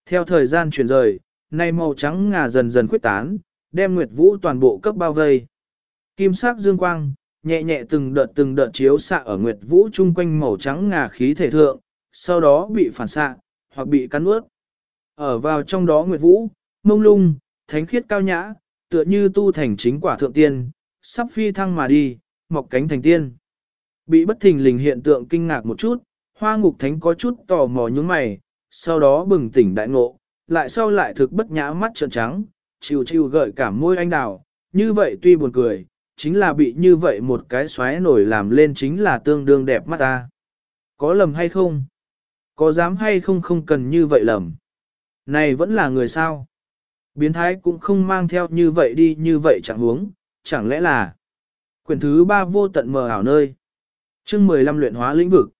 S1: Theo thời gian chuyển rời, nay màu trắng ngà dần dần khuyết tán, đem Nguyệt Vũ toàn bộ cấp bao vây. Kim sắc dương quang, nhẹ nhẹ từng đợt từng đợt chiếu xạ ở Nguyệt Vũ chung quanh màu trắng ngà khí thể thượng, sau đó bị phản xạ, hoặc bị cắn ướt. Ở vào trong đó Nguyệt Vũ, mông lung, thánh khiết cao nhã, tựa như tu thành chính quả thượng tiên, sắp phi thăng mà đi, mọc cánh thành tiên. Bị bất thình lình hiện tượng kinh ngạc một chút, hoa ngục thánh có chút tò mò nhướng mày, sau đó bừng tỉnh đại ngộ, lại sau lại thực bất nhã mắt trợn trắng, chiều chiều gợi cả môi anh đào, như vậy tuy buồn cười, chính là bị như vậy một cái xoáy nổi làm lên chính là tương đương đẹp mắt ta. Có lầm hay không? Có dám hay không không cần như vậy lầm? Này vẫn là người sao? Biến thái cũng không mang theo như vậy đi như vậy chẳng huống, chẳng lẽ là quyển thứ ba vô tận mờ ảo nơi. chương 15 luyện hóa lĩnh vực.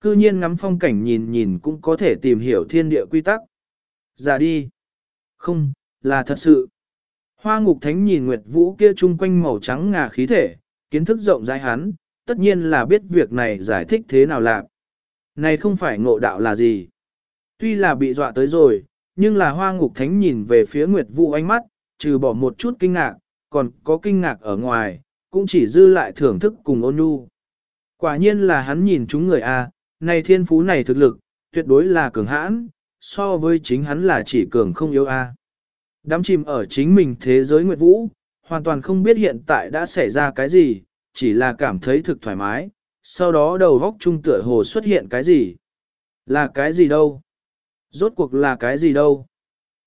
S1: Cư nhiên ngắm phong cảnh nhìn nhìn cũng có thể tìm hiểu thiên địa quy tắc. Ra đi. Không, là thật sự. Hoa ngục thánh nhìn Nguyệt Vũ kia chung quanh màu trắng ngà khí thể, kiến thức rộng rãi hắn, tất nhiên là biết việc này giải thích thế nào lạc. Này không phải ngộ đạo là gì. Tuy là bị dọa tới rồi, nhưng là hoa ngục thánh nhìn về phía Nguyệt Vũ ánh mắt, trừ bỏ một chút kinh ngạc, còn có kinh ngạc ở ngoài, cũng chỉ dư lại thưởng thức cùng ôn nhu. Quả nhiên là hắn nhìn chúng người A, này thiên phú này thực lực, tuyệt đối là cường hãn, so với chính hắn là chỉ cường không yếu A. Đám chìm ở chính mình thế giới Nguyệt Vũ, hoàn toàn không biết hiện tại đã xảy ra cái gì, chỉ là cảm thấy thực thoải mái, sau đó đầu góc trung tựa hồ xuất hiện cái gì. Là cái gì đâu? Rốt cuộc là cái gì đâu?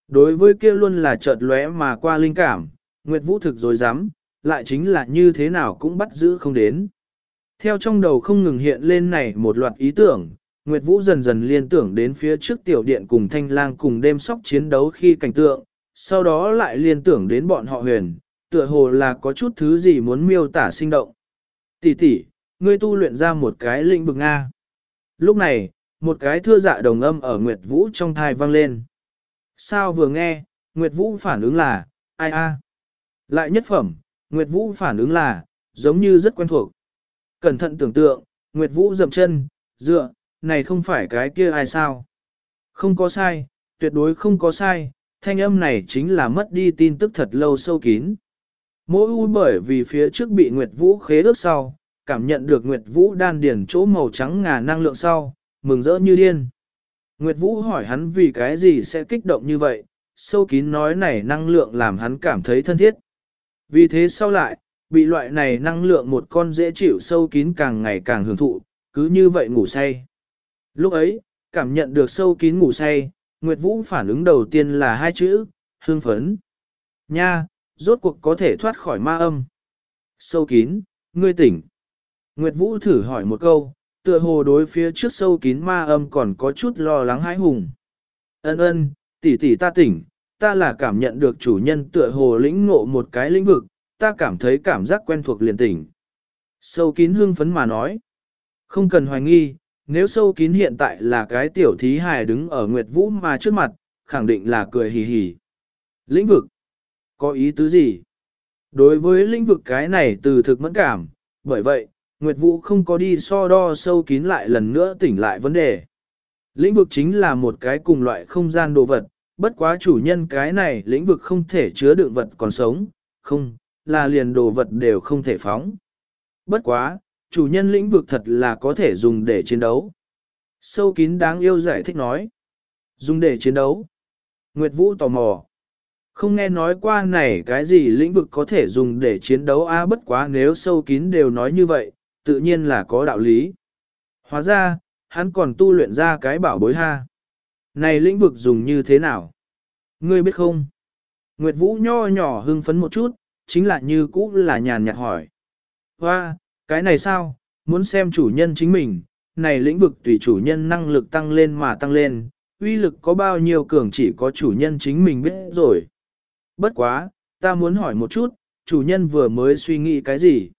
S1: Đối với kia luôn là chợt lóe mà qua linh cảm, Nguyệt Vũ thực dối dám, lại chính là như thế nào cũng bắt giữ không đến. Theo trong đầu không ngừng hiện lên này một loạt ý tưởng, Nguyệt Vũ dần dần liên tưởng đến phía trước tiểu điện cùng thanh lang cùng đêm sóc chiến đấu khi cảnh tượng, sau đó lại liên tưởng đến bọn họ huyền, tựa hồ là có chút thứ gì muốn miêu tả sinh động. Tỷ tỷ, ngươi tu luyện ra một cái lĩnh vực Nga. Lúc này, một cái thưa dạ đồng âm ở Nguyệt Vũ trong thai vang lên. Sao vừa nghe, Nguyệt Vũ phản ứng là, ai a? Lại nhất phẩm, Nguyệt Vũ phản ứng là, giống như rất quen thuộc. Cẩn thận tưởng tượng, Nguyệt Vũ dậm chân, dựa, này không phải cái kia ai sao? Không có sai, tuyệt đối không có sai, thanh âm này chính là mất đi tin tức thật lâu sâu kín. Mỗi u bởi vì phía trước bị Nguyệt Vũ khế ước sau, cảm nhận được Nguyệt Vũ đan điển chỗ màu trắng ngà năng lượng sau, mừng rỡ như điên. Nguyệt Vũ hỏi hắn vì cái gì sẽ kích động như vậy, sâu kín nói này năng lượng làm hắn cảm thấy thân thiết. Vì thế sau lại, bị loại này năng lượng một con dễ chịu sâu kín càng ngày càng hưởng thụ, cứ như vậy ngủ say. Lúc ấy, cảm nhận được sâu kín ngủ say, Nguyệt Vũ phản ứng đầu tiên là hai chữ, hương phấn. Nha, rốt cuộc có thể thoát khỏi ma âm. Sâu kín, ngươi tỉnh. Nguyệt Vũ thử hỏi một câu, tựa hồ đối phía trước sâu kín ma âm còn có chút lo lắng hãi hùng. Ân ân, tỷ tỷ ta tỉnh, ta là cảm nhận được chủ nhân tựa hồ lĩnh ngộ một cái lĩnh vực, ta cảm thấy cảm giác quen thuộc liền tỉnh. Sâu kín hương phấn mà nói. Không cần hoài nghi, nếu sâu kín hiện tại là cái tiểu thí hài đứng ở Nguyệt Vũ mà trước mặt, khẳng định là cười hì hì. Lĩnh vực. Có ý tứ gì? Đối với lĩnh vực cái này từ thực mẫn cảm, bởi vậy, Nguyệt Vũ không có đi so đo sâu kín lại lần nữa tỉnh lại vấn đề. Lĩnh vực chính là một cái cùng loại không gian đồ vật, bất quá chủ nhân cái này lĩnh vực không thể chứa đựng vật còn sống, không, là liền đồ vật đều không thể phóng. Bất quá, chủ nhân lĩnh vực thật là có thể dùng để chiến đấu. Sâu kín đáng yêu giải thích nói. Dùng để chiến đấu. Nguyệt Vũ tò mò. Không nghe nói qua này cái gì lĩnh vực có thể dùng để chiến đấu a bất quá nếu sâu kín đều nói như vậy, tự nhiên là có đạo lý. Hóa ra, hắn còn tu luyện ra cái bảo bối ha. Này lĩnh vực dùng như thế nào? Ngươi biết không? Nguyệt Vũ nho nhỏ hưng phấn một chút, chính là như cũ là nhàn nhạt hỏi. Hoa, cái này sao? Muốn xem chủ nhân chính mình, này lĩnh vực tùy chủ nhân năng lực tăng lên mà tăng lên, uy lực có bao nhiêu cường chỉ có chủ nhân chính mình biết rồi. Bất quá, ta muốn hỏi một chút, chủ nhân vừa mới suy nghĩ cái gì?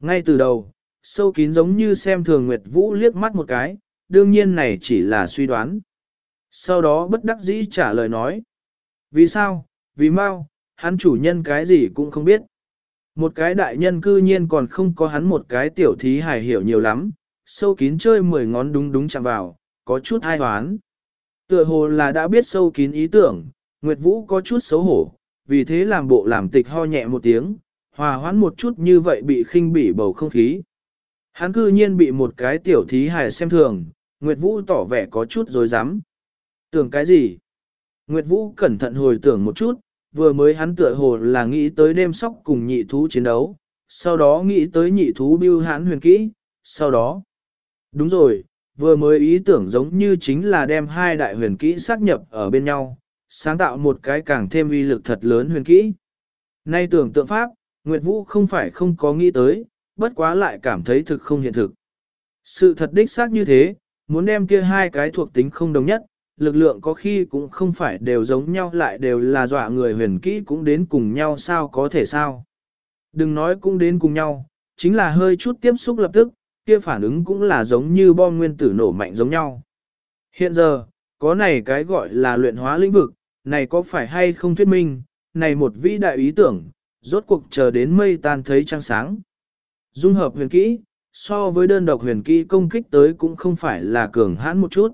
S1: Ngay từ đầu, sâu kín giống như xem thường Nguyệt Vũ liếc mắt một cái, đương nhiên này chỉ là suy đoán. Sau đó bất đắc dĩ trả lời nói. Vì sao? Vì mau, hắn chủ nhân cái gì cũng không biết. Một cái đại nhân cư nhiên còn không có hắn một cái tiểu thí hài hiểu nhiều lắm, sâu kín chơi mười ngón đúng đúng chạm vào, có chút ai hoán. Tựa hồ là đã biết sâu kín ý tưởng, Nguyệt Vũ có chút xấu hổ, vì thế làm bộ làm tịch ho nhẹ một tiếng, hòa hoãn một chút như vậy bị khinh bỉ bầu không khí. Hắn cư nhiên bị một cái tiểu thí hài xem thường, Nguyệt Vũ tỏ vẻ có chút dối rắm Tưởng cái gì? Nguyệt Vũ cẩn thận hồi tưởng một chút, vừa mới hắn tựa hồ là nghĩ tới đêm sóc cùng nhị thú chiến đấu, sau đó nghĩ tới nhị thú bưu hãn huyền kỹ, sau đó. Đúng rồi, vừa mới ý tưởng giống như chính là đem hai đại huyền kỹ xác nhập ở bên nhau, sáng tạo một cái càng thêm uy lực thật lớn huyền kỹ. Nay tưởng tượng pháp, Nguyệt Vũ không phải không có nghĩ tới, bất quá lại cảm thấy thực không hiện thực. Sự thật đích xác như thế, muốn đem kia hai cái thuộc tính không đồng nhất, lực lượng có khi cũng không phải đều giống nhau lại đều là dọa người huyền kỹ cũng đến cùng nhau sao có thể sao. Đừng nói cũng đến cùng nhau, chính là hơi chút tiếp xúc lập tức, kia phản ứng cũng là giống như bom nguyên tử nổ mạnh giống nhau. Hiện giờ, có này cái gọi là luyện hóa lĩnh vực, này có phải hay không thuyết minh, này một vĩ đại ý tưởng, rốt cuộc chờ đến mây tan thấy trăng sáng. Dung hợp huyền kỹ, so với đơn độc huyền kỹ công kích tới cũng không phải là cường hãn một chút.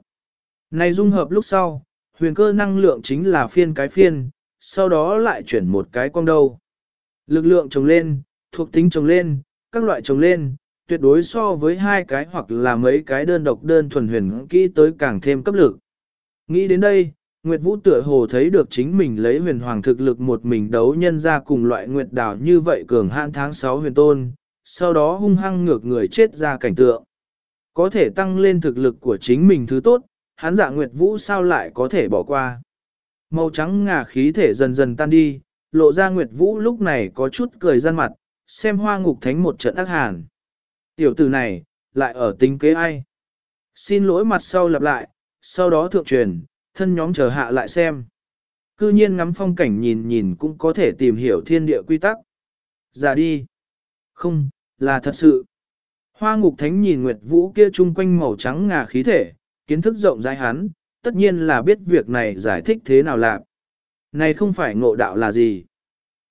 S1: Này dung hợp lúc sau, huyền cơ năng lượng chính là phiên cái phiên, sau đó lại chuyển một cái quang đầu. Lực lượng trồng lên, thuộc tính trồng lên, các loại trồng lên, tuyệt đối so với hai cái hoặc là mấy cái đơn độc đơn thuần huyền kỹ tới càng thêm cấp lực. Nghĩ đến đây, Nguyệt Vũ tựa hồ thấy được chính mình lấy huyền hoàng thực lực một mình đấu nhân ra cùng loại Nguyệt Đảo như vậy cường hạn tháng 6 huyền tôn, sau đó hung hăng ngược người chết ra cảnh tượng. Có thể tăng lên thực lực của chính mình thứ tốt, hắn dạ Nguyệt Vũ sao lại có thể bỏ qua. Màu trắng ngà khí thể dần dần tan đi, lộ ra Nguyệt Vũ lúc này có chút cười gian mặt, xem hoa ngục thánh một trận ác hàn. Tiểu tử này, lại ở tính kế ai? Xin lỗi mặt sau lặp lại, sau đó thượng truyền, thân nhóm chờ hạ lại xem. Cư nhiên ngắm phong cảnh nhìn nhìn cũng có thể tìm hiểu thiên địa quy tắc. Giả đi. Không, là thật sự. Hoa ngục thánh nhìn Nguyệt Vũ kia chung quanh màu trắng ngà khí thể, kiến thức rộng rãi hắn, tất nhiên là biết việc này giải thích thế nào làm. Này không phải ngộ đạo là gì.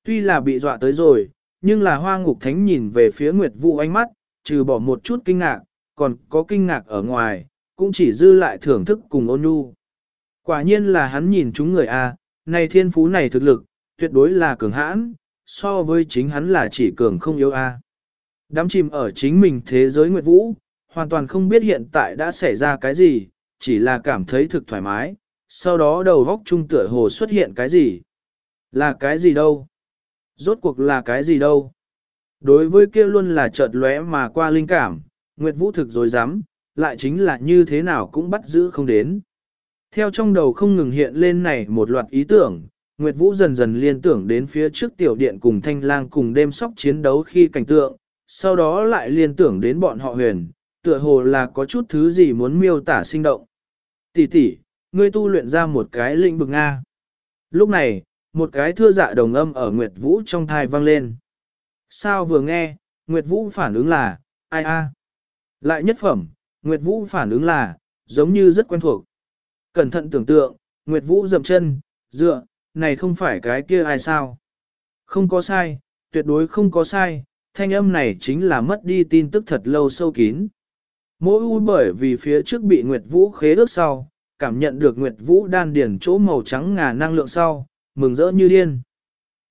S1: Tuy là bị dọa tới rồi, nhưng là hoa ngục thánh nhìn về phía Nguyệt Vũ ánh mắt, trừ bỏ một chút kinh ngạc, còn có kinh ngạc ở ngoài, cũng chỉ dư lại thưởng thức cùng ôn nhu. Quả nhiên là hắn nhìn chúng người A, Này thiên phú này thực lực, tuyệt đối là cường hãn, so với chính hắn là chỉ cường không yếu a. Đám chìm ở chính mình thế giới Nguyệt Vũ, hoàn toàn không biết hiện tại đã xảy ra cái gì, chỉ là cảm thấy thực thoải mái, sau đó đầu góc trung tựa hồ xuất hiện cái gì. Là cái gì đâu? Rốt cuộc là cái gì đâu? Đối với kia luôn là chợt lóe mà qua linh cảm, Nguyệt Vũ thực dối dám, lại chính là như thế nào cũng bắt giữ không đến. Theo trong đầu không ngừng hiện lên này một loạt ý tưởng, Nguyệt Vũ dần dần liên tưởng đến phía trước tiểu điện cùng thanh lang cùng đêm sóc chiến đấu khi cảnh tượng, sau đó lại liên tưởng đến bọn họ huyền, tựa hồ là có chút thứ gì muốn miêu tả sinh động. Tỷ tỷ, ngươi tu luyện ra một cái lĩnh vực Nga. Lúc này, một cái thưa dạ đồng âm ở Nguyệt Vũ trong thai vang lên. Sao vừa nghe, Nguyệt Vũ phản ứng là, ai a? Lại nhất phẩm, Nguyệt Vũ phản ứng là, giống như rất quen thuộc. Cẩn thận tưởng tượng, Nguyệt Vũ dậm chân, dựa, này không phải cái kia ai sao? Không có sai, tuyệt đối không có sai, thanh âm này chính là mất đi tin tức thật lâu sâu kín. Mỗi u bởi vì phía trước bị Nguyệt Vũ khế ước sau, cảm nhận được Nguyệt Vũ đan điển chỗ màu trắng ngà năng lượng sau, mừng rỡ như điên.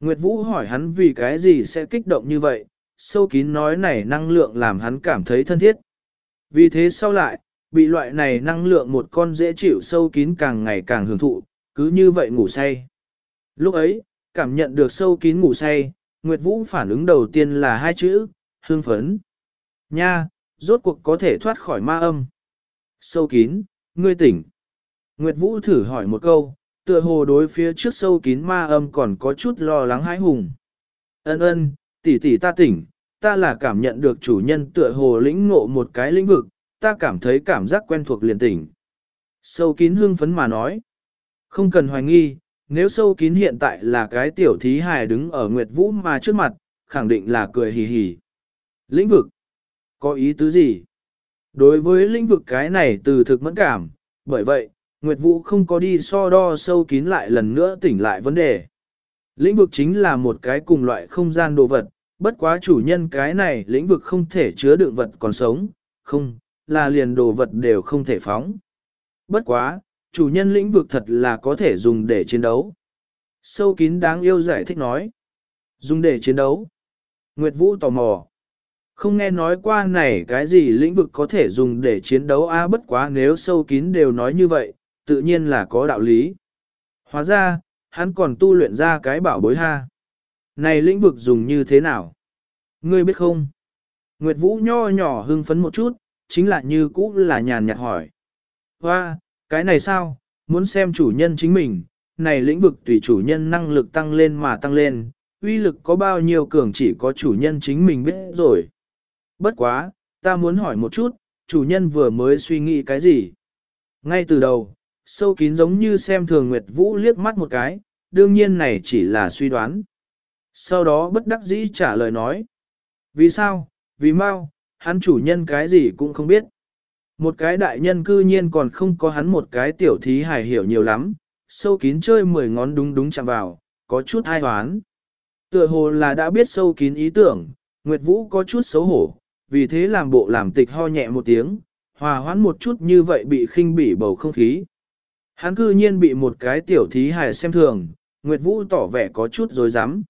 S1: Nguyệt Vũ hỏi hắn vì cái gì sẽ kích động như vậy, sâu kín nói này năng lượng làm hắn cảm thấy thân thiết. Vì thế sau lại, bị loại này năng lượng một con dễ chịu sâu kín càng ngày càng hưởng thụ, cứ như vậy ngủ say. Lúc ấy, cảm nhận được sâu kín ngủ say, Nguyệt Vũ phản ứng đầu tiên là hai chữ, hương phấn. Nha, rốt cuộc có thể thoát khỏi ma âm. Sâu kín, ngươi tỉnh. Nguyệt Vũ thử hỏi một câu, tựa hồ đối phía trước sâu kín ma âm còn có chút lo lắng hãi hùng. Ân ân, tỷ tỷ ta tỉnh, ta là cảm nhận được chủ nhân tựa hồ lĩnh ngộ một cái lĩnh vực, ta cảm thấy cảm giác quen thuộc liền tỉnh. Sâu kín hương phấn mà nói. Không cần hoài nghi, nếu sâu kín hiện tại là cái tiểu thí hài đứng ở Nguyệt Vũ mà trước mặt, khẳng định là cười hì hì. Lĩnh vực. Có ý tứ gì? Đối với lĩnh vực cái này từ thực mẫn cảm, bởi vậy, Nguyệt Vũ không có đi so đo sâu kín lại lần nữa tỉnh lại vấn đề. Lĩnh vực chính là một cái cùng loại không gian đồ vật, bất quá chủ nhân cái này lĩnh vực không thể chứa đựng vật còn sống, không, là liền đồ vật đều không thể phóng. Bất quá, chủ nhân lĩnh vực thật là có thể dùng để chiến đấu. Sâu kín đáng yêu giải thích nói. Dùng để chiến đấu. Nguyệt Vũ tò mò. Không nghe nói qua này cái gì lĩnh vực có thể dùng để chiến đấu a bất quá nếu sâu kín đều nói như vậy, tự nhiên là có đạo lý. Hóa ra, hắn còn tu luyện ra cái bảo bối ha. Này lĩnh vực dùng như thế nào? Ngươi biết không? Nguyệt Vũ nho nhỏ hưng phấn một chút, chính là như cũ là nhàn nhạt hỏi. Hoa, cái này sao? Muốn xem chủ nhân chính mình, này lĩnh vực tùy chủ nhân năng lực tăng lên mà tăng lên, uy lực có bao nhiêu cường chỉ có chủ nhân chính mình biết rồi. Bất quá, ta muốn hỏi một chút, chủ nhân vừa mới suy nghĩ cái gì? Ngay từ đầu, sâu kín giống như xem thường Nguyệt Vũ liếc mắt một cái, đương nhiên này chỉ là suy đoán. Sau đó bất đắc dĩ trả lời nói. Vì sao? Vì mau, hắn chủ nhân cái gì cũng không biết. Một cái đại nhân cư nhiên còn không có hắn một cái tiểu thí hài hiểu nhiều lắm, sâu kín chơi mười ngón đúng đúng chạm vào, có chút ai hoán. Tựa hồ là đã biết sâu kín ý tưởng, Nguyệt Vũ có chút xấu hổ, vì thế làm bộ làm tịch ho nhẹ một tiếng, hòa hoãn một chút như vậy bị khinh bỉ bầu không khí. Hắn cư nhiên bị một cái tiểu thí hài xem thường, Nguyệt Vũ tỏ vẻ có chút dối rắm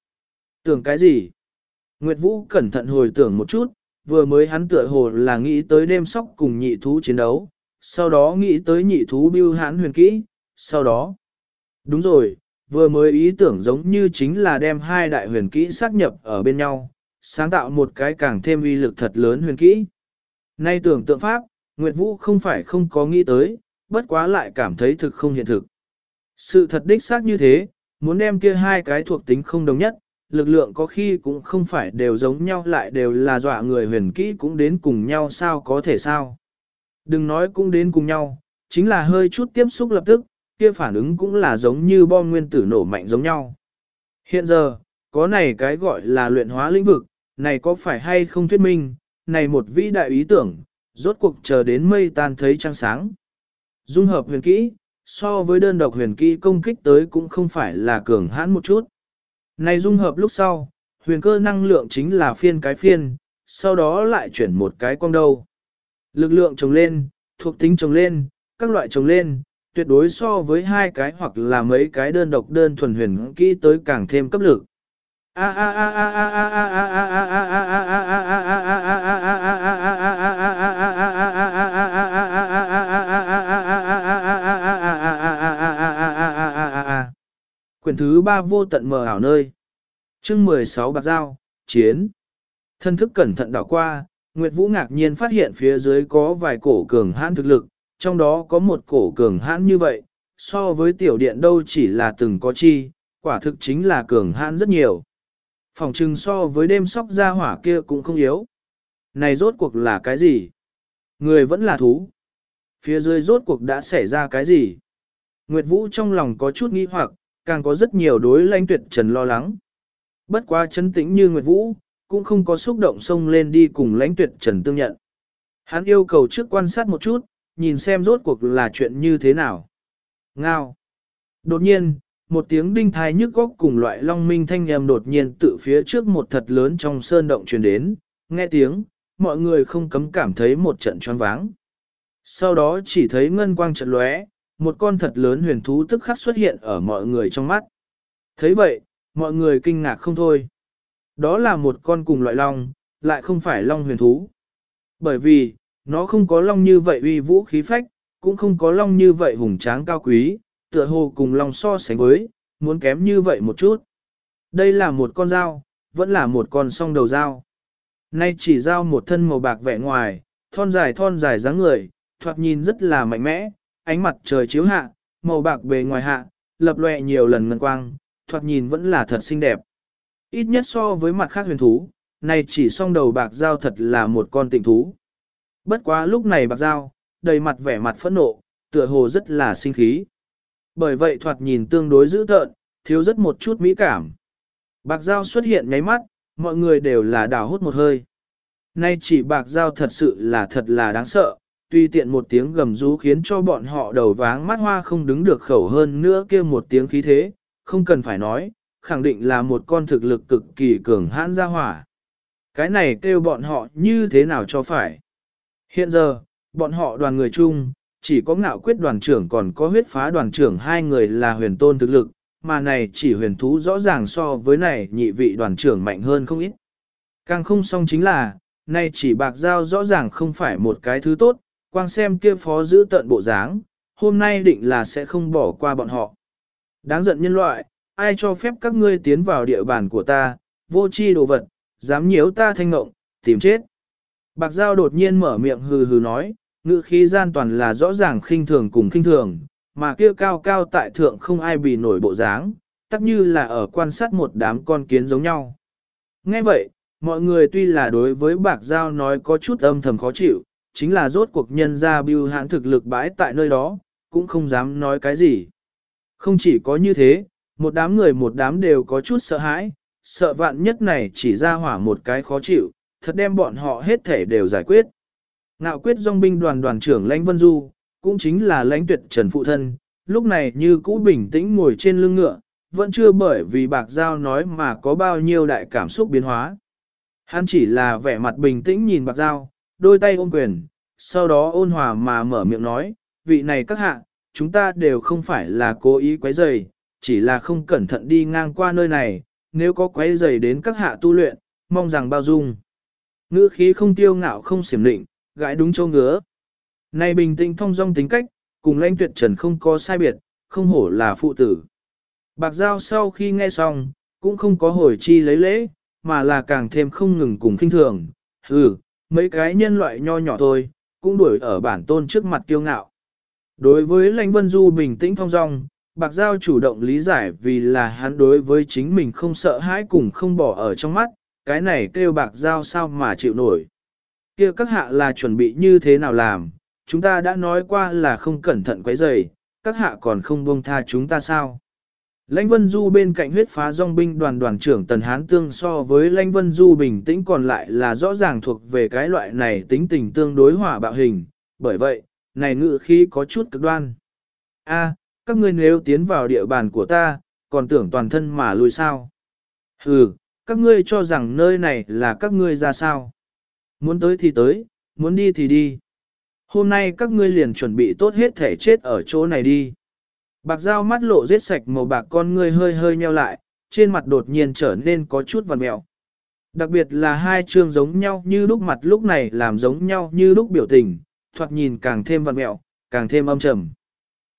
S1: Tưởng cái gì? Nguyệt Vũ cẩn thận hồi tưởng một chút, vừa mới hắn tựa hồ là nghĩ tới đêm sóc cùng nhị thú chiến đấu, sau đó nghĩ tới nhị thú bưu hãn huyền kỹ, sau đó. Đúng rồi, vừa mới ý tưởng giống như chính là đem hai đại huyền kỹ xác nhập ở bên nhau, sáng tạo một cái càng thêm uy lực thật lớn huyền kỹ. Nay tưởng tượng pháp, Nguyệt Vũ không phải không có nghĩ tới, bất quá lại cảm thấy thực không hiện thực. Sự thật đích xác như thế, muốn đem kia hai cái thuộc tính không đồng nhất, lực lượng có khi cũng không phải đều giống nhau lại đều là dọa người huyền kỹ cũng đến cùng nhau sao có thể sao. Đừng nói cũng đến cùng nhau, chính là hơi chút tiếp xúc lập tức, kia phản ứng cũng là giống như bom nguyên tử nổ mạnh giống nhau. Hiện giờ, có này cái gọi là luyện hóa lĩnh vực, này có phải hay không thuyết minh, này một vĩ đại ý tưởng, rốt cuộc chờ đến mây tan thấy trăng sáng. Dung hợp huyền kỹ, so với đơn độc huyền kỹ công kích tới cũng không phải là cường hãn một chút. Này dung hợp lúc sau, huyền cơ năng lượng chính là phiên cái phiên, sau đó lại chuyển một cái quang đầu Lực lượng trồng lên, thuộc tính trồng lên, các loại trồng lên, tuyệt đối so với hai cái hoặc là mấy cái đơn độc đơn thuần huyền kỹ tới càng thêm cấp lực. Quyển thứ ba vô tận mờ ảo nơi. Chương 16 bạc giao, chiến. Thân thức cẩn thận đảo qua, Nguyệt Vũ ngạc nhiên phát hiện phía dưới có vài cổ cường hãn thực lực, trong đó có một cổ cường hãn như vậy, so với tiểu điện đâu chỉ là từng có chi, quả thực chính là cường hãn rất nhiều. Phòng trừng so với đêm sóc ra hỏa kia cũng không yếu. Này rốt cuộc là cái gì? Người vẫn là thú. Phía dưới rốt cuộc đã xảy ra cái gì? Nguyệt Vũ trong lòng có chút nghi hoặc, càng có rất nhiều đối lãnh tuyệt trần lo lắng. Bất quá chấn tĩnh như Nguyệt Vũ, cũng không có xúc động xông lên đi cùng lãnh tuyệt trần tương nhận. Hắn yêu cầu trước quan sát một chút, nhìn xem rốt cuộc là chuyện như thế nào. Ngao. Đột nhiên, một tiếng đinh thai nhức góc cùng loại long minh thanh âm đột nhiên tự phía trước một thật lớn trong sơn động truyền đến, nghe tiếng, mọi người không cấm cảm thấy một trận choáng váng. Sau đó chỉ thấy ngân quang trận lóe, một con thật lớn huyền thú tức khắc xuất hiện ở mọi người trong mắt. thấy vậy, mọi người kinh ngạc không thôi. Đó là một con cùng loại long, lại không phải long huyền thú. Bởi vì, nó không có long như vậy uy vũ khí phách, cũng không có long như vậy hùng tráng cao quý, tựa hồ cùng long so sánh với, muốn kém như vậy một chút. Đây là một con dao, vẫn là một con song đầu dao. Nay chỉ dao một thân màu bạc vẻ ngoài, thon dài thon dài dáng người, thoạt nhìn rất là mạnh mẽ, ánh mặt trời chiếu hạ, màu bạc bề ngoài hạ, lập lòe nhiều lần ngân quang, thoạt nhìn vẫn là thật xinh đẹp. Ít nhất so với mặt khác huyền thú, này chỉ song đầu bạc dao thật là một con tịnh thú. Bất quá lúc này bạc dao, đầy mặt vẻ mặt phẫn nộ, tựa hồ rất là sinh khí. Bởi vậy thoạt nhìn tương đối dữ tợn, thiếu rất một chút mỹ cảm. Bạc dao xuất hiện nháy mắt, mọi người đều là đào hút một hơi. Nay chỉ bạc dao thật sự là thật là đáng sợ, tuy tiện một tiếng gầm rú khiến cho bọn họ đầu váng mắt hoa không đứng được khẩu hơn nữa kia một tiếng khí thế, không cần phải nói, khẳng định là một con thực lực cực kỳ cường hãn gia hỏa. Cái này kêu bọn họ như thế nào cho phải. Hiện giờ, bọn họ đoàn người chung, chỉ có ngạo quyết đoàn trưởng còn có huyết phá đoàn trưởng hai người là huyền tôn thực lực, mà này chỉ huyền thú rõ ràng so với này nhị vị đoàn trưởng mạnh hơn không ít. Càng không xong chính là, nay chỉ bạc giao rõ ràng không phải một cái thứ tốt, quang xem kia phó giữ tận bộ dáng, hôm nay định là sẽ không bỏ qua bọn họ. Đáng giận nhân loại, ai cho phép các ngươi tiến vào địa bàn của ta, vô chi đồ vật, dám nhiễu ta thanh ngộng, tìm chết. Bạc Giao đột nhiên mở miệng hừ hừ nói, ngữ khí gian toàn là rõ ràng khinh thường cùng khinh thường, mà kia cao cao tại thượng không ai bị nổi bộ dáng, tắc như là ở quan sát một đám con kiến giống nhau. Nghe vậy, mọi người tuy là đối với Bạc Giao nói có chút âm thầm khó chịu, chính là rốt cuộc nhân ra bưu hãn thực lực bãi tại nơi đó, cũng không dám nói cái gì. Không chỉ có như thế, một đám người một đám đều có chút sợ hãi, sợ vạn nhất này chỉ ra hỏa một cái khó chịu, thật đem bọn họ hết thể đều giải quyết. Ngạo quyết dòng binh đoàn đoàn trưởng lãnh Vân Du, cũng chính là lãnh tuyệt trần phụ thân, lúc này như cũ bình tĩnh ngồi trên lưng ngựa, vẫn chưa bởi vì bạc giao nói mà có bao nhiêu đại cảm xúc biến hóa. Hắn chỉ là vẻ mặt bình tĩnh nhìn bạc giao, đôi tay ôm quyền, sau đó ôn hòa mà mở miệng nói, vị này các hạ, chúng ta đều không phải là cố ý quấy rầy, chỉ là không cẩn thận đi ngang qua nơi này, nếu có quấy rầy đến các hạ tu luyện, mong rằng bao dung. Ngữ khí không tiêu ngạo không xiểm định, gãi đúng châu ngứa. Này bình tĩnh thông dong tính cách, cùng lãnh tuyệt trần không có sai biệt, không hổ là phụ tử. Bạc Giao sau khi nghe xong, cũng không có hồi chi lấy lễ, mà là càng thêm không ngừng cùng kinh thường. Ừ, mấy cái nhân loại nho nhỏ thôi, cũng đuổi ở bản tôn trước mặt kiêu ngạo. Đối với lãnh vân du bình tĩnh thông dong, Bạc Giao chủ động lý giải vì là hắn đối với chính mình không sợ hãi cùng không bỏ ở trong mắt, cái này kêu Bạc Giao sao mà chịu nổi kia các hạ là chuẩn bị như thế nào làm, chúng ta đã nói qua là không cẩn thận quấy rầy, các hạ còn không buông tha chúng ta sao. Lãnh Vân Du bên cạnh huyết phá dòng binh đoàn đoàn trưởng Tần Hán Tương so với Lãnh Vân Du bình tĩnh còn lại là rõ ràng thuộc về cái loại này tính tình tương đối hỏa bạo hình, bởi vậy, này ngự khí có chút cực đoan. A, các ngươi nếu tiến vào địa bàn của ta, còn tưởng toàn thân mà lùi sao. Hừ, các ngươi cho rằng nơi này là các ngươi ra sao. Muốn tới thì tới, muốn đi thì đi. Hôm nay các ngươi liền chuẩn bị tốt hết thể chết ở chỗ này đi. Bạc dao mắt lộ giết sạch màu bạc con ngươi hơi hơi nheo lại, trên mặt đột nhiên trở nên có chút vằn mẹo. Đặc biệt là hai chương giống nhau như lúc mặt lúc này làm giống nhau như lúc biểu tình, thoạt nhìn càng thêm vằn mẹo, càng thêm âm trầm.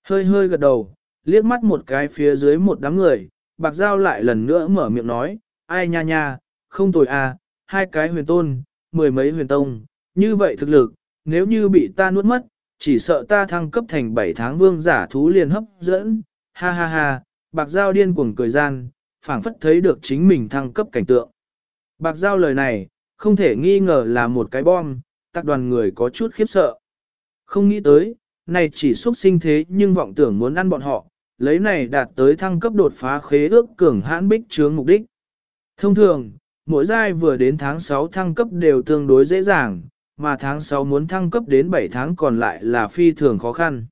S1: Hơi hơi gật đầu, liếc mắt một cái phía dưới một đám người, bạc dao lại lần nữa mở miệng nói, ai nha nha, không tồi à, hai cái huyền tôn, mười mấy huyền tông, như vậy thực lực, nếu như bị ta nuốt mất, chỉ sợ ta thăng cấp thành 7 tháng vương giả thú liền hấp dẫn, ha ha ha, bạc giao điên cuồng cười gian, phảng phất thấy được chính mình thăng cấp cảnh tượng. Bạc giao lời này, không thể nghi ngờ là một cái bom, tác đoàn người có chút khiếp sợ. Không nghĩ tới, này chỉ xuất sinh thế nhưng vọng tưởng muốn ăn bọn họ, lấy này đạt tới thăng cấp đột phá khế ước cường hãn bích chướng mục đích. Thông thường, mỗi giai vừa đến tháng 6 thăng cấp đều tương đối dễ dàng, mà tháng 6 muốn thăng cấp đến 7 tháng còn lại là phi thường khó khăn.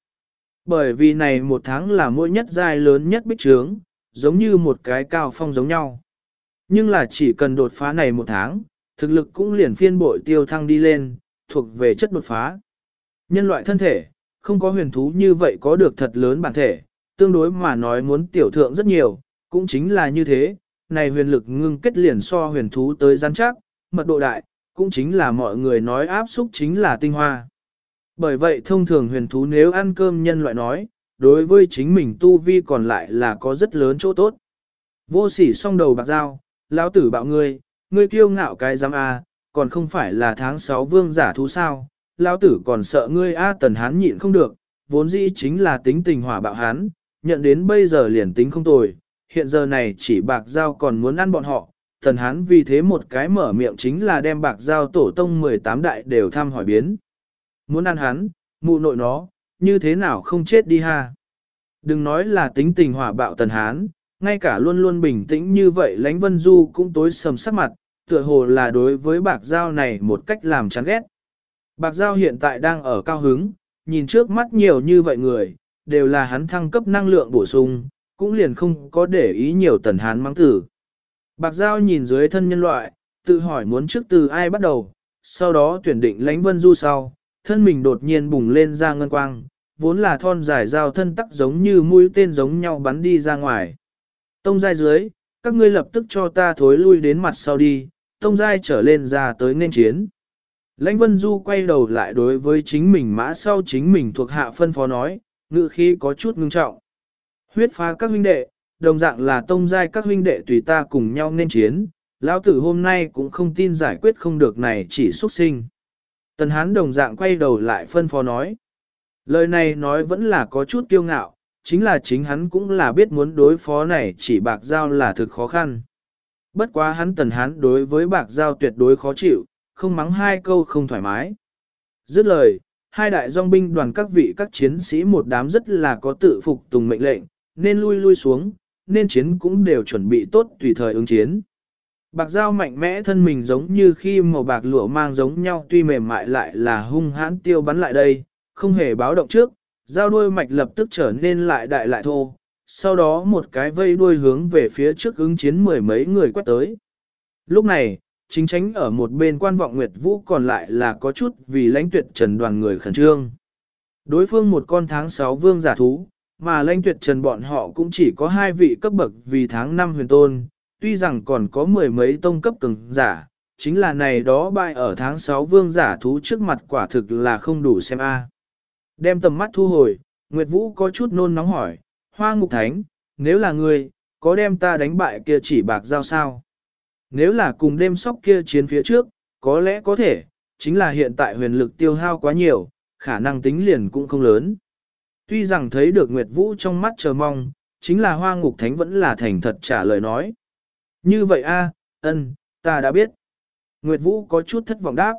S1: Bởi vì này một tháng là mỗi nhất giai lớn nhất bích trướng, giống như một cái cao phong giống nhau. Nhưng là chỉ cần đột phá này một tháng, thực lực cũng liền phiên bội tiêu thăng đi lên, thuộc về chất đột phá. Nhân loại thân thể, không có huyền thú như vậy có được thật lớn bản thể, tương đối mà nói muốn tiểu thượng rất nhiều, cũng chính là như thế, này huyền lực ngưng kết liền so huyền thú tới gian chắc, mật độ đại, cũng chính là mọi người nói áp xúc chính là tinh hoa. Bởi vậy thông thường huyền thú nếu ăn cơm nhân loại nói, đối với chính mình tu vi còn lại là có rất lớn chỗ tốt. Vô sỉ song đầu bạc dao, lão tử bạo ngươi, ngươi kiêu ngạo cái giám A, còn không phải là tháng 6 vương giả thú sao, lão tử còn sợ ngươi A tần hán nhịn không được, vốn dĩ chính là tính tình hỏa bạo hán, nhận đến bây giờ liền tính không tồi, hiện giờ này chỉ bạc giao còn muốn ăn bọn họ, Thần Hán vì thế một cái mở miệng chính là đem bạc giao tổ tông 18 đại đều thăm hỏi biến. Muốn ăn hắn, mụ nội nó, như thế nào không chết đi ha. Đừng nói là tính tình hỏa bạo Tần Hán, ngay cả luôn luôn bình tĩnh như vậy lãnh vân du cũng tối sầm sắc mặt, tựa hồ là đối với bạc giao này một cách làm chán ghét. Bạc giao hiện tại đang ở cao hứng, nhìn trước mắt nhiều như vậy người, đều là hắn thăng cấp năng lượng bổ sung, cũng liền không có để ý nhiều tần hán mắng tử. Bạc Giao nhìn dưới thân nhân loại, tự hỏi muốn trước từ ai bắt đầu, sau đó tuyển định lãnh vân du sau, thân mình đột nhiên bùng lên ra ngân quang, vốn là thon dài giao thân tắc giống như mũi tên giống nhau bắn đi ra ngoài. Tông giai dưới, các ngươi lập tức cho ta thối lui đến mặt sau đi, tông giai trở lên ra tới nên chiến. Lãnh Vân Du quay đầu lại đối với chính mình mã sau chính mình thuộc hạ phân phó nói, ngự khi có chút ngưng trọng. Huyết phá các huynh đệ, đồng dạng là tông giai các huynh đệ tùy ta cùng nhau nên chiến, lão tử hôm nay cũng không tin giải quyết không được này chỉ xuất sinh. Tần hán đồng dạng quay đầu lại phân phó nói. Lời này nói vẫn là có chút kiêu ngạo, chính là chính hắn cũng là biết muốn đối phó này chỉ bạc giao là thực khó khăn. Bất quá hắn tần hán đối với bạc giao tuyệt đối khó chịu, không mắng hai câu không thoải mái. Dứt lời, hai đại dòng binh đoàn các vị các chiến sĩ một đám rất là có tự phục tùng mệnh lệnh, nên lui lui xuống, nên chiến cũng đều chuẩn bị tốt tùy thời ứng chiến. Bạc dao mạnh mẽ thân mình giống như khi màu bạc lụa mang giống nhau tuy mềm mại lại là hung hãn tiêu bắn lại đây, không hề báo động trước, dao đuôi mạch lập tức trở nên lại đại lại thô, sau đó một cái vây đuôi hướng về phía trước ứng chiến mười mấy người quét tới. Lúc này, chính tránh ở một bên quan vọng Nguyệt Vũ còn lại là có chút vì lãnh tuyệt trần đoàn người khẩn trương. Đối phương một con tháng 6 vương giả thú, mà lãnh tuyệt trần bọn họ cũng chỉ có hai vị cấp bậc vì tháng năm huyền tôn, tuy rằng còn có mười mấy tông cấp cường giả, chính là này đó bại ở tháng 6 vương giả thú trước mặt quả thực là không đủ xem a. Đem tầm mắt thu hồi, Nguyệt Vũ có chút nôn nóng hỏi, Hoa Ngục Thánh, nếu là ngươi, có đem ta đánh bại kia chỉ bạc giao sao? Nếu là cùng đêm sóc kia chiến phía trước, có lẽ có thể, chính là hiện tại huyền lực tiêu hao quá nhiều, khả năng tính liền cũng không lớn. Tuy rằng thấy được Nguyệt Vũ trong mắt chờ mong, chính là hoa ngục thánh vẫn là thành thật trả lời nói. Như vậy a, ân, ta đã biết. Nguyệt Vũ có chút thất vọng đáp.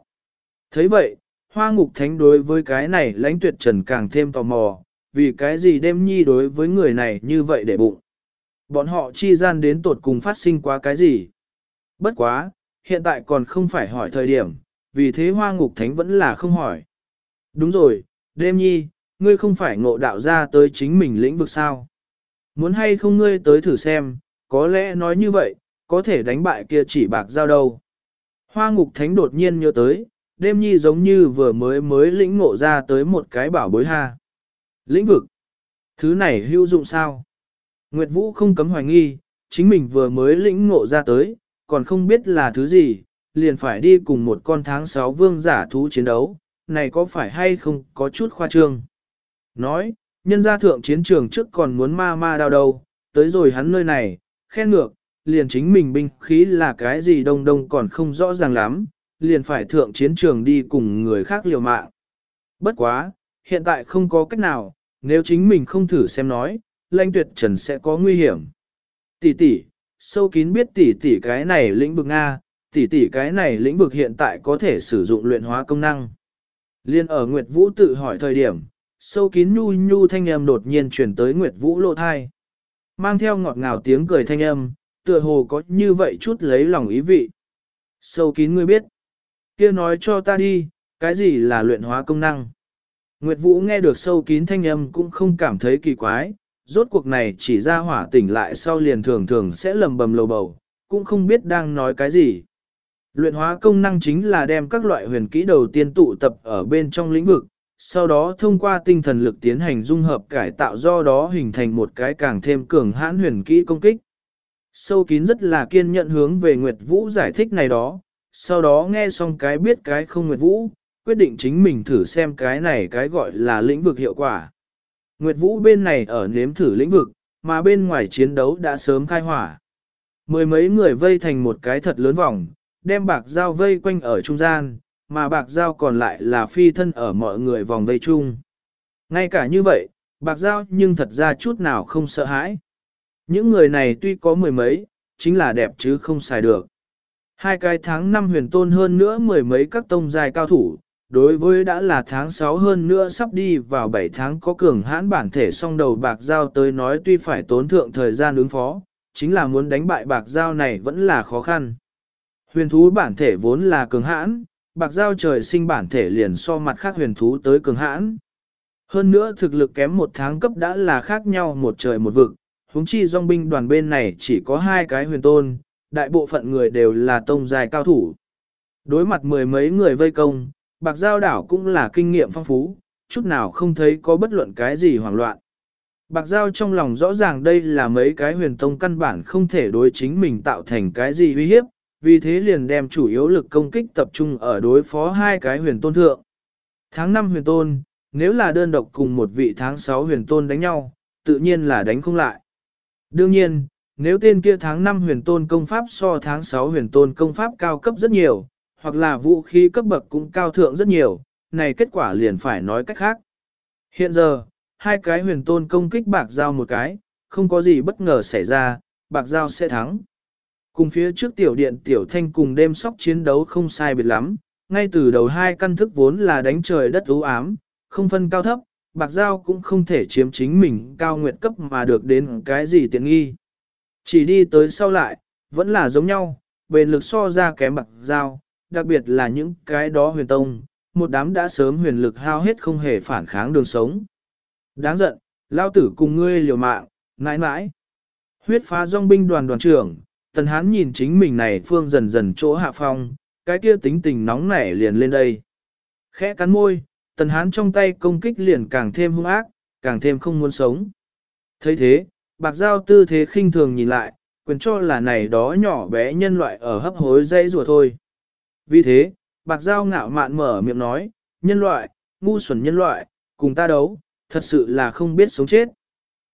S1: thấy vậy, hoa ngục thánh đối với cái này lãnh tuyệt trần càng thêm tò mò, vì cái gì đêm nhi đối với người này như vậy để bụng. Bọn họ chi gian đến tột cùng phát sinh quá cái gì. Bất quá, hiện tại còn không phải hỏi thời điểm, vì thế hoa ngục thánh vẫn là không hỏi. Đúng rồi, đêm nhi, ngươi không phải ngộ đạo ra tới chính mình lĩnh vực sao. Muốn hay không ngươi tới thử xem, có lẽ nói như vậy, có thể đánh bại kia chỉ bạc giao đâu. Hoa ngục thánh đột nhiên nhớ tới, đêm nhi giống như vừa mới mới lĩnh ngộ ra tới một cái bảo bối ha. Lĩnh vực. Thứ này hữu dụng sao? Nguyệt Vũ không cấm hoài nghi, chính mình vừa mới lĩnh ngộ ra tới, còn không biết là thứ gì, liền phải đi cùng một con tháng sáu vương giả thú chiến đấu, này có phải hay không có chút khoa trương. Nói, nhân gia thượng chiến trường trước còn muốn ma ma đau đầu, tới rồi hắn nơi này, khen ngược, liền chính mình binh khí là cái gì đông đông còn không rõ ràng lắm, liền phải thượng chiến trường đi cùng người khác liều mạng. Bất quá, hiện tại không có cách nào, nếu chính mình không thử xem nói, lãnh tuyệt trần sẽ có nguy hiểm. Tỷ tỷ, sâu kín biết tỷ tỷ cái này lĩnh vực Nga, tỷ tỷ cái này lĩnh vực hiện tại có thể sử dụng luyện hóa công năng. Liên ở Nguyệt Vũ tự hỏi thời điểm, sâu kín nhu nhu thanh âm đột nhiên chuyển tới Nguyệt Vũ lộ thai. Mang theo ngọt ngào tiếng cười thanh âm, tựa hồ có như vậy chút lấy lòng ý vị. Sâu kín ngươi biết. kia nói cho ta đi, cái gì là luyện hóa công năng. Nguyệt Vũ nghe được sâu kín thanh âm cũng không cảm thấy kỳ quái, rốt cuộc này chỉ ra hỏa tỉnh lại sau liền thường thường sẽ lầm bầm lầu bầu, cũng không biết đang nói cái gì. Luyện hóa công năng chính là đem các loại huyền kỹ đầu tiên tụ tập ở bên trong lĩnh vực, sau đó thông qua tinh thần lực tiến hành dung hợp cải tạo do đó hình thành một cái càng thêm cường hãn huyền kỹ công kích. Sâu kín rất là kiên nhận hướng về Nguyệt Vũ giải thích này đó, sau đó nghe xong cái biết cái không Nguyệt Vũ, quyết định chính mình thử xem cái này cái gọi là lĩnh vực hiệu quả. Nguyệt Vũ bên này ở nếm thử lĩnh vực, mà bên ngoài chiến đấu đã sớm khai hỏa. Mười mấy người vây thành một cái thật lớn vòng, đem bạc dao vây quanh ở trung gian, mà bạc giao còn lại là phi thân ở mọi người vòng vây chung. Ngay cả như vậy, bạc giao nhưng thật ra chút nào không sợ hãi. Những người này tuy có mười mấy, chính là đẹp chứ không xài được. Hai cái tháng năm huyền tôn hơn nữa mười mấy các tông dài cao thủ, đối với đã là tháng 6 hơn nữa sắp đi vào 7 tháng có cường hãn bản thể song đầu bạc giao tới nói tuy phải tốn thượng thời gian ứng phó, chính là muốn đánh bại bạc giao này vẫn là khó khăn. Huyền thú bản thể vốn là cường hãn, bạc giao trời sinh bản thể liền so mặt khác huyền thú tới cường hãn. Hơn nữa thực lực kém một tháng cấp đã là khác nhau một trời một vực, huống chi dòng binh đoàn bên này chỉ có hai cái huyền tôn, đại bộ phận người đều là tông dài cao thủ. Đối mặt mười mấy người vây công, bạc giao đảo cũng là kinh nghiệm phong phú, chút nào không thấy có bất luận cái gì hoảng loạn. Bạc giao trong lòng rõ ràng đây là mấy cái huyền tông căn bản không thể đối chính mình tạo thành cái gì uy hiếp, vì thế liền đem chủ yếu lực công kích tập trung ở đối phó hai cái huyền tôn thượng. Tháng 5 huyền tôn, nếu là đơn độc cùng một vị tháng 6 huyền tôn đánh nhau, tự nhiên là đánh không lại. Đương nhiên, nếu tên kia tháng 5 huyền tôn công pháp so tháng 6 huyền tôn công pháp cao cấp rất nhiều, hoặc là vũ khí cấp bậc cũng cao thượng rất nhiều, này kết quả liền phải nói cách khác. Hiện giờ, hai cái huyền tôn công kích bạc giao một cái, không có gì bất ngờ xảy ra, bạc giao sẽ thắng. Cùng phía trước tiểu điện tiểu thanh cùng đêm sóc chiến đấu không sai biệt lắm, ngay từ đầu hai căn thức vốn là đánh trời đất ưu ám, không phân cao thấp, bạc giao cũng không thể chiếm chính mình cao nguyệt cấp mà được đến cái gì tiện nghi. Chỉ đi tới sau lại, vẫn là giống nhau, bền lực so ra kém bạc giao, đặc biệt là những cái đó huyền tông, một đám đã sớm huyền lực hao hết không hề phản kháng đường sống. Đáng giận, lao tử cùng ngươi liều mạng, nãi nãi Huyết phá dòng binh đoàn đoàn trưởng, tần hán nhìn chính mình này phương dần dần chỗ hạ phong, cái kia tính tình nóng nảy liền lên đây. Khẽ cắn môi, tần hán trong tay công kích liền càng thêm hung ác, càng thêm không muốn sống. thấy thế, bạc giao tư thế khinh thường nhìn lại, quyền cho là này đó nhỏ bé nhân loại ở hấp hối dây rùa thôi. Vì thế, bạc giao ngạo mạn mở miệng nói, nhân loại, ngu xuẩn nhân loại, cùng ta đấu, thật sự là không biết sống chết.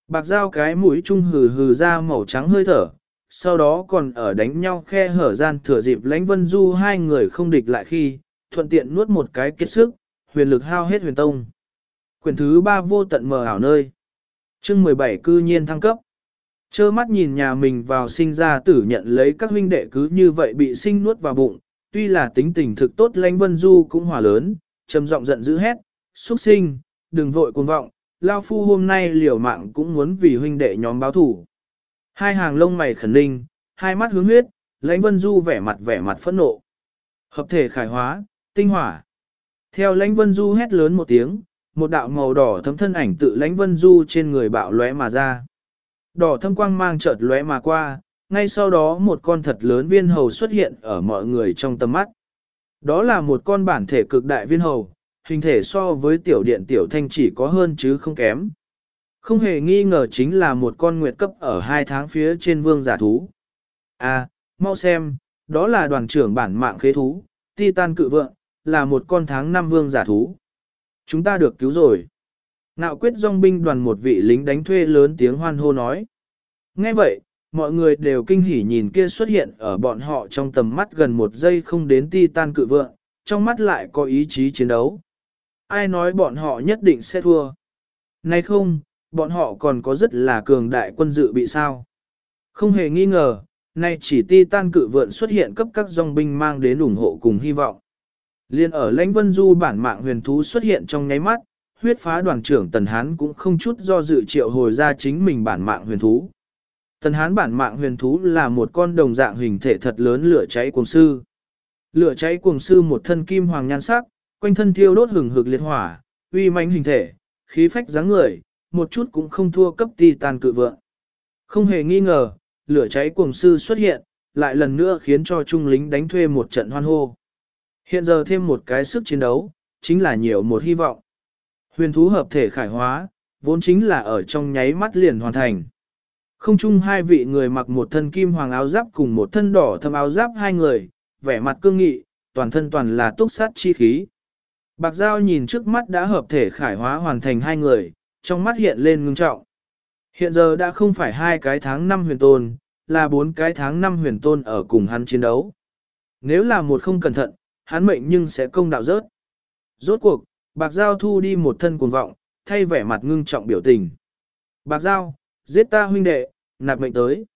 S1: Bạc giao cái mũi trung hừ hừ ra màu trắng hơi thở, sau đó còn ở đánh nhau khe hở gian thừa dịp lãnh vân du hai người không địch lại khi, thuận tiện nuốt một cái kết sức, huyền lực hao hết huyền tông. Quyển thứ ba vô tận mờ ảo nơi. chương 17 cư nhiên thăng cấp. Chơ mắt nhìn nhà mình vào sinh ra tử nhận lấy các huynh đệ cứ như vậy bị sinh nuốt vào bụng, tuy là tính tình thực tốt lãnh vân du cũng hòa lớn, trầm giọng giận dữ hét, xuất sinh, đừng vội cuồng vọng, lao phu hôm nay liều mạng cũng muốn vì huynh đệ nhóm báo thủ. Hai hàng lông mày khẩn ninh, hai mắt hướng huyết, lãnh vân du vẻ mặt vẻ mặt phẫn nộ. Hợp thể khải hóa, tinh hỏa. Theo lãnh vân du hét lớn một tiếng, một đạo màu đỏ thấm thân ảnh tự lãnh vân du trên người bạo lóe mà ra. Đỏ thâm quang mang chợt lóe mà qua, ngay sau đó một con thật lớn viên hầu xuất hiện ở mọi người trong tầm mắt. Đó là một con bản thể cực đại viên hầu, hình thể so với tiểu điện tiểu thanh chỉ có hơn chứ không kém. Không hề nghi ngờ chính là một con nguyệt cấp ở hai tháng phía trên vương giả thú. À, mau xem, đó là đoàn trưởng bản mạng khế thú, Titan cự vượng, là một con tháng năm vương giả thú. Chúng ta được cứu rồi. Nạo quyết dòng binh đoàn một vị lính đánh thuê lớn tiếng hoan hô nói. Nghe vậy, mọi người đều kinh hỉ nhìn kia xuất hiện ở bọn họ trong tầm mắt gần một giây không đến Titan cự vượng, trong mắt lại có ý chí chiến đấu. Ai nói bọn họ nhất định sẽ thua? Nay không, bọn họ còn có rất là cường đại quân dự bị sao? Không hề nghi ngờ, nay chỉ ti tan cự vượn xuất hiện cấp các dòng binh mang đến ủng hộ cùng hy vọng. Liên ở lãnh vân du bản mạng huyền thú xuất hiện trong nháy mắt, huyết phá đoàn trưởng Tần Hán cũng không chút do dự triệu hồi ra chính mình bản mạng huyền thú. Tần Hán bản mạng huyền thú là một con đồng dạng hình thể thật lớn lửa cháy cuồng sư. Lửa cháy cuồng sư một thân kim hoàng nhan sắc, quanh thân thiêu đốt hừng hực liệt hỏa, uy mãnh hình thể, khí phách dáng người, một chút cũng không thua cấp ti tàn cự vượng. Không hề nghi ngờ, lửa cháy cuồng sư xuất hiện, lại lần nữa khiến cho trung lính đánh thuê một trận hoan hô. Hiện giờ thêm một cái sức chiến đấu, chính là nhiều một hy vọng. Huyền thú hợp thể khải hóa, vốn chính là ở trong nháy mắt liền hoàn thành. Không chung hai vị người mặc một thân kim hoàng áo giáp cùng một thân đỏ thâm áo giáp hai người, vẻ mặt cương nghị, toàn thân toàn là túc sát chi khí. Bạc Giao nhìn trước mắt đã hợp thể khải hóa hoàn thành hai người, trong mắt hiện lên ngưng trọng. Hiện giờ đã không phải hai cái tháng năm huyền tôn, là bốn cái tháng năm huyền tôn ở cùng hắn chiến đấu. Nếu là một không cẩn thận, hắn mệnh nhưng sẽ công đạo rớt. Rốt cuộc, Bạc Giao thu đi một thân cuồng vọng, thay vẻ mặt ngưng trọng biểu tình. Bạc Giao, giết ta huynh đệ, nạp mệnh tới.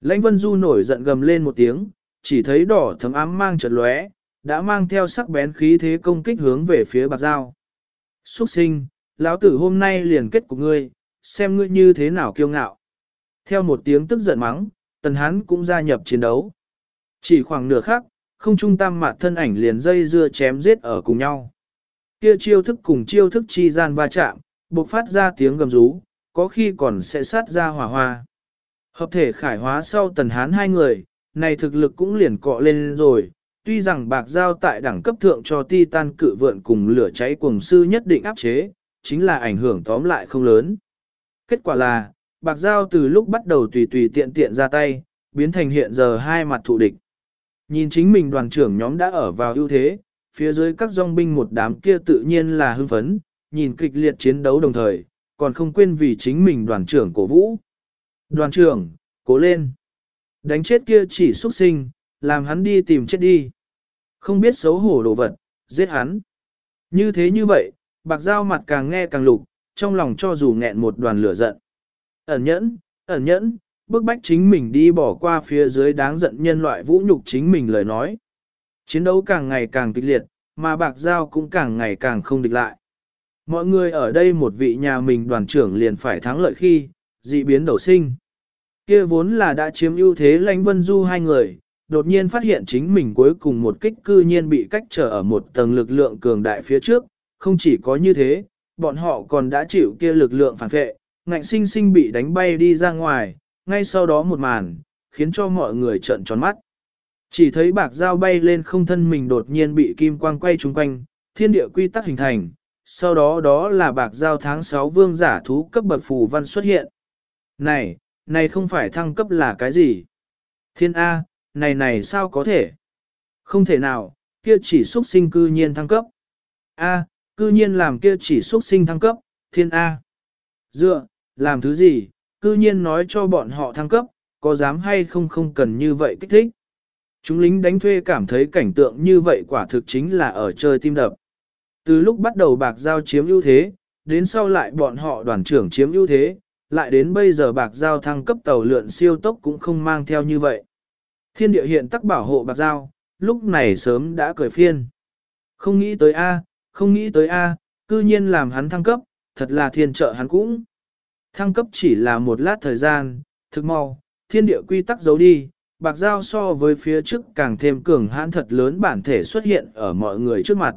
S1: Lãnh Vân Du nổi giận gầm lên một tiếng, chỉ thấy đỏ thấm ám mang chợt lóe, đã mang theo sắc bén khí thế công kích hướng về phía Bạc Giao. Xuất sinh, lão tử hôm nay liền kết của ngươi, xem ngươi như thế nào kiêu ngạo. Theo một tiếng tức giận mắng, Tần Hán cũng gia nhập chiến đấu. Chỉ khoảng nửa khắc, không trung tam mạt thân ảnh liền dây dưa chém giết ở cùng nhau. Kia chiêu thức cùng chiêu thức chi gian va chạm, bộc phát ra tiếng gầm rú, có khi còn sẽ sát ra hỏa hoa. Hợp thể khải hóa sau tần hán hai người, này thực lực cũng liền cọ lên rồi, tuy rằng bạc giao tại đẳng cấp thượng cho ti tan cự vượn cùng lửa cháy cuồng sư nhất định áp chế, chính là ảnh hưởng tóm lại không lớn. Kết quả là, bạc giao từ lúc bắt đầu tùy tùy tiện tiện ra tay, biến thành hiện giờ hai mặt thụ địch. Nhìn chính mình đoàn trưởng nhóm đã ở vào ưu thế, phía dưới các dòng binh một đám kia tự nhiên là hưng phấn, nhìn kịch liệt chiến đấu đồng thời, còn không quên vì chính mình đoàn trưởng cổ vũ. Đoàn trưởng, cố lên. Đánh chết kia chỉ xuất sinh, làm hắn đi tìm chết đi. Không biết xấu hổ đồ vật, giết hắn. Như thế như vậy, bạc dao mặt càng nghe càng lục, trong lòng cho dù nghẹn một đoàn lửa giận. Ẩn nhẫn, ẩn nhẫn, bức bách chính mình đi bỏ qua phía dưới đáng giận nhân loại vũ nhục chính mình lời nói. Chiến đấu càng ngày càng kịch liệt, mà bạc giao cũng càng ngày càng không địch lại. Mọi người ở đây một vị nhà mình đoàn trưởng liền phải thắng lợi khi, dị biến đầu sinh. Kia vốn là đã chiếm ưu thế lãnh vân du hai người, đột nhiên phát hiện chính mình cuối cùng một kích cư nhiên bị cách trở ở một tầng lực lượng cường đại phía trước, không chỉ có như thế, bọn họ còn đã chịu kia lực lượng phản vệ, ngạnh sinh sinh bị đánh bay đi ra ngoài, ngay sau đó một màn, khiến cho mọi người trợn tròn mắt. Chỉ thấy bạc dao bay lên không thân mình đột nhiên bị kim quang quay trung quanh, thiên địa quy tắc hình thành, sau đó đó là bạc dao tháng 6 vương giả thú cấp bậc phù văn xuất hiện. Này, này không phải thăng cấp là cái gì? Thiên A, này này sao có thể? Không thể nào, kia chỉ xuất sinh cư nhiên thăng cấp. A, cư nhiên làm kia chỉ xuất sinh thăng cấp, thiên A. Dựa, làm thứ gì, cư nhiên nói cho bọn họ thăng cấp, có dám hay không không cần như vậy kích thích. Chúng lính đánh thuê cảm thấy cảnh tượng như vậy quả thực chính là ở chơi tim đập. Từ lúc bắt đầu bạc giao chiếm ưu thế, đến sau lại bọn họ đoàn trưởng chiếm ưu thế, lại đến bây giờ bạc giao thăng cấp tàu lượn siêu tốc cũng không mang theo như vậy. Thiên địa hiện tắc bảo hộ bạc giao, lúc này sớm đã cởi phiên. Không nghĩ tới A, không nghĩ tới A, cư nhiên làm hắn thăng cấp, thật là thiên trợ hắn cũng. Thăng cấp chỉ là một lát thời gian, thực mau, thiên địa quy tắc giấu đi, bạc giao so với phía trước càng thêm cường hãn thật lớn bản thể xuất hiện ở mọi người trước mặt.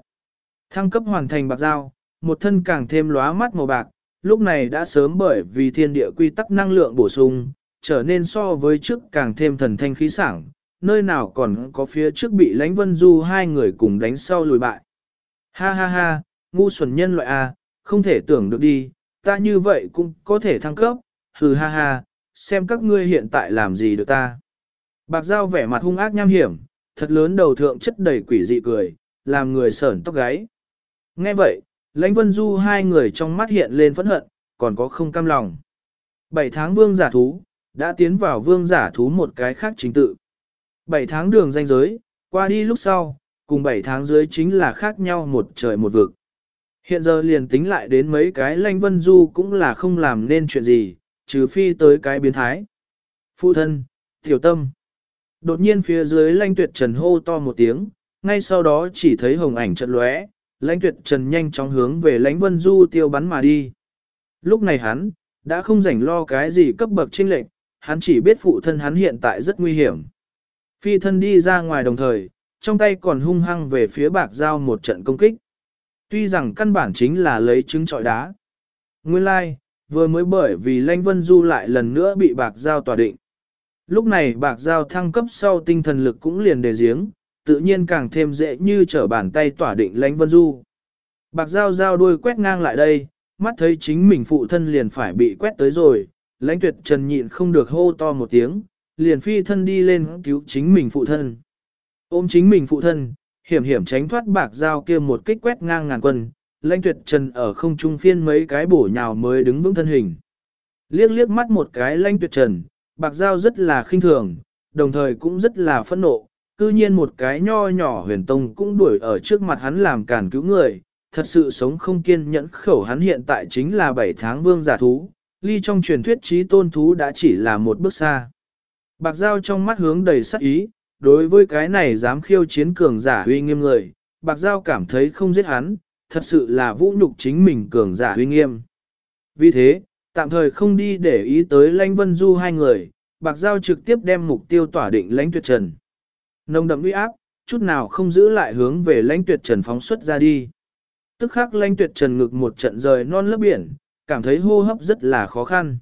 S1: Thăng cấp hoàn thành bạc giao, một thân càng thêm lóa mắt màu bạc, lúc này đã sớm bởi vì thiên địa quy tắc năng lượng bổ sung, trở nên so với trước càng thêm thần thanh khí sảng, nơi nào còn có phía trước bị lãnh vân du hai người cùng đánh sau lùi bại. Ha ha ha, ngu xuẩn nhân loại A, không thể tưởng được đi, ta như vậy cũng có thể thăng cấp, hừ ha ha, xem các ngươi hiện tại làm gì được ta. Bạc Giao vẻ mặt hung ác nham hiểm, thật lớn đầu thượng chất đầy quỷ dị cười, làm người sởn tóc gáy. Nghe vậy, lãnh vân du hai người trong mắt hiện lên phẫn hận, còn có không cam lòng. Bảy tháng vương giả thú, đã tiến vào vương giả thú một cái khác chính tự. Bảy tháng đường danh giới, qua đi lúc sau, cùng bảy tháng dưới chính là khác nhau một trời một vực. Hiện giờ liền tính lại đến mấy cái Lanh vân du cũng là không làm nên chuyện gì, trừ phi tới cái biến thái. Phụ thân, tiểu tâm. Đột nhiên phía dưới Lanh tuyệt trần hô to một tiếng, ngay sau đó chỉ thấy hồng ảnh trận lóe, lãnh tuyệt trần nhanh chóng hướng về lãnh vân du tiêu bắn mà đi. Lúc này hắn, đã không rảnh lo cái gì cấp bậc trinh lệnh, hắn chỉ biết phụ thân hắn hiện tại rất nguy hiểm. Phi thân đi ra ngoài đồng thời, trong tay còn hung hăng về phía bạc dao một trận công kích. Tuy rằng căn bản chính là lấy trứng trọi đá. Nguyên lai, like, vừa mới bởi vì Lanh vân du lại lần nữa bị bạc dao tỏa định. Lúc này bạc dao thăng cấp sau tinh thần lực cũng liền đề giếng, tự nhiên càng thêm dễ như trở bàn tay tỏa định Lanh vân du. Bạc dao dao đuôi quét ngang lại đây, mắt thấy chính mình phụ thân liền phải bị quét tới rồi, lãnh tuyệt trần nhịn không được hô to một tiếng, liền phi thân đi lên cứu chính mình phụ thân. Ôm chính mình phụ thân, hiểm hiểm tránh thoát bạc dao kia một kích quét ngang ngàn quân, lãnh tuyệt trần ở không trung phiên mấy cái bổ nhào mới đứng vững thân hình. Liếc liếc mắt một cái lãnh tuyệt trần, bạc dao rất là khinh thường, đồng thời cũng rất là phẫn nộ, cư nhiên một cái nho nhỏ huyền tông cũng đuổi ở trước mặt hắn làm cản cứu người, thật sự sống không kiên nhẫn khẩu hắn hiện tại chính là 7 tháng vương giả thú, ly trong truyền thuyết trí tôn thú đã chỉ là một bước xa. Bạc dao trong mắt hướng đầy sắc ý, đối với cái này dám khiêu chiến cường giả huy nghiêm người, Bạc Giao cảm thấy không giết hắn, thật sự là vũ nhục chính mình cường giả huy nghiêm. Vì thế, tạm thời không đi để ý tới lãnh vân du hai người, Bạc Giao trực tiếp đem mục tiêu tỏa định lãnh tuyệt trần. Nông đậm uy áp, chút nào không giữ lại hướng về lãnh tuyệt trần phóng xuất ra đi. Tức khắc lãnh tuyệt trần ngực một trận rời non lớp biển, cảm thấy hô hấp rất là khó khăn.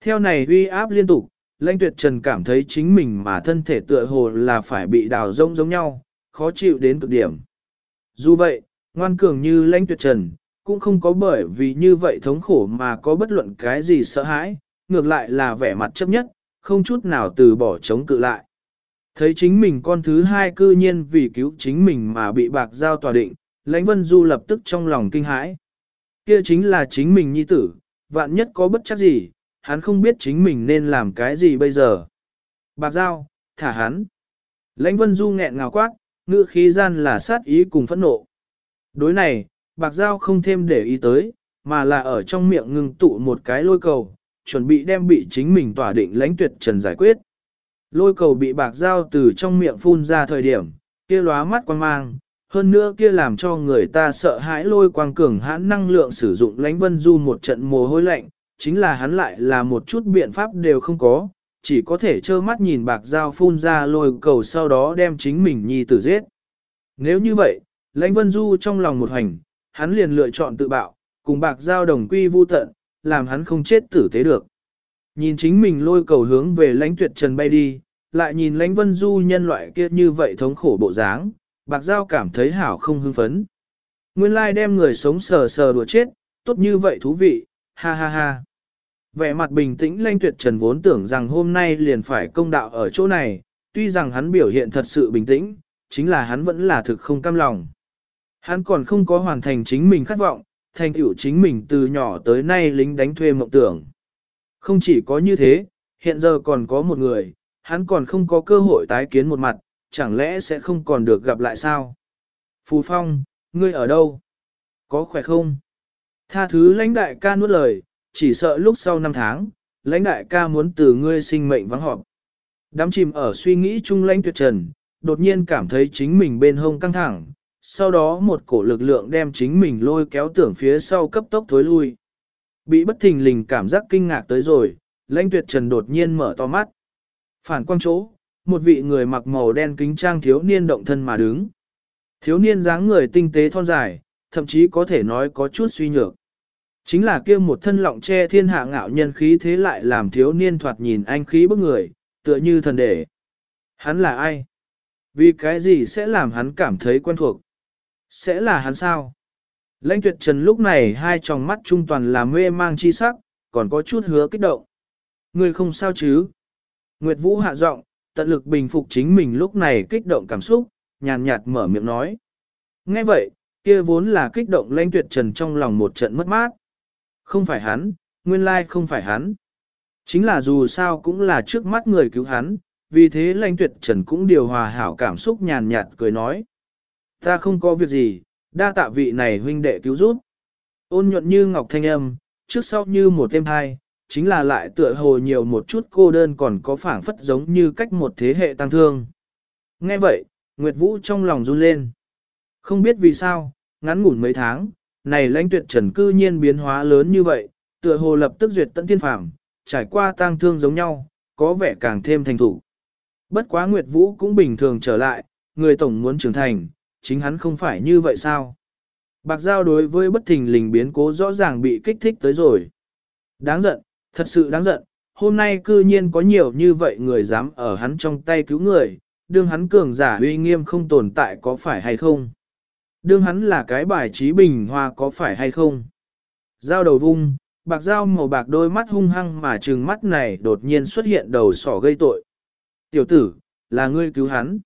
S1: Theo này uy áp liên tục, lãnh tuyệt trần cảm thấy chính mình mà thân thể tựa hồ là phải bị đào rông giống nhau, khó chịu đến cực điểm. Dù vậy, ngoan cường như lãnh tuyệt trần, cũng không có bởi vì như vậy thống khổ mà có bất luận cái gì sợ hãi, ngược lại là vẻ mặt chấp nhất, không chút nào từ bỏ chống cự lại. Thấy chính mình con thứ hai cư nhiên vì cứu chính mình mà bị bạc giao tòa định, lãnh vân du lập tức trong lòng kinh hãi. Kia chính là chính mình nhi tử, vạn nhất có bất chắc gì, hắn không biết chính mình nên làm cái gì bây giờ. Bạc giao, thả hắn. Lãnh vân du nghẹn ngào quát, ngữ khí gian là sát ý cùng phẫn nộ. Đối này, bạc giao không thêm để ý tới, mà là ở trong miệng ngừng tụ một cái lôi cầu, chuẩn bị đem bị chính mình tỏa định lãnh tuyệt trần giải quyết. Lôi cầu bị bạc giao từ trong miệng phun ra thời điểm, kia lóa mắt quan mang, hơn nữa kia làm cho người ta sợ hãi lôi quang cường hãn năng lượng sử dụng lãnh vân du một trận mồ hôi lạnh, chính là hắn lại là một chút biện pháp đều không có, chỉ có thể trơ mắt nhìn bạc dao phun ra lôi cầu sau đó đem chính mình nhi tử giết. Nếu như vậy, lãnh vân du trong lòng một hành, hắn liền lựa chọn tự bạo, cùng bạc dao đồng quy vu tận, làm hắn không chết tử tế được. Nhìn chính mình lôi cầu hướng về lãnh tuyệt trần bay đi, lại nhìn lãnh vân du nhân loại kia như vậy thống khổ bộ dáng, bạc giao cảm thấy hảo không hưng phấn. Nguyên lai đem người sống sờ sờ đùa chết, tốt như vậy thú vị, ha ha ha. Vẻ mặt bình tĩnh lanh tuyệt trần vốn tưởng rằng hôm nay liền phải công đạo ở chỗ này, tuy rằng hắn biểu hiện thật sự bình tĩnh, chính là hắn vẫn là thực không cam lòng. Hắn còn không có hoàn thành chính mình khát vọng, thành tựu chính mình từ nhỏ tới nay lính đánh thuê mộng tưởng. Không chỉ có như thế, hiện giờ còn có một người, hắn còn không có cơ hội tái kiến một mặt, chẳng lẽ sẽ không còn được gặp lại sao? Phù Phong, ngươi ở đâu? Có khỏe không? Tha thứ lãnh đại ca nuốt lời, chỉ sợ lúc sau năm tháng, lãnh đại ca muốn từ ngươi sinh mệnh vắng họp. Đám chìm ở suy nghĩ chung lãnh tuyệt trần, đột nhiên cảm thấy chính mình bên hông căng thẳng, sau đó một cổ lực lượng đem chính mình lôi kéo tưởng phía sau cấp tốc thối lui. Bị bất thình lình cảm giác kinh ngạc tới rồi, lãnh tuyệt trần đột nhiên mở to mắt. Phản quang chỗ, một vị người mặc màu đen kính trang thiếu niên động thân mà đứng. Thiếu niên dáng người tinh tế thon dài, thậm chí có thể nói có chút suy nhược. Chính là kia một thân lọng che thiên hạ ngạo nhân khí thế lại làm thiếu niên thoạt nhìn anh khí bức người, tựa như thần đệ. Hắn là ai? Vì cái gì sẽ làm hắn cảm thấy quen thuộc? Sẽ là hắn sao? Lãnh tuyệt trần lúc này hai tròng mắt trung toàn là mê mang chi sắc, còn có chút hứa kích động. Người không sao chứ? Nguyệt Vũ hạ giọng, tận lực bình phục chính mình lúc này kích động cảm xúc, nhàn nhạt mở miệng nói. Nghe vậy, kia vốn là kích động lãnh tuyệt trần trong lòng một trận mất mát. Không phải hắn, nguyên lai không phải hắn. Chính là dù sao cũng là trước mắt người cứu hắn, vì thế lãnh tuyệt trần cũng điều hòa hảo cảm xúc nhàn nhạt cười nói. Ta không có việc gì, đa tạ vị này huynh đệ cứu giúp. Ôn nhuận như ngọc thanh âm, trước sau như một đêm hai, chính là lại tựa hồ nhiều một chút cô đơn còn có phảng phất giống như cách một thế hệ tăng thương. Nghe vậy, Nguyệt Vũ trong lòng run lên. Không biết vì sao, ngắn ngủn mấy tháng, này lãnh tuyệt trần cư nhiên biến hóa lớn như vậy, tựa hồ lập tức duyệt tận thiên phàm, trải qua tang thương giống nhau, có vẻ càng thêm thành thủ. Bất quá Nguyệt Vũ cũng bình thường trở lại, người tổng muốn trưởng thành, chính hắn không phải như vậy sao? Bạc Giao đối với bất thình lình biến cố rõ ràng bị kích thích tới rồi. Đáng giận, thật sự đáng giận, hôm nay cư nhiên có nhiều như vậy người dám ở hắn trong tay cứu người, đương hắn cường giả uy nghiêm không tồn tại có phải hay không? Đương hắn là cái bài trí bình hoa có phải hay không? Giao đầu vung, bạc dao màu bạc đôi mắt hung hăng mà trừng mắt này đột nhiên xuất hiện đầu sỏ gây tội. Tiểu tử, là ngươi cứu hắn.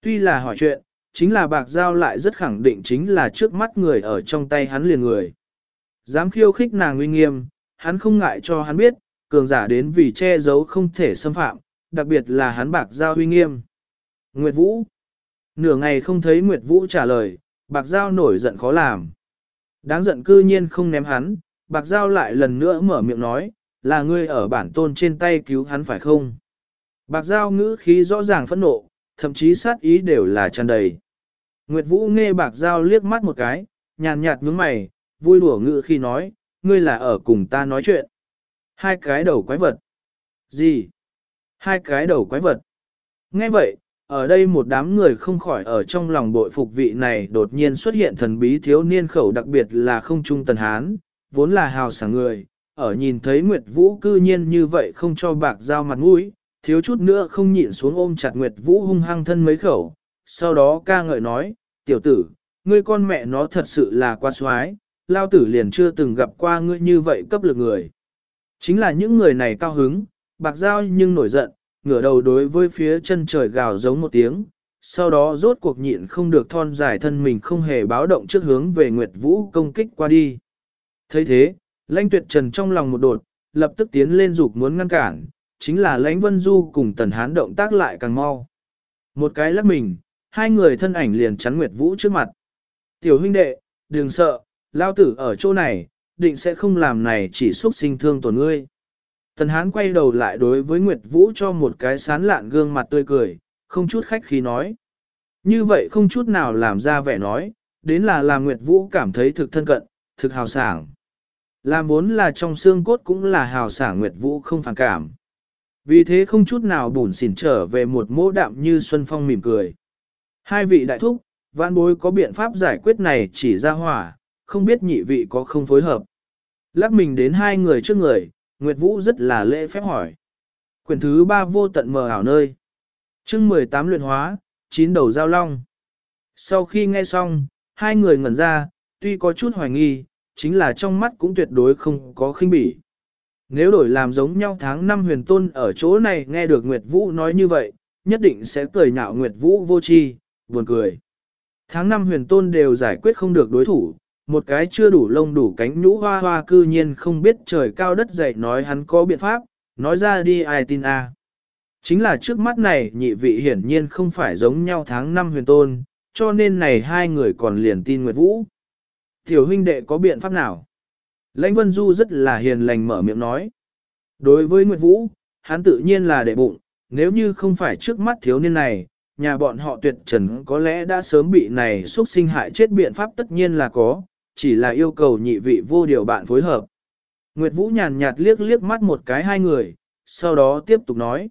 S1: Tuy là hỏi chuyện, chính là bạc dao lại rất khẳng định chính là trước mắt người ở trong tay hắn liền người. Dám khiêu khích nàng uy nghiêm, hắn không ngại cho hắn biết, cường giả đến vì che giấu không thể xâm phạm, đặc biệt là hắn bạc giao uy nghiêm. Nguyệt Vũ Nửa ngày không thấy Nguyệt Vũ trả lời, bạc giao nổi giận khó làm. Đáng giận cư nhiên không ném hắn, bạc giao lại lần nữa mở miệng nói, là ngươi ở bản tôn trên tay cứu hắn phải không? Bạc giao ngữ khí rõ ràng phẫn nộ, thậm chí sát ý đều là tràn đầy. Nguyệt Vũ nghe bạc giao liếc mắt một cái, nhàn nhạt nhướng mày, vui đùa ngữ khi nói, ngươi là ở cùng ta nói chuyện. Hai cái đầu quái vật. Gì? Hai cái đầu quái vật. Nghe vậy, ở đây một đám người không khỏi ở trong lòng bội phục vị này đột nhiên xuất hiện thần bí thiếu niên khẩu đặc biệt là không trung tần hán, vốn là hào sảng người, ở nhìn thấy Nguyệt Vũ cư nhiên như vậy không cho bạc giao mặt mũi, thiếu chút nữa không nhịn xuống ôm chặt Nguyệt Vũ hung hăng thân mấy khẩu, sau đó ca ngợi nói, tiểu tử, ngươi con mẹ nó thật sự là quá xoái, lao tử liền chưa từng gặp qua ngươi như vậy cấp lực người. Chính là những người này cao hứng, bạc giao nhưng nổi giận, ngửa đầu đối với phía chân trời gào giống một tiếng, sau đó rốt cuộc nhịn không được thon dài thân mình không hề báo động trước hướng về Nguyệt Vũ công kích qua đi. thấy thế, lãnh tuyệt trần trong lòng một đột, lập tức tiến lên dục muốn ngăn cản, chính là lãnh vân du cùng tần hán động tác lại càng mau. Một cái lắc mình, hai người thân ảnh liền chắn Nguyệt Vũ trước mặt. Tiểu huynh đệ, đừng sợ, lao tử ở chỗ này, định sẽ không làm này chỉ xuất sinh thương tổn ngươi. Tần Hán quay đầu lại đối với Nguyệt Vũ cho một cái sán lạn gương mặt tươi cười, không chút khách khí nói. Như vậy không chút nào làm ra vẻ nói, đến là làm Nguyệt Vũ cảm thấy thực thân cận, thực hào sảng. Làm vốn là trong xương cốt cũng là hào sảng Nguyệt Vũ không phản cảm. Vì thế không chút nào bùn xỉn trở về một mô đạm như Xuân Phong mỉm cười. Hai vị đại thúc, vạn bối có biện pháp giải quyết này chỉ ra hỏa, không biết nhị vị có không phối hợp. Lắc mình đến hai người trước người, Nguyệt Vũ rất là lễ phép hỏi. Quyển thứ ba vô tận mờ ảo nơi. chương 18 luyện hóa, chín đầu giao long. Sau khi nghe xong, hai người ngẩn ra, tuy có chút hoài nghi, chính là trong mắt cũng tuyệt đối không có khinh bỉ. Nếu đổi làm giống nhau tháng năm huyền tôn ở chỗ này nghe được Nguyệt Vũ nói như vậy, nhất định sẽ cười nhạo Nguyệt Vũ vô tri, buồn cười. Tháng năm huyền tôn đều giải quyết không được đối thủ, một cái chưa đủ lông đủ cánh nhũ hoa hoa cư nhiên không biết trời cao đất dày nói hắn có biện pháp, nói ra đi ai tin a. Chính là trước mắt này nhị vị hiển nhiên không phải giống nhau tháng năm huyền tôn, cho nên này hai người còn liền tin Nguyệt Vũ. Tiểu huynh đệ có biện pháp nào? Lãnh Vân Du rất là hiền lành mở miệng nói. Đối với Nguyệt Vũ, hắn tự nhiên là đệ bụng, nếu như không phải trước mắt thiếu niên này, nhà bọn họ tuyệt trần có lẽ đã sớm bị này xuất sinh hại chết biện pháp tất nhiên là có, chỉ là yêu cầu nhị vị vô điều bạn phối hợp. Nguyệt Vũ nhàn nhạt liếc liếc mắt một cái hai người, sau đó tiếp tục nói.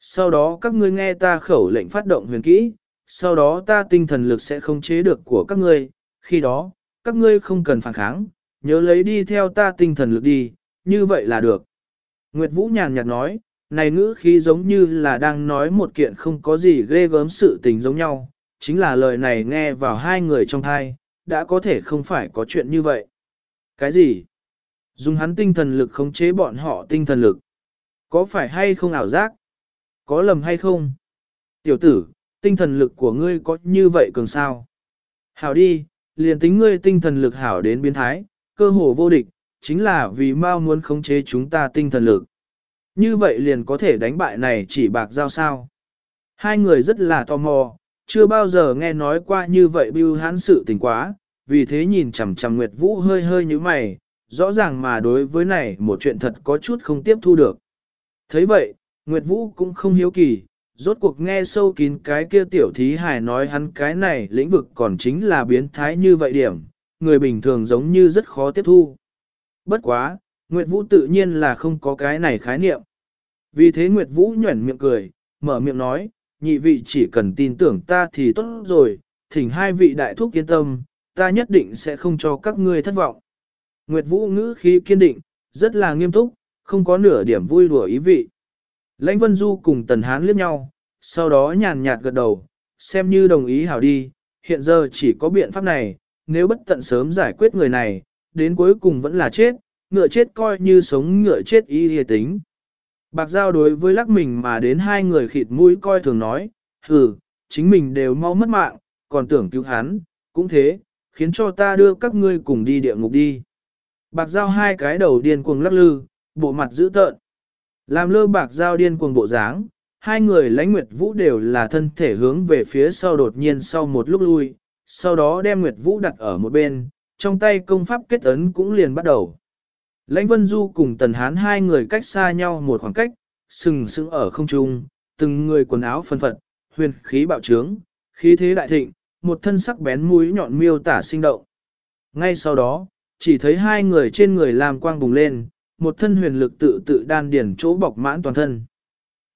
S1: Sau đó các ngươi nghe ta khẩu lệnh phát động huyền kỹ, sau đó ta tinh thần lực sẽ không chế được của các ngươi, khi đó, các ngươi không cần phản kháng, nhớ lấy đi theo ta tinh thần lực đi, như vậy là được. Nguyệt Vũ nhàn nhạt nói, này ngữ khí giống như là đang nói một kiện không có gì ghê gớm sự tình giống nhau, chính là lời này nghe vào hai người trong thai, đã có thể không phải có chuyện như vậy. Cái gì? Dùng hắn tinh thần lực khống chế bọn họ tinh thần lực. Có phải hay không ảo giác? Có lầm hay không? Tiểu tử, tinh thần lực của ngươi có như vậy cường sao? Hảo đi, liền tính ngươi tinh thần lực hảo đến biến thái, cơ hồ vô địch, chính là vì mau muốn khống chế chúng ta tinh thần lực. Như vậy liền có thể đánh bại này chỉ bạc giao sao. Hai người rất là tò mò, chưa bao giờ nghe nói qua như vậy bưu hán sự tình quá, vì thế nhìn chằm chằm Nguyệt Vũ hơi hơi như mày, rõ ràng mà đối với này một chuyện thật có chút không tiếp thu được. thấy vậy, Nguyệt Vũ cũng không hiếu kỳ, rốt cuộc nghe sâu kín cái kia tiểu thí hài nói hắn cái này lĩnh vực còn chính là biến thái như vậy điểm, người bình thường giống như rất khó tiếp thu. Bất quá, Nguyệt Vũ tự nhiên là không có cái này khái niệm. Vì thế Nguyệt Vũ nhuẩn miệng cười, mở miệng nói, nhị vị chỉ cần tin tưởng ta thì tốt rồi, thỉnh hai vị đại thúc yên tâm, ta nhất định sẽ không cho các ngươi thất vọng. Nguyệt Vũ ngữ khí kiên định, rất là nghiêm túc, không có nửa điểm vui đùa ý vị. Lãnh Vân Du cùng Tần Hán liếc nhau, sau đó nhàn nhạt gật đầu, xem như đồng ý hảo đi, hiện giờ chỉ có biện pháp này, nếu bất tận sớm giải quyết người này, đến cuối cùng vẫn là chết, ngựa chết coi như sống ngựa chết ý hề tính. Bạc Giao đối với lắc mình mà đến hai người khịt mũi coi thường nói, hừ, chính mình đều mau mất mạng, còn tưởng cứu hắn, cũng thế, khiến cho ta đưa các ngươi cùng đi địa ngục đi. Bạc Giao hai cái đầu điên cuồng lắc lư, bộ mặt dữ tợn. Làm lơ Bạc Giao điên cuồng bộ dáng, hai người lãnh Nguyệt Vũ đều là thân thể hướng về phía sau đột nhiên sau một lúc lui, sau đó đem Nguyệt Vũ đặt ở một bên, trong tay công pháp kết ấn cũng liền bắt đầu. Lãnh Vân Du cùng Tần Hán hai người cách xa nhau một khoảng cách, sừng sững ở không trung, từng người quần áo phân phật, huyền khí bạo trướng, khí thế đại thịnh, một thân sắc bén mũi nhọn miêu tả sinh động. Ngay sau đó, chỉ thấy hai người trên người làm quang bùng lên, một thân huyền lực tự tự đan điển chỗ bọc mãn toàn thân.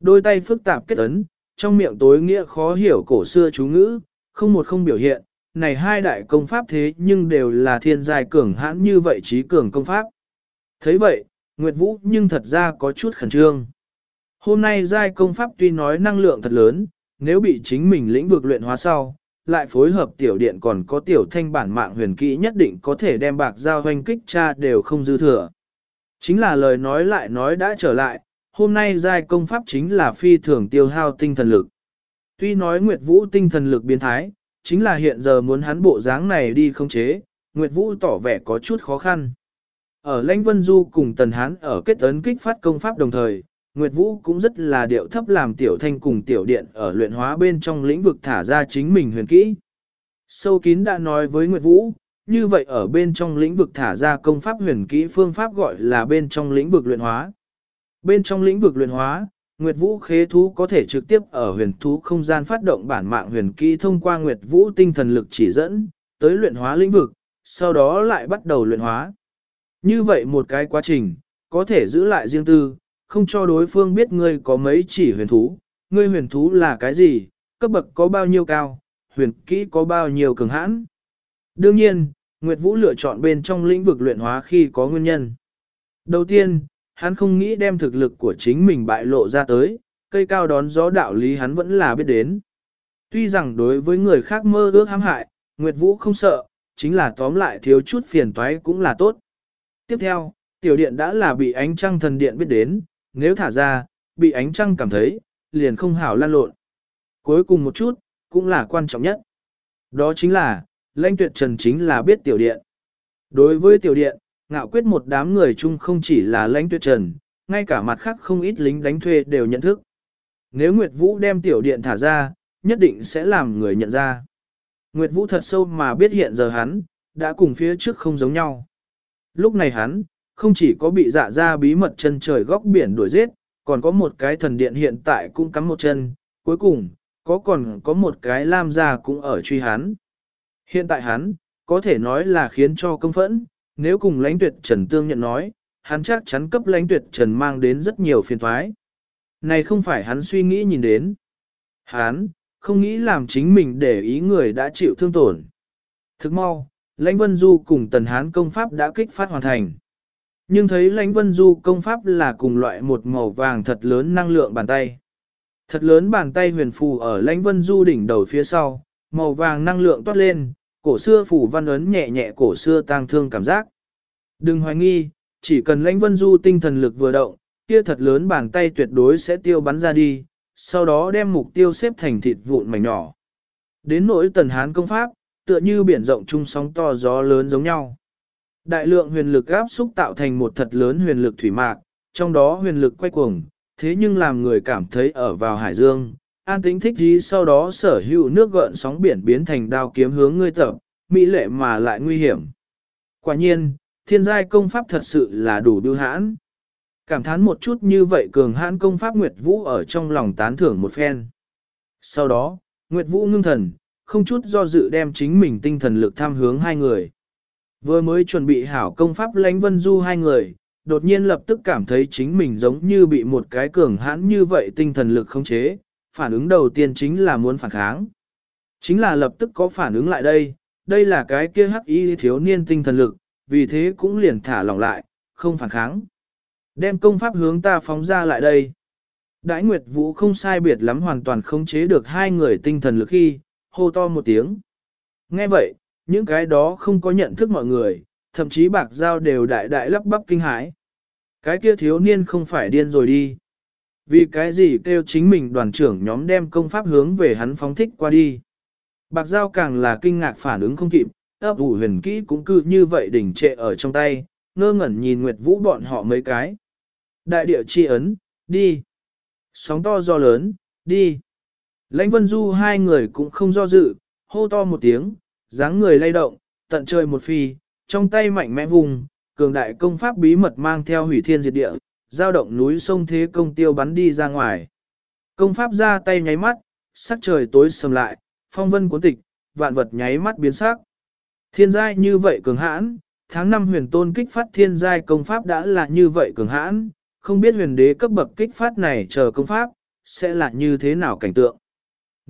S1: Đôi tay phức tạp kết ấn, trong miệng tối nghĩa khó hiểu cổ xưa chú ngữ, không một không biểu hiện, này hai đại công pháp thế nhưng đều là thiên giai cường hãn như vậy trí cường công pháp thấy vậy, Nguyệt Vũ nhưng thật ra có chút khẩn trương. Hôm nay giai công pháp tuy nói năng lượng thật lớn, nếu bị chính mình lĩnh vực luyện hóa sau, lại phối hợp tiểu điện còn có tiểu thanh bản mạng huyền kỹ nhất định có thể đem bạc giao hoanh kích cha đều không dư thừa. Chính là lời nói lại nói đã trở lại, hôm nay giai công pháp chính là phi thường tiêu hao tinh thần lực. Tuy nói Nguyệt Vũ tinh thần lực biến thái, chính là hiện giờ muốn hắn bộ dáng này đi không chế, Nguyệt Vũ tỏ vẻ có chút khó khăn. Ở Lãnh Vân Du cùng Tần Hán ở kết ấn kích phát công pháp đồng thời, Nguyệt Vũ cũng rất là điệu thấp làm tiểu thanh cùng tiểu điện ở luyện hóa bên trong lĩnh vực thả ra chính mình huyền kỹ. Sâu kín đã nói với Nguyệt Vũ, như vậy ở bên trong lĩnh vực thả ra công pháp huyền kỹ phương pháp gọi là bên trong lĩnh vực luyện hóa. Bên trong lĩnh vực luyện hóa, Nguyệt Vũ khế thú có thể trực tiếp ở huyền thú không gian phát động bản mạng huyền kỹ thông qua Nguyệt Vũ tinh thần lực chỉ dẫn, tới luyện hóa lĩnh vực, sau đó lại bắt đầu luyện hóa. Như vậy một cái quá trình, có thể giữ lại riêng tư, không cho đối phương biết ngươi có mấy chỉ huyền thú, ngươi huyền thú là cái gì, cấp bậc có bao nhiêu cao, huyền kỹ có bao nhiêu cường hãn. Đương nhiên, Nguyệt Vũ lựa chọn bên trong lĩnh vực luyện hóa khi có nguyên nhân. Đầu tiên, hắn không nghĩ đem thực lực của chính mình bại lộ ra tới, cây cao đón gió đạo lý hắn vẫn là biết đến. Tuy rằng đối với người khác mơ ước hãm hại, Nguyệt Vũ không sợ, chính là tóm lại thiếu chút phiền toái cũng là tốt. Tiếp theo, tiểu điện đã là bị ánh trăng thần điện biết đến, nếu thả ra, bị ánh trăng cảm thấy, liền không hảo lan lộn. Cuối cùng một chút, cũng là quan trọng nhất. Đó chính là, lãnh tuyệt trần chính là biết tiểu điện. Đối với tiểu điện, ngạo quyết một đám người chung không chỉ là lãnh tuyệt trần, ngay cả mặt khác không ít lính đánh thuê đều nhận thức. Nếu Nguyệt Vũ đem tiểu điện thả ra, nhất định sẽ làm người nhận ra. Nguyệt Vũ thật sâu mà biết hiện giờ hắn, đã cùng phía trước không giống nhau. Lúc này hắn, không chỉ có bị dạ ra bí mật chân trời góc biển đuổi giết, còn có một cái thần điện hiện tại cũng cắm một chân, cuối cùng, có còn có một cái lam gia cũng ở truy hắn. Hiện tại hắn, có thể nói là khiến cho công phẫn, nếu cùng lãnh tuyệt trần tương nhận nói, hắn chắc chắn cấp lãnh tuyệt trần mang đến rất nhiều phiền thoái. Này không phải hắn suy nghĩ nhìn đến. Hắn, không nghĩ làm chính mình để ý người đã chịu thương tổn. Thức mau, Lãnh Vân Du cùng Tần Hán công pháp đã kích phát hoàn thành. Nhưng thấy lãnh vân du công pháp là cùng loại một màu vàng thật lớn năng lượng bàn tay. Thật lớn bàn tay huyền phù ở lãnh vân du đỉnh đầu phía sau, màu vàng năng lượng toát lên, cổ xưa phủ văn ấn nhẹ nhẹ cổ xưa tang thương cảm giác. Đừng hoài nghi, chỉ cần lãnh vân du tinh thần lực vừa động, kia thật lớn bàn tay tuyệt đối sẽ tiêu bắn ra đi, sau đó đem mục tiêu xếp thành thịt vụn mảnh nhỏ. Đến nỗi tần hán công pháp, tựa như biển rộng chung sóng to gió lớn giống nhau. Đại lượng huyền lực áp xúc tạo thành một thật lớn huyền lực thủy mạc, trong đó huyền lực quay cuồng, thế nhưng làm người cảm thấy ở vào hải dương, an tĩnh thích gì sau đó sở hữu nước gợn sóng biển biến thành đao kiếm hướng ngươi tập, mỹ lệ mà lại nguy hiểm. Quả nhiên, thiên giai công pháp thật sự là đủ đưa hãn. Cảm thán một chút như vậy cường hãn công pháp Nguyệt Vũ ở trong lòng tán thưởng một phen. Sau đó, Nguyệt Vũ ngưng thần, không chút do dự đem chính mình tinh thần lực tham hướng hai người. Vừa mới chuẩn bị hảo công pháp lánh vân du hai người, đột nhiên lập tức cảm thấy chính mình giống như bị một cái cường hãn như vậy tinh thần lực khống chế, phản ứng đầu tiên chính là muốn phản kháng. Chính là lập tức có phản ứng lại đây, đây là cái kia hắc y thiếu niên tinh thần lực, vì thế cũng liền thả lỏng lại, không phản kháng. Đem công pháp hướng ta phóng ra lại đây. Đãi Nguyệt Vũ không sai biệt lắm hoàn toàn khống chế được hai người tinh thần lực khi, hô to một tiếng. Nghe vậy, những cái đó không có nhận thức mọi người, thậm chí bạc giao đều đại đại lắp bắp kinh hãi. Cái kia thiếu niên không phải điên rồi đi. Vì cái gì kêu chính mình đoàn trưởng nhóm đem công pháp hướng về hắn phóng thích qua đi. Bạc giao càng là kinh ngạc phản ứng không kịp, ấp ủ huyền kỹ cũng cứ như vậy đỉnh trệ ở trong tay, ngơ ngẩn nhìn Nguyệt Vũ bọn họ mấy cái. Đại địa chi ấn, đi. Sóng to do lớn, đi. Lãnh Vân Du hai người cũng không do dự, hô to một tiếng, dáng người lay động, tận trời một phi, trong tay mạnh mẽ vùng, cường đại công pháp bí mật mang theo hủy thiên diệt địa, giao động núi sông thế công tiêu bắn đi ra ngoài. Công pháp ra tay nháy mắt, sắc trời tối sầm lại, phong vân cuốn tịch, vạn vật nháy mắt biến sắc. Thiên giai như vậy cường hãn, tháng năm huyền tôn kích phát thiên giai công pháp đã là như vậy cường hãn, không biết huyền đế cấp bậc kích phát này chờ công pháp, sẽ là như thế nào cảnh tượng.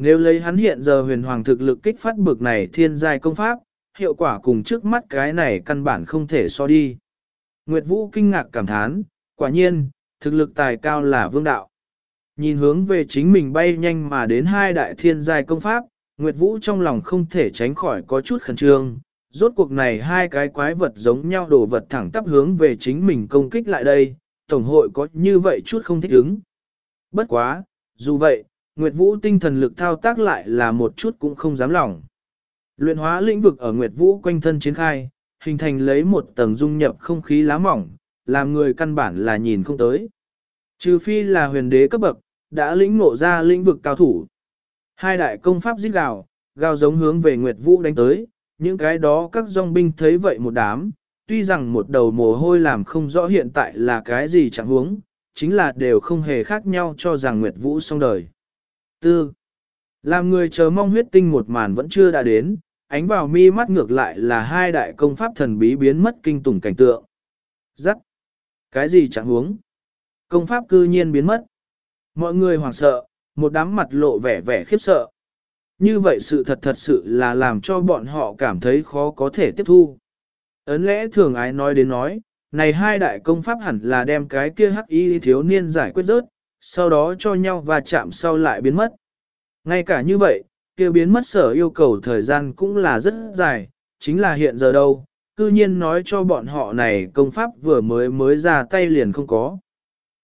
S1: Nếu lấy hắn hiện giờ huyền hoàng thực lực kích phát bực này thiên giai công pháp, hiệu quả cùng trước mắt cái này căn bản không thể so đi. Nguyệt Vũ kinh ngạc cảm thán, quả nhiên, thực lực tài cao là vương đạo. Nhìn hướng về chính mình bay nhanh mà đến hai đại thiên giai công pháp, Nguyệt Vũ trong lòng không thể tránh khỏi có chút khẩn trương. Rốt cuộc này hai cái quái vật giống nhau đổ vật thẳng tắp hướng về chính mình công kích lại đây, Tổng hội có như vậy chút không thích ứng. Bất quá, dù vậy, Nguyệt Vũ tinh thần lực thao tác lại là một chút cũng không dám lòng. Luyện hóa lĩnh vực ở Nguyệt Vũ quanh thân chiến khai, hình thành lấy một tầng dung nhập không khí lá mỏng, làm người căn bản là nhìn không tới. Trừ phi là huyền đế cấp bậc, đã lĩnh ngộ ra lĩnh vực cao thủ. Hai đại công pháp giết gào, gào giống hướng về Nguyệt Vũ đánh tới, những cái đó các dòng binh thấy vậy một đám, tuy rằng một đầu mồ hôi làm không rõ hiện tại là cái gì chẳng huống, chính là đều không hề khác nhau cho rằng Nguyệt Vũ xong đời. Tư. Làm người chờ mong huyết tinh một màn vẫn chưa đã đến, ánh vào mi mắt ngược lại là hai đại công pháp thần bí biến mất kinh tủng cảnh tượng. Giắc. Cái gì chẳng huống? Công pháp cư nhiên biến mất. Mọi người hoảng sợ, một đám mặt lộ vẻ vẻ khiếp sợ. Như vậy sự thật thật sự là làm cho bọn họ cảm thấy khó có thể tiếp thu. Ấn lẽ thường ái nói đến nói, này hai đại công pháp hẳn là đem cái kia hắc y thiếu niên giải quyết rớt, sau đó cho nhau và chạm sau lại biến mất. Ngay cả như vậy, kia biến mất sở yêu cầu thời gian cũng là rất dài, chính là hiện giờ đâu, cư nhiên nói cho bọn họ này công pháp vừa mới mới ra tay liền không có.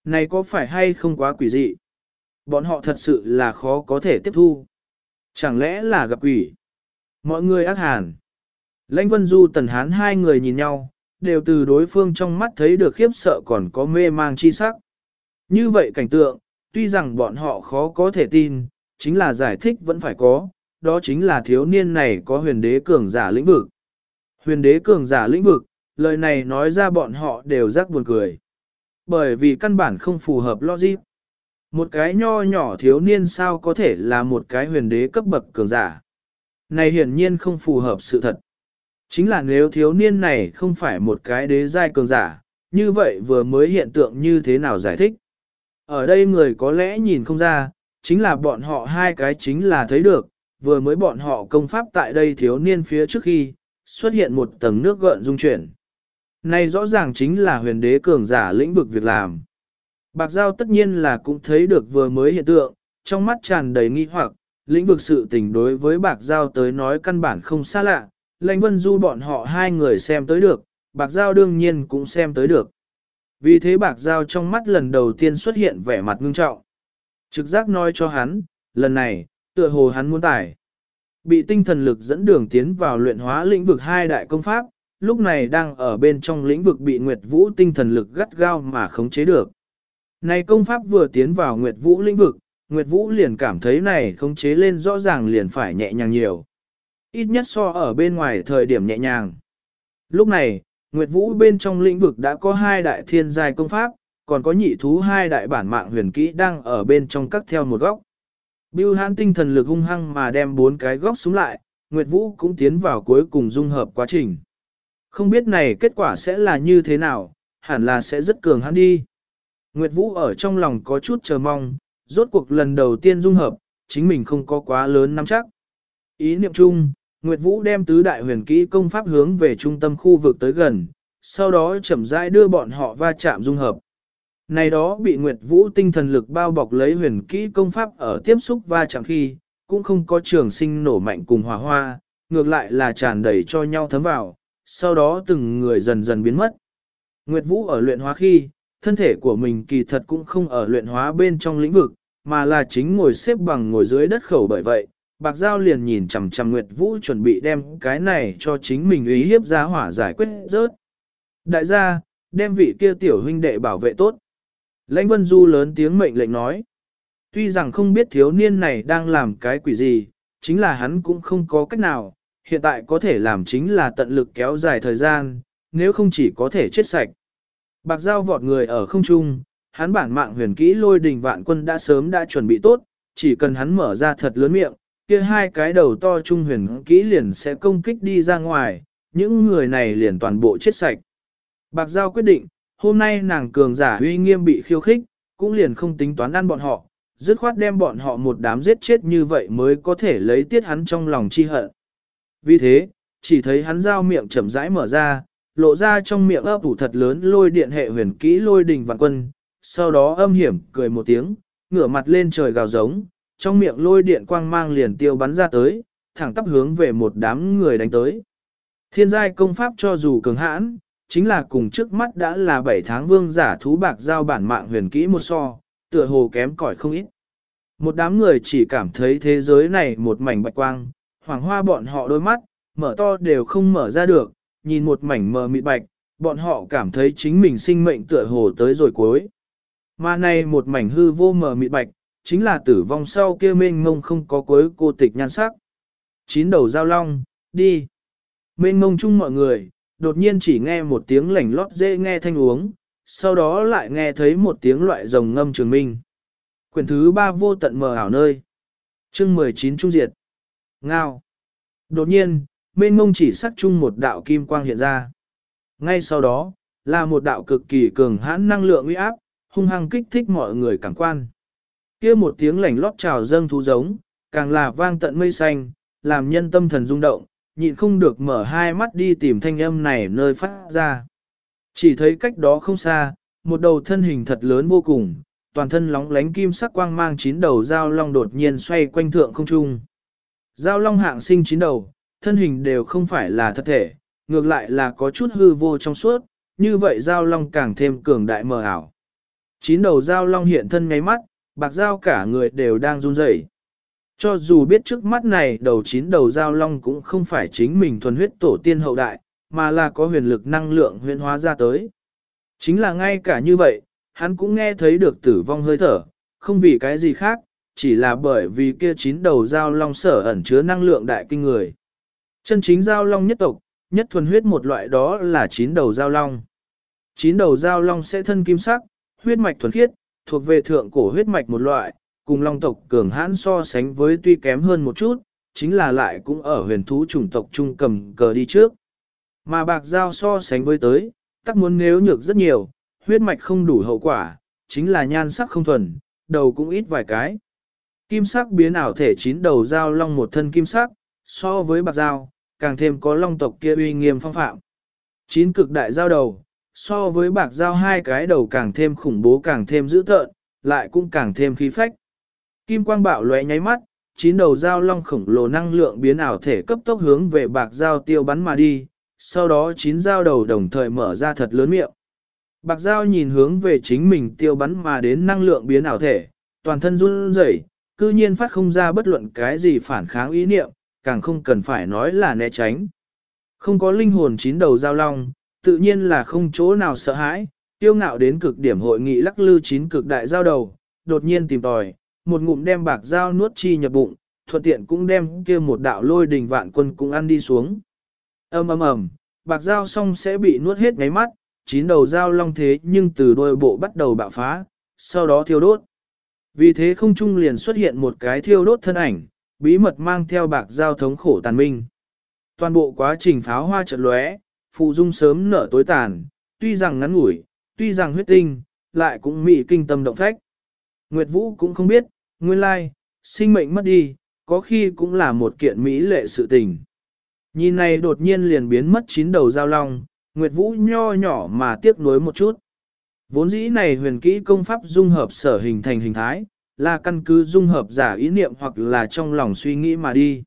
S1: Này có phải hay không quá quỷ dị? Bọn họ thật sự là khó có thể tiếp thu. Chẳng lẽ là gặp quỷ? Mọi người ác hàn. Lãnh Vân Du Tần Hán hai người nhìn nhau, đều từ đối phương trong mắt thấy được khiếp sợ còn có mê mang chi sắc. Như vậy cảnh tượng, tuy rằng bọn họ khó có thể tin, chính là giải thích vẫn phải có, đó chính là thiếu niên này có huyền đế cường giả lĩnh vực. Huyền đế cường giả lĩnh vực, lời này nói ra bọn họ đều rắc buồn cười. Bởi vì căn bản không phù hợp logic. Một cái nho nhỏ thiếu niên sao có thể là một cái huyền đế cấp bậc cường giả. Này hiển nhiên không phù hợp sự thật. Chính là nếu thiếu niên này không phải một cái đế giai cường giả, như vậy vừa mới hiện tượng như thế nào giải thích? Ở đây người có lẽ nhìn không ra, chính là bọn họ hai cái chính là thấy được, vừa mới bọn họ công pháp tại đây thiếu niên phía trước khi, xuất hiện một tầng nước gợn dung chuyển. Này rõ ràng chính là huyền đế cường giả lĩnh vực việc làm. Bạc Giao tất nhiên là cũng thấy được vừa mới hiện tượng, trong mắt tràn đầy nghi hoặc, lĩnh vực sự tình đối với Bạc Giao tới nói căn bản không xa lạ, lãnh vân du bọn họ hai người xem tới được, Bạc Giao đương nhiên cũng xem tới được. Vì thế Bạc Giao trong mắt lần đầu tiên xuất hiện vẻ mặt ngưng trọng. Trực giác nói cho hắn, lần này, tựa hồ hắn muốn tải. Bị tinh thần lực dẫn đường tiến vào luyện hóa lĩnh vực hai đại công pháp, lúc này đang ở bên trong lĩnh vực bị Nguyệt Vũ tinh thần lực gắt gao mà khống chế được. Này công pháp vừa tiến vào Nguyệt Vũ lĩnh vực, Nguyệt Vũ liền cảm thấy này khống chế lên rõ ràng liền phải nhẹ nhàng nhiều. Ít nhất so ở bên ngoài thời điểm nhẹ nhàng. Lúc này, Nguyệt Vũ bên trong lĩnh vực đã có hai đại thiên giai công pháp, còn có nhị thú hai đại bản mạng huyền kỹ đang ở bên trong các theo một góc. Bưu hãn tinh thần lực hung hăng mà đem bốn cái góc xuống lại, Nguyệt Vũ cũng tiến vào cuối cùng dung hợp quá trình. Không biết này kết quả sẽ là như thế nào, hẳn là sẽ rất cường hãn đi. Nguyệt Vũ ở trong lòng có chút chờ mong, rốt cuộc lần đầu tiên dung hợp, chính mình không có quá lớn nắm chắc. Ý niệm chung, Nguyệt Vũ đem tứ đại huyền kỹ công pháp hướng về trung tâm khu vực tới gần, sau đó chậm rãi đưa bọn họ va chạm dung hợp. Này đó bị Nguyệt Vũ tinh thần lực bao bọc lấy huyền kỹ công pháp ở tiếp xúc va chạm khi, cũng không có trường sinh nổ mạnh cùng hòa hoa, ngược lại là tràn đầy cho nhau thấm vào, sau đó từng người dần dần biến mất. Nguyệt Vũ ở luyện hóa khi, thân thể của mình kỳ thật cũng không ở luyện hóa bên trong lĩnh vực, mà là chính ngồi xếp bằng ngồi dưới đất khẩu bởi vậy, Bạc Giao liền nhìn chằm chằm Nguyệt Vũ chuẩn bị đem cái này cho chính mình ý hiếp ra hỏa giải quyết rớt. Đại gia, đem vị kia tiểu huynh đệ bảo vệ tốt. Lãnh Vân Du lớn tiếng mệnh lệnh nói. Tuy rằng không biết thiếu niên này đang làm cái quỷ gì, chính là hắn cũng không có cách nào, hiện tại có thể làm chính là tận lực kéo dài thời gian, nếu không chỉ có thể chết sạch. Bạc Giao vọt người ở không trung, hắn bản mạng huyền kỹ lôi đình vạn quân đã sớm đã chuẩn bị tốt, chỉ cần hắn mở ra thật lớn miệng, kia hai cái đầu to trung huyền kỹ liền sẽ công kích đi ra ngoài, những người này liền toàn bộ chết sạch. Bạc Giao quyết định, hôm nay nàng cường giả uy nghiêm bị khiêu khích, cũng liền không tính toán ăn bọn họ, dứt khoát đem bọn họ một đám giết chết như vậy mới có thể lấy tiết hắn trong lòng chi hận. Vì thế, chỉ thấy hắn giao miệng chậm rãi mở ra, lộ ra trong miệng ấp ủ thật lớn lôi điện hệ huyền kỹ lôi đình vạn quân, sau đó âm hiểm cười một tiếng, ngửa mặt lên trời gào giống, trong miệng lôi điện quang mang liền tiêu bắn ra tới, thẳng tắp hướng về một đám người đánh tới. Thiên giai công pháp cho dù cường hãn, chính là cùng trước mắt đã là 7 tháng vương giả thú bạc giao bản mạng huyền kỹ một so, tựa hồ kém cỏi không ít. Một đám người chỉ cảm thấy thế giới này một mảnh bạch quang, hoàng hoa bọn họ đôi mắt, mở to đều không mở ra được, nhìn một mảnh mờ mịt bạch, bọn họ cảm thấy chính mình sinh mệnh tựa hồ tới rồi cuối. Mà này một mảnh hư vô mờ mịt bạch, chính là tử vong sau kia mênh mông không có cuối cô tịch nhan sắc. Chín đầu giao long, đi. Mênh mông chung mọi người, đột nhiên chỉ nghe một tiếng lảnh lót dễ nghe thanh uống, sau đó lại nghe thấy một tiếng loại rồng ngâm trường minh. Quyển thứ ba vô tận mờ ảo nơi. Chương 19 Trung Diệt. Ngao. Đột nhiên, mênh mông chỉ sắc chung một đạo kim quang hiện ra. Ngay sau đó, là một đạo cực kỳ cường hãn năng lượng uy áp, hung hăng kích thích mọi người cảm quan kia một tiếng lảnh lót trào dâng thú giống, càng là vang tận mây xanh, làm nhân tâm thần rung động, nhịn không được mở hai mắt đi tìm thanh âm này nơi phát ra. Chỉ thấy cách đó không xa, một đầu thân hình thật lớn vô cùng, toàn thân lóng lánh kim sắc quang mang chín đầu dao long đột nhiên xoay quanh thượng không trung. Dao long hạng sinh chín đầu, thân hình đều không phải là thật thể, ngược lại là có chút hư vô trong suốt, như vậy dao long càng thêm cường đại mờ ảo. Chín đầu dao long hiện thân ngay mắt, bạc dao cả người đều đang run rẩy. Cho dù biết trước mắt này đầu chín đầu dao long cũng không phải chính mình thuần huyết tổ tiên hậu đại, mà là có huyền lực năng lượng huyền hóa ra tới. Chính là ngay cả như vậy, hắn cũng nghe thấy được tử vong hơi thở, không vì cái gì khác, chỉ là bởi vì kia chín đầu dao long sở ẩn chứa năng lượng đại kinh người. Chân chính dao long nhất tộc, nhất thuần huyết một loại đó là chín đầu dao long. Chín đầu dao long sẽ thân kim sắc, huyết mạch thuần khiết, thuộc về thượng cổ huyết mạch một loại, cùng long tộc cường hãn so sánh với tuy kém hơn một chút, chính là lại cũng ở huyền thú chủng tộc trung cầm cờ đi trước. Mà bạc giao so sánh với tới, tắc muốn nếu nhược rất nhiều, huyết mạch không đủ hậu quả, chính là nhan sắc không thuần, đầu cũng ít vài cái. Kim sắc biến ảo thể chín đầu dao long một thân kim sắc, so với bạc dao, càng thêm có long tộc kia uy nghiêm phong phạm. Chín cực đại giao đầu, so với bạc dao hai cái đầu càng thêm khủng bố càng thêm dữ tợn, lại cũng càng thêm khí phách. Kim quang bạo lóe nháy mắt, chín đầu dao long khổng lồ năng lượng biến ảo thể cấp tốc hướng về bạc dao tiêu bắn mà đi, sau đó chín dao đầu đồng thời mở ra thật lớn miệng. Bạc dao nhìn hướng về chính mình tiêu bắn mà đến năng lượng biến ảo thể, toàn thân run rẩy, cư nhiên phát không ra bất luận cái gì phản kháng ý niệm, càng không cần phải nói là né tránh. Không có linh hồn chín đầu dao long, tự nhiên là không chỗ nào sợ hãi, tiêu ngạo đến cực điểm hội nghị lắc lư chín cực đại giao đầu, đột nhiên tìm tòi, một ngụm đem bạc dao nuốt chi nhập bụng, thuận tiện cũng đem kia một đạo lôi đình vạn quân cũng ăn đi xuống. ầm ầm ầm, bạc dao xong sẽ bị nuốt hết ngáy mắt, chín đầu dao long thế nhưng từ đôi bộ bắt đầu bạo phá, sau đó thiêu đốt. Vì thế không trung liền xuất hiện một cái thiêu đốt thân ảnh, bí mật mang theo bạc dao thống khổ tàn minh. Toàn bộ quá trình pháo hoa trận lóe, phụ dung sớm nở tối tàn, tuy rằng ngắn ngủi, tuy rằng huyết tinh, lại cũng mị kinh tâm động phách. Nguyệt Vũ cũng không biết, nguyên lai, sinh mệnh mất đi, có khi cũng là một kiện mỹ lệ sự tình. Nhìn này đột nhiên liền biến mất chín đầu giao long, Nguyệt Vũ nho nhỏ mà tiếc nuối một chút. Vốn dĩ này huyền kỹ công pháp dung hợp sở hình thành hình thái, là căn cứ dung hợp giả ý niệm hoặc là trong lòng suy nghĩ mà đi.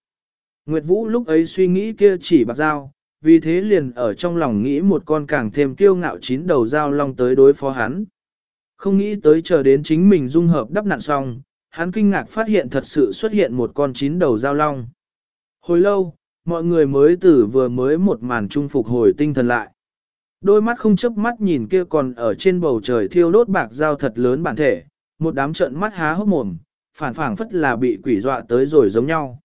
S1: Nguyệt Vũ lúc ấy suy nghĩ kia chỉ bạc dao, vì thế liền ở trong lòng nghĩ một con càng thêm kiêu ngạo chín đầu dao long tới đối phó hắn. Không nghĩ tới chờ đến chính mình dung hợp đắp nạn xong, hắn kinh ngạc phát hiện thật sự xuất hiện một con chín đầu dao long. Hồi lâu, mọi người mới tử vừa mới một màn trung phục hồi tinh thần lại. Đôi mắt không chớp mắt nhìn kia còn ở trên bầu trời thiêu đốt bạc dao thật lớn bản thể, một đám trận mắt há hốc mồm, phản phảng phất là bị quỷ dọa tới rồi giống nhau.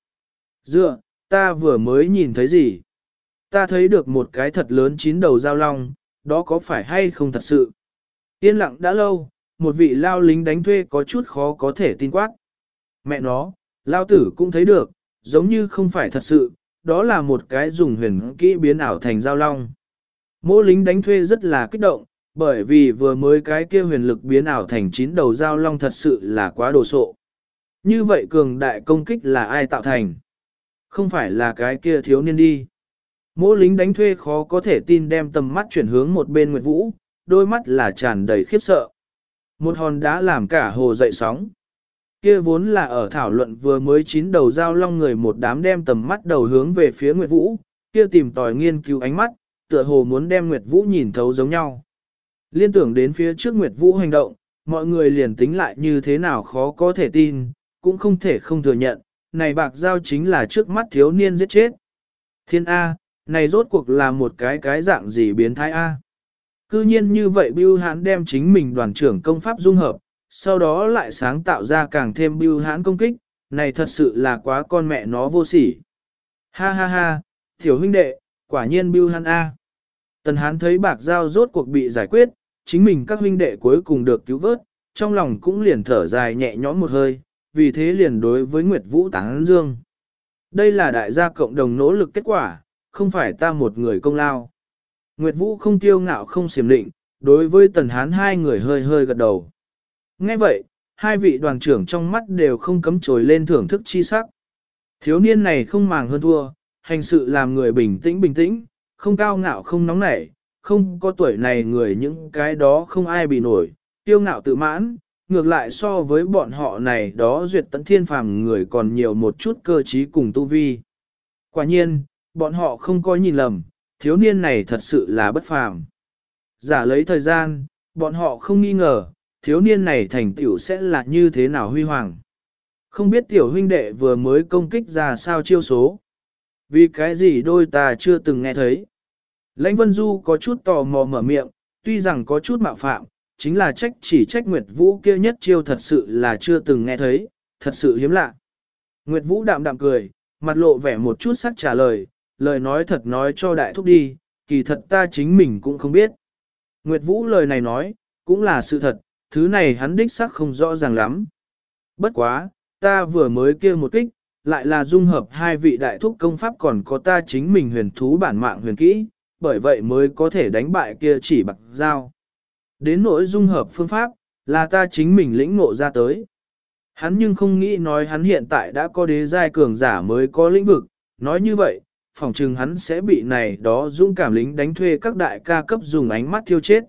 S1: Dựa, ta vừa mới nhìn thấy gì? Ta thấy được một cái thật lớn chín đầu giao long, đó có phải hay không thật sự? Yên lặng đã lâu, một vị lao lính đánh thuê có chút khó có thể tin quát. Mẹ nó, lao tử cũng thấy được, giống như không phải thật sự, đó là một cái dùng huyền kỹ biến ảo thành giao long. Mỗi lính đánh thuê rất là kích động, bởi vì vừa mới cái kia huyền lực biến ảo thành chín đầu giao long thật sự là quá đồ sộ. Như vậy cường đại công kích là ai tạo thành? Không phải là cái kia thiếu niên đi. Mỗ lính đánh thuê khó có thể tin đem tầm mắt chuyển hướng một bên Nguyệt Vũ, đôi mắt là tràn đầy khiếp sợ. Một hòn đá làm cả hồ dậy sóng. Kia vốn là ở thảo luận vừa mới chín đầu giao long người một đám đem tầm mắt đầu hướng về phía Nguyệt Vũ, kia tìm tòi nghiên cứu ánh mắt, tựa hồ muốn đem Nguyệt Vũ nhìn thấu giống nhau. Liên tưởng đến phía trước Nguyệt Vũ hành động, mọi người liền tính lại như thế nào khó có thể tin, cũng không thể không thừa nhận, này bạc giao chính là trước mắt thiếu niên giết chết. Thiên A, này rốt cuộc là một cái cái dạng gì biến thái A. Cư nhiên như vậy Bưu Hán đem chính mình đoàn trưởng công pháp dung hợp, sau đó lại sáng tạo ra càng thêm Bưu Hán công kích, này thật sự là quá con mẹ nó vô sỉ. Ha ha ha, tiểu huynh đệ, quả nhiên Bưu Hán A. Tần Hán thấy bạc giao rốt cuộc bị giải quyết, chính mình các huynh đệ cuối cùng được cứu vớt, trong lòng cũng liền thở dài nhẹ nhõm một hơi, vì thế liền đối với Nguyệt Vũ Tán Dương. Đây là đại gia cộng đồng nỗ lực kết quả, không phải ta một người công lao. Nguyệt Vũ không tiêu ngạo không xiểm định, đối với tần hán hai người hơi hơi gật đầu. Nghe vậy, hai vị đoàn trưởng trong mắt đều không cấm trồi lên thưởng thức chi sắc. Thiếu niên này không màng hơn thua, hành sự làm người bình tĩnh bình tĩnh, không cao ngạo không nóng nảy, không có tuổi này người những cái đó không ai bị nổi, tiêu ngạo tự mãn, ngược lại so với bọn họ này đó duyệt tận thiên phàm người còn nhiều một chút cơ trí cùng tu vi. Quả nhiên, bọn họ không có nhìn lầm, thiếu niên này thật sự là bất phàm. Giả lấy thời gian, bọn họ không nghi ngờ, thiếu niên này thành tiểu sẽ là như thế nào huy hoàng. Không biết tiểu huynh đệ vừa mới công kích ra sao chiêu số. Vì cái gì đôi ta chưa từng nghe thấy. Lãnh Vân Du có chút tò mò mở miệng, tuy rằng có chút mạo phạm, chính là trách chỉ trách Nguyệt Vũ kia nhất chiêu thật sự là chưa từng nghe thấy, thật sự hiếm lạ. Nguyệt Vũ đạm đạm cười, mặt lộ vẻ một chút sắc trả lời, lời nói thật nói cho đại thúc đi, kỳ thật ta chính mình cũng không biết. Nguyệt Vũ lời này nói, cũng là sự thật, thứ này hắn đích xác không rõ ràng lắm. Bất quá, ta vừa mới kêu một kích, lại là dung hợp hai vị đại thúc công pháp còn có ta chính mình huyền thú bản mạng huyền kỹ, bởi vậy mới có thể đánh bại kia chỉ bạc dao. Đến nỗi dung hợp phương pháp, là ta chính mình lĩnh ngộ ra tới. Hắn nhưng không nghĩ nói hắn hiện tại đã có đế giai cường giả mới có lĩnh vực, nói như vậy, phòng trừng hắn sẽ bị này đó dũng cảm lính đánh thuê các đại ca cấp dùng ánh mắt thiêu chết.